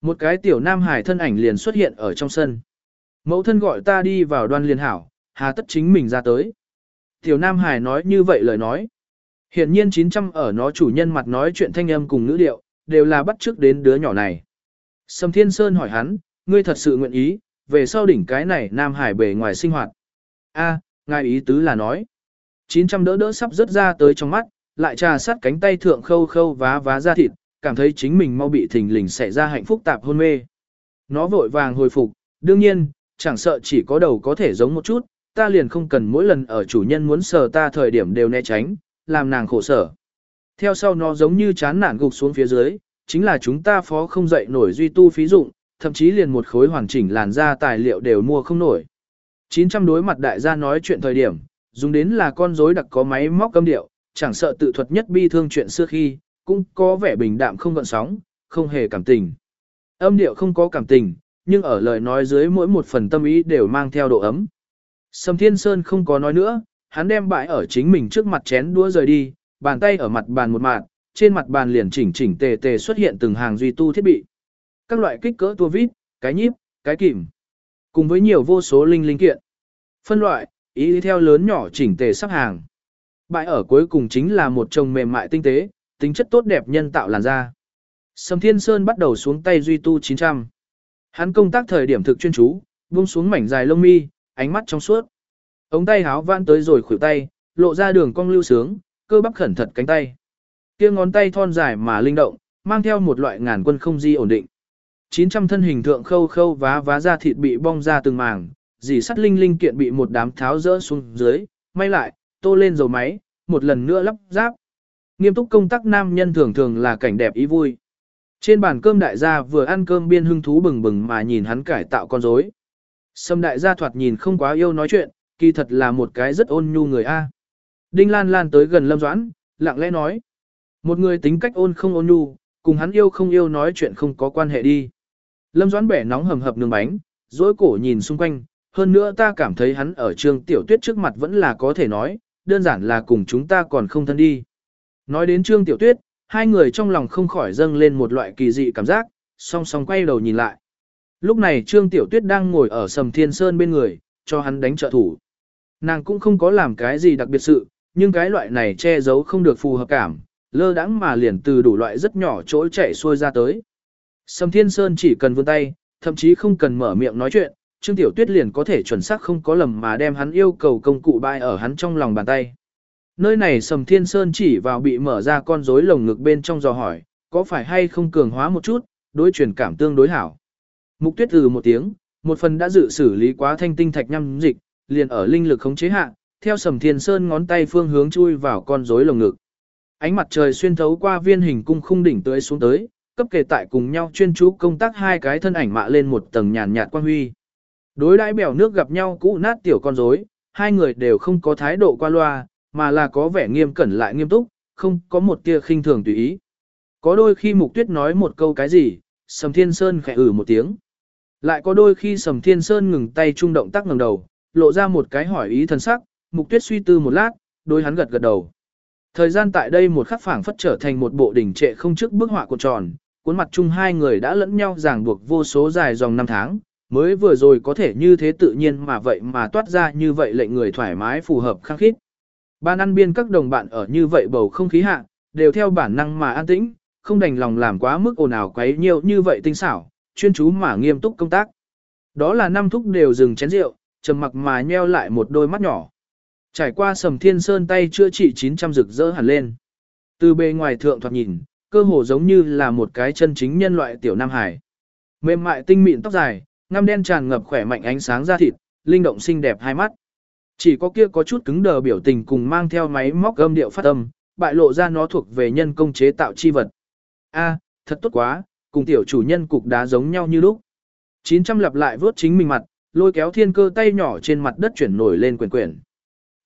Một cái tiểu nam hải thân ảnh liền xuất hiện ở trong sân. Mẫu thân gọi ta đi vào đoan liên hảo, hà tất chính mình ra tới. Tiểu nam hải nói như vậy lời nói. Hiện nhiên 900 ở nó chủ nhân mặt nói chuyện thanh âm cùng ngữ điệu, đều là bắt trước đến đứa nhỏ này. Sầm Thiên Sơn hỏi hắn, ngươi thật sự nguyện ý, về sau đỉnh cái này Nam Hải bề ngoài sinh hoạt. A, ngài ý tứ là nói. 900 đỡ đỡ sắp rớt ra tới trong mắt, lại trà sát cánh tay thượng khâu khâu vá vá ra thịt, cảm thấy chính mình mau bị thình lình xảy ra hạnh phúc tạp hôn mê. Nó vội vàng hồi phục, đương nhiên, chẳng sợ chỉ có đầu có thể giống một chút, ta liền không cần mỗi lần ở chủ nhân muốn sờ ta thời điểm đều né tránh, làm nàng khổ sở. Theo sau nó giống như chán nản gục xuống phía dưới, chính là chúng ta phó không dậy nổi duy tu phí dụng, thậm chí liền một khối hoàn chỉnh làn da tài liệu đều mua không nổi. 900 đối mặt đại gia nói chuyện thời điểm, dùng đến là con rối đặc có máy móc âm điệu, chẳng sợ tự thuật nhất bi thương chuyện xưa khi, cũng có vẻ bình đạm không gợn sóng, không hề cảm tình. Âm điệu không có cảm tình, nhưng ở lời nói dưới mỗi một phần tâm ý đều mang theo độ ấm. Sầm Thiên Sơn không có nói nữa, hắn đem bãi ở chính mình trước mặt chén đũa rời đi, bàn tay ở mặt bàn một mạng, trên mặt bàn liền chỉnh chỉnh tề tề xuất hiện từng hàng duy tu thiết bị. Các loại kích cỡ tua vít, cái nhíp, cái kìm, cùng với nhiều vô số linh linh kiện. Phân loại, ý theo lớn nhỏ chỉnh tề sắp hàng. Bãi ở cuối cùng chính là một chồng mềm mại tinh tế, tính chất tốt đẹp nhân tạo làn da. Sầm Thiên Sơn bắt đầu xuống tay duy tu 900. Hắn công tác thời điểm thực chuyên chú, buông xuống mảnh dài lông mi, ánh mắt trong suốt. Ống tay háo vãn tới rồi khuỷu tay, lộ ra đường cong lưu sướng, cơ bắp khẩn thật cánh tay. Kia ngón tay thon dài mà linh động, mang theo một loại ngàn quân không di ổn định. 900 thân hình thượng khâu khâu vá vá ra thịt bị bong ra từng màng, dì sắt linh linh kiện bị một đám tháo rỡ xuống dưới, may lại, tô lên dầu máy, một lần nữa lắp ráp. Nghiêm túc công tác nam nhân thường thường là cảnh đẹp ý vui. Trên bàn cơm đại gia vừa ăn cơm biên hưng thú bừng bừng mà nhìn hắn cải tạo con rối. Sâm đại gia thoạt nhìn không quá yêu nói chuyện, kỳ thật là một cái rất ôn nhu người A. Đinh Lan Lan tới gần Lâm Doãn, lặng lẽ nói. Một người tính cách ôn không ôn nhu, cùng hắn yêu không yêu nói chuyện không có quan hệ đi. Lâm Doãn bẻ nóng hầm hập nướng bánh, dối cổ nhìn xung quanh, hơn nữa ta cảm thấy hắn ở trường tiểu tuyết trước mặt vẫn là có thể nói, đơn giản là cùng chúng ta còn không thân đi. Nói đến trương tiểu tuyết, hai người trong lòng không khỏi dâng lên một loại kỳ dị cảm giác, song song quay đầu nhìn lại. Lúc này trương tiểu tuyết đang ngồi ở sầm thiên sơn bên người, cho hắn đánh trợ thủ. Nàng cũng không có làm cái gì đặc biệt sự, nhưng cái loại này che giấu không được phù hợp cảm, lơ đãng mà liền từ đủ loại rất nhỏ chỗ chạy xuôi ra tới. Sầm Thiên Sơn chỉ cần vươn tay, thậm chí không cần mở miệng nói chuyện, Trương Tiểu Tuyết liền có thể chuẩn xác không có lầm mà đem hắn yêu cầu công cụ bại ở hắn trong lòng bàn tay. Nơi này Sầm Thiên Sơn chỉ vào bị mở ra con rối lồng ngực bên trong dò hỏi, có phải hay không cường hóa một chút, đối truyền cảm tương đối hảo. Mục Tuyết từ một tiếng, một phần đã dự xử lý quá thanh tinh thạch nhâm dịch, liền ở linh lực khống chế hạ, theo Sầm Thiên Sơn ngón tay phương hướng chui vào con rối lồng ngực. Ánh mặt trời xuyên thấu qua viên hình cung khung đỉnh tới xuống tới, cấp kề tại cùng nhau chuyên chú công tác hai cái thân ảnh mạ lên một tầng nhàn nhạt quan huy. Đối đãi bèo nước gặp nhau cũ nát tiểu con rối, hai người đều không có thái độ qua loa, mà là có vẻ nghiêm cẩn lại nghiêm túc, không có một tia khinh thường tùy ý. Có đôi khi Mục Tuyết nói một câu cái gì, Sầm Thiên Sơn khẽ ử một tiếng. Lại có đôi khi Sầm Thiên Sơn ngừng tay trung động tác ngẩng đầu, lộ ra một cái hỏi ý thần sắc, Mục Tuyết suy tư một lát, đôi hắn gật gật đầu. Thời gian tại đây một khắc phảng phất trở thành một bộ đỉnh trệ không trước bức họa cuộn tròn, cuốn mặt chung hai người đã lẫn nhau ràng buộc vô số dài dòng năm tháng, mới vừa rồi có thể như thế tự nhiên mà vậy mà toát ra như vậy lệnh người thoải mái phù hợp khăng khít. Ban ăn biên các đồng bạn ở như vậy bầu không khí hạ, đều theo bản năng mà an tĩnh, không đành lòng làm quá mức ồn ào quấy nhiều như vậy tinh xảo, chuyên chú mà nghiêm túc công tác. Đó là năm thúc đều dừng chén rượu, trầm mặc mà nheo lại một đôi mắt nhỏ. Trải qua sầm thiên sơn tay chữa trị 900 rực rỡ hẳn lên. Từ bề ngoài thượng thoạt nhìn, cơ hồ giống như là một cái chân chính nhân loại tiểu Nam Hải. Mềm mại tinh mịn tóc dài, ngăm đen tràn ngập khỏe mạnh ánh sáng da thịt, linh động xinh đẹp hai mắt. Chỉ có kia có chút cứng đờ biểu tình cùng mang theo máy móc âm điệu phát âm, bại lộ ra nó thuộc về nhân công chế tạo chi vật. A, thật tốt quá, cùng tiểu chủ nhân cục đá giống nhau như lúc. 900 lặp lại vớt chính mình mặt, lôi kéo thiên cơ tay nhỏ trên mặt đất chuyển nổi lên quyền quyển.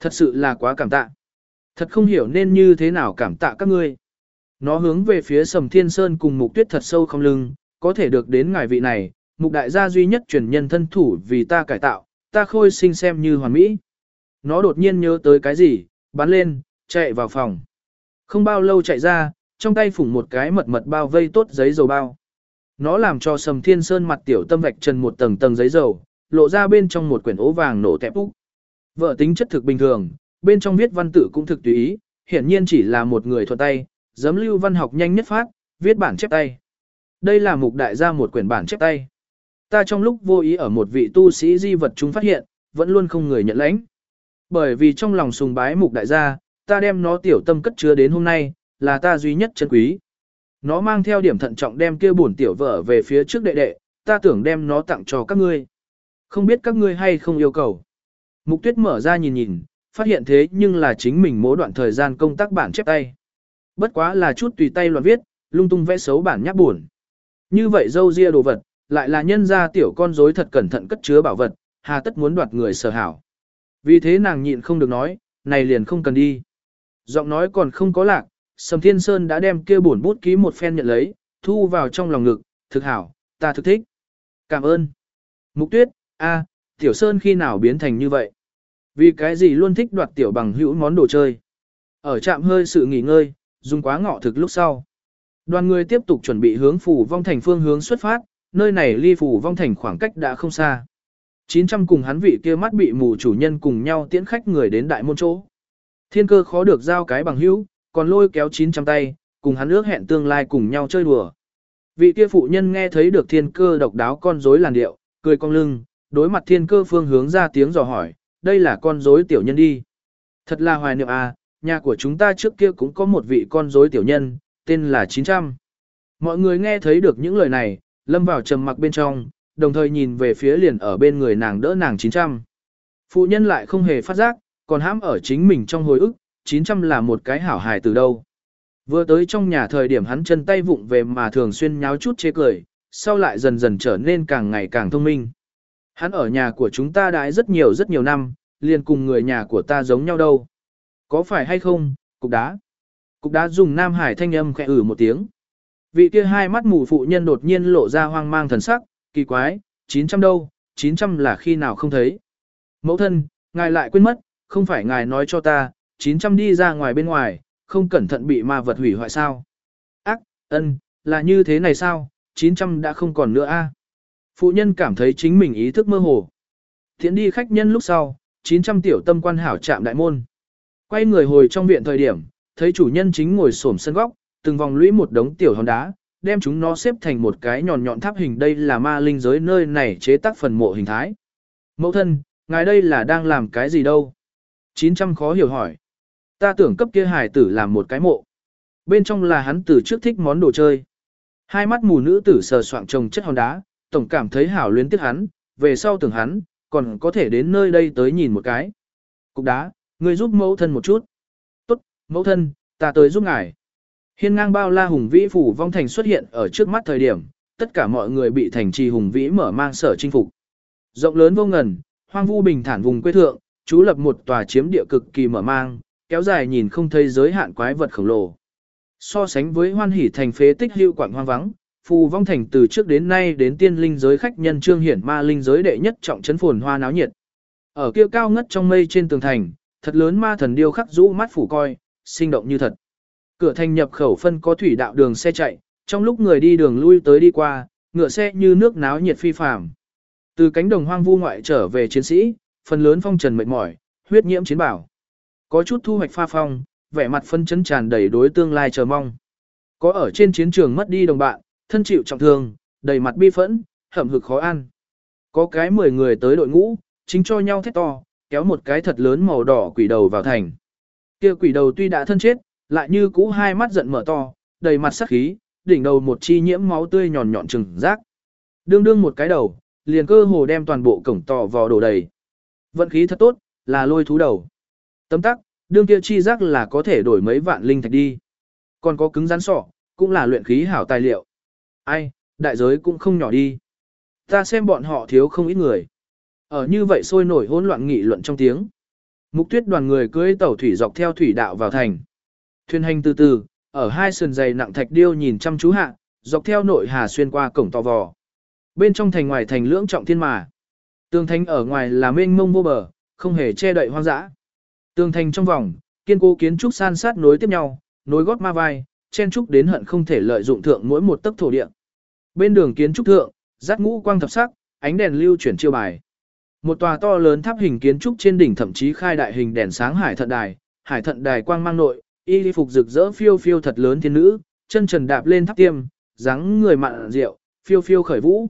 Thật sự là quá cảm tạ. Thật không hiểu nên như thế nào cảm tạ các ngươi. Nó hướng về phía sầm thiên sơn cùng mục tuyết thật sâu không lưng, có thể được đến ngài vị này, mục đại gia duy nhất truyền nhân thân thủ vì ta cải tạo, ta khôi sinh xem như hoàn mỹ. Nó đột nhiên nhớ tới cái gì, bắn lên, chạy vào phòng. Không bao lâu chạy ra, trong tay phủng một cái mật mật bao vây tốt giấy dầu bao. Nó làm cho sầm thiên sơn mặt tiểu tâm vạch trần một tầng tầng giấy dầu, lộ ra bên trong một quyển ố vàng nổ tẹp úc. Vợ tính chất thực bình thường, bên trong viết văn tự cũng thực tùy ý, hiển nhiên chỉ là một người thuận tay, giấm lưu văn học nhanh nhất phát, viết bản chép tay. Đây là mục đại gia một quyển bản chép tay. Ta trong lúc vô ý ở một vị tu sĩ di vật chúng phát hiện, vẫn luôn không người nhận lãnh. Bởi vì trong lòng sùng bái mục đại gia, ta đem nó tiểu tâm cất chứa đến hôm nay, là ta duy nhất chân quý. Nó mang theo điểm thận trọng đem kia bổn tiểu vợ về phía trước đệ đệ, ta tưởng đem nó tặng cho các ngươi. Không biết các ngươi hay không yêu cầu. Mục tuyết mở ra nhìn nhìn, phát hiện thế nhưng là chính mình mỗi đoạn thời gian công tác bản chép tay. Bất quá là chút tùy tay loạn viết, lung tung vẽ xấu bản nháp buồn. Như vậy dâu ria đồ vật, lại là nhân gia tiểu con rối thật cẩn thận cất chứa bảo vật, hà tất muốn đoạt người sở hảo. Vì thế nàng nhịn không được nói, này liền không cần đi. Giọng nói còn không có lạc, Sầm Thiên Sơn đã đem kia bổn bút ký một phen nhận lấy, thu vào trong lòng ngực, thực hảo, ta thực thích. Cảm ơn. Mục tuyết, a, Tiểu Sơn khi nào biến thành như vậy? Vì cái gì luôn thích đoạt tiểu bằng hữu món đồ chơi? Ở trạm hơi sự nghỉ ngơi, dùng quá ngọ thực lúc sau. Đoàn người tiếp tục chuẩn bị hướng phủ vong thành phương hướng xuất phát, nơi này ly phủ vong thành khoảng cách đã không xa. 900 cùng hắn vị kia mắt bị mù chủ nhân cùng nhau tiễn khách người đến đại môn chỗ. Thiên cơ khó được giao cái bằng hữu, còn lôi kéo 900 tay, cùng hắn ước hẹn tương lai cùng nhau chơi đùa. Vị kia phụ nhân nghe thấy được thiên cơ độc đáo con rối làn điệu, cười cong lưng, đối mặt thiên cơ phương hướng ra tiếng dò hỏi, đây là con rối tiểu nhân đi. Thật là hoài niệm à, nhà của chúng ta trước kia cũng có một vị con rối tiểu nhân, tên là 900. Mọi người nghe thấy được những lời này, lâm vào trầm mặc bên trong, đồng thời nhìn về phía liền ở bên người nàng đỡ nàng 900. Phụ nhân lại không hề phát giác, còn hãm ở chính mình trong hồi ức, 900 là một cái hảo hài từ đâu. Vừa tới trong nhà thời điểm hắn chân tay vụng về mà thường xuyên nháo chút chế cười, sau lại dần dần trở nên càng ngày càng thông minh. Hắn ở nhà của chúng ta đãi rất nhiều rất nhiều năm, liền cùng người nhà của ta giống nhau đâu. Có phải hay không, cục đá? Cục đá dùng Nam Hải thanh âm khẽ ử một tiếng. Vị kia hai mắt mù phụ nhân đột nhiên lộ ra hoang mang thần sắc, kỳ quái, 900 đâu, 900 là khi nào không thấy. Mẫu thân, ngài lại quên mất, không phải ngài nói cho ta, 900 đi ra ngoài bên ngoài, không cẩn thận bị ma vật hủy hoại sao. Ác, ân, là như thế này sao, 900 đã không còn nữa a. Phụ nhân cảm thấy chính mình ý thức mơ hồ. Thiện đi khách nhân lúc sau, 900 tiểu tâm quan hảo chạm đại môn. Quay người hồi trong viện thời điểm, thấy chủ nhân chính ngồi xổm sân góc, từng vòng lũy một đống tiểu hòn đá, đem chúng nó xếp thành một cái nhọn nhọn tháp hình đây là ma linh giới nơi này chế tác phần mộ hình thái. Mẫu thân, ngài đây là đang làm cái gì đâu? 900 khó hiểu hỏi. Ta tưởng cấp kia hải tử làm một cái mộ. Bên trong là hắn từ trước thích món đồ chơi. Hai mắt mù nữ tử sờ soạng trồng chất hòn đá, tổng cảm thấy hảo luyến tiếc hắn, về sau tưởng hắn, còn có thể đến nơi đây tới nhìn một cái. Cục đá, người giúp mẫu thân một chút. Tốt, mẫu thân, ta tới giúp ngài. Hiên ngang bao la hùng vĩ phủ vong thành xuất hiện ở trước mắt thời điểm, tất cả mọi người bị thành trì hùng vĩ mở mang sở chinh phục. Rộng lớn vô ngần, hoang vu bình thản vùng quê thượng, chú lập một tòa chiếm địa cực kỳ mở mang, kéo dài nhìn không thấy giới hạn quái vật khổng lồ. So sánh với hoan hỉ thành phế tích hưu quảng hoang vắng, phù vong thành từ trước đến nay đến tiên linh giới khách nhân trương hiển ma linh giới đệ nhất trọng trấn phồn hoa náo nhiệt. Ở kia cao ngất trong mây trên tường thành, thật lớn ma thần điêu khắc rũ mắt phủ coi, sinh động như thật. Cửa thành nhập khẩu phân có thủy đạo đường xe chạy, trong lúc người đi đường lui tới đi qua, ngựa xe như nước náo nhiệt phi phàm. Từ cánh đồng hoang vu ngoại trở về chiến sĩ, phần lớn phong trần mệt mỏi, huyết nhiễm chiến bảo. Có chút thu hoạch pha phong, vẻ mặt phân chấn tràn đầy đối tương lai chờ mong. Có ở trên chiến trường mất đi đồng bạn, thân chịu trọng thương, đầy mặt bi phẫn, hậm hực khó ăn. Có cái 10 người tới đội ngũ, chính cho nhau thét to, kéo một cái thật lớn màu đỏ quỷ đầu vào thành. Kia quỷ đầu tuy đã thân chết, lại như cũ hai mắt giận mở to, đầy mặt sắc khí, đỉnh đầu một chi nhiễm máu tươi nhọn nhọn trừng rác. Đương đương một cái đầu, liền cơ hồ đem toàn bộ cổng tò vò đổ đầy. Vận khí thật tốt, là lôi thú đầu. Tấm tắc, đương kia chi rác là có thể đổi mấy vạn linh thạch đi. Còn có cứng rắn sọ, cũng là luyện khí hảo tài liệu. Ai, đại giới cũng không nhỏ đi. Ta xem bọn họ thiếu không ít người. Ở như vậy sôi nổi hỗn loạn nghị luận trong tiếng. Mục tuyết đoàn người cưỡi tàu thủy dọc theo thủy đạo vào thành. Thuyền hành từ từ, ở hai sườn dày nặng thạch điêu nhìn chăm chú hạ, dọc theo nội hà xuyên qua cổng to vò. Bên trong thành ngoài thành lưỡng trọng thiên mà. Tường thành ở ngoài là mênh mông vô bờ, không hề che đậy hoang dã. Tường thành trong vòng, kiên cố kiến trúc san sát nối tiếp nhau, nối gót ma vai, chen trúc đến hận không thể lợi dụng thượng mỗi một tấc thổ địa. Bên đường kiến trúc thượng, rát ngũ quang thập sắc, ánh đèn lưu chuyển chiêu bài. Một tòa to lớn tháp hình kiến trúc trên đỉnh thậm chí khai đại hình đèn sáng hải thận đài, hải thận đài quang mang nội, y phục rực rỡ phiêu phiêu thật lớn thiên nữ, chân trần đạp lên tháp tiêm, dáng người mặn rượu, phiêu phiêu khởi vũ.